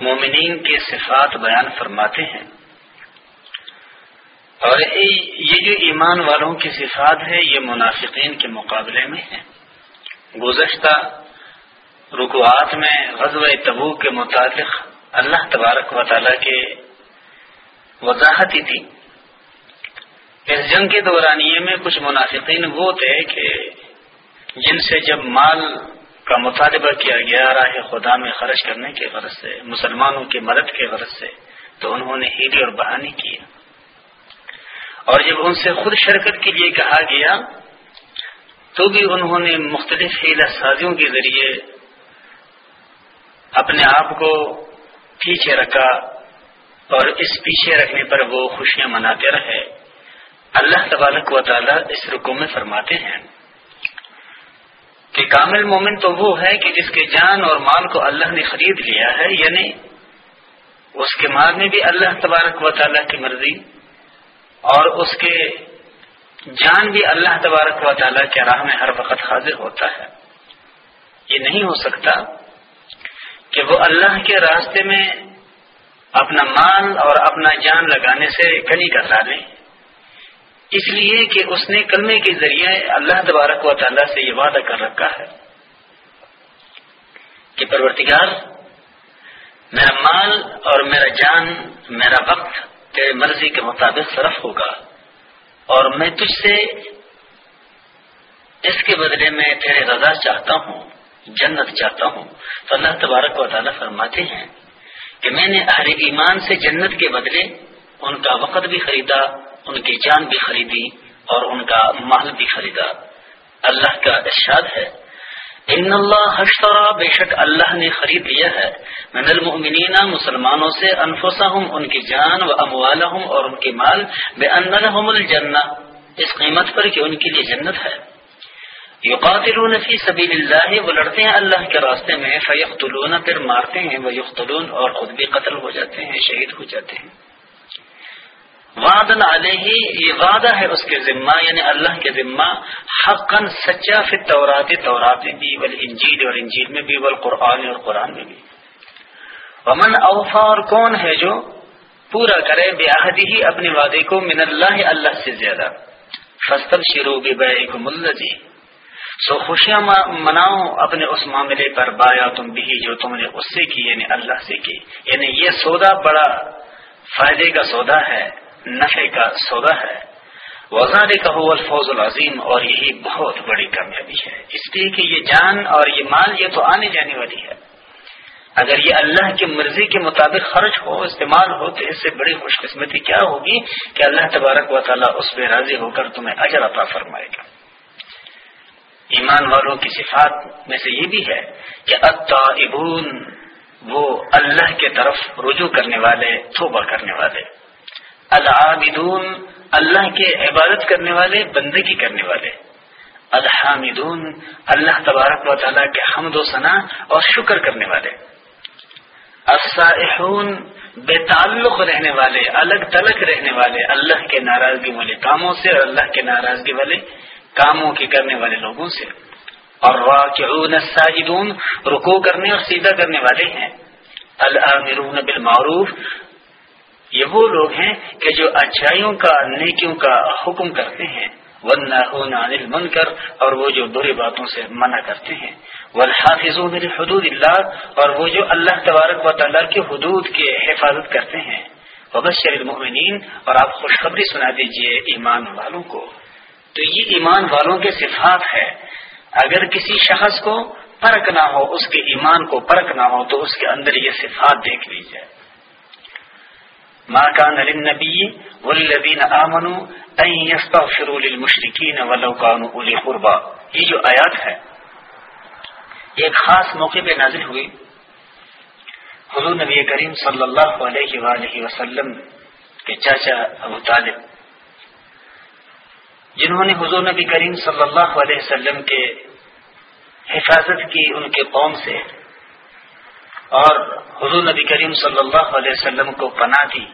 مومنین کے صفات بیان فرماتے ہیں۔ اور یہ جو ایمان والوں کی صفات ہے، یہ منافقین کے مقابلے میں ہے۔ گزشتہ رکوات میں غزو تبو کے متعلق اللہ تبارک و تعالی کے وضاحت ہی تھی۔ اس جنگ کے دورانیے میں کچھ منافقین وہ تھے کہ جن سے جب مال کا مطالبہ کیا گیا راہ خدا میں خرچ کرنے کے غرض سے، مسلمانوں کی مدد کے غرض سے، تو انہوں نے ہیلی اور بہانی کی۔ اور جب ان سے خود شرکت کے لیے کہا گیا، تو بھی انہوں نے مختلف ہیلا سازیوں کے ذریعے اپنے آپ کو پیچھے رکھا اور اس پیچھے رکھنے پر وہ خوشیاں مناتے رہے۔ اللہ تبارک و تعالی اس رکو میں فرماتے ہیں کہ کامل مومن تو وہ ہے کہ جس کے جان اور مال کو اللہ نے خرید لیا ہے یعنی اس کے مال میں بھی اللہ تبارک و تعالیٰ کی مرضی اور اس کے جان بھی اللہ تبارک و تعالیٰ کے راہ میں ہر وقت حاضر ہوتا ہے۔ یہ نہیں ہو سکتا کہ وہ اللہ کے راستے میں اپنا مال اور اپنا جان لگانے سے کنی کر ڈالیں اس لیے کہ اس نے کلمے کے ذریعے اللہ تبارک و تعالیٰ سے یہ وعدہ کر رکھا ہے کہ پرورتگار میرا مال اور میرا جان، میرا وقت تیرے مرضی کے مطابق صرف ہوگا اور میں تجھ سے اس کے بدلے میں تیرے رضا چاہتا ہوں۔ جنت چاہتا ہوں۔ تو اللہ تبارک و تعالیٰ فرماتے ہیں کہ میں نے ہر ایمان سے جنت کے بدلے ان کا وقت بھی خریدا، ان کی جان بھی خریدی اور ان کا مال بھی خریدا۔ اللہ کا ارشاد ہے۔ ان اللہ حشترا بے شک اللہ نے خرید لیا ہے۔ من المؤمنین، مسلمانوں سے انفسا ان کی جان و اموال اور ان کے مال بے ان الجنہ۔ اس قیمت پر کہ ان کے لیے جنت ہے۔ یقاتلون فی سبیل اللہ وہ لڑتے ہیں اللہ کے راستے میں، فیقتلون، پھر مارتے ہیں وہ یقتلون اور خود بھی قتل ہو جاتے ہیں، شہید ہو جاتے ہیں۔ وعدن علیہ، یہ وعدہ ہے اس کے ذمہ یعنی اللہ کے ذمہ، حقا سچا فی تورات تورات میں بھی بل انجیل اور انجیل میں بھی بل قرآن اور قرآن میں بھی۔ ومن اوفا، اور کون ہے جو پورا کرے بے ہی اپنے وعدے کو، من اللہ اللہ سے زیادہ۔ فصل شروع بھی سو خوشیاں مناؤ اپنے اس معاملے پر، بایا تم بھی جو تم نے اس سے کی یعنی اللہ سے کی۔ یعنی یہ سودا بڑا فائدے کا سودا ہے نفے کا سودا ہے۔ وزار کا ہو الفوز العظیم اور یہی بہت بڑی کامیابی ہے۔ اس لیے کہ یہ جان اور یہ مال، یہ تو آنے جانے والی ہے۔ اگر یہ اللہ کی مرضی کے مطابق خرچ ہو، استعمال ہو، تو اس سے بڑی خوش قسمتی کیا ہوگی کہ اللہ تبارک و تعالیٰ اس پہ راضی ہو کر تمہیں اجر عطا فرمائے گا۔ ایمان والوں کی صفات میں سے یہ بھی ہے کہ الطائبون، وہ اللہ کے طرف رجوع کرنے والے، توبہ کرنے والے۔ العابدون، اللہ کے عبادت کرنے والے، بندگی کرنے والے۔ الحامدون، اللہ تبارک و تعالیٰ کے حمد و ثنا اور شکر کرنے والے۔ الصائحون بے تعلق رہنے والے، الگ تلک رہنے والے، اللہ کے ناراضگی والے کاموں سے اور اللہ کے ناراضگی والے۔ کاموں کے کرنے والے لوگوں سے۔ اور واقعون الساجدون رکو کرنے اور سیدھا کرنے والے ہیں۔ العامرون بالمعروف، یہ وہ لوگ ہیں کہ جو اچھائیوں کا، نیکیوں کا حکم کرتے ہیں۔ من کر اور وہ جو بری باتوں سے منع کرتے ہیں۔ والحافظ میرے حدود اللہ، اور وہ جو اللہ تبارک و تعالیٰ کے حدود کے حفاظت کرتے ہیں۔ وبشر المؤمنین، اور آپ خوشخبری سنا دیجیے ایمان والوں کو۔ تو یہ ایمان والوں کے صفات ہے۔ اگر کسی شخص کو پرکھ نہ ہو، اس کے ایمان کو پرکھ نہ ہو، تو اس کے اندر یہ صفات دیکھ لی جائے كان للنبي والذين آمنوا أن يستغفروا ولو كانوا قربا یہ جو آیات ہے ایک خاص موقع پہ نازل ہوئی۔ حضور نبی کریم صلی اللہ علیہ وآلہ وسلم کے چاچا ابو طالب جنہوں نے حضور نبی کریم صلی اللہ علیہ وسلم کے حفاظت کی ان کے قوم سے اور حضور نبی کریم صلی اللہ علیہ وسلم کو پناہ دی۔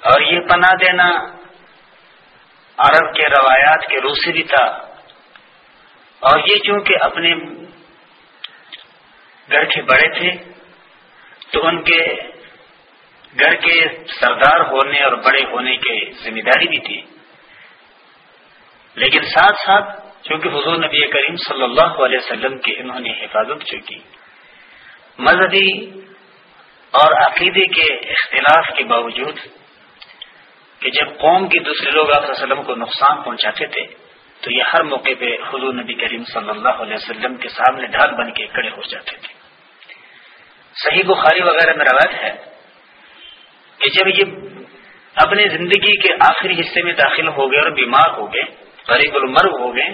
اور یہ پناہ دینا عرب کے روایات کے روح سے بھی تھا۔ اور یہ چونکہ اپنے گھر کے بڑے تھے، تو ان کے گھر کے سردار ہونے اور بڑے ہونے کی ذمہ داری بھی تھی۔ لیکن ساتھ ساتھ چونکہ حضور نبی کریم صلی اللہ علیہ وسلم کی انہوں نے حفاظت چکی مذہبی اور عقیدے کے اختلاف کے باوجود کہ جب قوم کے دوسرے لوگ آپ وسلم کو نقصان پہنچاتے تھے، تو یہ ہر موقع پہ حضور نبی کریم صلی اللہ علیہ وسلم کے سامنے ڈھال بن کے کھڑے ہو جاتے تھے۔ صحیح بخاری وغیرہ میں روایت ہے کہ جب یہ اپنے زندگی کے آخری حصے میں داخل ہو گئے اور بیمار ہو گئے غریب المرگ ہو گئے،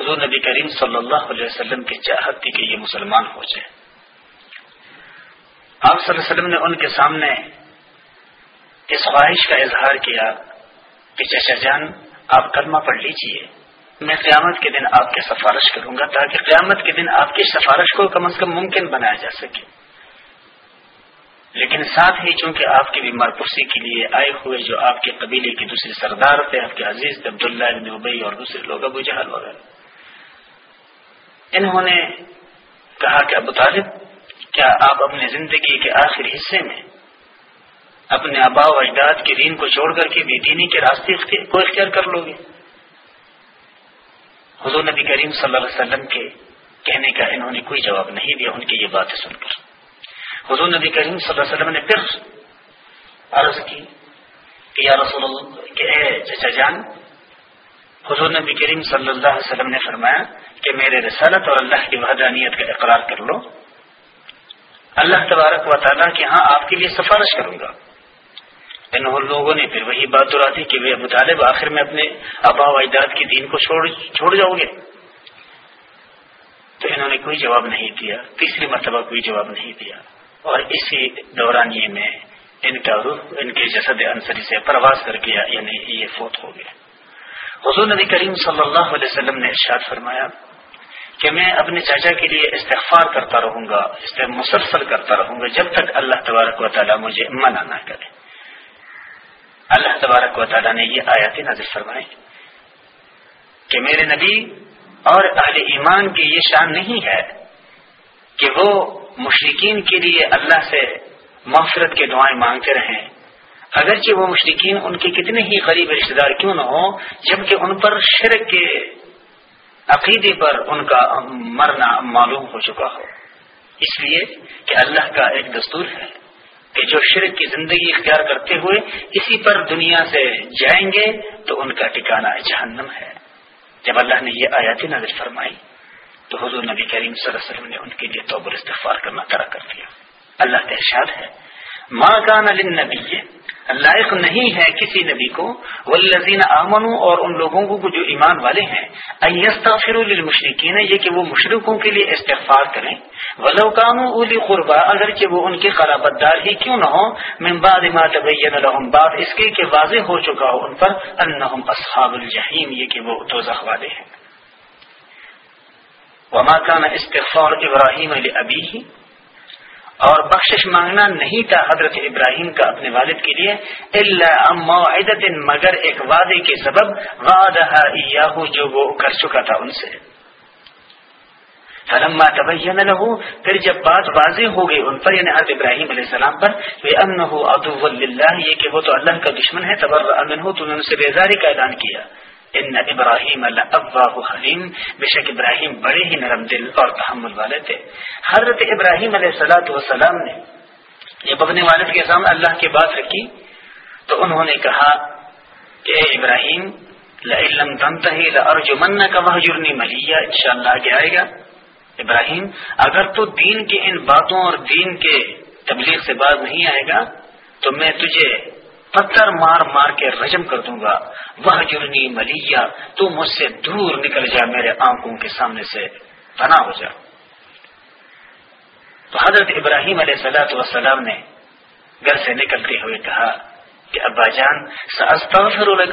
حضور نبی کریم صلی اللہ علیہ وسلم کی چاہت تھی کہ یہ مسلمان ہو جائے۔ آپ صلی اللہ علیہ وسلم نے ان کے سامنے اس خواہش کا اظہار کیا کہ چچا جان، آپ کلمہ پڑھ لیجیے۔ میں قیامت کے دن آپ کی سفارش کروں گا تاکہ قیامت کے دن آپ کی سفارش کو کم از کم ممکن بنایا جا سکے۔ لیکن ساتھ ہی چونکہ آپ کی بیمار پرسی کے لیے آئے ہوئے جو آپ کے قبیلے کے دوسرے سردار تھے، آپ کے عزیز عبداللہ ابن ابئی اور دوسرے لوگ، ابو جہل وغیرہ۔ انہوں نے کہا کہ ابو طالب، کیا آپ اپنی زندگی کے آخری حصے میں اپنے آبا و اجداد کے دین کو چھوڑ کر کے بے دینی کے راستے کو اختیار کر لو گے؟ حضور نبی کریم صلی اللہ علیہ وسلم کے کہنے کا انہوں نے کوئی جواب نہیں دیا، ان کی یہ باتیں سن کر۔ حضور نبی کریم صلی اللہ علیہ وسلم نے پھر عرض کی کہ یا رسول اللہ، کہ اے چچا جان، حضور نبی کریم صلی اللہ علیہ وسلم نے فرمایا کہ میرے رسالت اور اللہ کی وحدانیت کا اقرار کر لو۔ اللہ تبارک و تعالیٰ کہ ہاں آپ کے لیے سفارش کروں گا۔ ان لوگوں نے پھر وہی بات دورا دی کہ وہ ابو طالب آخر میں اپنے آبا و اجداد کی دین کو چھوڑ چھوڑ جاؤ گے۔ تو انہوں نے کوئی جواب نہیں دیا، تیسری مرتبہ کوئی جواب نہیں دیا۔ اور اسی دورانیے میں ان کا روح، ان کے جسد انصری سے پرواز کر گیا یعنی یہ فوت ہو گیا۔ حضور نبی کریم صلی اللہ علیہ وسلم نے ارشاد فرمایا کہ میں اپنے چاچا کے لیے استغفار کرتا رہوں گا مسلسل کرتا رہوں گا، جب تک اللہ تبارک و تعالیٰ مجھے منع نہ کرے۔ اللہ تبارک و تعالیٰ نے یہ آیات نظر فرمائے کہ میرے نبی اور اہل ایمان کی یہ شان نہیں ہے کہ وہ مشرقین کے لیے اللہ سے مغفرت کے دعائیں مانگتے رہیں۔ اگرچہ وہ مشرقین ان کے کتنے ہی غریب رشتے دار کیوں نہ ہوں، جبکہ ان پر شرک کے عقیدے پر ان کا مرنا معلوم ہو چکا ہو۔ اس لیے کہ اللہ کا ایک دستور ہے کہ جو شرک کی زندگی اختیار کرتے ہوئے اسی پر دنیا سے جائیں گے تو ان کا ٹھکانا جہنم ہے۔ جب اللہ نے یہ آیاتی نظر فرمائی تو حضور نبی کریم صلی اللہ علیہ وسلم نے ان کے لیے توبر استغفار کرنا طرح کر دیا۔ اللہ کا ارشاد ہے ماں کان نبی لائق نہیں ہے کسی نبی کو، والذین آمنوا اور ان لوگوں کو جو ایمان والے ہیں ایستغفروا للمشرکین، یہ کہ وہ مشرکوں کے لیے استغفار کریں۔ ولو کانوا اولی قربا، اگرچہ وہ ان کے قرابت دار ہی کیوں نہ ہو من بعد ما تبین لهم، بعد اس کے کہ واضح ہو چکا ہو ان پر انہم اصحاب الجحیم، یہ کہ وہ دوزخ والے ہیں۔ وما كان استغفار ابراہیم لابیہ اور بخشش مانگنا نہیں تھا حضرت ابراہیم کا اپنے والد کے لیے اللہ مگر ایک وعدے کے سبب وعدہ جو وہ کر چکا تھا ان سے۔ فلما تبین له، پھر جب بات واضح ہو گئی ان پر یعنی حضرت ابراہیم علیہ السلام پر وہ ادو اللہ یہ کہ وہ تو اللہ کا دشمن ہے تبر امن ہو تو نے ان سے بیزاری کا اعلان کیا۔ ان ابراہیم اللہ حلیم۔ بے شک ابراہیم بڑے ہی نرم دل اور تحمل والے تھے۔ حضرت ابراہیم علیہ سلاۃ وسلام نے جب اپنے والد کے سامنے اللہ کی بات رکھی، تو انہوں نے کہا کہ اے ابراہیم لم تنتہی لارجمن کا محجرنی ملیہ ان شاء اللہ آگے آئے گا۔ ابراہیم، اگر تو دین کے ان باتوں اور دین کے تبلیغ سے باز نہیں آئے گا، تو میں تجھے پتھر مار مار کے رجم کر دوں گا۔ وہ جرنی ملیا تو مجھ سے دور نکل جا، میرے آنکھوں کے سامنے سے پنا ہو جا۔ تو حضرت ابراہیم علیہ سلاۃ وسلام نے گھر سے نکلتے ہوئے کہا کہ، ابا جان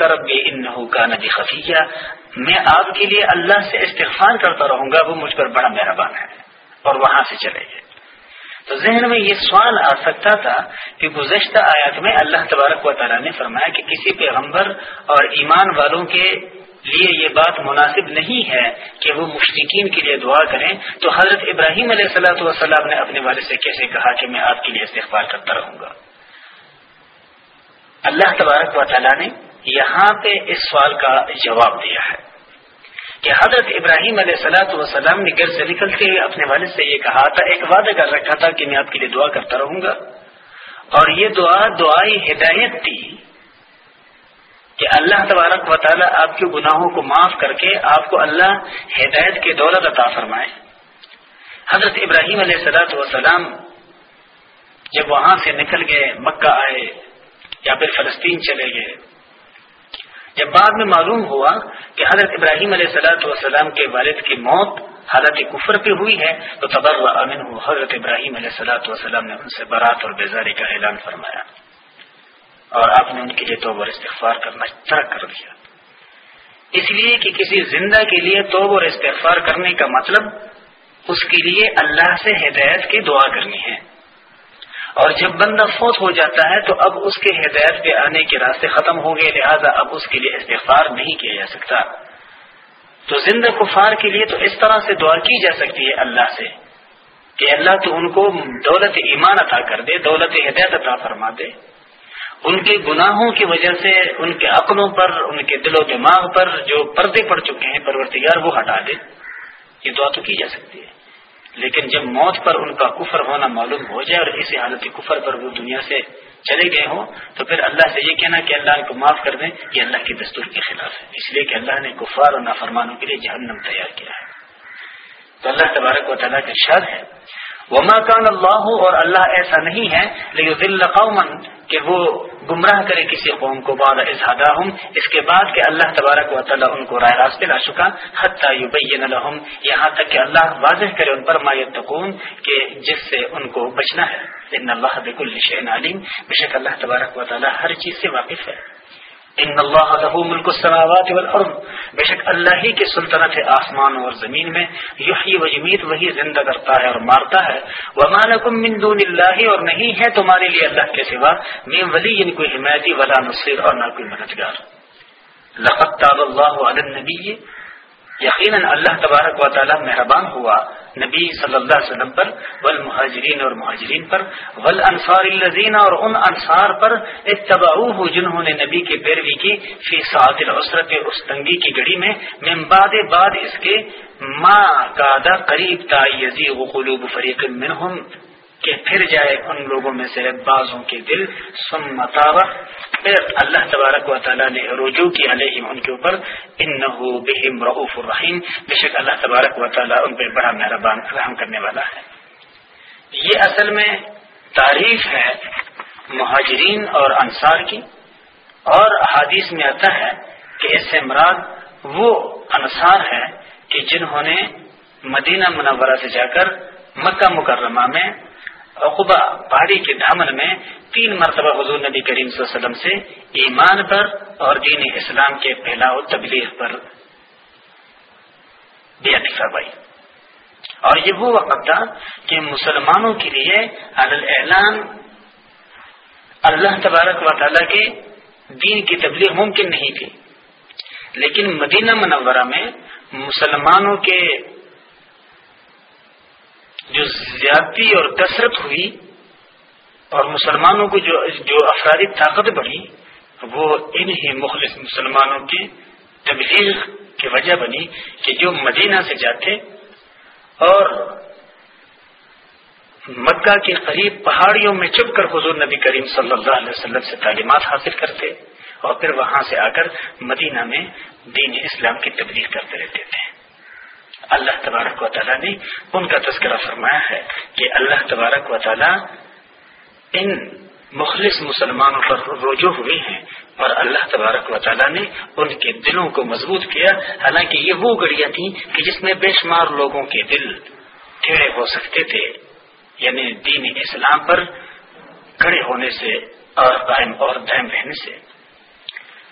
رب ان کا نبی خفیہ۔ میں آپ کے لیے اللہ سے استغفار کرتا رہوں گا، وہ مجھ پر بڑا مہربان ہے اور وہاں سے چلے گئے۔ تو ذہن میں یہ سوال آ سکتا تھا کہ گزشتہ آیات میں اللہ تبارک و تعالیٰ نے فرمایا کہ کسی پیغمبر اور ایمان والوں کے لیے یہ بات مناسب نہیں ہے کہ وہ مشرقین کے لیے دعا کریں، تو حضرت ابراہیم علیہ صلاح وسلام نے اپنے والد سے کیسے کہا کہ میں آپ کے لیے استغفار کرتا رہوں گا؟ اللہ تبارک و تعالیٰ نے یہاں پہ اس سوال کا جواب دیا ہے۔ کہ حضرت ابراہیم علیہ سلاۃ وسلام نے گھر سے نکلتے ہوئے اپنے والد سے یہ کہا تھا، ایک وعدہ کر رکھا تھا کہ میں آپ کے لیے دعا کرتا رہوں گا۔ اور یہ دعا، دعائی ہدایت تھی کہ اللہ تبارک و تعالیٰ آپ کے گناہوں کو معاف کر کے آپ کو اللہ ہدایت کے دولت عطا فرمائے۔ حضرت ابراہیم علیہ صلاحت وسلام جب وہاں سے نکل گئے، مکہ آئے یا پھر فلسطین چلے گئے جب بعد میں معلوم ہوا کہ حضرت ابراہیم علیہ صلاحت وسلام کے والد کی موت حالت کفر پہ ہوئی ہے، تو تبر امن ہو حضرت ابراہیم علیہ صلاحت وسلام نے ان سے برات اور بیزاری کا اعلان فرمایا۔ اور آپ نے ان کے لیے توب اور استغفار کرنا ترک کر دیا۔ اس لیے کہ کسی زندہ کے لیے توب اور استغفار کرنے کا مطلب اس کے لیے اللہ سے ہدایت کی دعا کرنی ہے۔ اور جب بندہ فوت ہو جاتا ہے تو اب اس کے ہدایت پہ آنے کے راستے ختم ہو گئے لہذا اب اس کے لیے استغفار نہیں کیا جا سکتا۔ تو زندہ کفار کے لیے تو اس طرح سے دعا کی جا سکتی ہے اللہ سے کہ اللہ تو ان کو دولت ایمان عطا کر دے، دولت ہدایت عطا فرما دے۔ ان کے گناہوں کی وجہ سے، ان کے عقلوں پر، ان کے دل و دماغ پر جو پردے پڑ چکے ہیں پرورتگار وہ ہٹا دے۔ یہ دعا تو کی جا سکتی ہے۔ لیکن جب موت پر ان کا کفر ہونا معلوم ہو جائے اور اسی حالت کفر پر وہ دنیا سے چلے گئے ہوں، تو پھر اللہ سے یہ کہنا کہ اللہ ان کو معاف کر دیں، یہ اللہ کے دستور کے خلاف ہے۔ اس لیے کہ اللہ نے کفار اور نافرمانوں کے لیے جہنم تیار کیا ہے۔ تو اللہ تبارک و تعالیٰ کا شاد ہے۔ وما کان اللہ اور اللہ ایسا نہیں ہے لیکن دل قومن کہ وہ گمراہ کرے کسی قوم کو بعد اظہادہ ہوں اس کے بعد کہ اللہ تبارک و تعالیٰ ان کو رائے راست لا چکا، حتیٰ یبین لهم. یہاں تک کہ اللہ واضح کرے ان پر، ما یتقون، کہ جس سے ان کو بچنا ہے. ان اللہ بکل شیء علیم. بے شک اللہ تبارک و تعالیٰ ہر چیز سے واقف ہے۔ ان اللہ له ملک السماوات والارض۔ بے شک اللہ ہی کی سلطنت ہے آسمان اور زمین میں یحیی و یمیت وہی زندہ کرتا ہے اور مارتا ہے۔ وما لكم من دون اللہ اور نہیں ہے تمہارے لیے اللہ کے سوا من ولی ان کوئی حمایتی ولا نصير اور نہ کوئی مددگار۔ لقد تاب اللہ علی النبی یقیناً اللہ تبارک و تعالی مہربان ہوا نبی صلی اللہ علیہ وسلم پر، والمہاجرین اور مہاجرین پر، والانصار الذین اور ان انصار پر اتبعوه جنہوں نے نبی کی پیروی کی فی ساعت العسرت اس تنگی کی گڑی میں، من بعد بعد اس کے، ما قادہ قریب تا یزیغ قلوب فریق منہم کہ پھر جائے ان لوگوں میں سے بعضوں کے دل سم متاوہ پھر اللہ تبارک و تعالیٰ نے رجوع کی علیہم ان کے اوپر۔ ان بہم رعوف الرحیم۔ بے شک اللہ تبارک و تعالیٰ ان پہ بڑا مہربان رحم کرنے والا ہے۔ یہ اصل میں تعریف ہے مہاجرین اور انصار کی۔ اور حادیث میں آتا ہے کہ اس سے مراد وہ انصار ہے کہ جنہوں نے مدینہ منورہ سے جا کر مکہ مکرمہ میں عقبہ پہاڑی کے دامن میں تین مرتبہ حضور نبی کریم صلی اللہ علیہ وسلم سے ایمان پر اور دین اسلام کے پھیلاؤ تبلیغ پر فرمائی۔ اور یہ وہ وقت تھا کہ مسلمانوں کے لیے اعلان اللہ تبارک و تعالیٰ کے دین کی تبلیغ ممکن نہیں تھی۔ لیکن مدینہ منورہ میں مسلمانوں کے جو زیادتی اور کثرت ہوئی اور مسلمانوں کو جو جو افرادی طاقت بڑھی، وہ انہی مخلص مسلمانوں کی تبلیغ کی وجہ بنی کہ جو مدینہ سے جاتے اور مکہ کے قریب پہاڑیوں میں چپ کر حضور نبی کریم صلی اللہ علیہ وسلم سے تعلیمات حاصل کرتے اور پھر وہاں سے آ کر مدینہ میں دین اسلام کی تبلیغ کرتے رہتے تھے۔ اللہ تبارک و تعالیٰ نے ان کا تذکرہ فرمایا ہے کہ اللہ تبارک و تعالیٰ ان مخلص مسلمانوں پر رجوع ہوئے ہیں اور اللہ تبارک و تعالیٰ نے ان کے دلوں کو مضبوط کیا۔ حالانکہ یہ وہ گڑیاں تھیں کہ جس میں بے شمار لوگوں کے دل ٹیڑے ہو سکتے تھے یعنی دین اسلام پر کھڑے ہونے سے اور قائم اور دہم رہنے سے۔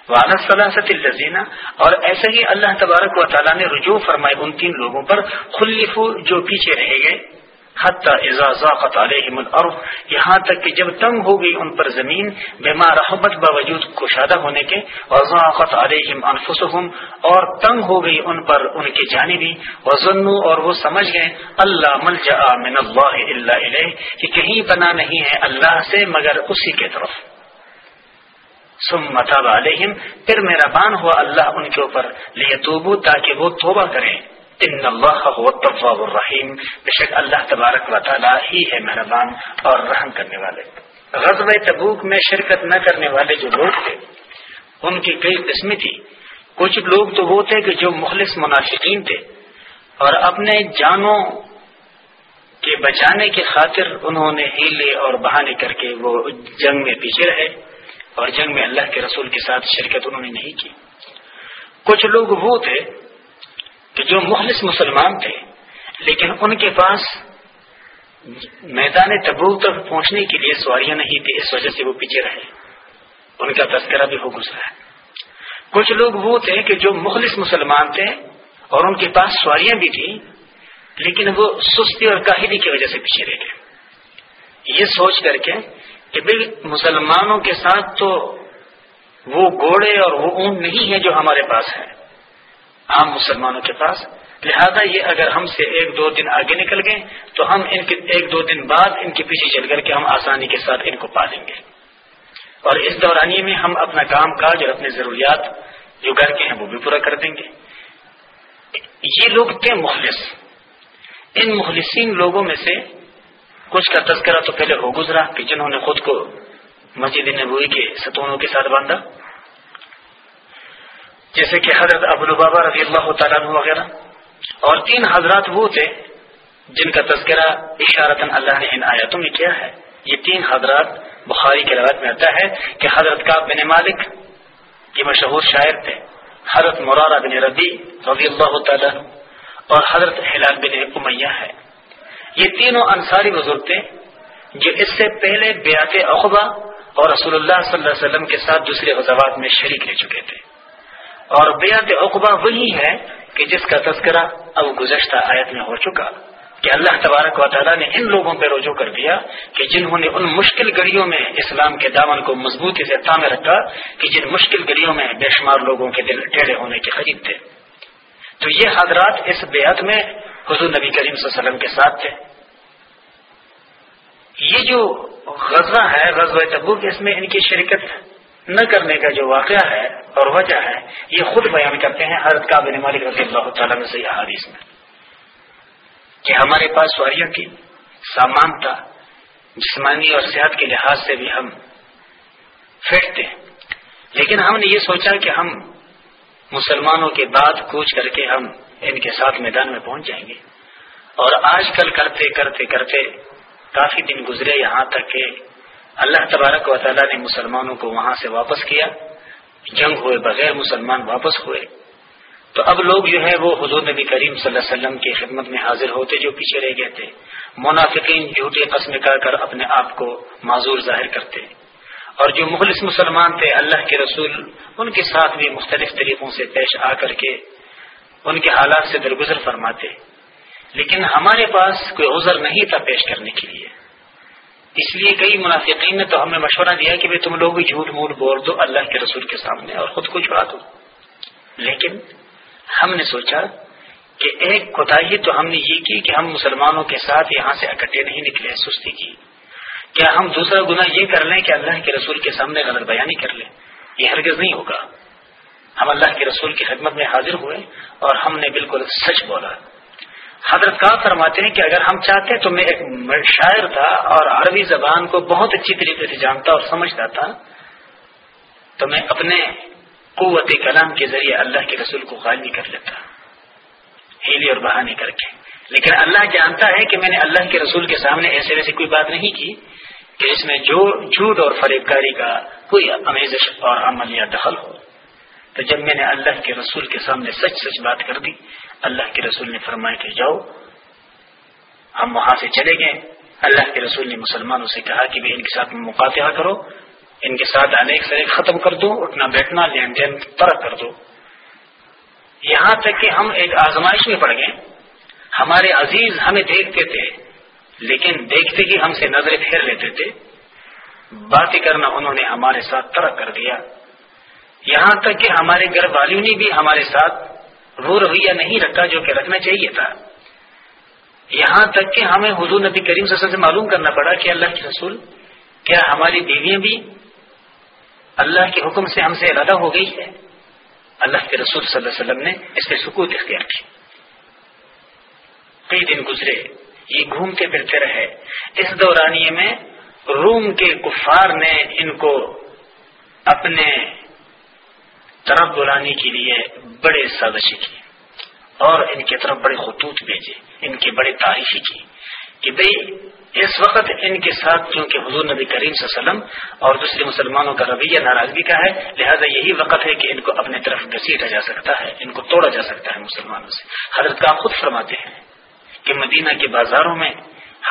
وانست الزینہ اور ایسے ہی اللہ تبارک و تعالیٰ نے رجوع فرمائے ان تین لوگوں پر خلیف جو پیچھے رہ گئے، حتی اذا ذاقت علیہم الارض، یہاں تک کہ جب تنگ ہو گئی ان پر زمین، بما رحمت باوجود کشادہ ہونے کے وضاقت علیہم انفسهم اور تنگ ہو گئی ان پر ان کی جانبی وظنوا اور وہ سمجھ گئے، اللہ ملجا من اللہ الا الیہ، کہ کہیں بنا نہیں ہے اللہ سے مگر اسی کے طرف۔ سم متاب علیہم، پھر میرا بان ہوا اللہ ان کے اوپر لے تاکہ وہ توبہ کریں۔ ان اللہ الطواب الرحیم۔ بے شک اللہ تبارک و تعالیٰ ہی ہے مہربان اور رحم کرنے والے۔ غزب تبوک میں شرکت نہ کرنے والے جو لوگ تھے، ان کی کئی قسمیں تھی کچھ لوگ تو وہ تھے کہ جو مخلص منافقین تھے۔ اور اپنے جانوں کے بچانے کی خاطر انہوں نے ہیلے اور بہانے کر کے وہ جنگ میں پیچھے رہے۔ اور جنگ میں اللہ کے رسول کے ساتھ شرکت انہوں نے نہیں کی۔ کچھ لوگ وہ تھے کہ جو مخلص مسلمان تھے، لیکن ان کے پاس میدان تبو تک پہنچنے کے لیے سواریاں نہیں تھی اس وجہ سے وہ پیچھے رہے۔ ان کا تذکرہ بھی ہو گزرا ہے۔ کچھ لوگ وہ تھے کہ جو مخلص مسلمان تھے اور ان کے پاس سواریاں بھی تھیں، لیکن وہ سستی اور کاہلی کی وجہ سے پیچھے رہ گئے۔ یہ سوچ کر کے کہ مسلمانوں کے ساتھ تو وہ گھوڑے اور وہ اونٹ نہیں ہے جو ہمارے پاس ہے عام مسلمانوں کے پاس۔ لہذا یہ اگر ہم سے ایک دو دن آگے نکل گئے تو ہم ان کے ایک دو دن بعد ان کے پیچھے چل کر کے ہم آسانی کے ساتھ ان کو پالیں گے۔ اور اس دورانی میں ہم اپنا کام کاج اور اپنی ضروریات جو گھر کے ہیں وہ بھی پورا کر دیں گے۔ یہ لوگ تھے مخلص۔ ان مخلصین لوگوں میں سے کچھ کا تذکرہ تو پہلے ہو گزرا کہ جنہوں نے خود کو مسجد نبوی کے ستونوں کے ساتھ باندھا۔ جیسے کہ حضرت ابوالبابا رضی اللہ تعالیٰ وغیرہ۔ اور تین حضرات وہ تھے جن کا تذکرہ اشارت اللہ نے ان آیاتوں میں کیا ہے۔ یہ تین حضرات بخاری کے روایت میں آتا ہے کہ حضرت کا بن مالک یہ مشہور شاعر تھے، حضرت مرارہ بن ربی رضی اللہ تعالیٰ اور حضرت حلال بن امیہ ہے۔ یہ تینوں انصاری بزرگ تھے جو اس سے پہلے بیات اقبا اور رسول اللہ صلی اللہ علیہ وسلم کے ساتھ دوسرے غزوات میں شریک رہ چکے تھے۔ اور بیات اقبا وہی ہے کہ جس کا تذکرہ اب گزشتہ آیت میں ہو چکا کہ اللہ تبارک و تعالیٰ نے ان لوگوں پہ رجوع کر دیا کہ جنہوں نے ان مشکل گڑیوں میں اسلام کے دامن کو مضبوطی سے تامے رکھا کہ جن مشکل گڑیوں میں بے شمار لوگوں کے دل ٹیڑھے ہونے کے قریب تھے۔ تو یہ حضرات اس بیعت میں حضور نبی کریم صلی اللہ علیہ وسلم کے ساتھ تھے۔ یہ جو غزہ ہے، غزوہ تبوک، اس میں ان کی شرکت نہ کرنے کا جو واقعہ ہے اور وجہ ہے، یہ خود بیان کرتے ہیں حضرت کابل مالک رضی اللہ تعالیٰ میں سے حادث میں۔ کہ ہمارے پاس سواریوں کی سامان تھا جسمانی اور صحت کے لحاظ سے بھی ہم فٹ تھے لیکن ہم نے یہ سوچا کہ ہم مسلمانوں کے بعد کوچ کر کے ہم ان کے ساتھ میدان میں پہنچ جائیں گے۔ اور آج کل کرتے کرتے کرتے کافی دن گزرے یہاں تک کہ اللہ تبارک و تعالیٰ نے مسلمانوں کو وہاں سے واپس کیا، جنگ ہوئے بغیر مسلمان واپس ہوئے۔ تو اب لوگ جو ہے وہ حضور نبی کریم صلی اللہ علیہ وسلم کی خدمت میں حاضر ہوتے جو پیچھے رہ گئے تھے۔ منافقین جھوٹی قسم کر کر اپنے آپ کو معذور ظاہر کرتے۔ اور جو مخلص مسلمان تھے، اللہ کے رسول، ان کے ساتھ بھی مختلف طریقوں سے پیش آ کر کے ان کے حالات سے درگزر فرماتے۔ لیکن ہمارے پاس کوئی عذر نہیں تھا پیش کرنے کے لیے۔ اس لیے کئی منافقین نے تو ہمیں مشورہ دیا کہ تم لوگ بھی جھوٹ موٹ بول دو اللہ کے رسول کے سامنے اور خود کو چھڑا دو۔ لیکن ہم نے سوچا کہ ایک کوتا تو ہم نے یہ کی کہ ہم مسلمانوں کے ساتھ یہاں سے اکٹھے نہیں نکلے سستی کی۔ کیا ہم دوسرا گنا یہ کر لیں کہ اللہ کے رسول کے سامنے غلط بیانی کر لیں؟ یہ ہرگز نہیں ہوگا۔ ہم اللہ کے رسول کی خدمت میں حاضر ہوئے اور ہم نے بالکل سچ بولا۔ حضرت کا فرماتے ہیں کہ اگر ہم چاہتے تو میں ایک شاعر تھا اور عربی زبان کو بہت اچھی طریقے سے جانتا اور سمجھتا تھا، تو میں اپنے قوت کلام کے ذریعے اللہ کے رسول کو غالبی کر لیتا، ہیلی اور بہانے کر کے۔ لیکن اللہ جانتا ہے کہ میں نے اللہ کے رسول کے سامنے ایسے ویسے کوئی بات نہیں کی کہ اس میں جو جھوٹ اور فریب کاری کا کوئی امیزش اور عمل یا دخل ہو۔ تو جب میں نے اللہ کے رسول کے سامنے سچ سچ بات کر دی اللہ کے رسول نے فرمایا کہ جاؤ، ہم وہاں سے چلے گئے۔ اللہ کے رسول نے مسلمانوں سے کہا کہ ان کے ساتھ مقاطعہ کرو، ان کے ساتھ انیک سے ختم کر دو، اٹھنا بیٹھنا، لین دین ترک کر دو۔ یہاں تک کہ ہم ایک آزمائش میں پڑ گئے۔ ہمارے عزیز ہمیں دیکھتے تھے لیکن دیکھتے ہی ہم سے نظر پھیر لیتے تھے۔ باتیں کرنا انہوں نے ہمارے ساتھ ترک کر دیا۔ یہاں تک کہ ہمارے گھر والیوں نے بھی ہمارے ساتھ رو رویہ نہیں رکھا جو کہ رکھنا چاہیے تھا۔ یہاں تک کہ ہمیں حضور نبی کریم صلی اللہ علیہ وسلم سے معلوم کرنا پڑا کہ اللہ کے رسول، کیا ہماری بیویاں بھی اللہ کے حکم سے ہم سے ارادہ ہو گئی ہے اللہ کے رسول صلی اللہ علیہ وسلم نے اس پہ سکوت اختیار کی۔ کئی دن گزرے، یہ گھومتے پھرتے رہے۔ اس دورانیے میں روم کے کفار نے ان کو اپنے طرف بلانے کے لیے بڑے سازشی کی اور ان کی طرف بڑے خطوط بھیجے، ان کی بڑی تعریفی کی کہ بھئی اس وقت ان کے ساتھ کیونکہ حضور نبی کریم صلی اللہ علیہ وسلم اور دوسرے مسلمانوں کا رویہ ناراضگی کا ہے، لہذا یہی وقت ہے کہ ان کو اپنے طرف گسیٹا جا سکتا ہے، ان کو توڑا جا سکتا ہے مسلمانوں سے۔ حضرت کا خود فرماتے ہیں کہ مدینہ کے بازاروں میں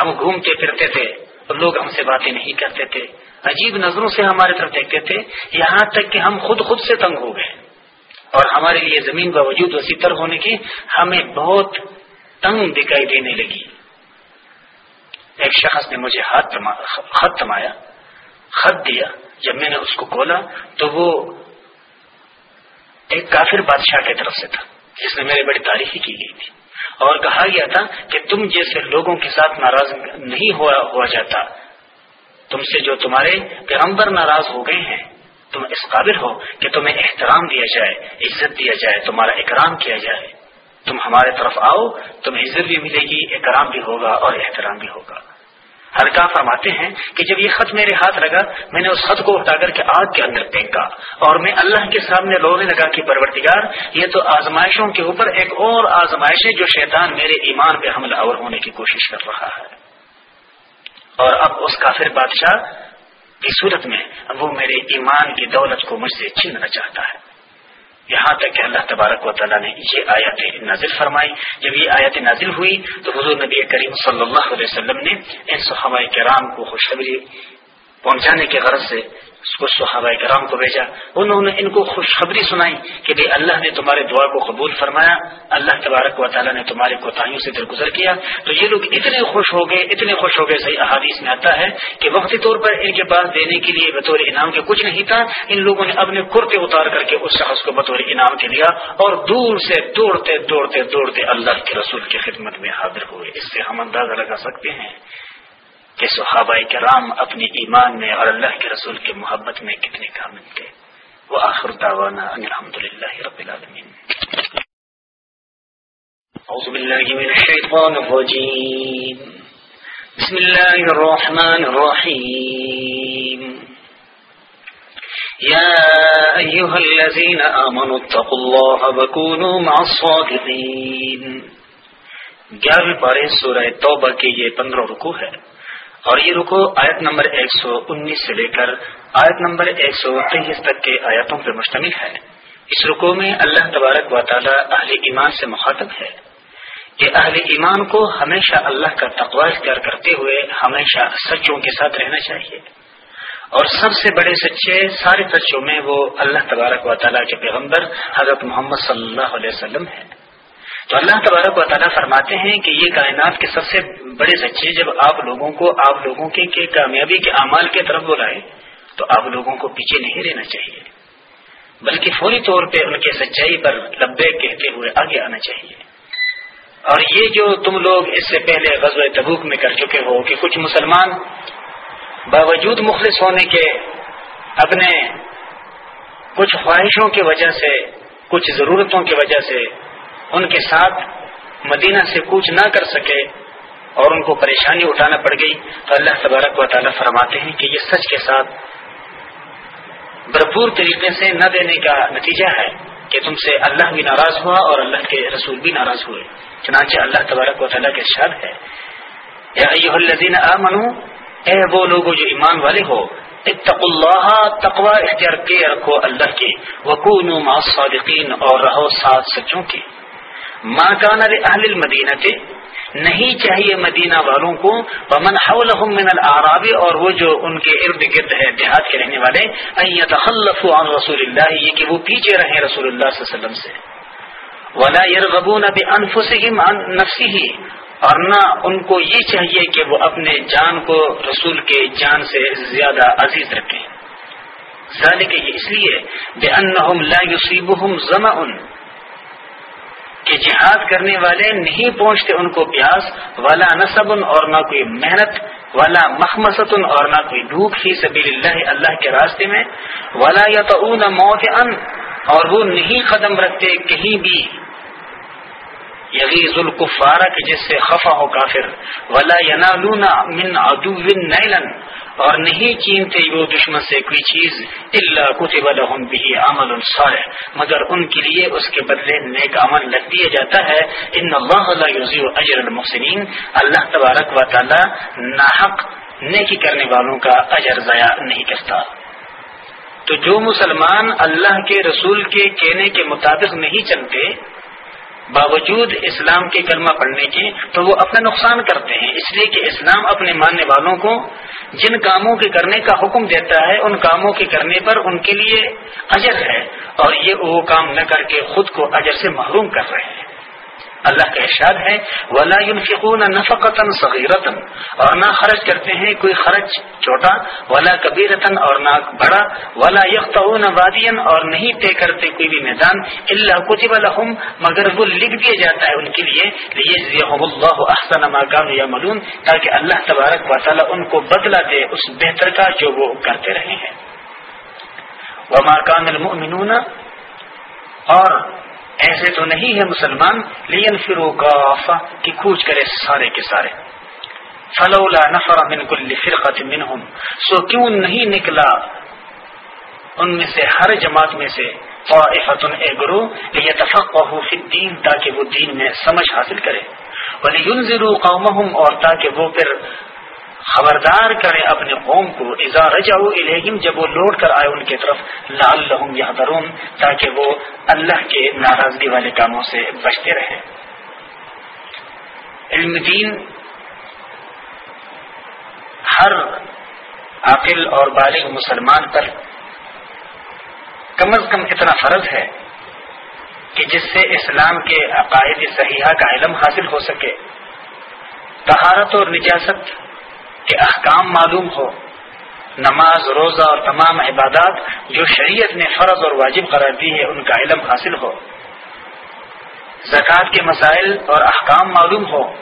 ہم گھومتے پھرتے تھے اور لوگ ہم سے باتیں نہیں کرتے تھے۔ عجیب نظروں سے ہمارے طرف دیکھتے تھے، یہاں تک کہ ہم خود خود سے تنگ ہو گئے۔ اور ہمارے لیے زمین باوجود وسیع تر ہونے کی ہمیں بہت تنگ دکھائی دینے لگی۔ ایک شخص نے مجھے ہاتھ خط تمایا، خط دیا۔ جب میں نے اس کو کھولا تو وہ ایک کافر بادشاہ کی طرف سے تھا، جس میں میری بڑی تعریفی کی گئی تھی۔ اور کہا گیا تھا کہ تم جیسے لوگوں کے ساتھ ناراض نہیں ہوا ہوا جاتا۔ تم سے جو تمہارے پیغمبر ناراض ہو گئے ہیں، تم اس قابل ہو کہ تمہیں احترام دیا جائے، عزت دیا جائے، تمہارا اکرام کیا جائے۔ تم ہمارے طرف آؤ، تمہیں عزت بھی ملے گی، اکرام بھی ہوگا اور احترام بھی ہوگا۔ ہر کا فرماتے ہیں کہ جب یہ خط میرے ہاتھ لگا، میں نے اس خط کو اٹھا کر کے آگ کے اندر پھینکا اور میں اللہ کے سامنے رونے لگا کہ پرورتگار یہ تو آزمائشوں کے اوپر ایک اور آزمائش ہے جو شیطان میرے ایمان پہ حملہ آور ہونے کی کوشش کر رہا ہے۔ اور اب اس کافر بادشاہ کی صورت میں وہ میرے ایمان کی دولت کو مجھ سے چھیننا چاہتا ہے۔ یہاں تک کہ اللہ تبارک و تعالیٰ نے یہ آیت نازل فرمائی۔ جب یہ آیت نازل ہوئی تو حضور نبی کریم صلی اللہ علیہ وسلم نے ان صحابہ کرام کو خوشخبری پہنچانے کے غرض سے اس کو صحابہ کرام کو بھیجا۔ انہوں نے ان کو خوشخبری سنائی کہ بھائی اللہ نے تمہارے دعا کو قبول فرمایا، اللہ تبارک و تعالیٰ نے تمہاری کوتاہیوں سے درگزر کیا۔ تو یہ لوگ اتنے خوش ہو گئے، اتنے خوش ہو گئے، صحیح احادیث میں آتا ہے کہ وقتی طور پر ان کے پاس دینے کے لیے بطور انعام کے کچھ نہیں تھا۔ ان لوگوں نے اپنے کرتے اتار کر کے اس شخص کو بطور انعام کے لیا اور دور سے دوڑتے دوڑتے دوڑتے اللہ کے رسول کی خدمت میں حاضر ہوئے۔ اس سے ہم اندازہ لگا سکتے ہیں کہ صحابہ کرام اپنی ایمان میں اور اللہ کے رسول کی محبت میں کتنے کامل تھے۔ وہ آخر دعوانا ان الحمد للہ رب العالمین۔ أعوذ بالله من الشيطان الرجيم بسم الله الرحمن الرحيم يا أيها الذين آمنوا اتقوا الله وكونوا مع الصادقين گیارہویں پارے سورہ توبہ کے یہ پندرہ رکو ہے۔ اور یہ رکو، آیت نمبر ایک سو انیس سے لے کر آیت نمبر ایک سو تیئیس تک کے آیاتوں پر مشتمل ہے۔ اس رکو میں اللہ تبارک و تعالی اہل ایمان سے مخاطب ہے کہ اہل ایمان کو ہمیشہ اللہ کا تقوا اختیار کرتے ہوئے ہمیشہ سچوں کے ساتھ رہنا چاہیے۔ اور سب سے بڑے سچے سارے سچوں میں وہ اللہ تبارک و تعالیٰ کے پیغمبر حضرت محمد صلی اللہ علیہ وسلم ہیں۔ تو اللہ تبارک و تعالیٰ فرماتے ہیں کہ یہ کائنات کے سب سے بڑے سچے جب آپ لوگوں کو، آپ لوگوں کے کامیابی کے اعمال کی طرف بلائے تو آپ لوگوں کو پیچھے نہیں رہنا چاہیے، بلکہ فوری طور پہ ان کے سچائی پر لبے کہتے ہوئے آگے آنا چاہیے۔ اور یہ جو تم لوگ اس سے پہلے غزو تبوک میں کر چکے ہو کہ کچھ مسلمان باوجود مخلص ہونے کے اپنے کچھ خواہشوں کی وجہ سے، کچھ ضرورتوں کی وجہ سے ان کے ساتھ مدینہ سے کوچ نہ کر سکے اور ان کو پریشانی اٹھانا پڑ گئی تو اللہ تبارک و تعالیٰ فرماتے ہیں کہ یہ سچ کے ساتھ بھرپور طریقے سے نہ دینے کا نتیجہ ہے کہ تم سے اللہ بھی ناراض ہوا اور اللہ کے رسول بھی ناراض ہوئے۔ چنانچہ اللہ تبارک و تعالیٰ کے شاد ہے۔ الذین اے وہ لوگ جو ایمان والے ہو اتق اللہ تقوا اختیار کے رکھو اللہ کے وکون صادقین اور رہو ساتھ سچوں کے۔ ماں کان اہل المدینہ تھے نہیں چاہیے مدینہ والوں کو، ومن حولهم من الاعراب اور وہ جو ان کے ارد گرد ہے دیہات کے رہنے والے يتخلفوا عن رسول اللہ یہ کہ وہ پیچھے رہیں رسول اللہ صلی اللہ علیہ وسلم سے۔ ولا يرغبون بانفسهم عن نفسه، اور نہ ان کو یہ چاہیے کہ وہ اپنے جان کو رسول کے جان سے زیادہ عزیز رکھیں۔ ذالک یہ اس لیے بانهم لا يصيبهم ظمأ کہ جہاد کرنے والے نہیں پہنچتے ان کو پیاس والا نصب اور نہ کوئی محنت والا مخمصت اور نہ کوئی بھوک فی سبیل اللہ اللہ کے راستے میں والا یا تو موت ان اور وہ نہیں قدم رکھتے کہیں بھی۔ یغیز الکفارہ کے جس سے خفا ہو کافر، ولا ینالونا من عدو نیلن اور نہیں چینتے وہ دشمن سے کوئی چیز اللہ کتب لهم به عمل صالح۔ مگر ان کے لیے اس کے بدلے نیک عمل لگ دیا جاتا ہے۔ ان اللہ لا یضیع اجر المحسنین اللہ تبارک و تعالی ناحق نیکی کرنے والوں کا اجر ضائع نہیں کرتا۔ تو جو مسلمان اللہ کے رسول کے کہنے کے مطابق نہیں چلتے باوجود اسلام کے کلمہ پڑھنے کے تو وہ اپنا نقصان کرتے ہیں۔ اس لیے کہ اسلام اپنے ماننے والوں کو جن کاموں کے کرنے کا حکم دیتا ہے، ان کاموں کے کرنے پر ان کے لیے اجر ہے۔ اور یہ وہ کام نہ کر کے خود کو اجر سے محروم کر رہے ہیں۔ اللہ کا ارشاد ہے، ولا ينفقون نفقتا صغيرتا اور نہ خرچ کرتے ہیں کوئی خرچ چھوٹا، ولا کبیرتا اور نہ بڑا۔ ولا يقطعون واديا اور نہیں طے کرتے کوئی بھی میدان۔ الا كتب لهم، مگر وہ لکھ دیا جاتا ہے ان کے لیے۔ ليجزيهم الله احسن ما كانوا يعملون۔ تاکہ اللہ تبارک و تعالی ان کو بدلہ دے اس بہتر کا جو وہ کرتے رہے ہیں۔ وما كان المؤمنون اور ایسے تو نہیں ہے مسلمان لین فرو کافا کہ کوچ کرے سارے کے سارے۔ فلولا نفر من کل فرقت منہم سو کیوں نہیں نکلا ان میں سے ہر جماعت میں سے طائفت اے گرو لیتفقہوا فی الدین تاکہ وہ دین میں سمجھ حاصل کرے۔ ولینذروا قومہم اور تاکہ وہ پھر خبردار کرے اپنے قوم کو، اذا رجعوا الیہم، جب وہ لوٹ کر آئے ان کی طرف، لعلہم یحذرون، تاکہ وہ اللہ کے ناراضگی والے کاموں سے بچتے رہے علم دین ہر عاقل اور بالغ مسلمان پر کم از کم اتنا فرض ہے کہ جس سے اسلام کے عقائد صحیحہ کا علم حاصل ہو سکے۔ طہارت اور نجاست کے احکام معلوم ہو، نماز، روزہ اور تمام عبادات جو شریعت نے فرض اور واجب قرار دی ہے ان کا علم حاصل ہو۔ زکوٰۃ کے مسائل اور احکام معلوم ہو۔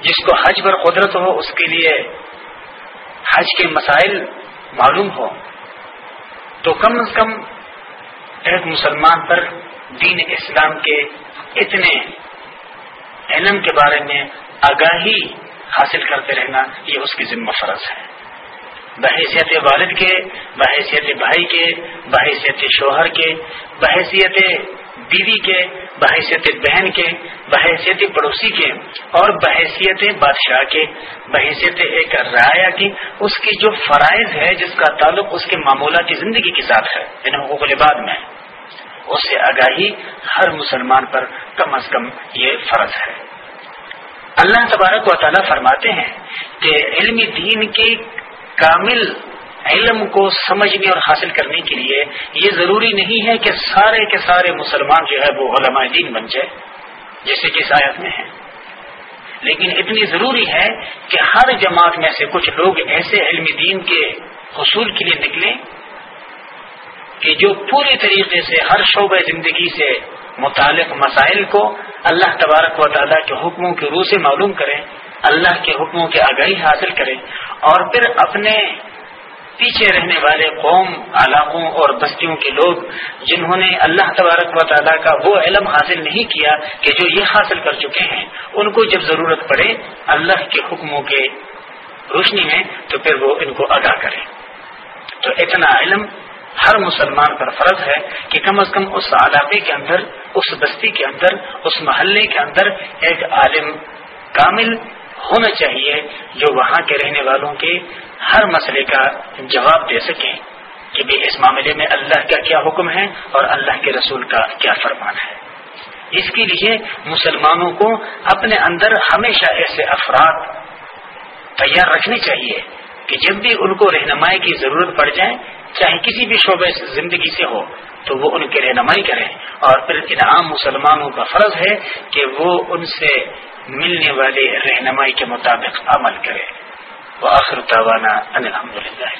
جس کو حج پر قدرت ہو، اس کے لیے حج کے مسائل معلوم ہو۔ تو کم از کم ایک مسلمان پر دین اسلام کے اتنے علم کے بارے میں آگاہی حاصل کرتے رہنا، یہ اس کی ذمہ فرض ہے۔ بحیثیت والد کے، بحیثیت بھائی کے، بحیثیت شوہر کے، بحیثیت بیوی کے، بحیثیت بہن کے، بحیثیت پڑوسی کے اور بحیثیت بادشاہ کے۔ بحیثیت ایک رایا کی، اس کی جو فرائض ہے، جس کا تعلق اس کے معمولات کی زندگی کے ساتھ ہے ان حقوق العباد میں۔ اس سے آگاہی ہر مسلمان پر کم از کم یہ فرض ہے۔ اللہ تبارک و تعالیٰ فرماتے ہیں کہ علمی دین کے کامل علم کو سمجھنے اور حاصل کرنے کے لیے یہ ضروری نہیں ہے کہ سارے کے سارے مسلمان جو ہے وہ علماء دین بن جائے جیسے کہ آیت میں ہے۔ لیکن اتنی ضروری ہے کہ ہر جماعت میں سے کچھ لوگ ایسے علم دین کے حصول کے لیے نکلیں کہ جو پوری طریقے سے، ہر شعبہ زندگی سے متعلق مسائل کو اللہ تبارک و تعالیٰ کے حکموں کے روح سے معلوم کریں، اللہ کے حکموں کی آگاہی حاصل کریں اور پھر اپنے پیچھے رہنے والے قوم، علاقوں اور بستیوں کے لوگ جنہوں نے اللہ تبارک و تعالیٰ کا وہ علم حاصل نہیں کیا کہ جو یہ حاصل کر چکے ہیں، ان کو جب ضرورت پڑے اللہ کے حکموں کے روشنی میں تو پھر وہ ان کو ادا کریں۔ تو اتنا علم ہر مسلمان پر فرض ہے کہ کم از کم اس علاقے کے اندر، اس بستی کے اندر، اس محلے کے اندر ایک عالم کامل ہونا چاہیے جو وہاں کے رہنے والوں کے ہر مسئلے کا جواب دے سکیں کہ بھی اس معاملے میں اللہ کا کیا حکم ہے اور اللہ کے رسول کا کیا فرمان ہے۔ اس کے لیے مسلمانوں کو اپنے اندر ہمیشہ ایسے افراد تیار رکھنے چاہیے کہ جب بھی ان کو رہنمائی کی ضرورت پڑ جائے چاہے کسی بھی شعبے سے زندگی سے ہو، تو وہ ان کی رہنمائی کریں اور پھر ان عام مسلمانوں کا فرض ہے کہ وہ ان سے ملنے والے رہنمائی کے مطابق عمل کرے۔ وہ آخر توانا الحمد للہ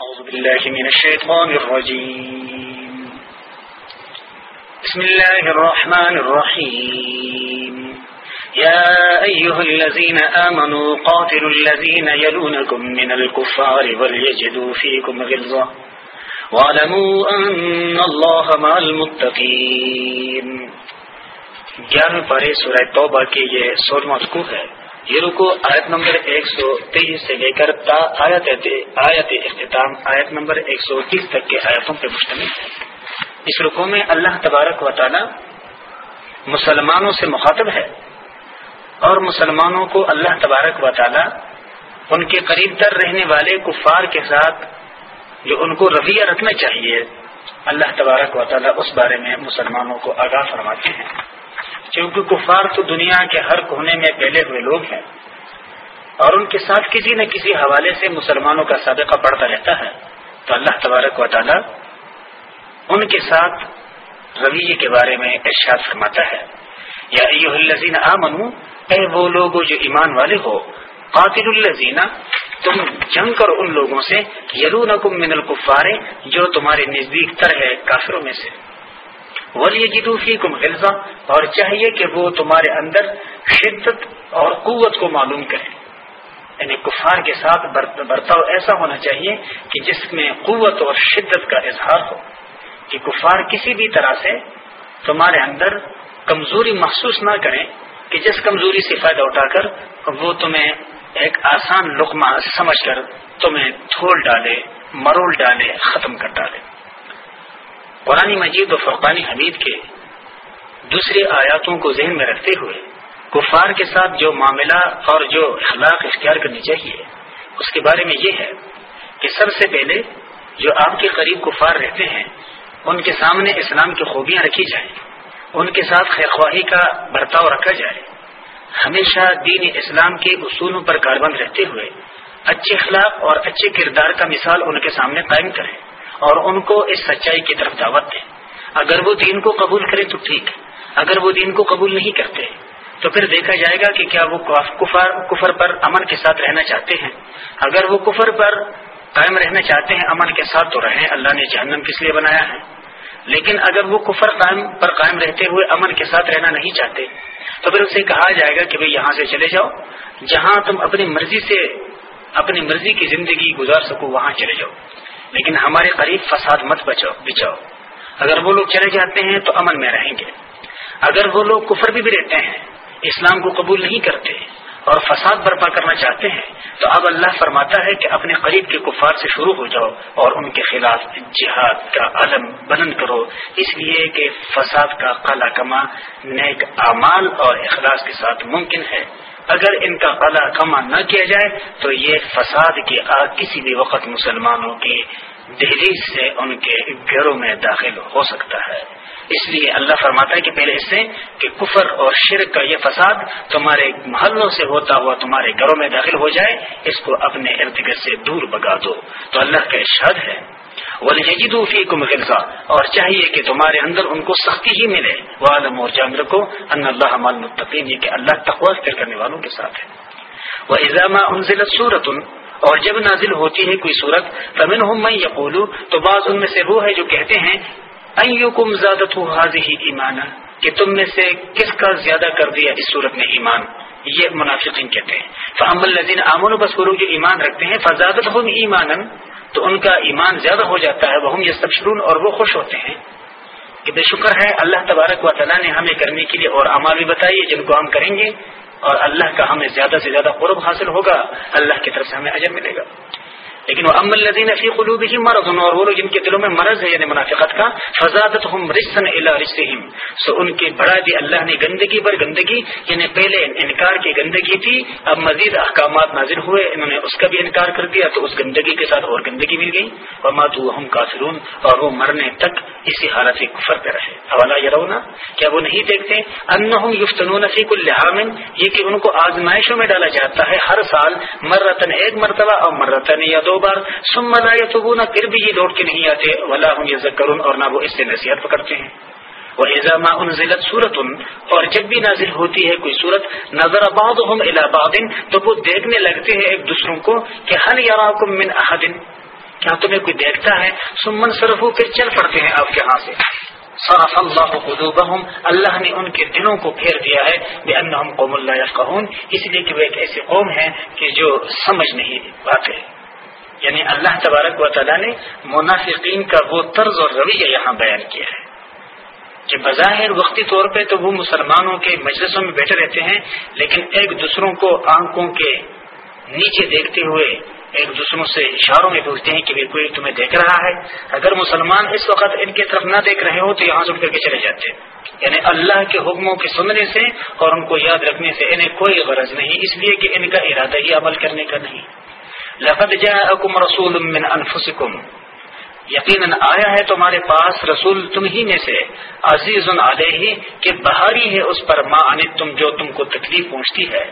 اعوذ باللہ من الشیطان الرجیم۔ بسم الله الرحمن الرحيم يا أيها الذين آمنوا قاتلوا الذين يلونكم من الكفار وليجدوا فيكم غلظة وعلموا أن الله مع المتقين گیارہویں پارے سورہ توبہ کے یہ سولہواں رکو ہے۔ یہ رکو آیت نمبر ایک سو تیئیس سے لے کر تا آیت آیت اختتام آیت نمبر ایک سو تیس تک کے آیتوں پر مشتمل ہے۔ اس رکو میں اللہ تبارک و تعالی مسلمانوں سے مخاطب ہے۔ اور مسلمانوں کو اللہ تبارک و تعالی ان کے قریب تر رہنے والے کفار کے ساتھ جو ان کو رویہ رکھنا چاہیے، اللہ تبارک و تعالی اس بارے میں مسلمانوں کو آگاہ فرماتے ہیں۔ کیونکہ کفار تو دنیا کے ہر کونے میں پھیلے ہوئے لوگ ہیں، اور ان کے ساتھ کسی نہ کسی حوالے سے مسلمانوں کا سابقہ بڑھتا رہتا ہے، تو اللہ تبارک و تعالی ان کے ساتھ رویے کے بارے میں ارشاد فرماتا ہے۔ یا ایوہ الزین آمنو، اے وہ لوگ جو ایمان والے ہو قاتل الزینہ تم جنگ کرو ان لوگوں سے، یلونکم من الکفارے جو تمہارے نزدیک تر ہے کافروں میں سے۔ ولی جدوفی کم غلزہ اور چاہیے کہ وہ تمہارے اندر شدت اور قوت کو معلوم کریں۔ یعنی کفار کے ساتھ برتاؤ ایسا ہونا چاہیے کہ جس میں قوت اور شدت کا اظہار ہو۔ کہ کفار کسی بھی طرح سے تمہارے اندر کمزوری محسوس نہ کریں کہ جس کمزوری سے فائدہ اٹھا کر وہ تمہیں ایک آسان لقمہ سمجھ کر تمہیں تھول ڈالے، مرول ڈالے، ختم کر ڈالے۔ قرآن مجید و فرقانی حمید کے دوسری آیاتوں کو ذہن میں رکھتے ہوئے کفار کے ساتھ جو معاملہ اور جو اخلاق اختیار کرنی چاہیے، اس کے بارے میں یہ ہے کہ سب سے پہلے جو آپ کے قریب کفار رہتے ہیں، ان کے سامنے اسلام کی خوبیاں رکھی جائیں۔ ان کے ساتھ خیر خواہی کا برتاؤ رکھا جائے۔ ہمیشہ دین اسلام کے اصولوں پر کاربند رہتے ہوئے اچھے اخلاق اور اچھے کردار کا مثال ان کے سامنے قائم کریں اور ان کو اس سچائی کی طرف دعوت دیں۔ اگر وہ دین کو قبول کرے تو ٹھیک اگر وہ دین کو قبول نہیں کرتے تو پھر دیکھا جائے گا کہ کیا وہ کفر کفر پر امن کے ساتھ رہنا چاہتے ہیں۔ اگر وہ کفر پر قائم رہنا چاہتے ہیں، امن کے ساتھ تو رہیں۔ اللہ نے جہنم کس لیے بنایا ہے؟ لیکن اگر وہ کفر قائم پر قائم رہتے ہوئے امن کے ساتھ رہنا نہیں چاہتے تو پھر اسے کہا جائے گا کہ بھئی یہاں سے چلے جاؤ جہاں تم اپنی مرضی سے اپنی مرضی کی زندگی گزار سکو وہاں چلے جاؤ۔ لیکن ہمارے قریب فساد مت بچاؤ بچاؤ۔ اگر وہ لوگ چلے جاتے ہیں تو امن میں رہیں گے۔ اگر وہ لوگ کفر بھی, بھی رہتے ہیں اسلام کو قبول نہیں کرتے اور فساد برپا کرنا چاہتے ہیں، تو اب اللہ فرماتا ہے کہ اپنے قریب کے کفار سے شروع ہو جاؤ اور ان کے خلاف جہاد کا علم بلند کرو۔ اس لیے کہ فساد کا قلع کما نیک اعمال اور اخلاص کے ساتھ ممکن ہے۔ اگر ان کا قلع کما نہ کیا جائے، تو یہ فساد کی آگ کسی بھی وقت مسلمانوں کی دہلیز سے ان کے گھروں میں داخل ہو سکتا ہے۔ اس لیے اللہ فرماتا ہے کہ پہلے اس سے کہ کفر اور شرک کا یہ فساد تمہارے محلوں سے ہوتا ہوا تمہارے گھروں میں داخل ہو جائے، اس کو اپنے ارد گرد سے دور بگا دو۔ تو اللہ کا ارشاد ہے۔ ولی کم غلزہ اور چاہیے کہ تمہارے اندر ان کو سختی ہی ملے۔ وہ عالم اور جان رکھو ان اللہ متقین یہ کہ اللہ تقوا کرنے والوں کے ساتھ ہے۔ وہ ایزامہ انزل صورت اور جب نازل ہوتی ہے کوئی صورت فمن ہوں میں یقولو تو بعض ان میں سے وہ ہے جو کہتے ہیں ایوکم زادت حاضی ایمان کہ تم میں سے کس کا زیادہ کر دیا اس صورت میں ایمان؟ یہ منافقین کہتے ہیں۔ فہم الزین امن و بسکرو جو ایمان رکھتے ہیں فضادت ہم ایمان تو ان کا ایمان زیادہ ہو جاتا ہے وہ ہم یہ سب اور وہ خوش ہوتے ہیں۔ کہ بے شکر ہے، اللہ تبارک و تعالیٰ نے ہمیں کرنے کے لیے اور امال بھی بتائیے جن کو ہم کریں گے، اور اللہ کا ہمیں زیادہ سے زیادہ قرب حاصل ہوگا، اللہ کی طرف سے ہمیں اجر ملے گا۔ لیکن وہ ام الدین فی قلوب ہی مرض، اور وہ جن کے دلوں میں مرض ہے یعنی منافقت کا فضادت ہم رسن رسم سو ان کی بڑھا دی اللہ نے گندگی پر گندگی یعنی پہلے انکار کی گندگی تھی، اب مزید احکامات نازل ہوئے، انہوں نے اس کا بھی انکار کر دیا، تو اس گندگی کے ساتھ اور گندگی مل گئی۔ اور ماتو ہم کافرون، اور وہ مرنے تک اسی حالت سے کفر پہ رہے۔ حوالہ یہ رونا کیا وہ نہیں دیکھتے؟ ان یفتنون فی کل لحامن یہ کہ ان کو آزمائشوں میں ڈالا جاتا ہے ہر سال مرتن ایک مرتبہ اور مرتن یا دو بار سم ملا یا تو پھر بھی یہ لوٹ کے نہیں آتے، ولا ہوں یہ ذکر اور نہ وہ اس سے نصیحت پکڑتے ہیں۔ وہ ایزامہ ان ضلع صورت اور جب بھی نازل ہوتی ہے کوئی صورت نظر آباد ہم الہباد تو وہ دیکھنے لگتے ہیں ایک دوسروں کو کہ ہر یار من احدن کیا تمہیں کوئی دیکھتا ہے؟ سمن صرف ہو پھر چل پڑتے ہیں آپ کے ہاں سے۔ صرف اللہ قلوبہم اللہ نے ان کے دلوں کو پھیر دیا ہے بے قوم اللہ یفقہون اس لیے کہ وہ ایک ایسی قوم ہے کہ جو سمجھ نہیں پاتے۔ یعنی اللہ تبارک و تعالیٰ نے منافقین کا وہ طرز اور رویہ یہاں بیان کیا ہے کہ بظاہر وقتی طور پہ تو وہ مسلمانوں کے مجلسوں میں بیٹھے رہتے ہیں، لیکن ایک دوسروں کو آنکھوں کے نیچے دیکھتے ہوئے ایک دوسروں سے اشاروں میں پوچھتے ہیں کہ کوئی تمہیں دیکھ رہا ہے؟ اگر مسلمان اس وقت ان کی طرف نہ دیکھ رہے ہو تو یہاں سے اٹھ کر کے چلے جاتے یعنی اللہ کے حکموں کے سننے سے اور ان کو یاد رکھنے سے انہیں کوئی غرض نہیں، اس لیے کہ ان کا ارادہ ہی عمل کرنے کا نہیں۔ لقد جاءكم رسول من انفسكم یقیناً آیا ہے تمہارے پاس رسول تم ہی میں سے؟ عزیز علیہ، کہ بہاری ہے اس پر ماں تم جو تم کو تکلیف پہنچتی ہے.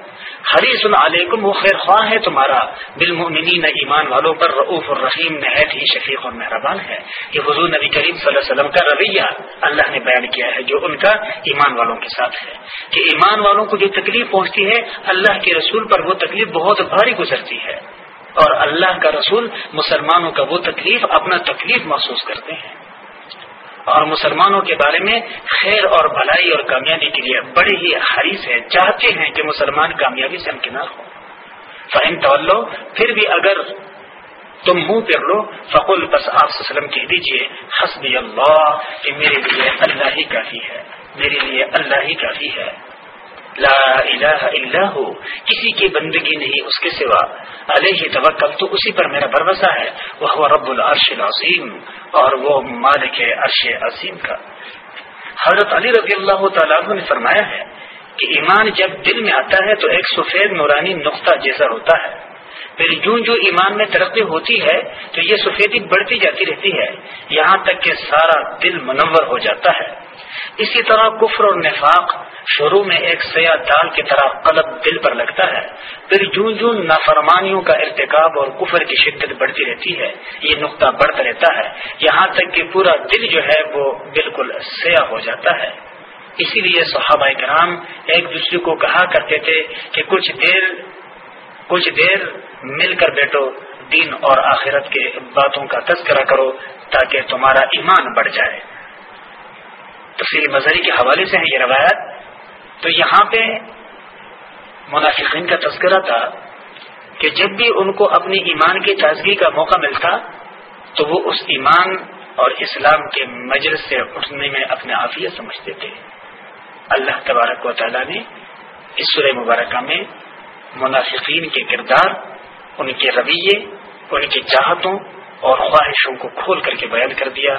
حریص علیکم، وہ خیر خواہ ہے تمہارا. بالمؤمنین ایمان والوں پر رعوف الرحیم نہایت ہی شفیق اور مہربان ہے یہ حضور نبی کریم صلی اللہ علیہ وسلم کا رویہ اللہ نے بیان کیا ہے، جو ان کا ایمان والوں کے ساتھ ہے. کہ ایمان والوں کو جو تکلیف پہنچتی ہے، اللہ کے رسول پر وہ تکلیف بہت بھاری گزرتی ہے. اور اللہ کا رسول مسلمانوں کا وہ تکلیف اپنا تکلیف محسوس کرتے ہیں۔ اور مسلمانوں کے بارے میں خیر اور بھلائی اور کامیابی کے لیے بڑے ہی حریث ہیں، چاہتے ہیں کہ مسلمان کامیابی سے امکنار ہو فہم تو پھر بھی اگر تم منہ پھر لو فقول بس آپ وسلم کہہ دیجیے حسبی اللہ، کہ میرے لیے اللہ ہی کافی ہے، میرے لیے اللہ ہی کافی ہے۔ لا الہ الا ہو کسی کی بندگی نہیں، اس کے سوا. علیہ توکل تو اسی پر میرا بھروسہ ہے. وہ رب العرش العظیم، اور وہ مالک عرش عظیم کا. حضرت علی رضی اللہ تعالیٰ نے فرمایا ہے کہ ایمان جب دل میں آتا ہے تو ایک سفید نورانی نقطہ جیسا ہوتا ہے. پھر جوں جو ایمان میں ترقی ہوتی ہے تو یہ سفیدی بڑھتی جاتی رہتی ہے. یہاں تک کہ سارا دل منور ہو جاتا ہے. اسی طرح کفر اور نفاق شروع میں ایک سیاہ دال کی طرح قلب دل پر لگتا ہے۔ پھر جون جون نافرمانیوں کا ارتکاب اور کفر کی شدت بڑھتی رہتی ہے۔ یہ نقطہ بڑھتا رہتا ہے۔ یہاں تک کہ پورا دل جو ہے وہ بالکل سیاہ ہو جاتا ہے۔ اسی لیے صحابہ کرام ایک دوسرے کو کہا کرتے تھے کہ کچھ دیر کچھ دیر مل کر بیٹھو، دین اور آخرت کے باتوں کا تذکرہ کرو تاکہ تمہارا ایمان بڑھ جائے۔ تفصیلی مظہری کے حوالے سے ہے یہ روایت۔ تو یہاں پہ منافقین کا تذکرہ تھا کہ جب بھی ان کو اپنی ایمان کی تازگی کا موقع ملتا تو وہ اس ایمان اور اسلام کے مجلس سے اٹھنے میں اپنے عافیہ سمجھتے تھے۔ اللہ تبارک و تعالیٰ نے اس سورہ مبارکہ میں منافقین کے کردار، ان کے رویے، ان کی چاہتوں اور خواہشوں کو کھول کر کے بیان کر دیا۔